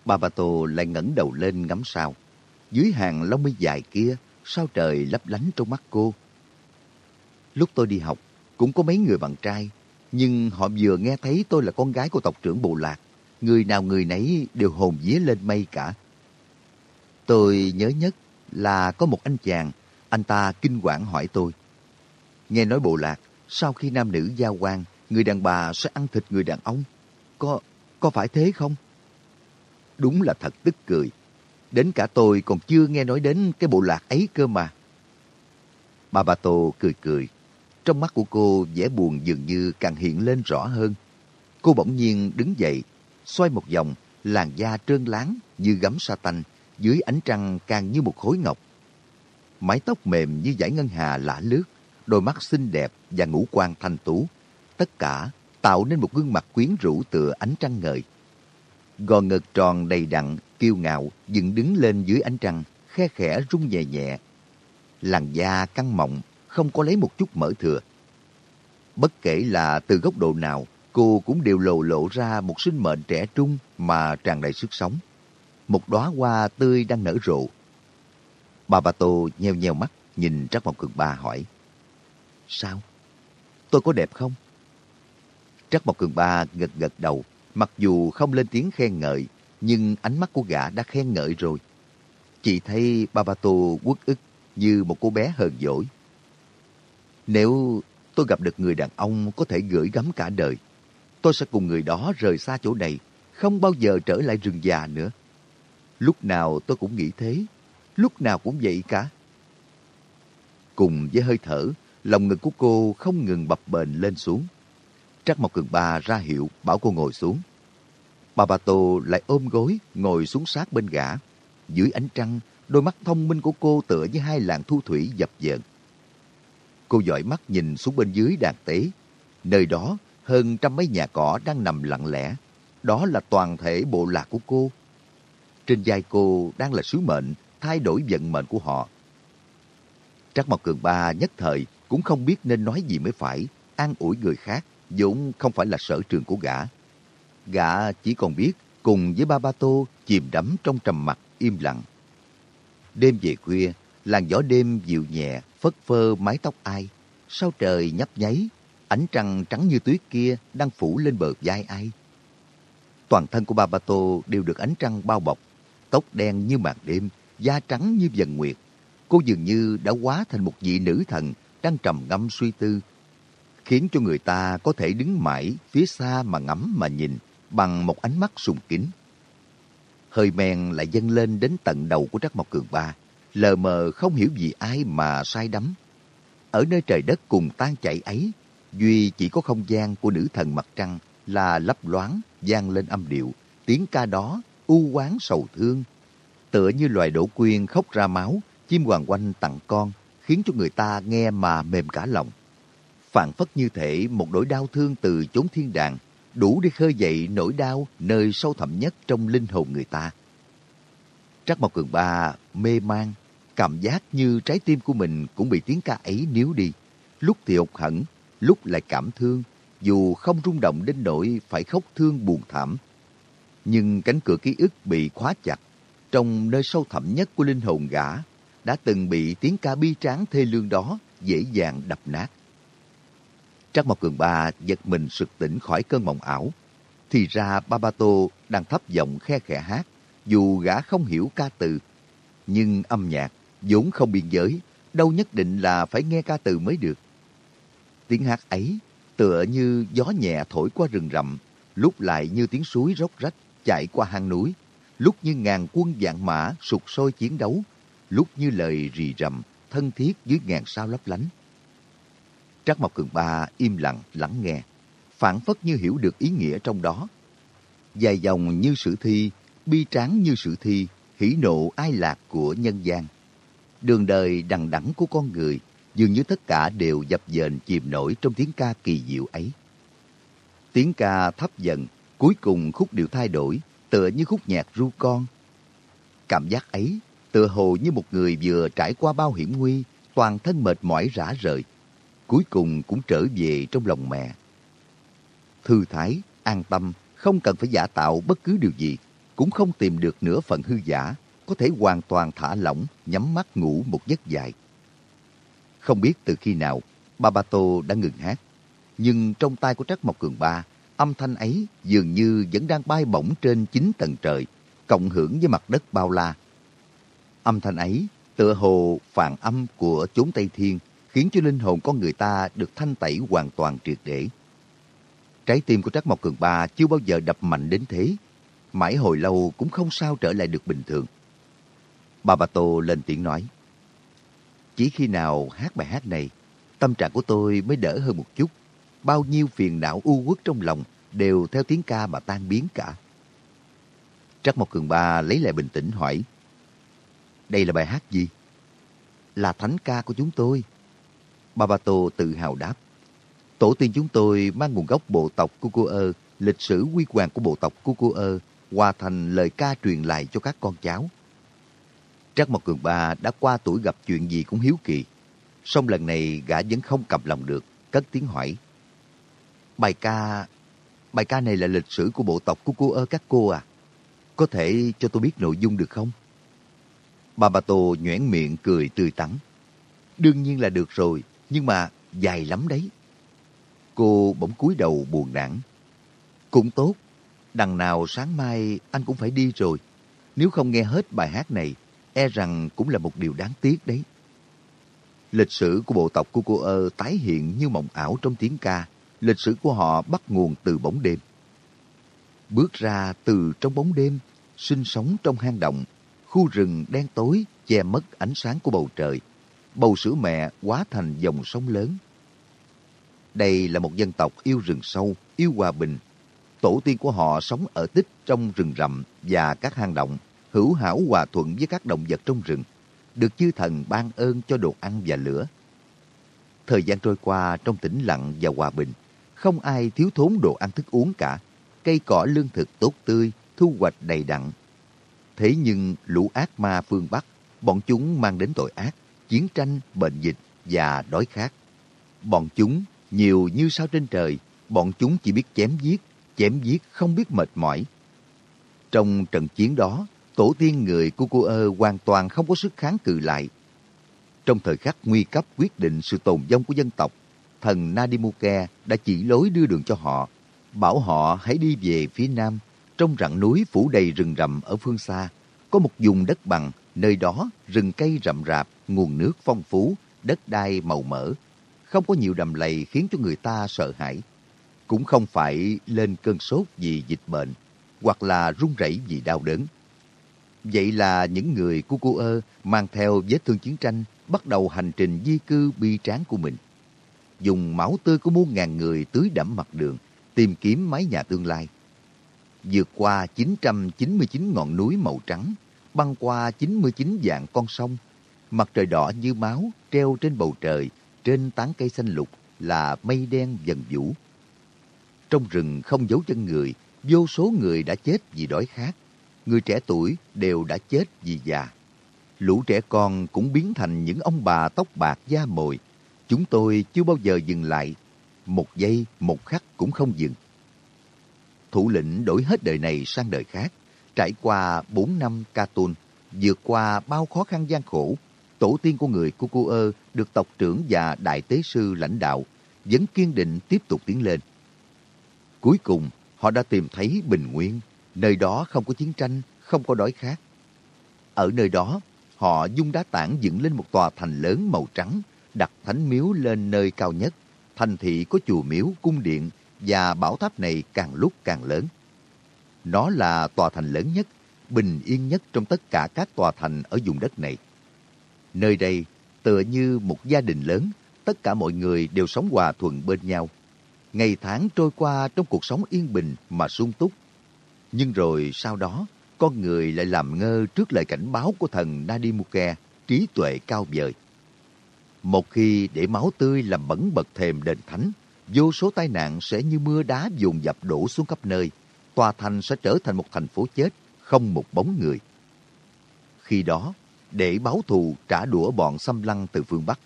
Babato lại ngẩng đầu lên ngắm sao. Dưới hàng lông mi dài kia, sao trời lấp lánh trong mắt cô. Lúc tôi đi học, cũng có mấy người bạn trai, nhưng họ vừa nghe thấy tôi là con gái của tộc trưởng bộ lạc. Người nào người nấy đều hồn vía lên mây cả. Tôi nhớ nhất là có một anh chàng, anh ta kinh quản hỏi tôi. Nghe nói bộ lạc, sau khi nam nữ giao quan, người đàn bà sẽ ăn thịt người đàn ông. Có, có phải thế không? Đúng là thật tức cười. Đến cả tôi còn chưa nghe nói đến cái bộ lạc ấy cơ mà. Bà Bà Tô cười cười. Trong mắt của cô vẻ buồn dường như càng hiện lên rõ hơn. Cô bỗng nhiên đứng dậy, xoay một vòng, làn da trơn láng như gấm sa tanh, dưới ánh trăng càng như một khối ngọc. Mái tóc mềm như dải ngân hà lả lướt, đôi mắt xinh đẹp và ngũ quan thanh tú. Tất cả tạo nên một gương mặt quyến rũ tựa ánh trăng ngời. Gò ngực tròn đầy đặn, kiêu ngạo, dựng đứng lên dưới ánh trăng, khe khẽ rung nhẹ nhẹ. Làn da căng mọng, không có lấy một chút mỡ thừa. Bất kể là từ góc độ nào, cô cũng đều lộ lộ ra một sinh mệnh trẻ trung mà tràn đầy sức sống. Một đóa hoa tươi đang nở rộ. Bà Bà Tô nheo nheo mắt, nhìn Trác Mộc Cường Ba hỏi. Sao? Tôi có đẹp không? Trác Mộc Cường Ba gật gật đầu, mặc dù không lên tiếng khen ngợi, nhưng ánh mắt của gã đã khen ngợi rồi. Chị thấy Babato uất ức như một cô bé hờn dỗi. Nếu tôi gặp được người đàn ông có thể gửi gắm cả đời, tôi sẽ cùng người đó rời xa chỗ này, không bao giờ trở lại rừng già nữa. Lúc nào tôi cũng nghĩ thế, lúc nào cũng vậy cả. Cùng với hơi thở, lòng ngực của cô không ngừng bập bềnh lên xuống. Trắc Mộc Cường Ba ra hiệu bảo cô ngồi xuống. Bà Bà Tô lại ôm gối ngồi xuống sát bên gã. Dưới ánh trăng, đôi mắt thông minh của cô tựa với hai làn thu thủy dập dờn. Cô dõi mắt nhìn xuống bên dưới đàn tế. Nơi đó, hơn trăm mấy nhà cỏ đang nằm lặng lẽ. Đó là toàn thể bộ lạc của cô. Trên vai cô đang là sứ mệnh thay đổi vận mệnh của họ. Trắc Mộc Cường Ba nhất thời cũng không biết nên nói gì mới phải, an ủi người khác, vốn không phải là sở trường của gã. Gã chỉ còn biết cùng với Ba Ba Tô chìm đắm trong trầm mặc im lặng. Đêm về khuya, làn gió đêm dịu nhẹ phất phơ mái tóc ai. Sao trời nhấp nháy, ánh trăng trắng như tuyết kia đang phủ lên bờ vai ai. Toàn thân của Babato Tô đều được ánh trăng bao bọc, tóc đen như màn đêm, da trắng như dần nguyệt. Cô dường như đã hóa thành một vị nữ thần đang trầm ngâm suy tư, khiến cho người ta có thể đứng mãi phía xa mà ngắm mà nhìn bằng một ánh mắt sùng kính. Hơi men lại dâng lên đến tận đầu của Trắc Mộc Cường Ba, lờ mờ không hiểu gì ai mà sai đắm. Ở nơi trời đất cùng tan chảy ấy, duy chỉ có không gian của nữ thần mặt trăng là lấp loáng, vang lên âm điệu, tiếng ca đó u quán sầu thương. Tựa như loài đổ quyên khóc ra máu, chim hoàng quanh tặng con, khiến cho người ta nghe mà mềm cả lòng. Phản phất như thể một nỗi đau thương từ chốn thiên đàng, đủ để khơi dậy nỗi đau nơi sâu thẳm nhất trong linh hồn người ta. Trắc Mộc Cường Ba mê man, cảm giác như trái tim của mình cũng bị tiếng ca ấy níu đi. Lúc thì hụt hẫng, lúc lại cảm thương, dù không rung động đến nỗi phải khóc thương buồn thảm. Nhưng cánh cửa ký ức bị khóa chặt, trong nơi sâu thẳm nhất của linh hồn gã, đã từng bị tiếng ca bi tráng thê lương đó dễ dàng đập nát. Trắc Mộc Cường Ba giật mình sực tỉnh khỏi cơn mộng ảo. Thì ra Babato đang thấp giọng khe khẽ hát, dù gã không hiểu ca từ. Nhưng âm nhạc, vốn không biên giới, đâu nhất định là phải nghe ca từ mới được. Tiếng hát ấy tựa như gió nhẹ thổi qua rừng rậm, lúc lại như tiếng suối róc rách chạy qua hang núi, lúc như ngàn quân vạn mã sục sôi chiến đấu, lúc như lời rì rầm thân thiết dưới ngàn sao lấp lánh. Trác Mộc Cường Ba im lặng lắng nghe, phản phất như hiểu được ý nghĩa trong đó. Dài dòng như sử thi, bi tráng như sử thi, hỉ nộ ai lạc của nhân gian. Đường đời đằng đẵng của con người, dường như tất cả đều dập dềnh chìm nổi trong tiếng ca kỳ diệu ấy. Tiếng ca thấp dần, cuối cùng khúc điệu thay đổi, tựa như khúc nhạc ru con. Cảm giác ấy, tựa hồ như một người vừa trải qua bao hiểm nguy, toàn thân mệt mỏi rã rời, cuối cùng cũng trở về trong lòng mẹ. Thư thái, an tâm, không cần phải giả tạo bất cứ điều gì, cũng không tìm được nửa phần hư giả, có thể hoàn toàn thả lỏng, nhắm mắt ngủ một giấc dài. Không biết từ khi nào, Babato đã ngừng hát, nhưng trong tay của Trác Mộc Cường Ba, âm thanh ấy dường như vẫn đang bay bổng trên chín tầng trời, cộng hưởng với mặt đất bao la. Âm thanh ấy tựa hồ phàn âm của chốn Tây Thiên khiến cho linh hồn con người ta được thanh tẩy hoàn toàn triệt để. Trái tim của Trác Mộc Cường Ba chưa bao giờ đập mạnh đến thế, mãi hồi lâu cũng không sao trở lại được bình thường. Bà Bà Tô lên tiếng nói, Chỉ khi nào hát bài hát này, tâm trạng của tôi mới đỡ hơn một chút. Bao nhiêu phiền não u uất trong lòng đều theo tiếng ca mà tan biến cả. Trắc Mộc Cường Ba lấy lại bình tĩnh hỏi, Đây là bài hát gì? Là thánh ca của chúng tôi. Bà Bato tự hào đáp. Tổ tiên chúng tôi mang nguồn gốc bộ tộc Kukuơ, lịch sử quy hoàng của bộ tộc Kukuơ, hòa thành lời ca truyền lại cho các con cháu. Trác Mộc Cường Ba đã qua tuổi gặp chuyện gì cũng hiếu kỳ. Song lần này gã vẫn không cầm lòng được, cất tiếng hỏi. Bài ca... Bài ca này là lịch sử của bộ tộc của cô ơ các cô à? Có thể cho tôi biết nội dung được không? bà bà tô nhoẻn miệng cười tươi tắn. Đương nhiên là được rồi, nhưng mà dài lắm đấy. Cô bỗng cúi đầu buồn nản. Cũng tốt, đằng nào sáng mai anh cũng phải đi rồi. Nếu không nghe hết bài hát này, e rằng cũng là một điều đáng tiếc đấy. Lịch sử của bộ tộc của cô ơ tái hiện như mộng ảo trong tiếng ca. Lịch sử của họ bắt nguồn từ bóng đêm. Bước ra từ trong bóng đêm, sinh sống trong hang động, khu rừng đen tối che mất ánh sáng của bầu trời, bầu sữa mẹ hóa thành dòng sông lớn. Đây là một dân tộc yêu rừng sâu, yêu hòa bình. Tổ tiên của họ sống ở tích trong rừng rậm và các hang động, hữu hảo hòa thuận với các động vật trong rừng, được chư thần ban ơn cho đồ ăn và lửa. Thời gian trôi qua trong tĩnh lặng và hòa bình, không ai thiếu thốn đồ ăn thức uống cả. Cây cỏ lương thực tốt tươi, thu hoạch đầy đặn. Thế nhưng lũ ác ma phương Bắc, bọn chúng mang đến tội ác, chiến tranh, bệnh dịch và đói khát. Bọn chúng nhiều như sao trên trời, bọn chúng chỉ biết chém giết, chém giết không biết mệt mỏi. Trong trận chiến đó, tổ tiên người Cucuơ hoàn toàn không có sức kháng cự lại. Trong thời khắc nguy cấp quyết định sự tồn vong của dân tộc, thần Nadimuke đã chỉ lối đưa đường cho họ, bảo họ hãy đi về phía nam, trong rặng núi phủ đầy rừng rậm ở phương xa. Có một vùng đất bằng, nơi đó rừng cây rậm rạp, nguồn nước phong phú, đất đai màu mỡ. Không có nhiều đầm lầy khiến cho người ta sợ hãi. Cũng không phải lên cơn sốt vì dịch bệnh, hoặc là run rẩy vì đau đớn. Vậy là những người của cô ơ mang theo vết thương chiến tranh bắt đầu hành trình di cư bi tráng của mình. Dùng máu tươi của muôn ngàn người tưới đẫm mặt đường, tìm kiếm mái nhà tương lai. Vượt qua 999 ngọn núi màu trắng, băng qua 99 dạng con sông, mặt trời đỏ như máu treo trên bầu trời, trên tán cây xanh lục là mây đen dần vũ. Trong rừng không giấu chân người, vô số người đã chết vì đói khát. Người trẻ tuổi đều đã chết vì già. Lũ trẻ con cũng biến thành những ông bà tóc bạc da mồi. Chúng tôi chưa bao giờ dừng lại. Một giây, một khắc cũng không dừng. Thủ lĩnh đổi hết đời này sang đời khác. Trải qua 4 năm ca tôn, vượt qua bao khó khăn gian khổ. Tổ tiên của người Cucuơ được tộc trưởng và đại tế sư lãnh đạo, vẫn kiên định tiếp tục tiến lên. Cuối cùng, họ đã tìm thấy bình nguyên, nơi đó không có chiến tranh, không có đói khát. Ở nơi đó, họ dung đá tảng dựng lên một tòa thành lớn màu trắng, đặt thánh miếu lên nơi cao nhất. Thành thị có chùa miếu, cung điện và bảo tháp này càng lúc càng lớn. Nó là tòa thành lớn nhất, bình yên nhất trong tất cả các tòa thành ở vùng đất này. Nơi đây tựa như một gia đình lớn, tất cả mọi người đều sống hòa thuận bên nhau. Ngày tháng trôi qua trong cuộc sống yên bình mà sung túc. Nhưng rồi sau đó, con người lại làm ngơ trước lời cảnh báo của thần Nadimuke, trí tuệ cao vời. Một khi để máu tươi làm bẩn bật thềm đền thánh, vô số tai nạn sẽ như mưa đá dồn dập đổ xuống khắp nơi. Tòa thành sẽ trở thành một thành phố chết, không một bóng người. Khi đó, để báo thù trả đũa bọn xâm lăng từ phương Bắc,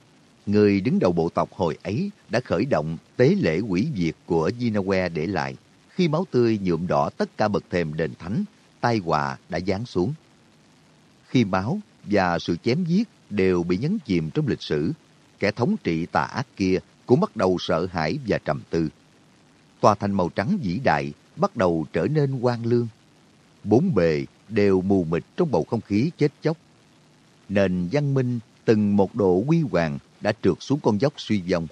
người đứng đầu bộ tộc hồi ấy đã khởi động tế lễ quỷ diệt của Jinawe để lại. Khi máu tươi nhuộm đỏ tất cả bậc thềm đền thánh, tai họa đã giáng xuống. Khi máu và sự chém giết đều bị nhấn chìm trong lịch sử, kẻ thống trị tà ác kia cũng bắt đầu sợ hãi và trầm tư. Tòa thành màu trắng vĩ đại bắt đầu trở nên quang lương. Bốn bề đều mù mịt trong bầu không khí chết chóc. Nền văn minh từng một độ quy hoàng đã trượt xuống con dốc suy vong.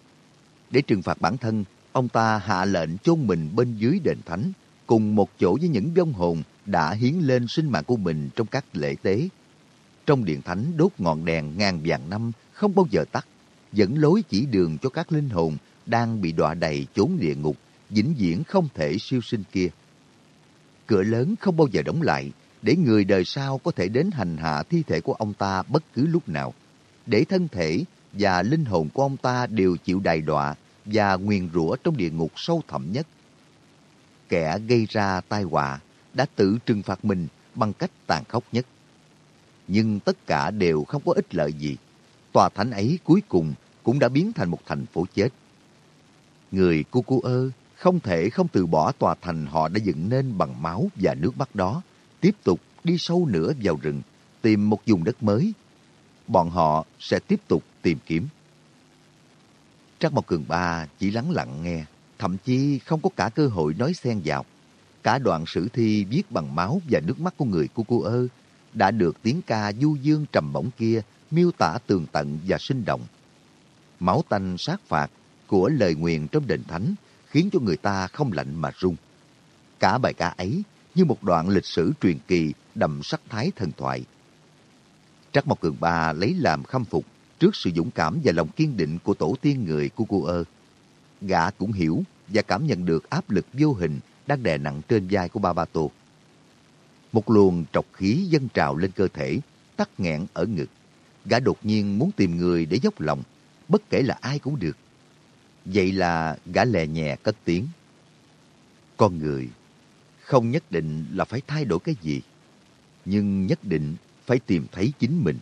Để trừng phạt bản thân, ông ta hạ lệnh chôn mình bên dưới đền thánh, cùng một chỗ với những vong hồn đã hiến lên sinh mạng của mình trong các lễ tế. Trong điện thánh đốt ngọn đèn ngàn vàng năm không bao giờ tắt, dẫn lối chỉ đường cho các linh hồn đang bị đọa đầy chốn địa ngục, vĩnh viễn không thể siêu sinh kia. Cửa lớn không bao giờ đóng lại, để người đời sau có thể đến hành hạ thi thể của ông ta bất cứ lúc nào, để thân thể và linh hồn của ông ta đều chịu đày đọa và nguyền rủa trong địa ngục sâu thẳm nhất. Kẻ gây ra tai họa đã tự trừng phạt mình bằng cách tàn khốc nhất. Nhưng tất cả đều không có ích lợi gì. Tòa thánh ấy cuối cùng cũng đã biến thành một thành phố chết. Người Cucuơ không thể không từ bỏ tòa thành họ đã dựng nên bằng máu và nước mắt đó, tiếp tục đi sâu nữa vào rừng, tìm một vùng đất mới. Bọn họ sẽ tiếp tục tìm kiếm. Trác Mộc Cường Ba chỉ lắng lặng nghe, thậm chí không có cả cơ hội nói xen vào. Cả đoạn sử thi viết bằng máu và nước mắt của người của cô ơ đã được tiếng ca du dương trầm bổng kia miêu tả tường tận và sinh động. Máu tanh sát phạt của lời nguyện trong đền thánh khiến cho người ta không lạnh mà run. Cả bài ca ấy như một đoạn lịch sử truyền kỳ đậm sắc thái thần thoại. Trắc Mộc Cường Ba lấy làm khâm phục trước sự dũng cảm và lòng kiên định của tổ tiên người của cô ơ. Gã cũng hiểu và cảm nhận được áp lực vô hình đang đè nặng trên vai của Ba Ba Tô. Một luồng trọc khí dâng trào lên cơ thể, tắc nghẹn ở ngực. Gã đột nhiên muốn tìm người để dốc lòng, bất kể là ai cũng được. Vậy là gã lè nhẹ cất tiếng. Con người không nhất định là phải thay đổi cái gì, nhưng nhất định phải tìm thấy chính mình.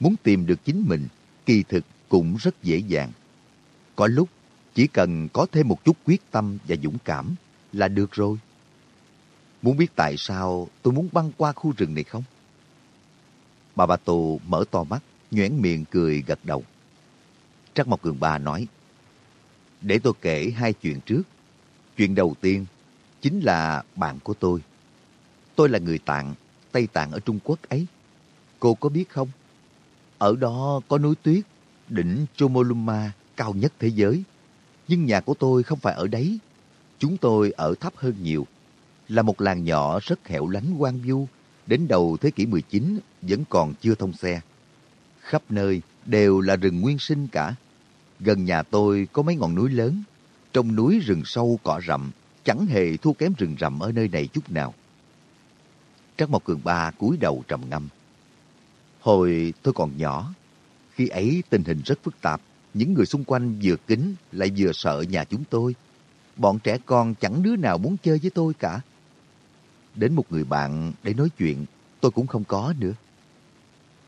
Muốn tìm được chính mình, kỳ thực cũng rất dễ dàng. Có lúc, chỉ cần có thêm một chút quyết tâm và dũng cảm là được rồi. Muốn biết tại sao tôi muốn băng qua khu rừng này không? Bà Bà tù mở to mắt, nhoẻn miệng cười gật đầu. Trắc Mộc Cường Ba nói, Để tôi kể hai chuyện trước. Chuyện đầu tiên chính là bạn của tôi. Tôi là người Tạng, Tây Tạng ở Trung Quốc ấy. Cô có biết không? Ở đó có núi tuyết, đỉnh Chomolungma cao nhất thế giới. Nhưng nhà của tôi không phải ở đấy. Chúng tôi ở thấp hơn nhiều. Là một làng nhỏ rất hẻo lánh quang du Đến đầu thế kỷ 19 vẫn còn chưa thông xe. Khắp nơi đều là rừng nguyên sinh cả. Gần nhà tôi có mấy ngọn núi lớn. Trong núi rừng sâu cỏ rậm, chẳng hề thua kém rừng rậm ở nơi này chút nào. Trắc Mộc Cường Ba cúi đầu trầm ngâm. Hồi tôi còn nhỏ, khi ấy tình hình rất phức tạp, những người xung quanh vừa kính lại vừa sợ nhà chúng tôi. Bọn trẻ con chẳng đứa nào muốn chơi với tôi cả. Đến một người bạn để nói chuyện, tôi cũng không có nữa.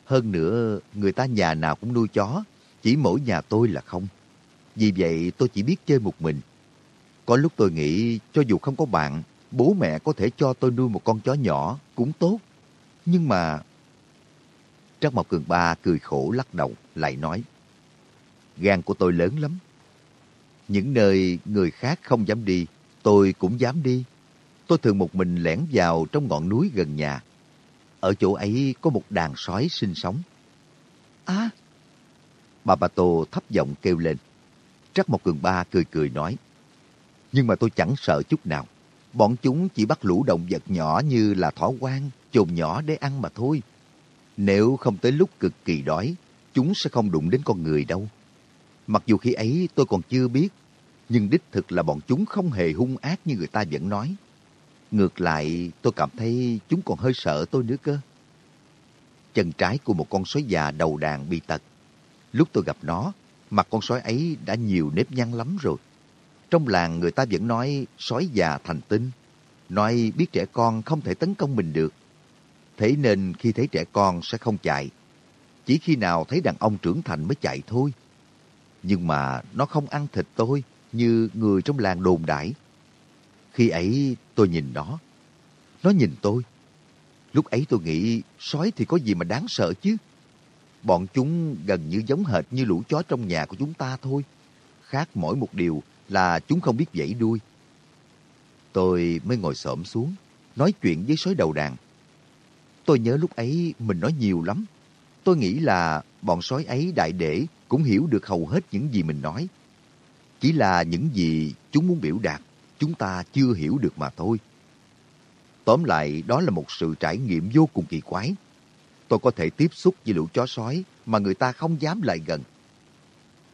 Hơn nữa, người ta nhà nào cũng nuôi chó, chỉ mỗi nhà tôi là không. Vì vậy tôi chỉ biết chơi một mình. Có lúc tôi nghĩ cho dù không có bạn, bố mẹ có thể cho tôi nuôi một con chó nhỏ cũng tốt. Nhưng mà... Trắc Mộc Cường Ba cười khổ lắc đầu, lại nói. Gan của tôi lớn lắm. Những nơi người khác không dám đi, tôi cũng dám đi. Tôi thường một mình lẻn vào trong ngọn núi gần nhà. Ở chỗ ấy có một đàn sói sinh sống. À! Bà Bà Tô thấp giọng kêu lên. Trắc Mộc Cường Ba cười cười nói. Nhưng mà tôi chẳng sợ chút nào. Bọn chúng chỉ bắt lũ động vật nhỏ như là thỏ quan, chồn nhỏ để ăn mà thôi. Nếu không tới lúc cực kỳ đói, chúng sẽ không đụng đến con người đâu. Mặc dù khi ấy tôi còn chưa biết, nhưng đích thực là bọn chúng không hề hung ác như người ta vẫn nói. Ngược lại, tôi cảm thấy chúng còn hơi sợ tôi nữa cơ. Chân trái của một con sói già đầu đàn bị tật. Lúc tôi gặp nó, mặt con sói ấy đã nhiều nếp nhăn lắm rồi. Trong làng người ta vẫn nói sói già thành tinh, nói biết trẻ con không thể tấn công mình được. Thế nên khi thấy trẻ con sẽ không chạy. Chỉ khi nào thấy đàn ông trưởng thành mới chạy thôi. Nhưng mà nó không ăn thịt tôi như người trong làng đồn đãi. Khi ấy tôi nhìn nó. Nó nhìn tôi. Lúc ấy tôi nghĩ sói thì có gì mà đáng sợ chứ. Bọn chúng gần như giống hệt như lũ chó trong nhà của chúng ta thôi. Khác mỗi một điều là chúng không biết vẫy đuôi. Tôi mới ngồi xổm xuống, nói chuyện với sói đầu đàn. Tôi nhớ lúc ấy mình nói nhiều lắm. Tôi nghĩ là bọn sói ấy đại để cũng hiểu được hầu hết những gì mình nói. Chỉ là những gì chúng muốn biểu đạt, chúng ta chưa hiểu được mà thôi. Tóm lại, đó là một sự trải nghiệm vô cùng kỳ quái. Tôi có thể tiếp xúc với lũ chó sói mà người ta không dám lại gần.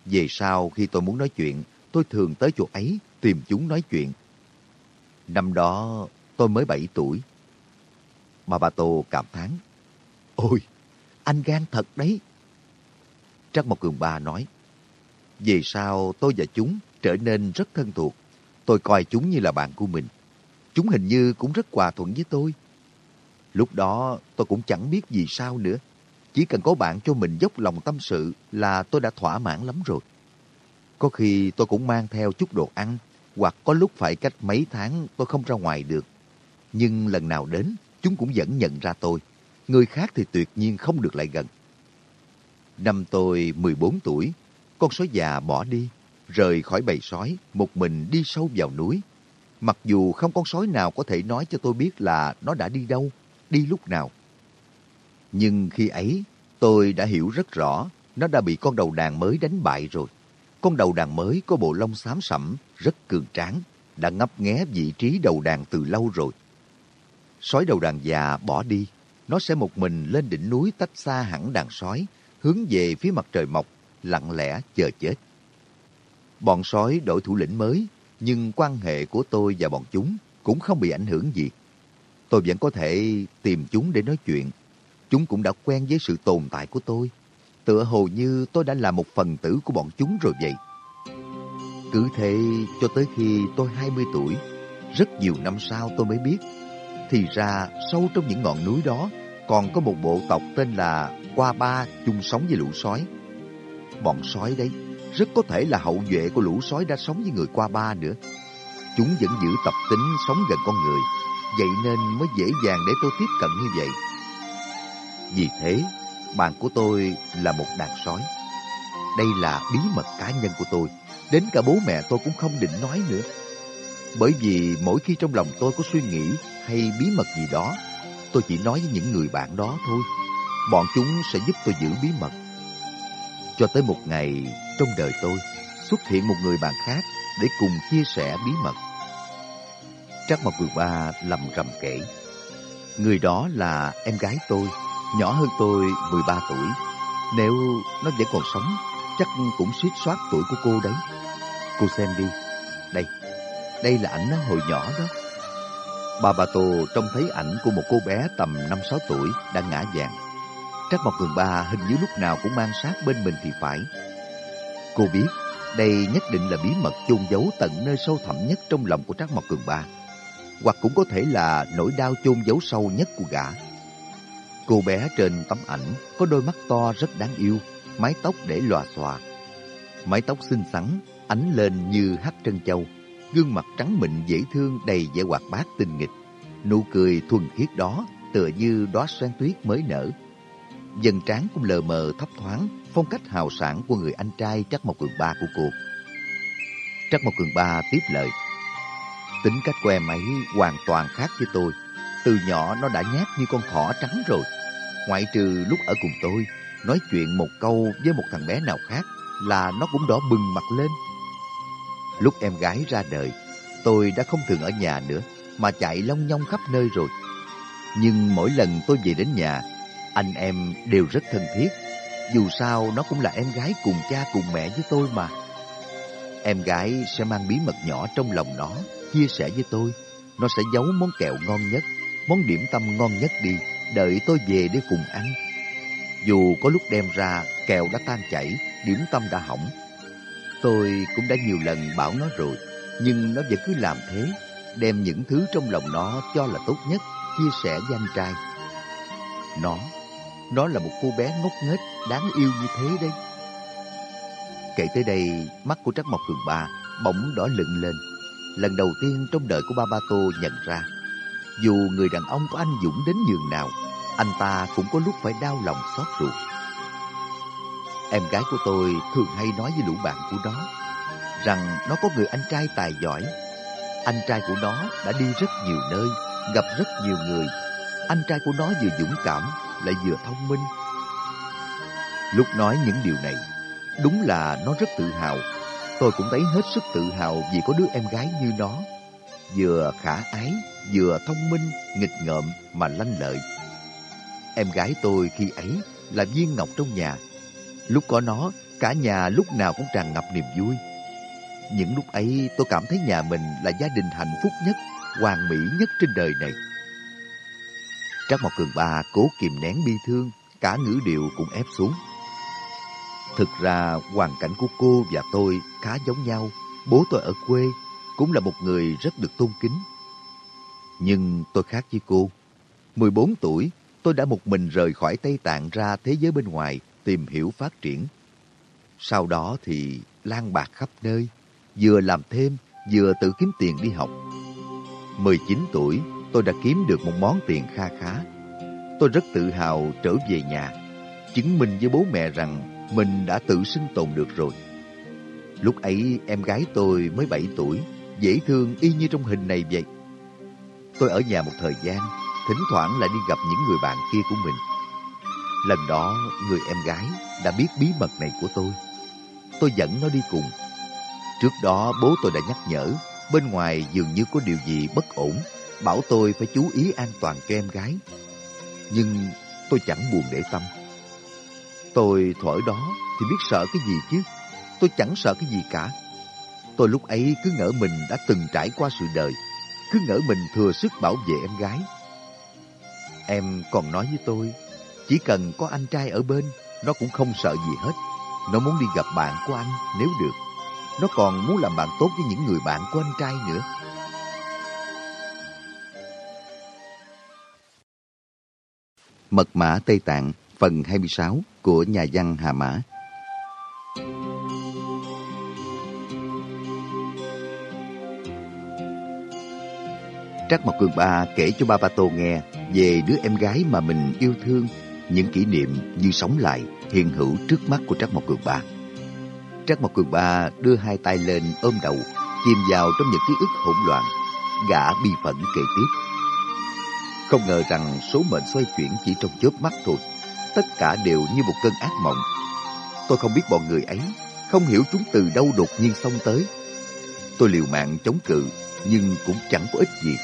Về sau, khi tôi muốn nói chuyện, tôi thường tới chỗ ấy tìm chúng nói chuyện. Năm đó, tôi mới 7 tuổi mà bà Tô cảm thán. Ôi, anh gan thật đấy. Trắc Mộc Cường Ba nói. Về sau, tôi và chúng trở nên rất thân thuộc. Tôi coi chúng như là bạn của mình. Chúng hình như cũng rất hòa thuận với tôi. Lúc đó, tôi cũng chẳng biết vì sao nữa. Chỉ cần có bạn cho mình dốc lòng tâm sự là tôi đã thỏa mãn lắm rồi. Có khi tôi cũng mang theo chút đồ ăn, hoặc có lúc phải cách mấy tháng tôi không ra ngoài được. Nhưng lần nào đến, chúng cũng vẫn nhận ra tôi. Người khác thì tuyệt nhiên không được lại gần. Năm tôi 14 tuổi, con sói già bỏ đi, rời khỏi bầy sói, một mình đi sâu vào núi. Mặc dù không con sói nào có thể nói cho tôi biết là nó đã đi đâu, đi lúc nào. Nhưng khi ấy, tôi đã hiểu rất rõ nó đã bị con đầu đàn mới đánh bại rồi. Con đầu đàn mới có bộ lông xám sẫm, rất cường tráng, đã ngấp nghé vị trí đầu đàn từ lâu rồi. Sói đầu đàn già bỏ đi, nó sẽ một mình lên đỉnh núi tách xa hẳn đàn sói, hướng về phía mặt trời mọc, lặng lẽ chờ chết. Bọn sói đổi thủ lĩnh mới, nhưng quan hệ của tôi và bọn chúng cũng không bị ảnh hưởng gì. Tôi vẫn có thể tìm chúng để nói chuyện. Chúng cũng đã quen với sự tồn tại của tôi tựa hồ như tôi đã là một phần tử của bọn chúng rồi vậy. Cứ thế cho tới khi tôi 20 tuổi, rất nhiều năm sau tôi mới biết, thì ra sâu trong những ngọn núi đó còn có một bộ tộc tên là Qua Ba chung sống với lũ sói. Bọn sói đấy rất có thể là hậu duệ của lũ sói đã sống với người Qua Ba nữa. Chúng vẫn giữ tập tính sống gần con người, vậy nên mới dễ dàng để tôi tiếp cận như vậy. Vì thế, bạn của tôi là một đàn sói. Đây là bí mật cá nhân của tôi, đến cả bố mẹ tôi cũng không định nói nữa. Bởi vì mỗi khi trong lòng tôi có suy nghĩ hay bí mật gì đó, tôi chỉ nói với những người bạn đó thôi. Bọn chúng sẽ giúp tôi giữ bí mật. Cho tới một ngày trong đời tôi, xuất hiện một người bạn khác để cùng chia sẻ bí mật. Trắc Mộc Cường Ba lầm rầm kể. Người đó là em gái tôi, nhỏ hơn tôi 13 tuổi. Nếu nó vẫn còn sống, chắc cũng suýt soát tuổi của cô đấy. Cô xem đi. Đây, đây là ảnh nó hồi nhỏ đó. Bà bà Tô trông thấy ảnh của một cô bé tầm 5-6 tuổi đang ngã vàng. Trác Mộc Cường Ba hình như lúc nào cũng mang sát bên mình thì phải. Cô biết đây nhất định là bí mật chôn giấu tận nơi sâu thẳm nhất trong lòng của Trác Mộc Cường Ba. Hoặc cũng có thể là nỗi đau chôn giấu sâu nhất của gã. Cô bé trên tấm ảnh có đôi mắt to rất đáng yêu, mái tóc để lòa xòa. Mái tóc xinh xắn, ánh lên như hắc trân châu gương mặt trắng mịn dễ thương đầy vẻ hoạt bát tinh nghịch. Nụ cười thuần khiết đó tựa như đóa xoan tuyết mới nở. Dần trán cũng lờ mờ thấp thoáng phong cách hào sảng của người anh trai Trắc Mộc Cường Ba của cô. Trắc Mộc Cường Ba tiếp lời. Tính cách của em ấy hoàn toàn khác với tôi. Từ nhỏ nó đã nhát như con thỏ trắng rồi. Ngoại trừ lúc ở cùng tôi, nói chuyện một câu với một thằng bé nào khác là nó cũng đỏ bừng mặt lên Lúc em gái ra đời, tôi đã không thường ở nhà nữa, mà chạy long nhong khắp nơi rồi. Nhưng mỗi lần tôi về đến nhà, anh em đều rất thân thiết. Dù sao, nó cũng là em gái cùng cha cùng mẹ với tôi mà. Em gái sẽ mang bí mật nhỏ trong lòng nó, chia sẻ với tôi. Nó sẽ giấu món kẹo ngon nhất, món điểm tâm ngon nhất đi, đợi tôi về để cùng ăn. Dù có lúc đem ra, kẹo đã tan chảy, điểm tâm đã hỏng, Tôi cũng đã nhiều lần bảo nó rồi, nhưng nó vẫn cứ làm thế, đem những thứ trong lòng nó cho là tốt nhất, chia sẻ với anh trai. Nó, nó là một cô bé ngốc nghếch, đáng yêu như thế đấy. Kể tới đây, mắt của Trắc Mộc Cường Ba bỗng đỏ lựng lên. Lần đầu tiên trong đời của Ba Ba Tô nhận ra, dù người đàn ông có anh dũng đến nhường nào, anh ta cũng có lúc phải đau lòng xót ruột. Em gái của tôi thường hay nói với lũ bạn của nó rằng nó có người anh trai tài giỏi. Anh trai của nó đã đi rất nhiều nơi, gặp rất nhiều người. Anh trai của nó vừa dũng cảm, lại vừa thông minh. Lúc nói những điều này, đúng là nó rất tự hào. Tôi cũng thấy hết sức tự hào vì có đứa em gái như nó. Vừa khả ái, vừa thông minh, nghịch ngợm mà lanh lợi. Em gái tôi khi ấy là viên ngọc trong nhà Lúc có nó, cả nhà lúc nào cũng tràn ngập niềm vui. Những lúc ấy tôi cảm thấy nhà mình là gia đình hạnh phúc nhất, hoàn mỹ nhất trên đời này. Trác Mộc Cường Ba cố kìm nén bi thương, cả ngữ điệu cũng ép xuống. Thực ra hoàn cảnh của cô và tôi khá giống nhau. Bố tôi ở quê, cũng là một người rất được tôn kính. Nhưng tôi khác với cô. 14 tuổi, tôi đã một mình rời khỏi Tây Tạng ra thế giới bên ngoài tìm hiểu phát triển. Sau đó thì lan bạc khắp nơi, vừa làm thêm, vừa tự kiếm tiền đi học. 19 tuổi, tôi đã kiếm được một món tiền kha khá. Tôi rất tự hào trở về nhà, chứng minh với bố mẹ rằng mình đã tự sinh tồn được rồi. Lúc ấy em gái tôi mới 7 tuổi, dễ thương y như trong hình này vậy. Tôi ở nhà một thời gian, thỉnh thoảng lại đi gặp những người bạn kia của mình. Lần đó, người em gái đã biết bí mật này của tôi. Tôi dẫn nó đi cùng. Trước đó, bố tôi đã nhắc nhở, bên ngoài dường như có điều gì bất ổn, bảo tôi phải chú ý an toàn cho em gái. Nhưng tôi chẳng buồn để tâm. Tôi thổi đó thì biết sợ cái gì chứ. Tôi chẳng sợ cái gì cả. Tôi lúc ấy cứ ngỡ mình đã từng trải qua sự đời, cứ ngỡ mình thừa sức bảo vệ em gái. Em còn nói với tôi chỉ cần có anh trai ở bên, nó cũng không sợ gì hết. Nó muốn đi gặp bạn của anh nếu được. nó còn muốn làm bạn tốt với những người bạn của anh trai nữa. Mật mã Tây Tạng phần 26 của nhà văn Hà Mã Trác Mộc Cường Ba kể cho Ba Ba Tô nghe về đứa em gái mà mình yêu thương, những kỷ niệm như sống lại hiện hữu trước mắt của Trác Mộc Cường Ba. Trác Mộc Cường Ba đưa hai tay lên ôm đầu, chìm vào trong những ký ức hỗn loạn, gã bi phẫn kể tiếp. Không ngờ rằng số mệnh xoay chuyển chỉ trong chớp mắt thôi, tất cả đều như một cơn ác mộng. Tôi không biết bọn người ấy, không hiểu chúng từ đâu đột nhiên xông tới. Tôi liều mạng chống cự, nhưng cũng chẳng có ích gì.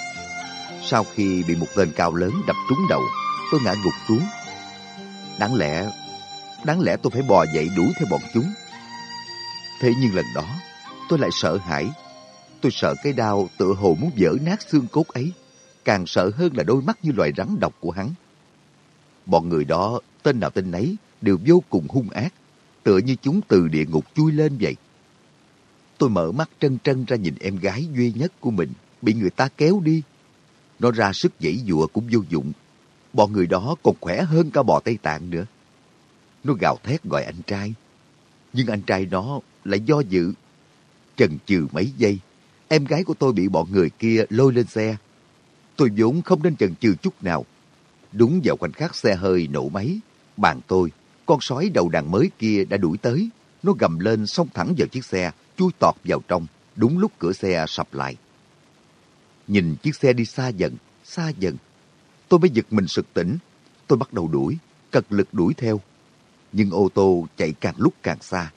Sau khi bị một tên cao lớn đập trúng đầu, tôi ngã gục xuống. Đáng lẽ, đáng lẽ tôi phải bò dậy đuổi theo bọn chúng. Thế nhưng lần đó, tôi lại sợ hãi. Tôi sợ cái đau tựa hồ muốn vỡ nát xương cốt ấy. Càng sợ hơn là đôi mắt như loài rắn độc của hắn. Bọn người đó, tên nào tên nấy, đều vô cùng hung ác. Tựa như chúng từ địa ngục chui lên vậy. Tôi mở mắt trân trân ra nhìn em gái duy nhất của mình, bị người ta kéo đi nó ra sức dãy dụa cũng vô dụng. Bọn người đó còn khỏe hơn cả bò Tây Tạng nữa. Nó gào thét gọi anh trai. Nhưng anh trai nó lại do dự. Chần chừ mấy giây, em gái của tôi bị bọn người kia lôi lên xe. Tôi vốn không nên chần chừ chút nào. Đúng vào khoảnh khắc xe hơi nổ máy, bàn tôi, con sói đầu đàn mới kia đã đuổi tới. Nó gầm lên xông thẳng vào chiếc xe, chui tọt vào trong, đúng lúc cửa xe sập lại. Nhìn chiếc xe đi xa dần, xa dần. Tôi mới giật mình sực tỉnh. Tôi bắt đầu đuổi, cật lực đuổi theo. Nhưng ô tô chạy càng lúc càng xa.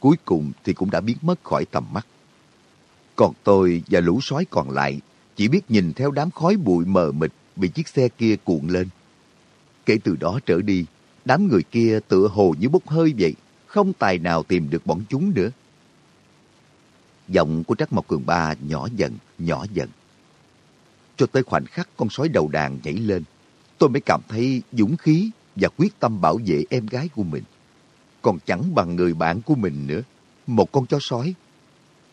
Cuối cùng thì cũng đã biến mất khỏi tầm mắt. Còn tôi và lũ sói còn lại chỉ biết nhìn theo đám khói bụi mờ mịt bị chiếc xe kia cuộn lên. Kể từ đó trở đi, đám người kia tựa hồ như bốc hơi vậy, không tài nào tìm được bọn chúng nữa. Giọng của Trắc Mộc Cường Ba nhỏ dần, nhỏ dần cho tới khoảnh khắc con sói đầu đàn nhảy lên, tôi mới cảm thấy dũng khí và quyết tâm bảo vệ em gái của mình. Còn chẳng bằng người bạn của mình nữa, một con chó sói.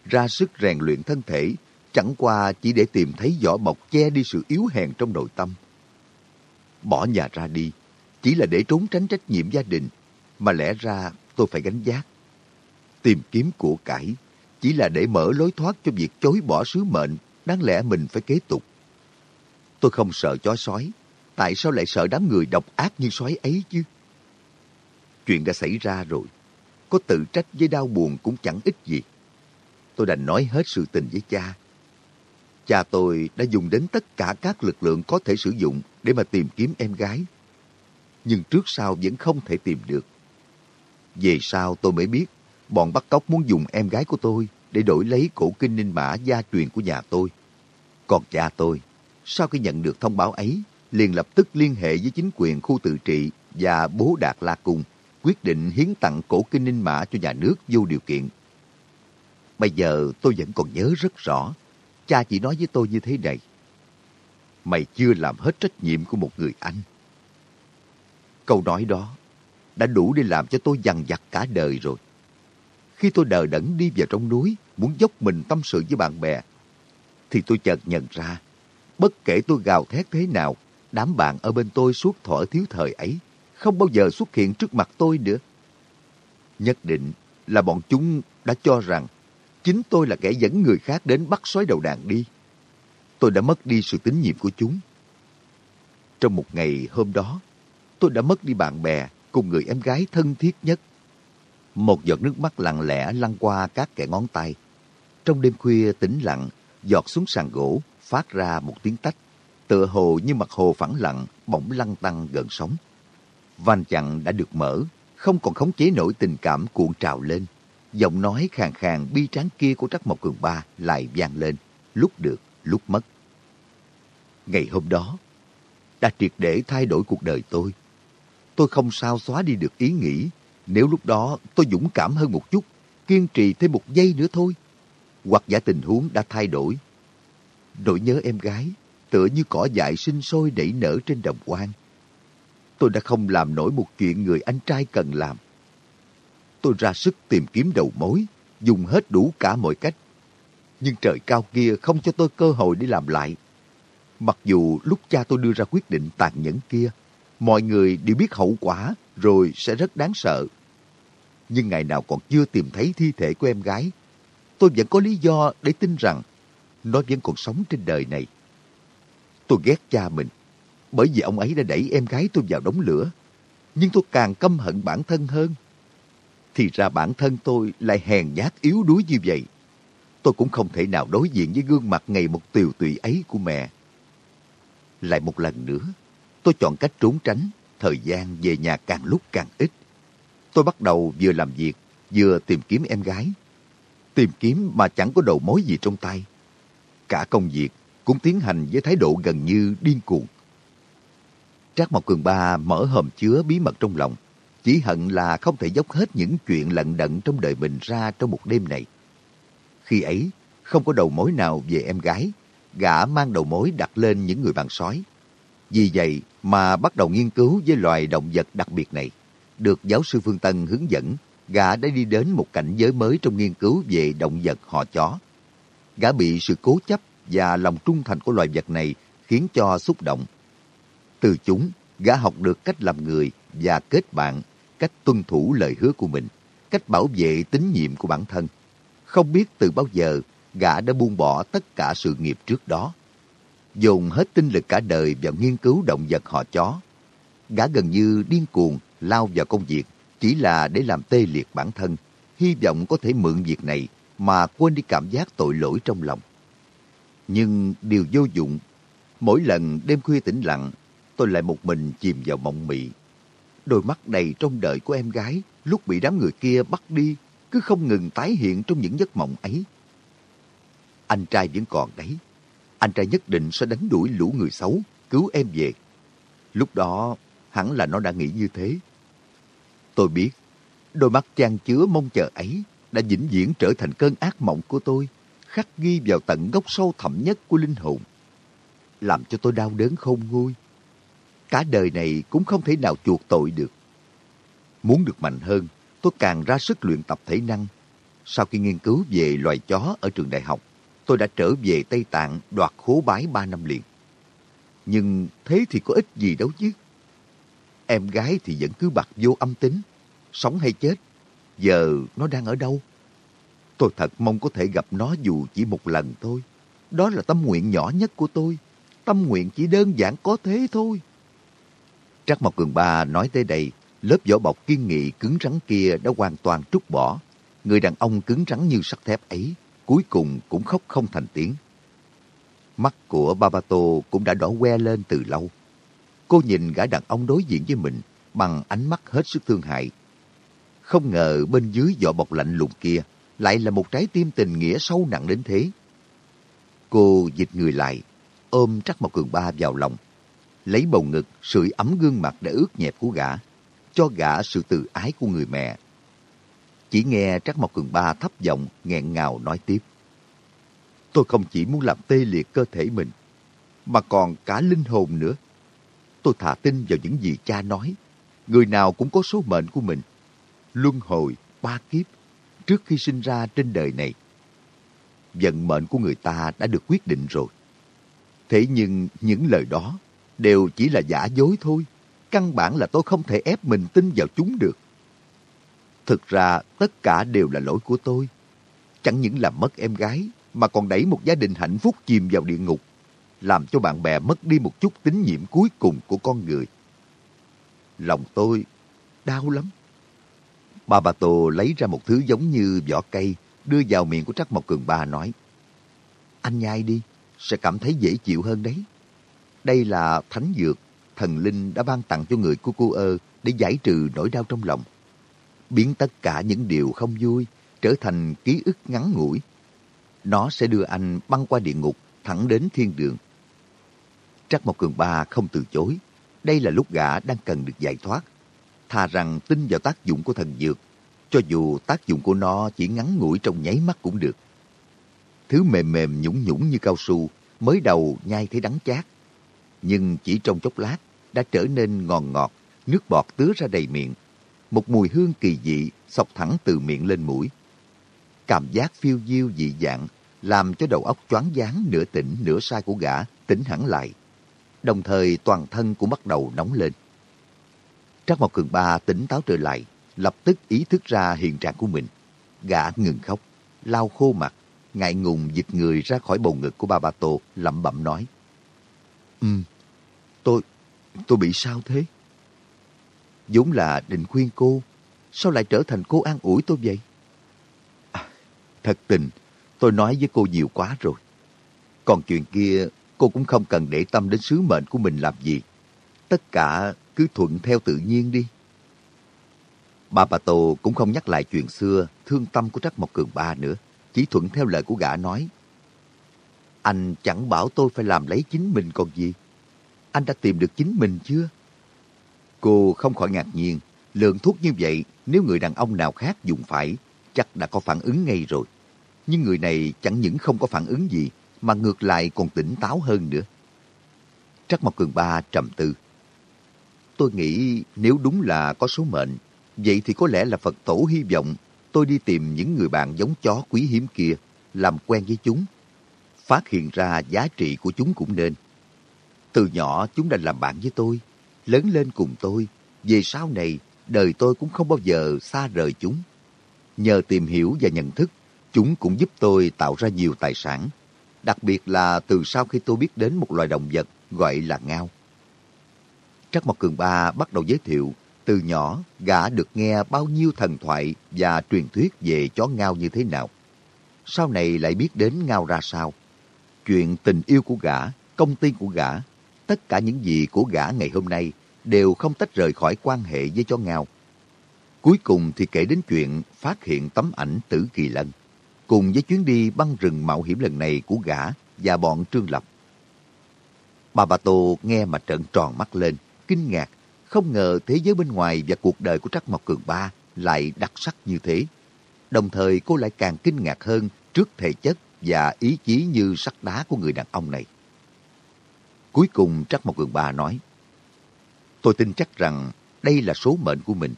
Ra sức rèn luyện thân thể, chẳng qua chỉ để tìm thấy vỏ bọc che đi sự yếu hèn trong nội tâm. Bỏ nhà ra đi, chỉ là để trốn tránh trách nhiệm gia đình, mà lẽ ra tôi phải gánh giác. Tìm kiếm của cải, chỉ là để mở lối thoát cho việc chối bỏ sứ mệnh đáng lẽ mình phải kế tục. Tôi không sợ chó sói. Tại sao lại sợ đám người độc ác như sói ấy chứ? Chuyện đã xảy ra rồi. Có tự trách với đau buồn cũng chẳng ích gì. Tôi đành nói hết sự tình với cha. Cha tôi đã dùng đến tất cả các lực lượng có thể sử dụng để mà tìm kiếm em gái. Nhưng trước sau vẫn không thể tìm được. Về sau tôi mới biết bọn bắt cóc muốn dùng em gái của tôi để đổi lấy cổ kinh ninh mã gia truyền của nhà tôi. Còn cha tôi sau khi nhận được thông báo ấy, liền lập tức liên hệ với chính quyền khu tự trị và bố Đạt La Cung, quyết định hiến tặng cổ kinh ninh mã cho nhà nước vô điều kiện. Bây giờ tôi vẫn còn nhớ rất rõ, cha chỉ nói với tôi như thế này. Mày chưa làm hết trách nhiệm của một người anh. Câu nói đó đã đủ để làm cho tôi dằn vặt cả đời rồi. Khi tôi đờ đẫn đi vào trong núi, muốn dốc mình tâm sự với bạn bè, thì tôi chợt nhận ra Bất kể tôi gào thét thế nào, đám bạn ở bên tôi suốt thỏa thiếu thời ấy không bao giờ xuất hiện trước mặt tôi nữa. Nhất định là bọn chúng đã cho rằng chính tôi là kẻ dẫn người khác đến bắt sói đầu đàn đi. Tôi đã mất đi sự tín nhiệm của chúng. Trong một ngày hôm đó, tôi đã mất đi bạn bè cùng người em gái thân thiết nhất. Một giọt nước mắt lặng lẽ lăn qua các kẻ ngón tay. Trong đêm khuya tĩnh lặng, giọt xuống sàn gỗ, phát ra một tiếng tách, tựa hồ như mặt hồ phẳng lặng, bỗng lăn tăng gần sóng. Van chặn đã được mở, không còn khống chế nổi tình cảm cuộn trào lên. Giọng nói khàn khàn bi tráng kia của Trắc Mộc Cường Ba lại vang lên, lúc được, lúc mất. Ngày hôm đó, đã triệt để thay đổi cuộc đời tôi. Tôi không sao xóa đi được ý nghĩ, nếu lúc đó tôi dũng cảm hơn một chút, kiên trì thêm một giây nữa thôi. Hoặc giả tình huống đã thay đổi, Nỗi nhớ em gái, tựa như cỏ dại sinh sôi đẩy nở trên đồng quan. Tôi đã không làm nổi một chuyện người anh trai cần làm. Tôi ra sức tìm kiếm đầu mối, dùng hết đủ cả mọi cách. Nhưng trời cao kia không cho tôi cơ hội để làm lại. Mặc dù lúc cha tôi đưa ra quyết định tàn nhẫn kia, mọi người đều biết hậu quả rồi sẽ rất đáng sợ. Nhưng ngày nào còn chưa tìm thấy thi thể của em gái, tôi vẫn có lý do để tin rằng nó vẫn còn sống trên đời này. Tôi ghét cha mình, bởi vì ông ấy đã đẩy em gái tôi vào đống lửa. Nhưng tôi càng căm hận bản thân hơn. Thì ra bản thân tôi lại hèn nhát yếu đuối như vậy. Tôi cũng không thể nào đối diện với gương mặt ngày một tiều tụy ấy của mẹ. Lại một lần nữa, tôi chọn cách trốn tránh, thời gian về nhà càng lúc càng ít. Tôi bắt đầu vừa làm việc, vừa tìm kiếm em gái. Tìm kiếm mà chẳng có đầu mối gì trong tay. Cả công việc cũng tiến hành với thái độ gần như điên cuồng. Trác Mộc Cường Ba mở hòm chứa bí mật trong lòng, chỉ hận là không thể dốc hết những chuyện lận đận trong đời mình ra trong một đêm này. Khi ấy, không có đầu mối nào về em gái, gã mang đầu mối đặt lên những người bạn sói. Vì vậy mà bắt đầu nghiên cứu với loài động vật đặc biệt này. Được giáo sư Phương Tân hướng dẫn, gã đã đi đến một cảnh giới mới trong nghiên cứu về động vật họ chó. Gã bị sự cố chấp và lòng trung thành của loài vật này khiến cho xúc động. Từ chúng, gã học được cách làm người và kết bạn, cách tuân thủ lời hứa của mình, cách bảo vệ tín nhiệm của bản thân. Không biết từ bao giờ, gã đã buông bỏ tất cả sự nghiệp trước đó. Dùng hết tinh lực cả đời vào nghiên cứu động vật họ chó. Gã gần như điên cuồng lao vào công việc chỉ là để làm tê liệt bản thân, hy vọng có thể mượn việc này mà quên đi cảm giác tội lỗi trong lòng. Nhưng điều vô dụng, mỗi lần đêm khuya tĩnh lặng, tôi lại một mình chìm vào mộng mị. Đôi mắt đầy trong đợi của em gái lúc bị đám người kia bắt đi cứ không ngừng tái hiện trong những giấc mộng ấy. Anh trai vẫn còn đấy. Anh trai nhất định sẽ đánh đuổi lũ người xấu, cứu em về. Lúc đó, hẳn là nó đã nghĩ như thế. Tôi biết, đôi mắt trang chứa mong chờ ấy đã vĩnh viễn trở thành cơn ác mộng của tôi, khắc ghi vào tận gốc sâu thẳm nhất của linh hồn. Làm cho tôi đau đớn không nguôi. Cả đời này cũng không thể nào chuộc tội được. Muốn được mạnh hơn, tôi càng ra sức luyện tập thể năng. Sau khi nghiên cứu về loài chó ở trường đại học, tôi đã trở về Tây Tạng đoạt khố bái ba năm liền. Nhưng thế thì có ích gì đâu chứ. Em gái thì vẫn cứ bạc vô âm tính, sống hay chết, giờ nó đang ở đâu? Tôi thật mong có thể gặp nó dù chỉ một lần thôi. Đó là tâm nguyện nhỏ nhất của tôi. Tâm nguyện chỉ đơn giản có thế thôi. Trắc Mộc Cường Ba nói tới đây, lớp vỏ bọc kiên nghị cứng rắn kia đã hoàn toàn trút bỏ. Người đàn ông cứng rắn như sắt thép ấy, cuối cùng cũng khóc không thành tiếng. Mắt của Babato cũng đã đỏ que lên từ lâu. Cô nhìn gã đàn ông đối diện với mình bằng ánh mắt hết sức thương hại. Không ngờ bên dưới vỏ bọc lạnh lùng kia lại là một trái tim tình nghĩa sâu nặng đến thế. Cô dịch người lại, ôm Trắc Mộc Cường Ba vào lòng, lấy bầu ngực sưởi ấm gương mặt đã ướt nhẹp của gã, cho gã sự từ ái của người mẹ. Chỉ nghe Trắc Mộc Cường Ba thấp giọng nghẹn ngào nói tiếp. Tôi không chỉ muốn làm tê liệt cơ thể mình, mà còn cả linh hồn nữa. Tôi thà tin vào những gì cha nói. Người nào cũng có số mệnh của mình. Luân hồi, ba kiếp, trước khi sinh ra trên đời này. Vận mệnh của người ta đã được quyết định rồi. Thế nhưng những lời đó đều chỉ là giả dối thôi. Căn bản là tôi không thể ép mình tin vào chúng được. Thực ra tất cả đều là lỗi của tôi. Chẳng những làm mất em gái mà còn đẩy một gia đình hạnh phúc chìm vào địa ngục, làm cho bạn bè mất đi một chút tín nhiệm cuối cùng của con người. Lòng tôi đau lắm. Bà bà Tô lấy ra một thứ giống như vỏ cây, đưa vào miệng của Trắc Mộc Cường Ba nói, Anh nhai đi, sẽ cảm thấy dễ chịu hơn đấy. Đây là thánh dược, thần linh đã ban tặng cho người của cô ơ để giải trừ nỗi đau trong lòng. Biến tất cả những điều không vui trở thành ký ức ngắn ngủi. Nó sẽ đưa anh băng qua địa ngục, thẳng đến thiên đường. Trắc Mộc Cường Ba không từ chối. Đây là lúc gã đang cần được giải thoát. Thà rằng tin vào tác dụng của thần dược, cho dù tác dụng của nó chỉ ngắn ngủi trong nháy mắt cũng được. Thứ mềm mềm nhũng nhũng như cao su, mới đầu nhai thấy đắng chát. Nhưng chỉ trong chốc lát, đã trở nên ngòn ngọt, nước bọt tứa ra đầy miệng. Một mùi hương kỳ dị sọc thẳng từ miệng lên mũi. cảm giác phiêu diêu dị dạng, làm cho đầu óc choáng váng nửa tỉnh nửa sai của gã tỉnh hẳn lại. Đồng thời toàn thân cũng bắt đầu nóng lên. Trác Mộc Cường Ba tỉnh táo trở lại, lập tức ý thức ra hiện trạng của mình. Gã ngừng khóc, lau khô mặt, ngại ngùng dịch người ra khỏi bầu ngực của bà ba Tô, lẩm bẩm nói. Ừ, tôi, tôi bị sao thế? vốn là định khuyên cô, sao lại trở thành cô an ủi tôi vậy? À, thật tình, tôi nói với cô nhiều quá rồi. Còn chuyện kia, cô cũng không cần để tâm đến sứ mệnh của mình làm gì. Tất cả cứ thuận theo tự nhiên đi. Bà bà Tô cũng không nhắc lại chuyện xưa, thương tâm của Trắc Mộc Cường Ba nữa. Chỉ thuận theo lời của gã nói. Anh chẳng bảo tôi phải làm lấy chính mình còn gì. Anh đã tìm được chính mình chưa? Cô không khỏi ngạc nhiên. Lượng thuốc như vậy, nếu người đàn ông nào khác dùng phải, chắc đã có phản ứng ngay rồi. Nhưng người này chẳng những không có phản ứng gì, mà ngược lại còn tỉnh táo hơn nữa. Trắc Mộc Cường Ba trầm tư. Tôi nghĩ nếu đúng là có số mệnh, vậy thì có lẽ là Phật tổ hy vọng tôi đi tìm những người bạn giống chó quý hiếm kia, làm quen với chúng. Phát hiện ra giá trị của chúng cũng nên. Từ nhỏ chúng đã làm bạn với tôi, lớn lên cùng tôi. Về sau này, đời tôi cũng không bao giờ xa rời chúng. Nhờ tìm hiểu và nhận thức, chúng cũng giúp tôi tạo ra nhiều tài sản. Đặc biệt là từ sau khi tôi biết đến một loài động vật gọi là ngao. Trắc Mộc Cường Ba bắt đầu giới thiệu từ nhỏ gã được nghe bao nhiêu thần thoại và truyền thuyết về chó ngao như thế nào. Sau này lại biết đến ngao ra sao. Chuyện tình yêu của gã, công ty của gã, tất cả những gì của gã ngày hôm nay đều không tách rời khỏi quan hệ với chó ngao. Cuối cùng thì kể đến chuyện phát hiện tấm ảnh tử kỳ lân, cùng với chuyến đi băng rừng mạo hiểm lần này của gã và bọn Trương Lập. Bà Bà Tô nghe mà trợn tròn mắt lên, kinh ngạc, không ngờ thế giới bên ngoài và cuộc đời của Trắc Mộc Cường Ba lại đặc sắc như thế. Đồng thời cô lại càng kinh ngạc hơn trước thể chất và ý chí như sắt đá của người đàn ông này. Cuối cùng Trắc Mộc Cường Ba nói, Tôi tin chắc rằng đây là số mệnh của mình.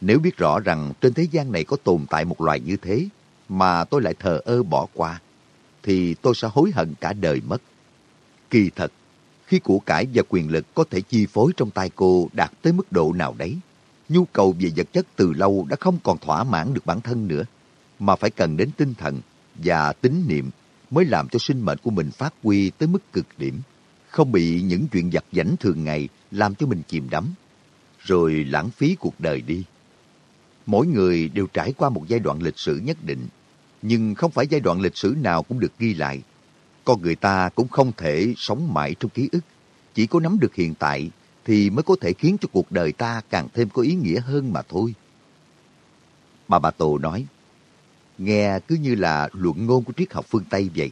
Nếu biết rõ rằng trên thế gian này có tồn tại một loài như thế, mà tôi lại thờ ơ bỏ qua, thì tôi sẽ hối hận cả đời mất. Kỳ thật, khi của cải và quyền lực có thể chi phối trong tay cô đạt tới mức độ nào đấy, nhu cầu về vật chất từ lâu đã không còn thỏa mãn được bản thân nữa, mà phải cần đến tinh thần và tín niệm mới làm cho sinh mệnh của mình phát huy tới mức cực điểm, không bị những chuyện giặt vảnh thường ngày làm cho mình chìm đắm, rồi lãng phí cuộc đời đi. Mỗi người đều trải qua một giai đoạn lịch sử nhất định, nhưng không phải giai đoạn lịch sử nào cũng được ghi lại. Con người ta cũng không thể sống mãi trong ký ức, chỉ có nắm được hiện tại thì mới có thể khiến cho cuộc đời ta càng thêm có ý nghĩa hơn mà thôi. Bà bà Tô nói, nghe cứ như là luận ngôn của triết học phương Tây vậy.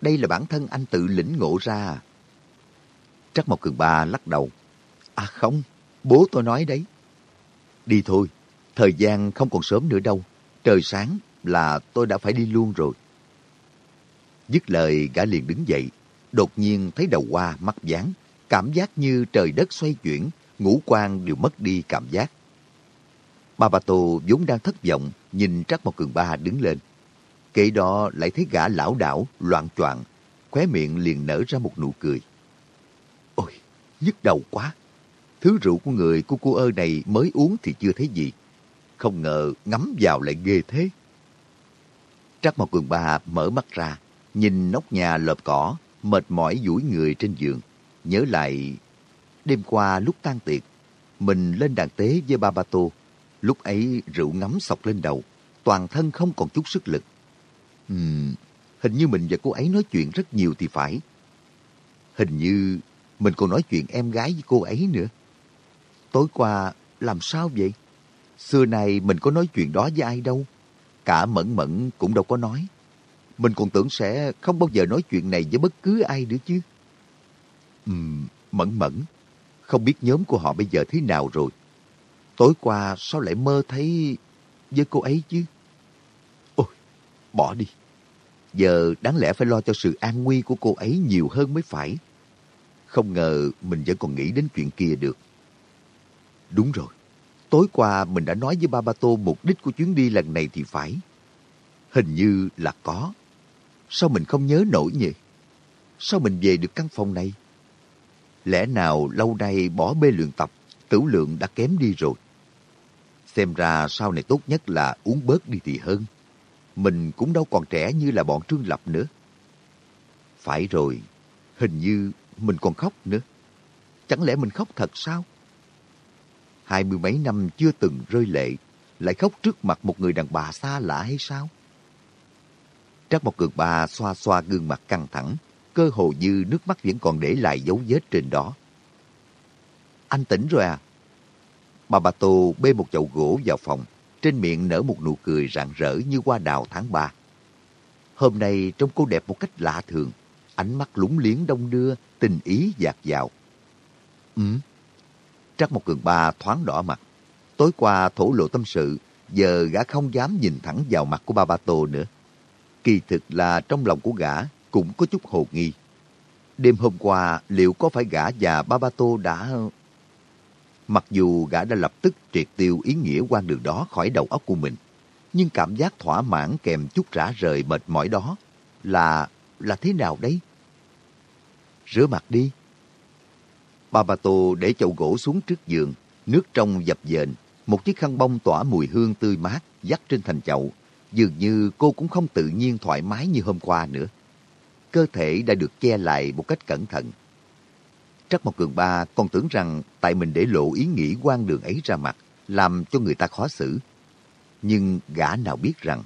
Đây là bản thân anh tự lĩnh ngộ ra. Trắc Mộc Cường Ba lắc đầu. À không, bố tôi nói đấy. Đi thôi, thời gian không còn sớm nữa đâu. Trời sáng là tôi đã phải đi luôn rồi. Dứt lời gã liền đứng dậy, đột nhiên thấy đầu qua mắt dán, cảm giác như trời đất xoay chuyển, ngũ quan đều mất đi cảm giác. Bà bà Tô vốn đang thất vọng, nhìn Trắc Mộc Cường Ba đứng lên. Kể đó lại thấy gã lão đảo, loạn choạng, khóe miệng liền nở ra một nụ cười. Ôi, nhức đầu quá. Thứ rượu của người của cô ơ này mới uống thì chưa thấy gì. Không ngờ ngắm vào lại ghê thế. Trắc Mộc Cường Ba mở mắt ra, nhìn nóc nhà lợp cỏ, mệt mỏi duỗi người trên giường. Nhớ lại đêm qua lúc tan tiệc, mình lên đàn tế với ba ba tô. Lúc ấy rượu ngắm sọc lên đầu, toàn thân không còn chút sức lực. Ừm, hình như mình và cô ấy nói chuyện rất nhiều thì phải. Hình như mình còn nói chuyện em gái với cô ấy nữa. Tối qua làm sao vậy? Xưa này mình có nói chuyện đó với ai đâu. Cả Mẫn Mẫn cũng đâu có nói. Mình còn tưởng sẽ không bao giờ nói chuyện này với bất cứ ai nữa chứ. Ừm, Mẫn Mẫn, không biết nhóm của họ bây giờ thế nào rồi. Tối qua sao lại mơ thấy với cô ấy chứ? Ôi, bỏ đi. Giờ đáng lẽ phải lo cho sự an nguy của cô ấy nhiều hơn mới phải. Không ngờ mình vẫn còn nghĩ đến chuyện kia được. Đúng rồi. Tối qua mình đã nói với Ba Ba Tô mục đích của chuyến đi lần này thì phải. Hình như là có. Sao mình không nhớ nổi nhỉ? Sao mình về được căn phòng này? Lẽ nào lâu nay bỏ bê luyện tập, tửu lượng đã kém đi rồi? Xem ra sau này tốt nhất là uống bớt đi thì hơn. Mình cũng đâu còn trẻ như là bọn Trương Lập nữa. Phải rồi, hình như mình còn khóc nữa. Chẳng lẽ mình khóc thật sao? Hai mươi mấy năm chưa từng rơi lệ, lại khóc trước mặt một người đàn bà xa lạ hay sao? Trác một Cường Ba xoa xoa gương mặt căng thẳng, cơ hồ như nước mắt vẫn còn để lại dấu vết trên đó. Anh tỉnh rồi à? Bà Bà Tô bê một chậu gỗ vào phòng, trên miệng nở một nụ cười rạng rỡ như hoa đào tháng ba. Hôm nay trông cô đẹp một cách lạ thường, ánh mắt lúng liếng đông đưa, tình ý dạt dào. Ừ. Trắc một cường ba thoáng đỏ mặt. Tối qua thổ lộ tâm sự, giờ gã không dám nhìn thẳng vào mặt của ba ba tô nữa. Kỳ thực là trong lòng của gã cũng có chút hồ nghi. Đêm hôm qua liệu có phải gã và Babato đã... Mặc dù gã đã lập tức triệt tiêu ý nghĩa quan đường đó khỏi đầu óc của mình, nhưng cảm giác thỏa mãn kèm chút rã rời mệt mỏi đó là... là thế nào đấy? Rửa mặt đi. Babato để chậu gỗ xuống trước giường, nước trong dập dềnh, một chiếc khăn bông tỏa mùi hương tươi mát dắt trên thành chậu. Dường như cô cũng không tự nhiên thoải mái như hôm qua nữa. Cơ thể đã được che lại một cách cẩn thận. Trắc Mộc Cường Ba còn tưởng rằng tại mình để lộ ý nghĩ quan đường ấy ra mặt, làm cho người ta khó xử. Nhưng gã nào biết rằng,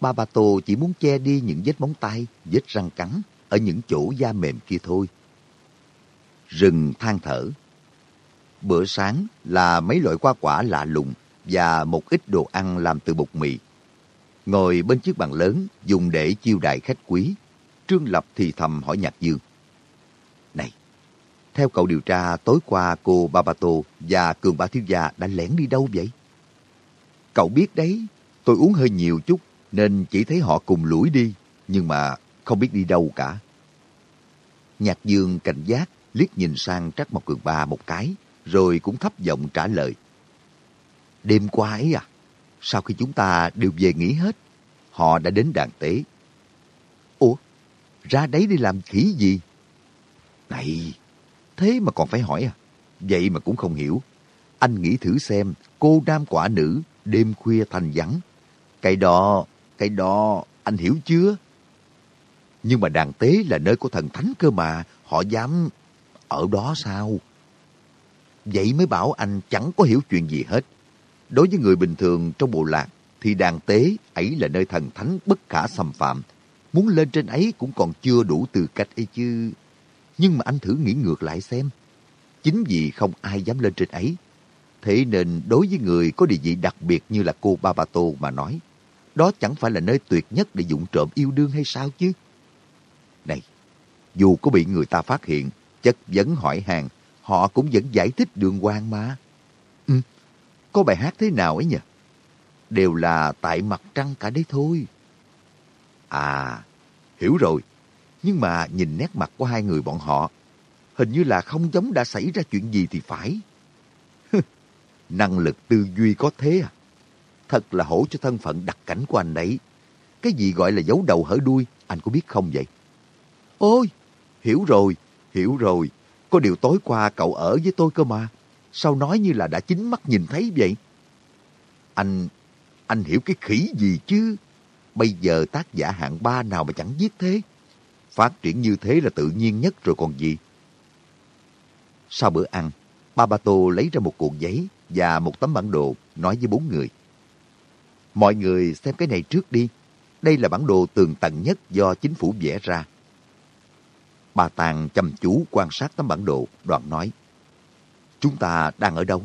Ba Ba Tô chỉ muốn che đi những vết móng tay, vết răng cắn ở những chỗ da mềm kia thôi. Rừng than thở. Bữa sáng là mấy loại hoa quả lạ lùng và một ít đồ ăn làm từ bột mì. Ngồi bên chiếc bàn lớn dùng để chiêu đại khách quý, Trương Lập thì thầm hỏi Nhạc Dương. Này, theo cậu điều tra tối qua cô Babato và Cường Ba Thiếu Gia đã lẻn đi đâu vậy? Cậu biết đấy, tôi uống hơi nhiều chút nên chỉ thấy họ cùng lủi đi, nhưng mà không biết đi đâu cả. Nhạc Dương cảnh giác liếc nhìn sang Trắc Mộc Cường Ba một cái, rồi cũng thấp giọng trả lời. Đêm qua ấy à, sau khi chúng ta đều về nghỉ hết, họ đã đến đàn tế. Ủa, ra đấy đi làm khỉ gì? Này, thế mà còn phải hỏi à? Vậy mà cũng không hiểu. Anh nghĩ thử xem, cô nam quả nữ, đêm khuya thành vắng. Cái đó, cái đó, anh hiểu chưa? Nhưng mà đàn tế là nơi của thần thánh cơ mà, họ dám ở đó sao? Vậy mới bảo anh chẳng có hiểu chuyện gì hết. Đối với người bình thường trong bộ lạc, thì đàn tế ấy là nơi thần thánh bất khả xâm phạm. Muốn lên trên ấy cũng còn chưa đủ tư cách ấy chứ. Nhưng mà anh thử nghĩ ngược lại xem. Chính vì không ai dám lên trên ấy. Thế nên đối với người có địa vị đặc biệt như là cô Babato mà nói, đó chẳng phải là nơi tuyệt nhất để dụng trộm yêu đương hay sao chứ? Này, dù có bị người ta phát hiện, chất vấn hỏi hàng, họ cũng vẫn giải thích đường hoàng mà. Có bài hát thế nào ấy nhỉ? Đều là tại mặt trăng cả đấy thôi. À, hiểu rồi. Nhưng mà nhìn nét mặt của hai người bọn họ, hình như là không giống đã xảy ra chuyện gì thì phải. Năng lực tư duy có thế à? Thật là hổ cho thân phận đặc cảnh của anh đấy. Cái gì gọi là giấu đầu hở đuôi, anh có biết không vậy? Ôi, hiểu rồi, hiểu rồi. Có điều tối qua cậu ở với tôi cơ mà. Sao nói như là đã chính mắt nhìn thấy vậy? Anh, anh hiểu cái khỉ gì chứ? Bây giờ tác giả hạng ba nào mà chẳng viết thế? Phát triển như thế là tự nhiên nhất rồi còn gì? Sau bữa ăn, Babato lấy ra một cuộn giấy và một tấm bản đồ nói với bốn người. Mọi người xem cái này trước đi. Đây là bản đồ tường tận nhất do chính phủ vẽ ra. Bà Tàng chăm chú quan sát tấm bản đồ, đoạn nói. Chúng ta đang ở đâu?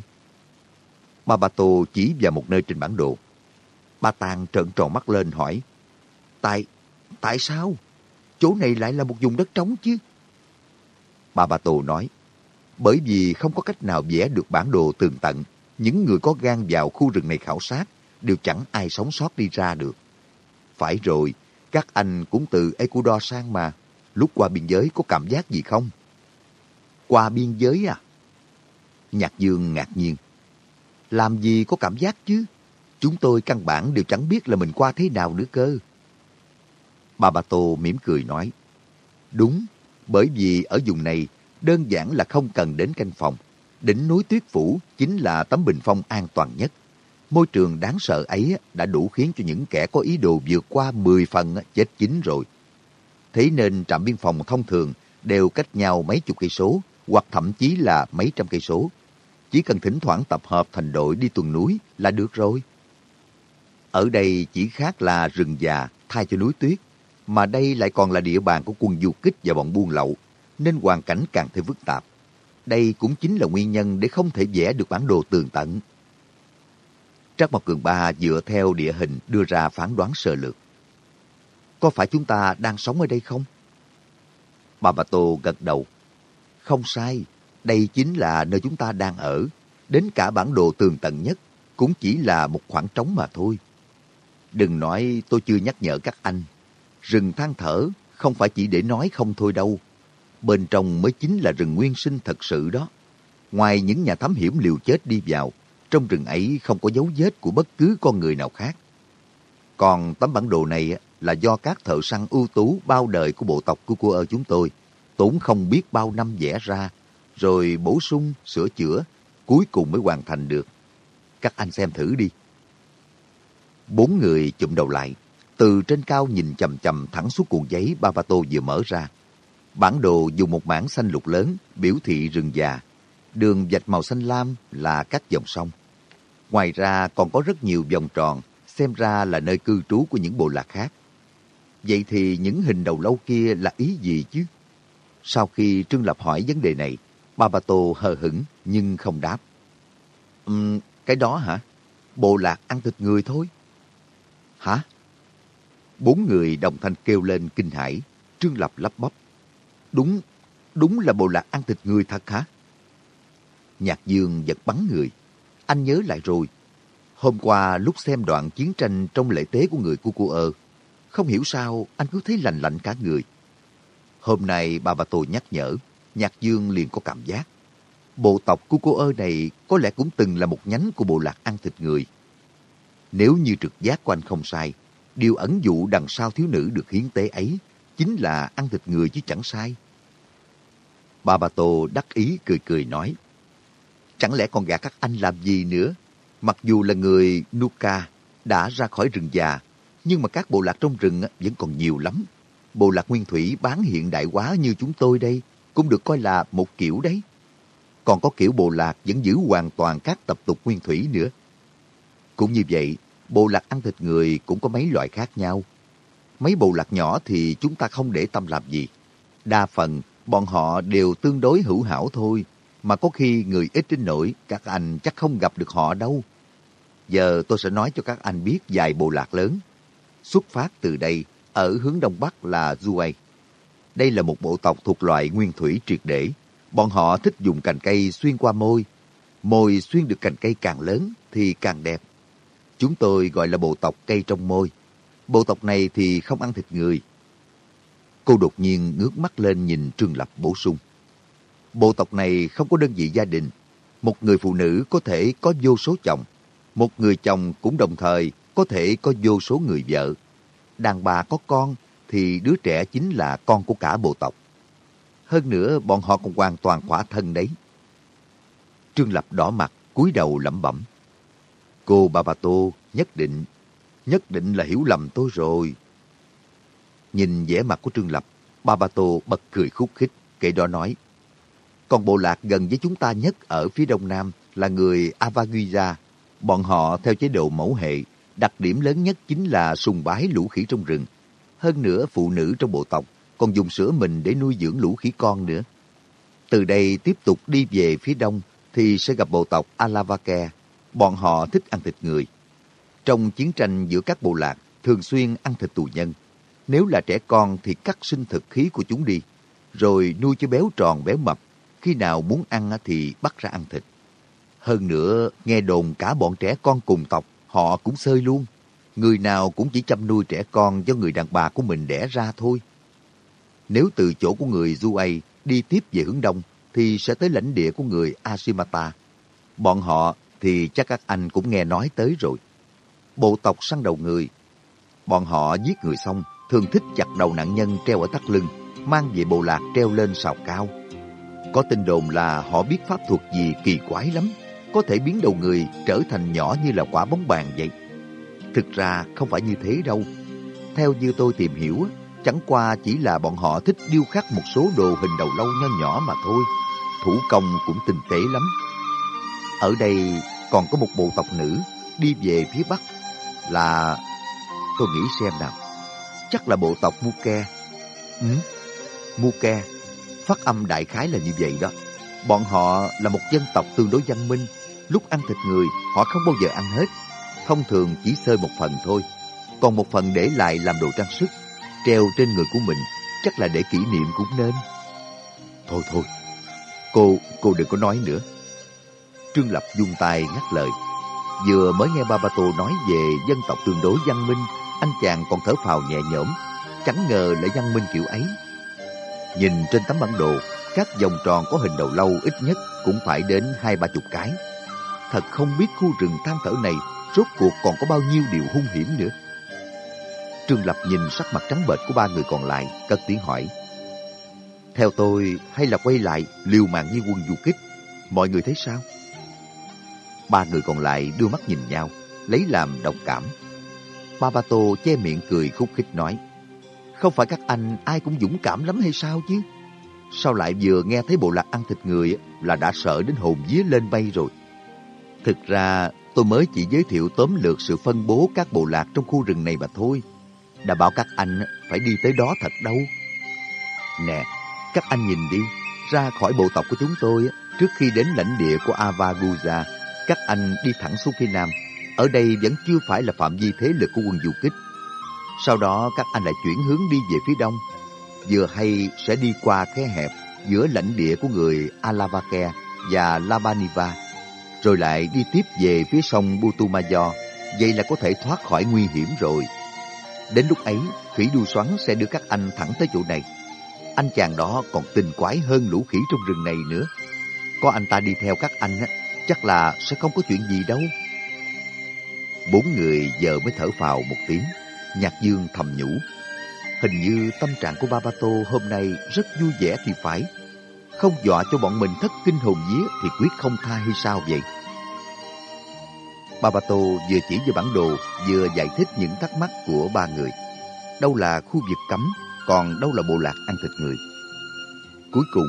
Bà Bà Tô chỉ vào một nơi trên bản đồ. Bà Tàng trợn tròn mắt lên hỏi. Tại, tại sao? Chỗ này lại là một vùng đất trống chứ? Bà Bà Tô nói. Bởi vì không có cách nào vẽ được bản đồ tường tận, những người có gan vào khu rừng này khảo sát đều chẳng ai sống sót đi ra được. Phải rồi, các anh cũng từ Ecuador sang mà. Lúc qua biên giới có cảm giác gì không? Qua biên giới à? Nhạc Dương ngạc nhiên. Làm gì có cảm giác chứ? Chúng tôi căn bản đều chẳng biết là mình qua thế nào nữa cơ. Bà Bà Tô mỉm cười nói, Đúng, bởi vì ở vùng này đơn giản là không cần đến canh phòng. Đỉnh núi Tuyết Phủ chính là tấm bình phong an toàn nhất. Môi trường đáng sợ ấy đã đủ khiến cho những kẻ có ý đồ vượt qua 10 phần chết chín rồi. Thế nên trạm biên phòng thông thường đều cách nhau mấy chục cây số hoặc thậm chí là mấy trăm cây số. Chỉ cần thỉnh thoảng tập hợp thành đội đi tuần núi là được rồi. Ở đây chỉ khác là rừng già thay cho núi tuyết, mà đây lại còn là địa bàn của quân du kích và bọn buôn lậu, nên hoàn cảnh càng thêm phức tạp. Đây cũng chính là nguyên nhân để không thể vẽ được bản đồ tường tận. Trác Mộc Cường Ba dựa theo địa hình đưa ra phán đoán sơ lược. Có phải chúng ta đang sống ở đây không? Bà Bà Tô gật đầu. Không sai, đây chính là nơi chúng ta đang ở. Đến cả bản đồ tường tận nhất cũng chỉ là một khoảng trống mà thôi. Đừng nói tôi chưa nhắc nhở các anh. Rừng than thở không phải chỉ để nói không thôi đâu. Bên trong mới chính là rừng nguyên sinh thật sự đó. Ngoài những nhà thám hiểm liều chết đi vào, trong rừng ấy không có dấu vết của bất cứ con người nào khác. Còn tấm bản đồ này là do các thợ săn ưu tú bao đời của bộ tộc của cô chúng tôi tốn không biết bao năm vẽ ra, rồi bổ sung, sửa chữa, cuối cùng mới hoàn thành được. Các anh xem thử đi. Bốn người chụm đầu lại, từ trên cao nhìn chầm chầm thẳng xuống cuộn giấy Bavato vừa mở ra. Bản đồ dùng một mảng xanh lục lớn biểu thị rừng già. Đường vạch màu xanh lam là các dòng sông. Ngoài ra còn có rất nhiều vòng tròn, xem ra là nơi cư trú của những bộ lạc khác. Vậy thì những hình đầu lâu kia là ý gì chứ? Sau khi Trương Lập hỏi vấn đề này, Ba Bà Tô hờ hững nhưng không đáp. Um, cái đó hả? Bộ lạc ăn thịt người thôi. Hả? Bốn người đồng thanh kêu lên kinh hãi. Trương Lập lắp bắp. Đúng, đúng là bộ lạc ăn thịt người thật hả? Nhạc Dương giật bắn người. Anh nhớ lại rồi. Hôm qua lúc xem đoạn chiến tranh trong lễ tế của người Cucuơ, không hiểu sao anh cứ thấy lạnh lạnh cả người. Hôm nay bà bà tôi nhắc nhở, Nhạc Dương liền có cảm giác. Bộ tộc của cô ơ này có lẽ cũng từng là một nhánh của bộ lạc ăn thịt người. Nếu như trực giác của anh không sai, điều ẩn dụ đằng sau thiếu nữ được hiến tế ấy chính là ăn thịt người chứ chẳng sai. Bà bà Tô đắc ý cười cười nói, Chẳng lẽ còn gạt các anh làm gì nữa? Mặc dù là người Nuka đã ra khỏi rừng già, nhưng mà các bộ lạc trong rừng vẫn còn nhiều lắm bộ lạc nguyên thủy bán hiện đại quá như chúng tôi đây cũng được coi là một kiểu đấy. Còn có kiểu bộ lạc vẫn giữ hoàn toàn các tập tục nguyên thủy nữa. Cũng như vậy, bộ lạc ăn thịt người cũng có mấy loại khác nhau. Mấy bộ lạc nhỏ thì chúng ta không để tâm làm gì. Đa phần, bọn họ đều tương đối hữu hảo thôi, mà có khi người ít đến nổi, các anh chắc không gặp được họ đâu. Giờ tôi sẽ nói cho các anh biết vài bộ lạc lớn. Xuất phát từ đây, ở hướng đông bắc là Duay. Đây là một bộ tộc thuộc loại nguyên thủy triệt để. Bọn họ thích dùng cành cây xuyên qua môi. Môi xuyên được cành cây càng lớn thì càng đẹp. Chúng tôi gọi là bộ tộc cây trong môi. Bộ tộc này thì không ăn thịt người. Cô đột nhiên ngước mắt lên nhìn Trương Lập bổ sung. Bộ tộc này không có đơn vị gia đình. Một người phụ nữ có thể có vô số chồng. Một người chồng cũng đồng thời có thể có vô số người vợ đàn bà có con thì đứa trẻ chính là con của cả bộ tộc. Hơn nữa bọn họ còn hoàn toàn khỏa thân đấy. Trương Lập đỏ mặt, cúi đầu lẩm bẩm. Cô Bà Bà Tô nhất định, nhất định là hiểu lầm tôi rồi. Nhìn vẻ mặt của Trương Lập, Bà Bà Tô bật cười khúc khích, kể đó nói. Còn bộ lạc gần với chúng ta nhất ở phía đông nam là người Avaguiza. Bọn họ theo chế độ mẫu hệ Đặc điểm lớn nhất chính là sùng bái lũ khỉ trong rừng. Hơn nữa phụ nữ trong bộ tộc còn dùng sữa mình để nuôi dưỡng lũ khỉ con nữa. Từ đây tiếp tục đi về phía đông thì sẽ gặp bộ tộc Alavake. Bọn họ thích ăn thịt người. Trong chiến tranh giữa các bộ lạc thường xuyên ăn thịt tù nhân. Nếu là trẻ con thì cắt sinh thực khí của chúng đi, rồi nuôi cho béo tròn béo mập. Khi nào muốn ăn thì bắt ra ăn thịt. Hơn nữa, nghe đồn cả bọn trẻ con cùng tộc họ cũng sơi luôn. Người nào cũng chỉ chăm nuôi trẻ con do người đàn bà của mình đẻ ra thôi. Nếu từ chỗ của người Zuay đi tiếp về hướng đông, thì sẽ tới lãnh địa của người Ashimata. Bọn họ thì chắc các anh cũng nghe nói tới rồi. Bộ tộc săn đầu người. Bọn họ giết người xong, thường thích chặt đầu nạn nhân treo ở thắt lưng, mang về bộ lạc treo lên sào cao. Có tin đồn là họ biết pháp thuật gì kỳ quái lắm, có thể biến đầu người trở thành nhỏ như là quả bóng bàn vậy. Thực ra không phải như thế đâu. Theo như tôi tìm hiểu, chẳng qua chỉ là bọn họ thích điêu khắc một số đồ hình đầu lâu nho nhỏ mà thôi. Thủ công cũng tinh tế lắm. Ở đây còn có một bộ tộc nữ đi về phía bắc là... Tôi nghĩ xem nào. Chắc là bộ tộc Muke. Ừ, Muke. Phát âm đại khái là như vậy đó. Bọn họ là một dân tộc tương đối văn minh. Lúc ăn thịt người, họ không bao giờ ăn hết. Thông thường chỉ sơi một phần thôi. Còn một phần để lại làm đồ trang sức. Treo trên người của mình, chắc là để kỷ niệm cũng nên. Thôi thôi, cô, cô đừng có nói nữa. Trương Lập dung tay ngắt lời. Vừa mới nghe Babato nói về dân tộc tương đối văn minh, anh chàng còn thở phào nhẹ nhõm. Chẳng ngờ lại văn minh kiểu ấy. Nhìn trên tấm bản đồ, các vòng tròn có hình đầu lâu ít nhất cũng phải đến hai ba chục cái. Thật không biết khu rừng than thở này rốt cuộc còn có bao nhiêu điều hung hiểm nữa. Trương Lập nhìn sắc mặt trắng bệch của ba người còn lại, cất tiếng hỏi. Theo tôi, hay là quay lại liều mạng với quân du kích? Mọi người thấy sao? Ba người còn lại đưa mắt nhìn nhau, lấy làm đồng cảm. Babato che miệng cười khúc khích nói, Không phải các anh ai cũng dũng cảm lắm hay sao chứ? Sao lại vừa nghe thấy bộ lạc ăn thịt người là đã sợ đến hồn vía lên bay rồi? Thực ra tôi mới chỉ giới thiệu tóm lược sự phân bố các bộ lạc trong khu rừng này mà thôi. Đã bảo các anh phải đi tới đó thật đâu. Nè, các anh nhìn đi, ra khỏi bộ tộc của chúng tôi trước khi đến lãnh địa của Avaguza, các anh đi thẳng xuống phía nam. Ở đây vẫn chưa phải là phạm vi thế lực của quân du kích. Sau đó các anh lại chuyển hướng đi về phía đông. Vừa hay sẽ đi qua khe hẹp giữa lãnh địa của người Alavake và Labaniva. Rồi lại đi tiếp về phía sông Butumayo. Vậy là có thể thoát khỏi nguy hiểm rồi. Đến lúc ấy, khỉ đu xoắn sẽ đưa các anh thẳng tới chỗ này. Anh chàng đó còn tình quái hơn lũ khỉ trong rừng này nữa. Có anh ta đi theo các anh chắc là sẽ không có chuyện gì đâu. Bốn người giờ mới thở phào một tiếng, Nhạc Dương thầm nhủ. Hình như tâm trạng của Babato hôm nay rất vui vẻ thì phải. Không dọa cho bọn mình thất kinh hồn vía thì quyết không tha hay sao vậy? Babato vừa chỉ vào bản đồ vừa giải thích những thắc mắc của ba người. Đâu là khu vực cấm, còn đâu là bộ lạc ăn thịt người. Cuối cùng,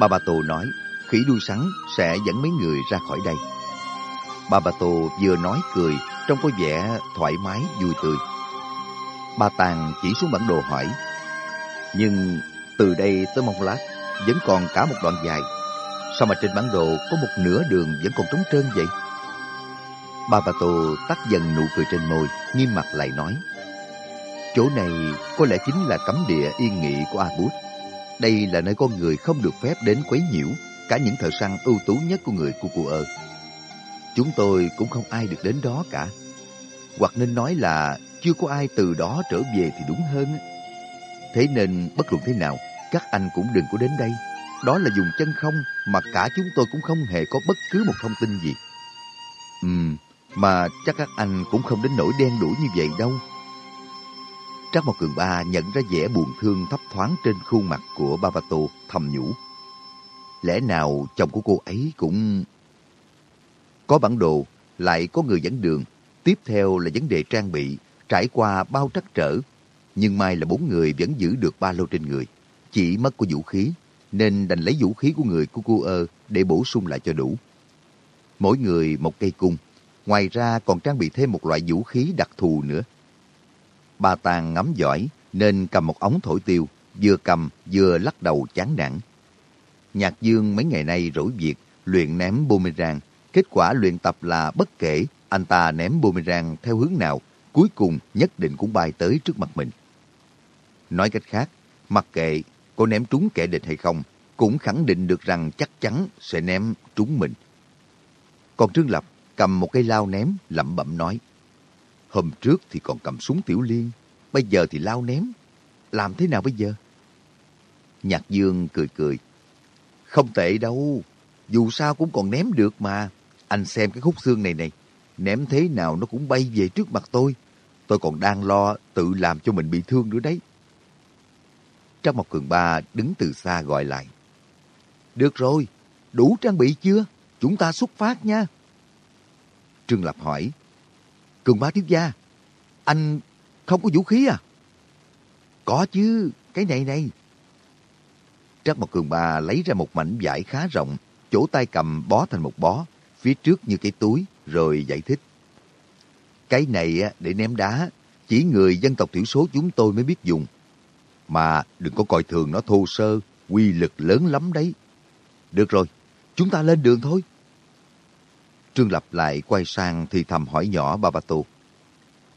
Babato nói khỉ đuôi sắn sẽ dẫn mấy người ra khỏi đây. Babato vừa nói cười, trông có vẻ thoải mái, vui tươi. Ba Tàng chỉ xuống bản đồ hỏi, nhưng từ đây tới Mông Lát vẫn còn cả một đoạn dài. Sao mà trên bản đồ có một nửa đường vẫn còn trống trơn vậy? Bà Bà Tô tắt dần nụ cười trên môi, nghiêm mặt lại nói, Chỗ này có lẽ chính là cấm địa yên nghị của A Bút. Đây là nơi con người không được phép đến quấy nhiễu cả những thợ săn ưu tú nhất của người Cucuơ. Chúng tôi cũng không ai được đến đó cả. Hoặc nên nói là chưa có ai từ đó trở về thì đúng hơn. Thế nên bất luận thế nào, các anh cũng đừng có đến đây. Đó là dùng chân không mà cả chúng tôi cũng không hề có bất cứ một thông tin gì. Ừm, mà chắc các anh cũng không đến nỗi đen đủi như vậy đâu. Trác Mộc Cường Ba nhận ra vẻ buồn thương thấp thoáng trên khuôn mặt của Bavato thầm nhủ. Lẽ nào chồng của cô ấy cũng... Có bản đồ, lại có người dẫn đường. Tiếp theo là vấn đề trang bị, trải qua bao trắc trở. Nhưng may là bốn người vẫn giữ được ba lô trên người. Chỉ mất của vũ khí, nên đành lấy vũ khí của người của cô ơ để bổ sung lại cho đủ. Mỗi người một cây cung, ngoài ra còn trang bị thêm một loại vũ khí đặc thù nữa. Bà Tàng ngắm giỏi nên cầm một ống thổi tiêu, vừa cầm vừa lắc đầu chán nản. Nhạc Dương mấy ngày nay rỗi việc luyện ném boomerang. Kết quả luyện tập là bất kể anh ta ném boomerang theo hướng nào, cuối cùng nhất định cũng bay tới trước mặt mình. Nói cách khác, mặc kệ có ném trúng kẻ địch hay không, cũng khẳng định được rằng chắc chắn sẽ ném trúng mình. Còn Trương Lập cầm một cây lao ném, lẩm bẩm nói. Hôm trước thì còn cầm súng tiểu liên, bây giờ thì lao ném. Làm thế nào bây giờ? Nhạc Dương cười cười. Không tệ đâu, dù sao cũng còn ném được mà. Anh xem cái khúc xương này này, ném thế nào nó cũng bay về trước mặt tôi. tôi còn đang lo tự làm cho mình bị thương nữa đấy. Trang Mộc Cường Ba đứng từ xa gọi lại. Được rồi, đủ trang bị chưa? Chúng ta xuất phát nha. Trương Lập hỏi. Cường Ba thiếu gia, anh không có vũ khí à? Có chứ, cái này này. Trác Mộc Cường Ba lấy ra một mảnh vải khá rộng, chỗ tay cầm bó thành một bó, phía trước như cái túi, rồi giải thích. Cái này để ném đá, chỉ người dân tộc thiểu số chúng tôi mới biết dùng. Mà đừng có coi thường nó thô sơ, quy lực lớn lắm đấy. Được rồi, chúng ta lên đường thôi. Trương Lập lại quay sang thì thầm hỏi nhỏ Babato.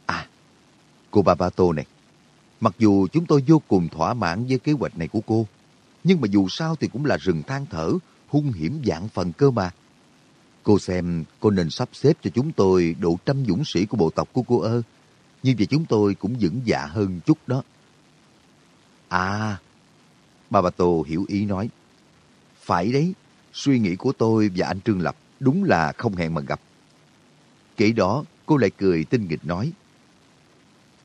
À, cô Babato này, mặc dù chúng tôi vô cùng thỏa mãn với kế hoạch này của cô, nhưng mà dù sao thì cũng là rừng than thở, hung hiểm dạng phần cơ mà. Cô xem cô nên sắp xếp cho chúng tôi độ trăm dũng sĩ của bộ tộc của cô ơ. Như vậy chúng tôi cũng vững dạ hơn chút đó. À, Babato hiểu ý nói. Phải đấy, suy nghĩ của tôi và anh Trương Lập đúng là không hẹn mà gặp. Kể đó, cô lại cười tinh nghịch nói.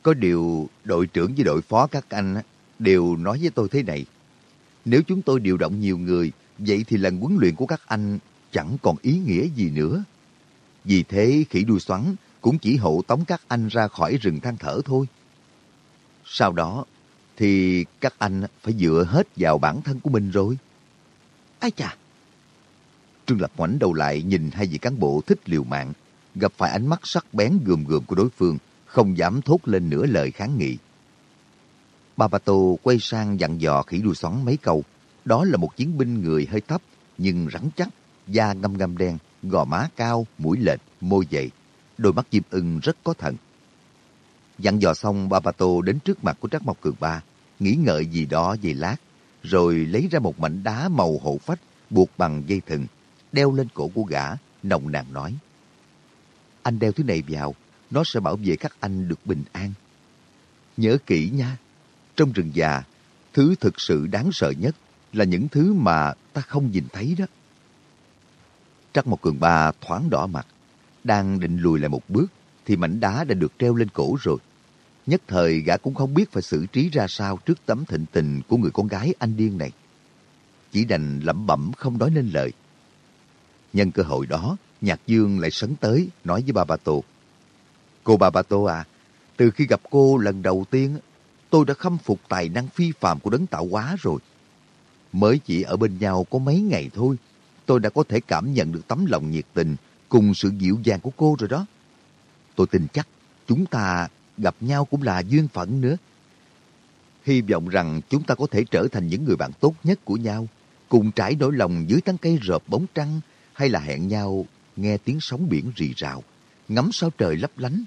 Có điều đội trưởng với đội phó các anh đều nói với tôi thế này. Nếu chúng tôi điều động nhiều người, vậy thì lần huấn luyện của các anh chẳng còn ý nghĩa gì nữa. Vì thế khỉ đuôi xoắn cũng chỉ hộ tống các anh ra khỏi rừng than thở thôi. Sau đó thì các anh phải dựa hết vào bản thân của mình rồi. Ai chà! Trương Lập ngoảnh đầu lại nhìn hai vị cán bộ thích liều mạng, gặp phải ánh mắt sắc bén gườm gườm của đối phương, không dám thốt lên nửa lời kháng nghị. Babato quay sang dặn dò khỉ đuôi xoắn mấy câu. Đó là một chiến binh người hơi thấp, nhưng rắn chắc, da ngâm ngâm đen, gò má cao, mũi lệch, môi dày. Đôi mắt chim ưng rất có thần. Dặn dò xong, Babato đến trước mặt của trác Mộc Cường Ba, nghĩ ngợi gì đó về lát, rồi lấy ra một mảnh đá màu hộ phách buộc bằng dây thừng, đeo lên cổ của gã, nồng nàn nói. Anh đeo thứ này vào, nó sẽ bảo vệ các anh được bình an. Nhớ kỹ nha, trong rừng già, thứ thực sự đáng sợ nhất là những thứ mà ta không nhìn thấy đó. Trắc một cường ba thoáng đỏ mặt, đang định lùi lại một bước thì mảnh đá đã được treo lên cổ rồi. Nhất thời gã cũng không biết phải xử trí ra sao trước tấm thịnh tình của người con gái anh điên này. Chỉ đành lẩm bẩm không nói nên lời. Nhân cơ hội đó, Nhạc Dương lại sấn tới nói với bà bà tô, Cô bà bà tô à, từ khi gặp cô lần đầu tiên, tôi đã khâm phục tài năng phi phàm của đấng tạo hóa rồi. Mới chỉ ở bên nhau có mấy ngày thôi, tôi đã có thể cảm nhận được tấm lòng nhiệt tình cùng sự dịu dàng của cô rồi đó. Tôi tin chắc chúng ta gặp nhau cũng là duyên phận nữa. Hy vọng rằng chúng ta có thể trở thành những người bạn tốt nhất của nhau, cùng trải nỗi lòng dưới tán cây rợp bóng trăng hay là hẹn nhau nghe tiếng sóng biển rì rào, ngắm sao trời lấp lánh.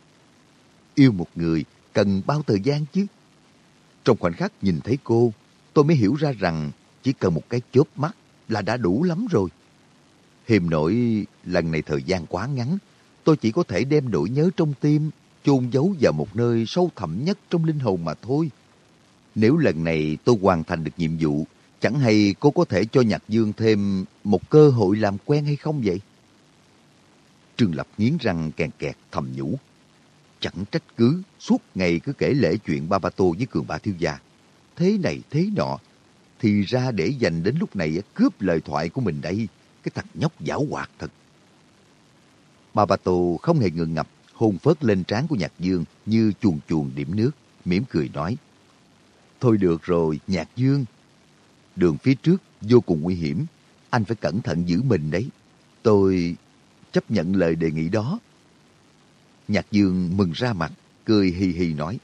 Yêu một người cần bao thời gian chứ? Trong khoảnh khắc nhìn thấy cô, tôi mới hiểu ra rằng chỉ cần một cái chớp mắt là đã đủ lắm rồi. Hiềm nổi lần này thời gian quá ngắn, tôi chỉ có thể đem nỗi nhớ trong tim chôn giấu vào một nơi sâu thẳm nhất trong linh hồn mà thôi. Nếu lần này tôi hoàn thành được nhiệm vụ, chẳng hay cô có thể cho Nhạc Dương thêm một cơ hội làm quen hay không vậy? Trương Lập nghiến răng kèn kẹt thầm nhủ. Chẳng trách cứ, suốt ngày cứ kể lễ chuyện Ba Ba Tô với Cường Ba Thiếu Gia. Thế này thế nọ, thì ra để dành đến lúc này cướp lời thoại của mình đây. Cái thằng nhóc giảo hoạt thật. Ba Ba Tô không hề ngừng ngập, hôn phớt lên trán của Nhạc Dương như chuồn chuồn điểm nước, mỉm cười nói. Thôi được rồi, Nhạc Dương. Đường phía trước vô cùng nguy hiểm, anh phải cẩn thận giữ mình đấy. Tôi chấp nhận lời đề nghị đó. Nhạc Dương mừng ra mặt, cười hì hì nói.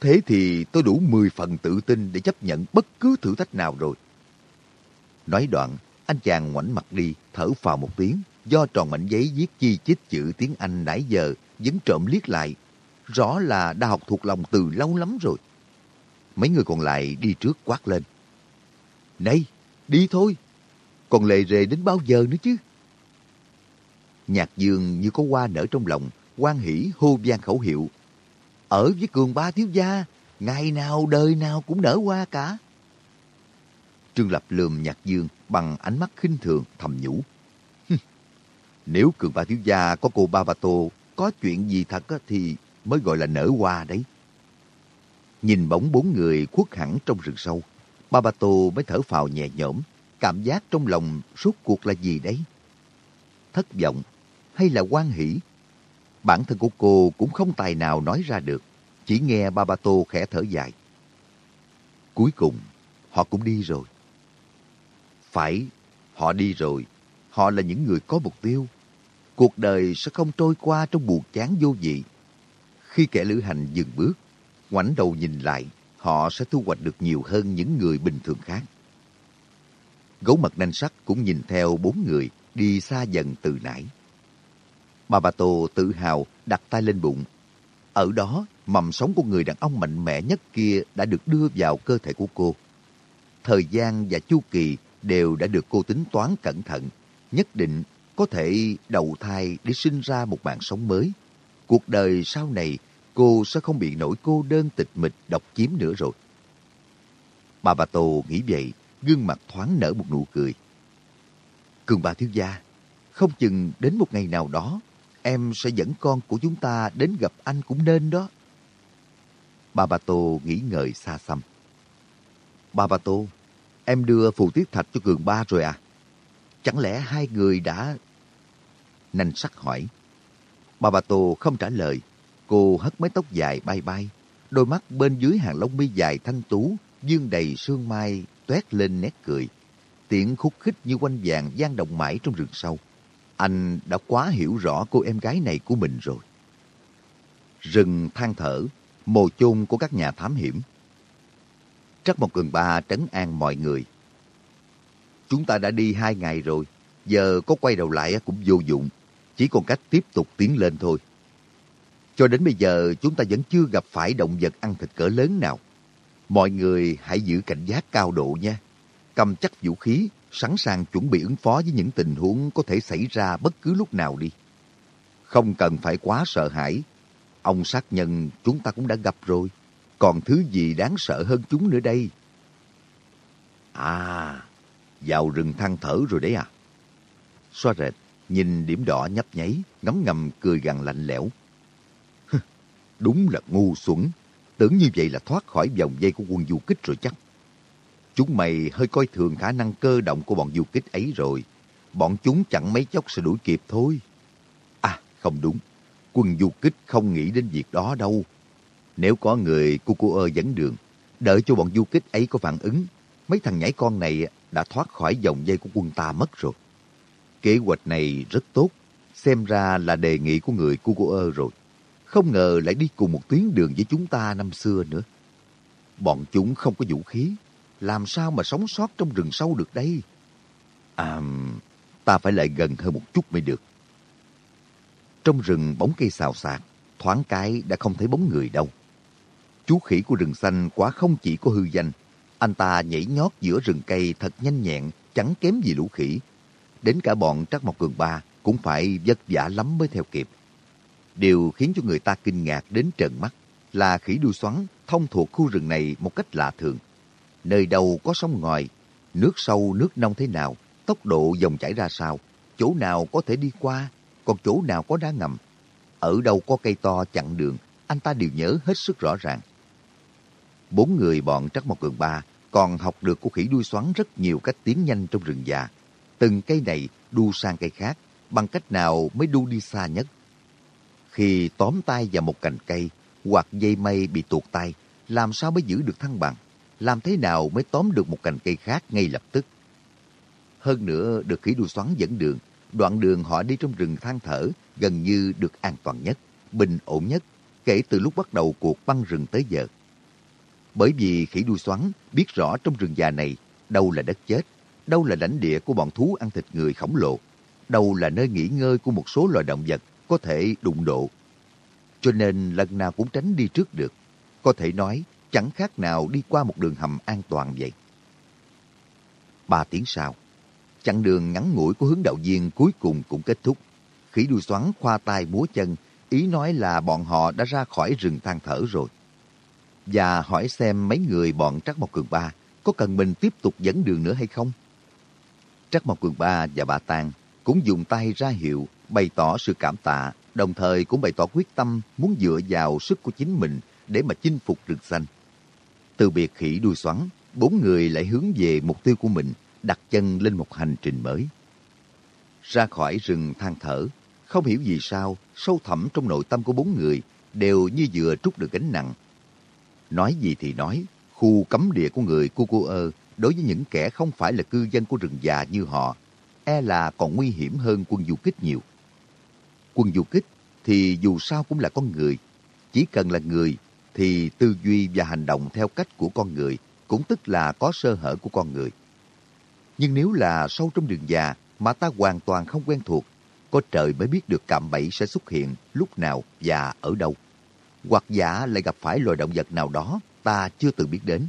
Thế thì tôi đủ 10 phần tự tin để chấp nhận bất cứ thử thách nào rồi. Nói đoạn, anh chàng ngoảnh mặt đi, thở phào một tiếng, do tròn mảnh giấy viết chi chít chữ tiếng Anh nãy giờ vẫn trộm liếc lại. Rõ là đã học thuộc lòng từ lâu lắm rồi. Mấy người còn lại đi trước quát lên. Này, đi thôi. Còn lề rề đến bao giờ nữa chứ? Nhạc dương như có hoa nở trong lòng, quan hỷ hô vang khẩu hiệu. Ở với cường ba thiếu gia, ngày nào đời nào cũng nở hoa cả. Trương Lập lườm nhạc dương bằng ánh mắt khinh thường thầm nhủ. Nếu cường ba thiếu gia có cô Ba Ba Tô có chuyện gì thật thì mới gọi là nở hoa đấy. Nhìn bóng bốn người khuất hẳn trong rừng sâu, Babato mới thở phào nhẹ nhõm, cảm giác trong lòng suốt cuộc là gì đấy? Thất vọng hay là quan hỷ? Bản thân của cô cũng không tài nào nói ra được, chỉ nghe Babato khẽ thở dài. Cuối cùng, họ cũng đi rồi. Phải, họ đi rồi. Họ là những người có mục tiêu. Cuộc đời sẽ không trôi qua trong buồn chán vô vị. Khi kẻ lữ hành dừng bước, ngoảnh đầu nhìn lại, họ sẽ thu hoạch được nhiều hơn những người bình thường khác. Gấu mật nanh sắt cũng nhìn theo bốn người đi xa dần từ nãy. Babato tự hào đặt tay lên bụng. Ở đó, mầm sống của người đàn ông mạnh mẽ nhất kia đã được đưa vào cơ thể của cô. Thời gian và chu kỳ đều đã được cô tính toán cẩn thận, nhất định có thể đầu thai để sinh ra một mạng sống mới. Cuộc đời sau này, cô sẽ không bị nỗi cô đơn tịch mịch độc chiếm nữa rồi. Bà bà Tô nghĩ vậy, gương mặt thoáng nở một nụ cười. Cường bà thiếu gia, không chừng đến một ngày nào đó, em sẽ dẫn con của chúng ta đến gặp anh cũng nên đó. Bà bà Tô nghĩ ngợi xa xăm. Bà bà Tô, Em đưa phù tiết thạch cho Cường Ba rồi à? Chẳng lẽ hai người đã... Nành sắc hỏi. Bà bà Tô không trả lời. Cô hất mái tóc dài bay bay. Đôi mắt bên dưới hàng lông mi dài thanh tú, dương đầy sương mai, toét lên nét cười. Tiếng khúc khích như quanh vàng gian động mãi trong rừng sâu. Anh đã quá hiểu rõ cô em gái này của mình rồi. Rừng than thở, mồ chôn của các nhà thám hiểm. Trắc một Cường Ba trấn an mọi người. Chúng ta đã đi hai ngày rồi, giờ có quay đầu lại cũng vô dụng, chỉ còn cách tiếp tục tiến lên thôi. Cho đến bây giờ chúng ta vẫn chưa gặp phải động vật ăn thịt cỡ lớn nào. Mọi người hãy giữ cảnh giác cao độ nha. Cầm chắc vũ khí, sẵn sàng chuẩn bị ứng phó với những tình huống có thể xảy ra bất cứ lúc nào đi. Không cần phải quá sợ hãi. Ông sát nhân chúng ta cũng đã gặp rồi còn thứ gì đáng sợ hơn chúng nữa đây? À, vào rừng than thở rồi đấy à? Xoa rệt, nhìn điểm đỏ nhấp nháy, ngấm ngầm cười gằn lạnh lẽo. Đúng là ngu xuẩn, tưởng như vậy là thoát khỏi vòng dây của quân du kích rồi chắc. Chúng mày hơi coi thường khả năng cơ động của bọn du kích ấy rồi. Bọn chúng chẳng mấy chốc sẽ đuổi kịp thôi. À, không đúng. Quân du kích không nghĩ đến việc đó đâu. Nếu có người cu cu ơ dẫn đường, đợi cho bọn du kích ấy có phản ứng, mấy thằng nhảy con này đã thoát khỏi vòng dây của quân ta mất rồi. Kế hoạch này rất tốt, xem ra là đề nghị của người cu cu ơ rồi. Không ngờ lại đi cùng một tuyến đường với chúng ta năm xưa nữa. Bọn chúng không có vũ khí, làm sao mà sống sót trong rừng sâu được đây? À, ta phải lại gần hơn một chút mới được. Trong rừng bóng cây xào xạc, thoáng cái đã không thấy bóng người đâu. Chú khỉ của rừng xanh quá không chỉ có hư danh. Anh ta nhảy nhót giữa rừng cây thật nhanh nhẹn, chẳng kém gì lũ khỉ. Đến cả bọn Trắc mọc Cường Ba cũng phải vất vả lắm mới theo kịp. Điều khiến cho người ta kinh ngạc đến trợn mắt là khỉ đuôi xoắn thông thuộc khu rừng này một cách lạ thường. Nơi đâu có sông ngòi, nước sâu nước nông thế nào, tốc độ dòng chảy ra sao, chỗ nào có thể đi qua, còn chỗ nào có đá ngầm. Ở đâu có cây to chặn đường, anh ta đều nhớ hết sức rõ ràng. Bốn người bọn Trắc một Cường Ba còn học được của khỉ đuôi xoắn rất nhiều cách tiến nhanh trong rừng già. Từng cây này đu sang cây khác, bằng cách nào mới đu đi xa nhất. Khi tóm tay vào một cành cây hoặc dây mây bị tuột tay, làm sao mới giữ được thăng bằng? Làm thế nào mới tóm được một cành cây khác ngay lập tức? Hơn nữa, được khỉ đuôi xoắn dẫn đường, đoạn đường họ đi trong rừng than thở gần như được an toàn nhất, bình ổn nhất kể từ lúc bắt đầu cuộc băng rừng tới giờ. Bởi vì khỉ đuôi xoắn biết rõ trong rừng già này đâu là đất chết, đâu là lãnh địa của bọn thú ăn thịt người khổng lồ, đâu là nơi nghỉ ngơi của một số loài động vật có thể đụng độ. Cho nên lần nào cũng tránh đi trước được. Có thể nói chẳng khác nào đi qua một đường hầm an toàn vậy. Ba tiếng sau, chặng đường ngắn ngủi của hướng đạo viên cuối cùng cũng kết thúc. Khỉ đuôi xoắn khoa tay múa chân, ý nói là bọn họ đã ra khỏi rừng than thở rồi và hỏi xem mấy người bọn Trắc Mộc Cường Ba có cần mình tiếp tục dẫn đường nữa hay không. Trắc Mộc Cường Ba và bà Tàng cũng dùng tay ra hiệu bày tỏ sự cảm tạ đồng thời cũng bày tỏ quyết tâm muốn dựa vào sức của chính mình để mà chinh phục rừng xanh. Từ biệt khỉ đuôi xoắn, bốn người lại hướng về mục tiêu của mình, đặt chân lên một hành trình mới. Ra khỏi rừng than thở, không hiểu vì sao, sâu thẳm trong nội tâm của bốn người đều như vừa trút được gánh nặng. Nói gì thì nói, khu cấm địa của người Cucuơ đối với những kẻ không phải là cư dân của rừng già như họ, e là còn nguy hiểm hơn quân du kích nhiều. Quân du kích thì dù sao cũng là con người, chỉ cần là người thì tư duy và hành động theo cách của con người, cũng tức là có sơ hở của con người. Nhưng nếu là sâu trong đường già mà ta hoàn toàn không quen thuộc, có trời mới biết được cạm bẫy sẽ xuất hiện lúc nào và ở đâu. Hoặc giả lại gặp phải loài động vật nào đó ta chưa từng biết đến.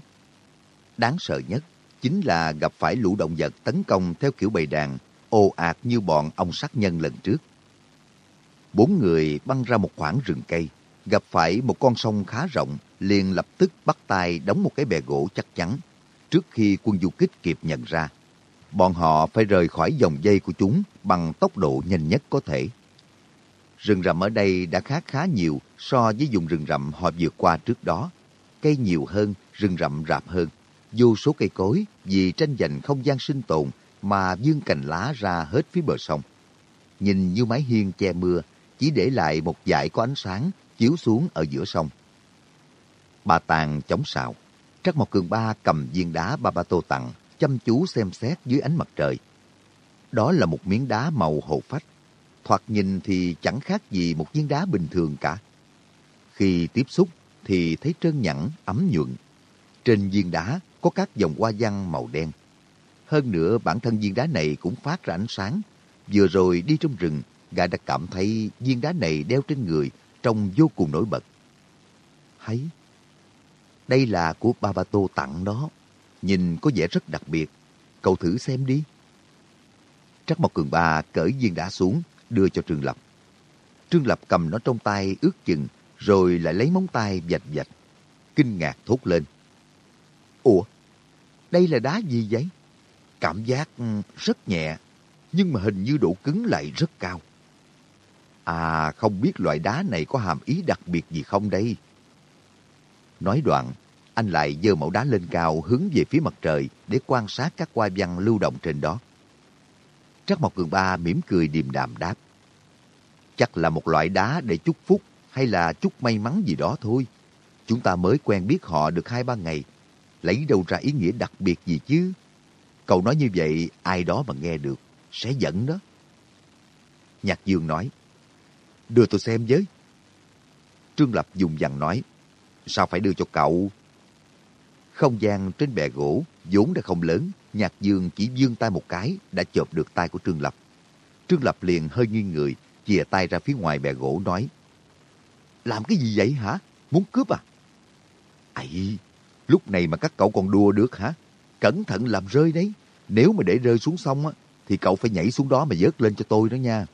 Đáng sợ nhất chính là gặp phải lũ động vật tấn công theo kiểu bầy đàn, ồ ạt như bọn ông sát nhân lần trước. Bốn người băng ra một khoảng rừng cây, gặp phải một con sông khá rộng, liền lập tức bắt tay đóng một cái bè gỗ chắc chắn, trước khi quân du kích kịp nhận ra. Bọn họ phải rời khỏi dòng dây của chúng bằng tốc độ nhanh nhất có thể. Rừng rậm ở đây đã khác khá nhiều so với vùng rừng rậm họ vượt qua trước đó. Cây nhiều hơn, rừng rậm rạp hơn. Vô số cây cối vì tranh giành không gian sinh tồn mà dương cành lá ra hết phía bờ sông. Nhìn như mái hiên che mưa, chỉ để lại một dải có ánh sáng chiếu xuống ở giữa sông. Bà Tàng chống sào. Trắc Mộc Cường Ba cầm viên đá ba ba tô tặng, chăm chú xem xét dưới ánh mặt trời. Đó là một miếng đá màu hồ phách. Thoạt nhìn thì chẳng khác gì một viên đá bình thường cả. Khi tiếp xúc thì thấy trơn nhẵn, ấm nhuận. Trên viên đá có các dòng hoa văn màu đen. Hơn nữa bản thân viên đá này cũng phát ra ánh sáng. Vừa rồi đi trong rừng, gã đã cảm thấy viên đá này đeo trên người trông vô cùng nổi bật. Hay, đây là của Babato tặng đó. Nhìn có vẻ rất đặc biệt. Cậu thử xem đi. Trắc Mộc Cường Ba cởi viên đá xuống, đưa cho Trương Lập. Trương Lập cầm nó trong tay ướt chừng, rồi lại lấy móng tay vạch vạch. Kinh ngạc thốt lên. Ủa, đây là đá gì vậy? Cảm giác ừ, rất nhẹ, nhưng mà hình như độ cứng lại rất cao. À, không biết loại đá này có hàm ý đặc biệt gì không đây? Nói đoạn, anh lại giơ mẫu đá lên cao hướng về phía mặt trời để quan sát các hoa văn lưu động trên đó. Trắc Mộc Cường Ba mỉm cười điềm đạm đáp. Chắc là một loại đá để chúc phúc hay là chúc may mắn gì đó thôi. Chúng ta mới quen biết họ được hai ba ngày. Lấy đâu ra ý nghĩa đặc biệt gì chứ? Cậu nói như vậy ai đó mà nghe được, sẽ giận đó. Nhạc Dương nói, đưa tôi xem với. Trương Lập dùng dằn nói, sao phải đưa cho cậu? Không gian trên bè gỗ vốn đã không lớn, Nhạc Dương chỉ dương tay một cái đã chộp được tay của Trương Lập. Trương Lập liền hơi nghiêng người, chìa tay ra phía ngoài bè gỗ nói, Làm cái gì vậy hả? Muốn cướp à? Ây, lúc này mà các cậu còn đùa được hả? Cẩn thận làm rơi đấy. Nếu mà để rơi xuống sông á, thì cậu phải nhảy xuống đó mà vớt lên cho tôi đó nha.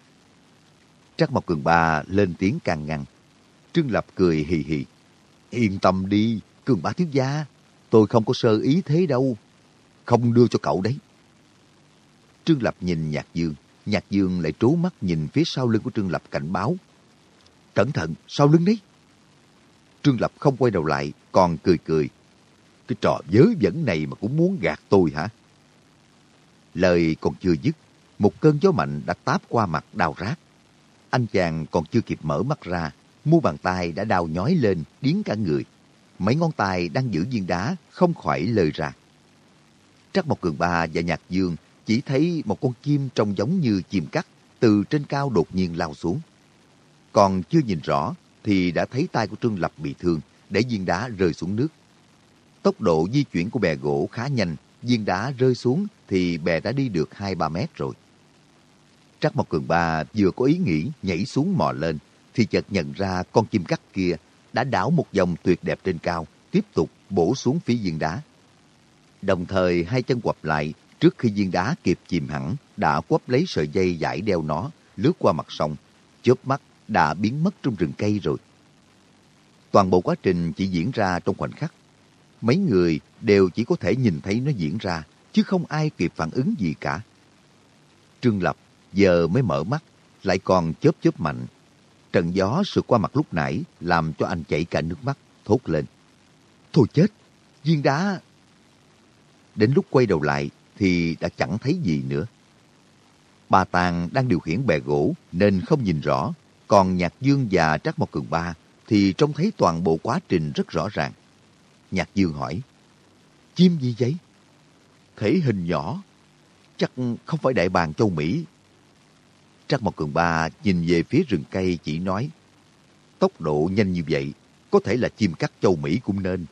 Trắc Mộc Cường Ba lên tiếng càng ngăn. Trương Lập cười hì hì. Yên tâm đi, Cường Ba thiếu gia. Tôi không có sơ ý thế đâu. Không đưa cho cậu đấy. Trương Lập nhìn Nhạc Dương. Nhạc Dương lại trố mắt nhìn phía sau lưng của Trương Lập cảnh báo. Cẩn thận, sau lưng đấy. Trương Lập không quay đầu lại, còn cười cười. Cái trò dớ dẫn này mà cũng muốn gạt tôi hả? Lời còn chưa dứt, một cơn gió mạnh đã táp qua mặt đào rát. Anh chàng còn chưa kịp mở mắt ra, mu bàn tay đã đau nhói lên, điến cả người. Mấy ngón tay đang giữ viên đá, không khỏi lời ra. Trắc Mộc Cường Ba và Nhạc Dương chỉ thấy một con chim trông giống như chim cắt từ trên cao đột nhiên lao xuống. Còn chưa nhìn rõ thì đã thấy tay của Trương Lập bị thương để viên đá rơi xuống nước. Tốc độ di chuyển của bè gỗ khá nhanh, viên đá rơi xuống thì bè đã đi được 2-3 mét rồi. Trắc Mộc Cường Ba vừa có ý nghĩ nhảy xuống mò lên, thì chợt nhận ra con chim cắt kia đã đảo một vòng tuyệt đẹp trên cao, tiếp tục bổ xuống phía viên đá. Đồng thời hai chân quặp lại, trước khi viên đá kịp chìm hẳn, đã quắp lấy sợi dây giải đeo nó, lướt qua mặt sông, chớp mắt đã biến mất trong rừng cây rồi. Toàn bộ quá trình chỉ diễn ra trong khoảnh khắc. Mấy người đều chỉ có thể nhìn thấy nó diễn ra, chứ không ai kịp phản ứng gì cả. Trương Lập giờ mới mở mắt, lại còn chớp chớp mạnh. Trận gió sượt qua mặt lúc nãy làm cho anh chảy cả nước mắt, thốt lên. Thôi chết, viên đá... Đến lúc quay đầu lại thì đã chẳng thấy gì nữa. Bà Tàng đang điều khiển bè gỗ nên không nhìn rõ, còn Nhạc Dương và Trắc Mộc Cường Ba thì trông thấy toàn bộ quá trình rất rõ ràng. Nhạc Dương hỏi, chim gì vậy? Thể hình nhỏ, chắc không phải đại bàng châu Mỹ. Trắc Mộc Cường Ba nhìn về phía rừng cây chỉ nói, tốc độ nhanh như vậy, có thể là chim cắt châu Mỹ cũng nên.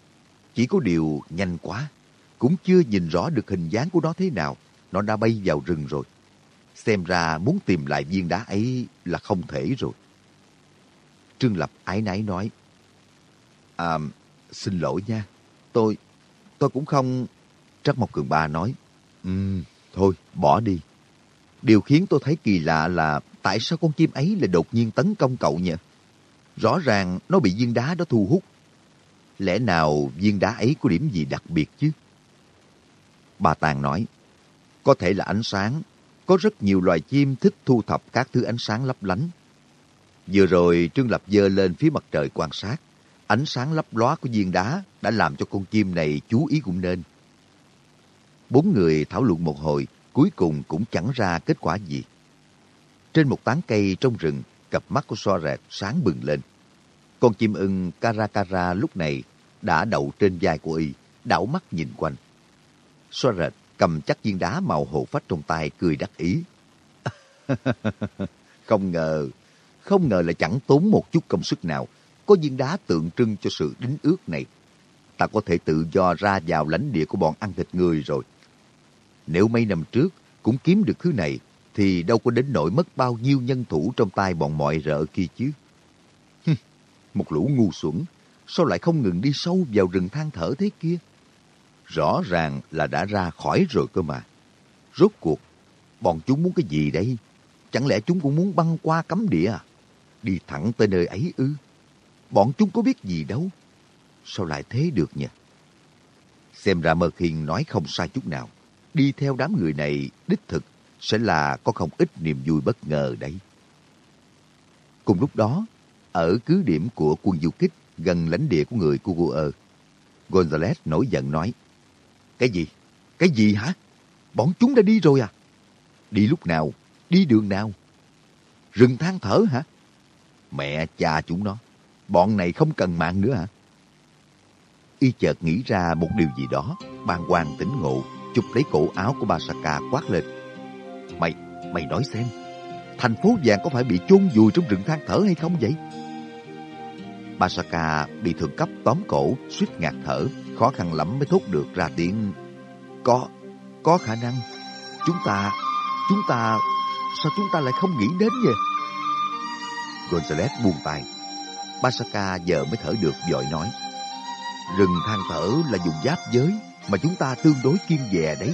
Chỉ có điều nhanh quá, cũng chưa nhìn rõ được hình dáng của nó thế nào, nó đã bay vào rừng rồi. Xem ra muốn tìm lại viên đá ấy là không thể rồi. Trương Lập ái náy nói, À, xin lỗi nha, tôi, tôi cũng không... Trắc Mộc Cường Ba nói, um, thôi, bỏ đi. Điều khiến tôi thấy kỳ lạ là tại sao con chim ấy lại đột nhiên tấn công cậu nhỉ? Rõ ràng nó bị viên đá đó thu hút. Lẽ nào viên đá ấy có điểm gì đặc biệt chứ? Bà Tàng nói, có thể là ánh sáng. Có rất nhiều loài chim thích thu thập các thứ ánh sáng lấp lánh. Vừa rồi Trương Lập dơ lên phía mặt trời quan sát. Ánh sáng lấp lóa của viên đá đã làm cho con chim này chú ý cũng nên. Bốn người thảo luận một hồi, cuối cùng cũng chẳng ra kết quả gì. Trên một tán cây trong rừng, cặp mắt của so rẹt sáng bừng lên. Con chim ưng Caracara lúc này đã đậu trên vai của y, đảo mắt nhìn quanh. So rệt cầm chắc viên đá màu hồ phách trong tay cười đắc ý. không ngờ, không ngờ là chẳng tốn một chút công sức nào, có viên đá tượng trưng cho sự đính ước này. Ta có thể tự do ra vào lãnh địa của bọn ăn thịt người rồi. Nếu mấy năm trước cũng kiếm được thứ này, thì đâu có đến nỗi mất bao nhiêu nhân thủ trong tay bọn mọi rợ kia chứ. Một lũ ngu xuẩn, sao lại không ngừng đi sâu vào rừng than thở thế kia? Rõ ràng là đã ra khỏi rồi cơ mà. Rốt cuộc, bọn chúng muốn cái gì đây? Chẳng lẽ chúng cũng muốn băng qua cấm địa à? Đi thẳng tới nơi ấy ư? Bọn chúng có biết gì đâu. Sao lại thế được nhỉ? Xem ra Mơ Khiên nói không sai chút nào. Đi theo đám người này đích thực sẽ là có không ít niềm vui bất ngờ đấy. Cùng lúc đó, ở cứ điểm của quân du kích gần lãnh địa của người Kuguơ, Gonzales nổi giận nói, Cái gì? Cái gì hả? Bọn chúng đã đi rồi à? Đi lúc nào? Đi đường nào? Rừng than thở hả? Mẹ cha chúng nó, bọn này không cần mạng nữa hả? Y chợt nghĩ ra một điều gì đó, bàng hoàng tỉnh ngộ, chụp lấy cổ áo của bà Saka quát lên. Mày, mày nói xem, thành phố vàng có phải bị chôn vùi trong rừng than thở hay không vậy? bà Saka bị thượng cấp tóm cổ, suýt ngạt thở, khó khăn lắm mới thốt được ra tiếng. Có, có khả năng. Chúng ta, chúng ta, sao chúng ta lại không nghĩ đến vậy? Gonzales buông tay. Basaka giờ mới thở được vội nói. Rừng than thở là vùng giáp giới mà chúng ta tương đối kiên dè đấy.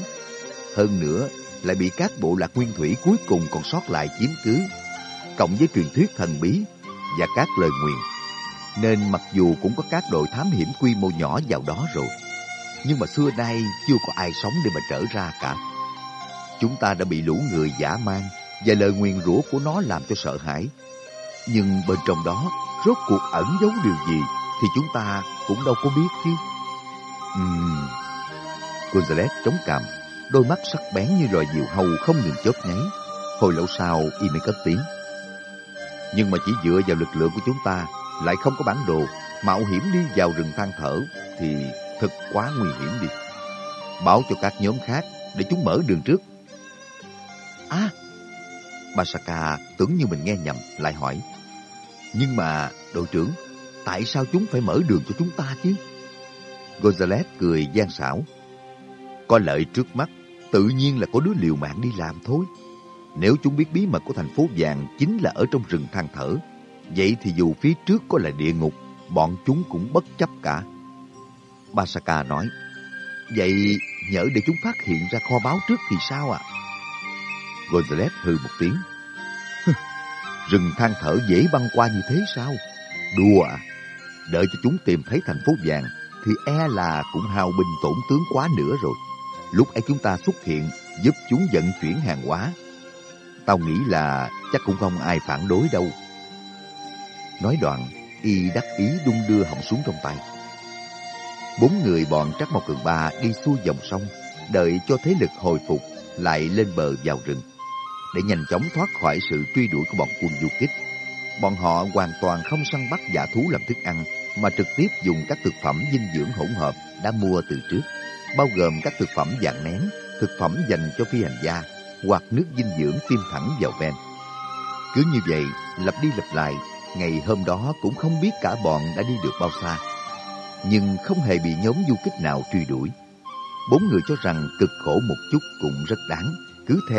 Hơn nữa, lại bị các bộ lạc nguyên thủy cuối cùng còn sót lại chiếm cứ, cộng với truyền thuyết thần bí và các lời nguyền. Nên mặc dù cũng có các đội thám hiểm quy mô nhỏ vào đó rồi, nhưng mà xưa nay chưa có ai sống để mà trở ra cả. Chúng ta đã bị lũ người giả mang và lời nguyền rủa của nó làm cho sợ hãi. Nhưng bên trong đó, rốt cuộc ẩn giấu điều gì thì chúng ta cũng đâu có biết chứ. Ừm... Gonzales chống cằm, đôi mắt sắc bén như loài diều hâu không ngừng chớp nháy. Hồi lâu sau, y mới cất tiếng. Nhưng mà chỉ dựa vào lực lượng của chúng ta, lại không có bản đồ, mạo hiểm đi vào rừng than thở, thì thật quá nguy hiểm đi. Báo cho các nhóm khác để chúng mở đường trước. À, Basaka tưởng như mình nghe nhầm, lại hỏi. Nhưng mà, đội trưởng, tại sao chúng phải mở đường cho chúng ta chứ? Gonzales cười gian xảo. Có lợi trước mắt, tự nhiên là có đứa liều mạng đi làm thôi. Nếu chúng biết bí mật của thành phố vàng chính là ở trong rừng than thở, vậy thì dù phía trước có là địa ngục, bọn chúng cũng bất chấp cả. Basaka nói, vậy nhỡ để chúng phát hiện ra kho báu trước thì sao ạ? À? Gonzales hư một tiếng. rừng than thở dễ băng qua như thế sao? Đùa à? Đợi cho chúng tìm thấy thành phố vàng thì e là cũng hao binh tổn tướng quá nữa rồi. Lúc ấy chúng ta xuất hiện giúp chúng vận chuyển hàng hóa. Tao nghĩ là chắc cũng không ai phản đối đâu. Nói đoạn, y đắc ý đung đưa họng xuống trong tay. Bốn người bọn Trắc Mộc Cường Ba đi xuôi dòng sông, đợi cho thế lực hồi phục, lại lên bờ vào rừng, để nhanh chóng thoát khỏi sự truy đuổi của bọn quân du kích. Bọn họ hoàn toàn không săn bắt giả thú làm thức ăn, mà trực tiếp dùng các thực phẩm dinh dưỡng hỗn hợp đã mua từ trước, bao gồm các thực phẩm dạng nén, thực phẩm dành cho phi hành gia, hoặc nước dinh dưỡng tiêm thẳng vào ven. Cứ như vậy, lặp đi lặp lại, ngày hôm đó cũng không biết cả bọn đã đi được bao xa. Nhưng không hề bị nhóm du kích nào truy đuổi. Bốn người cho rằng cực khổ một chút cũng rất đáng, cứ theo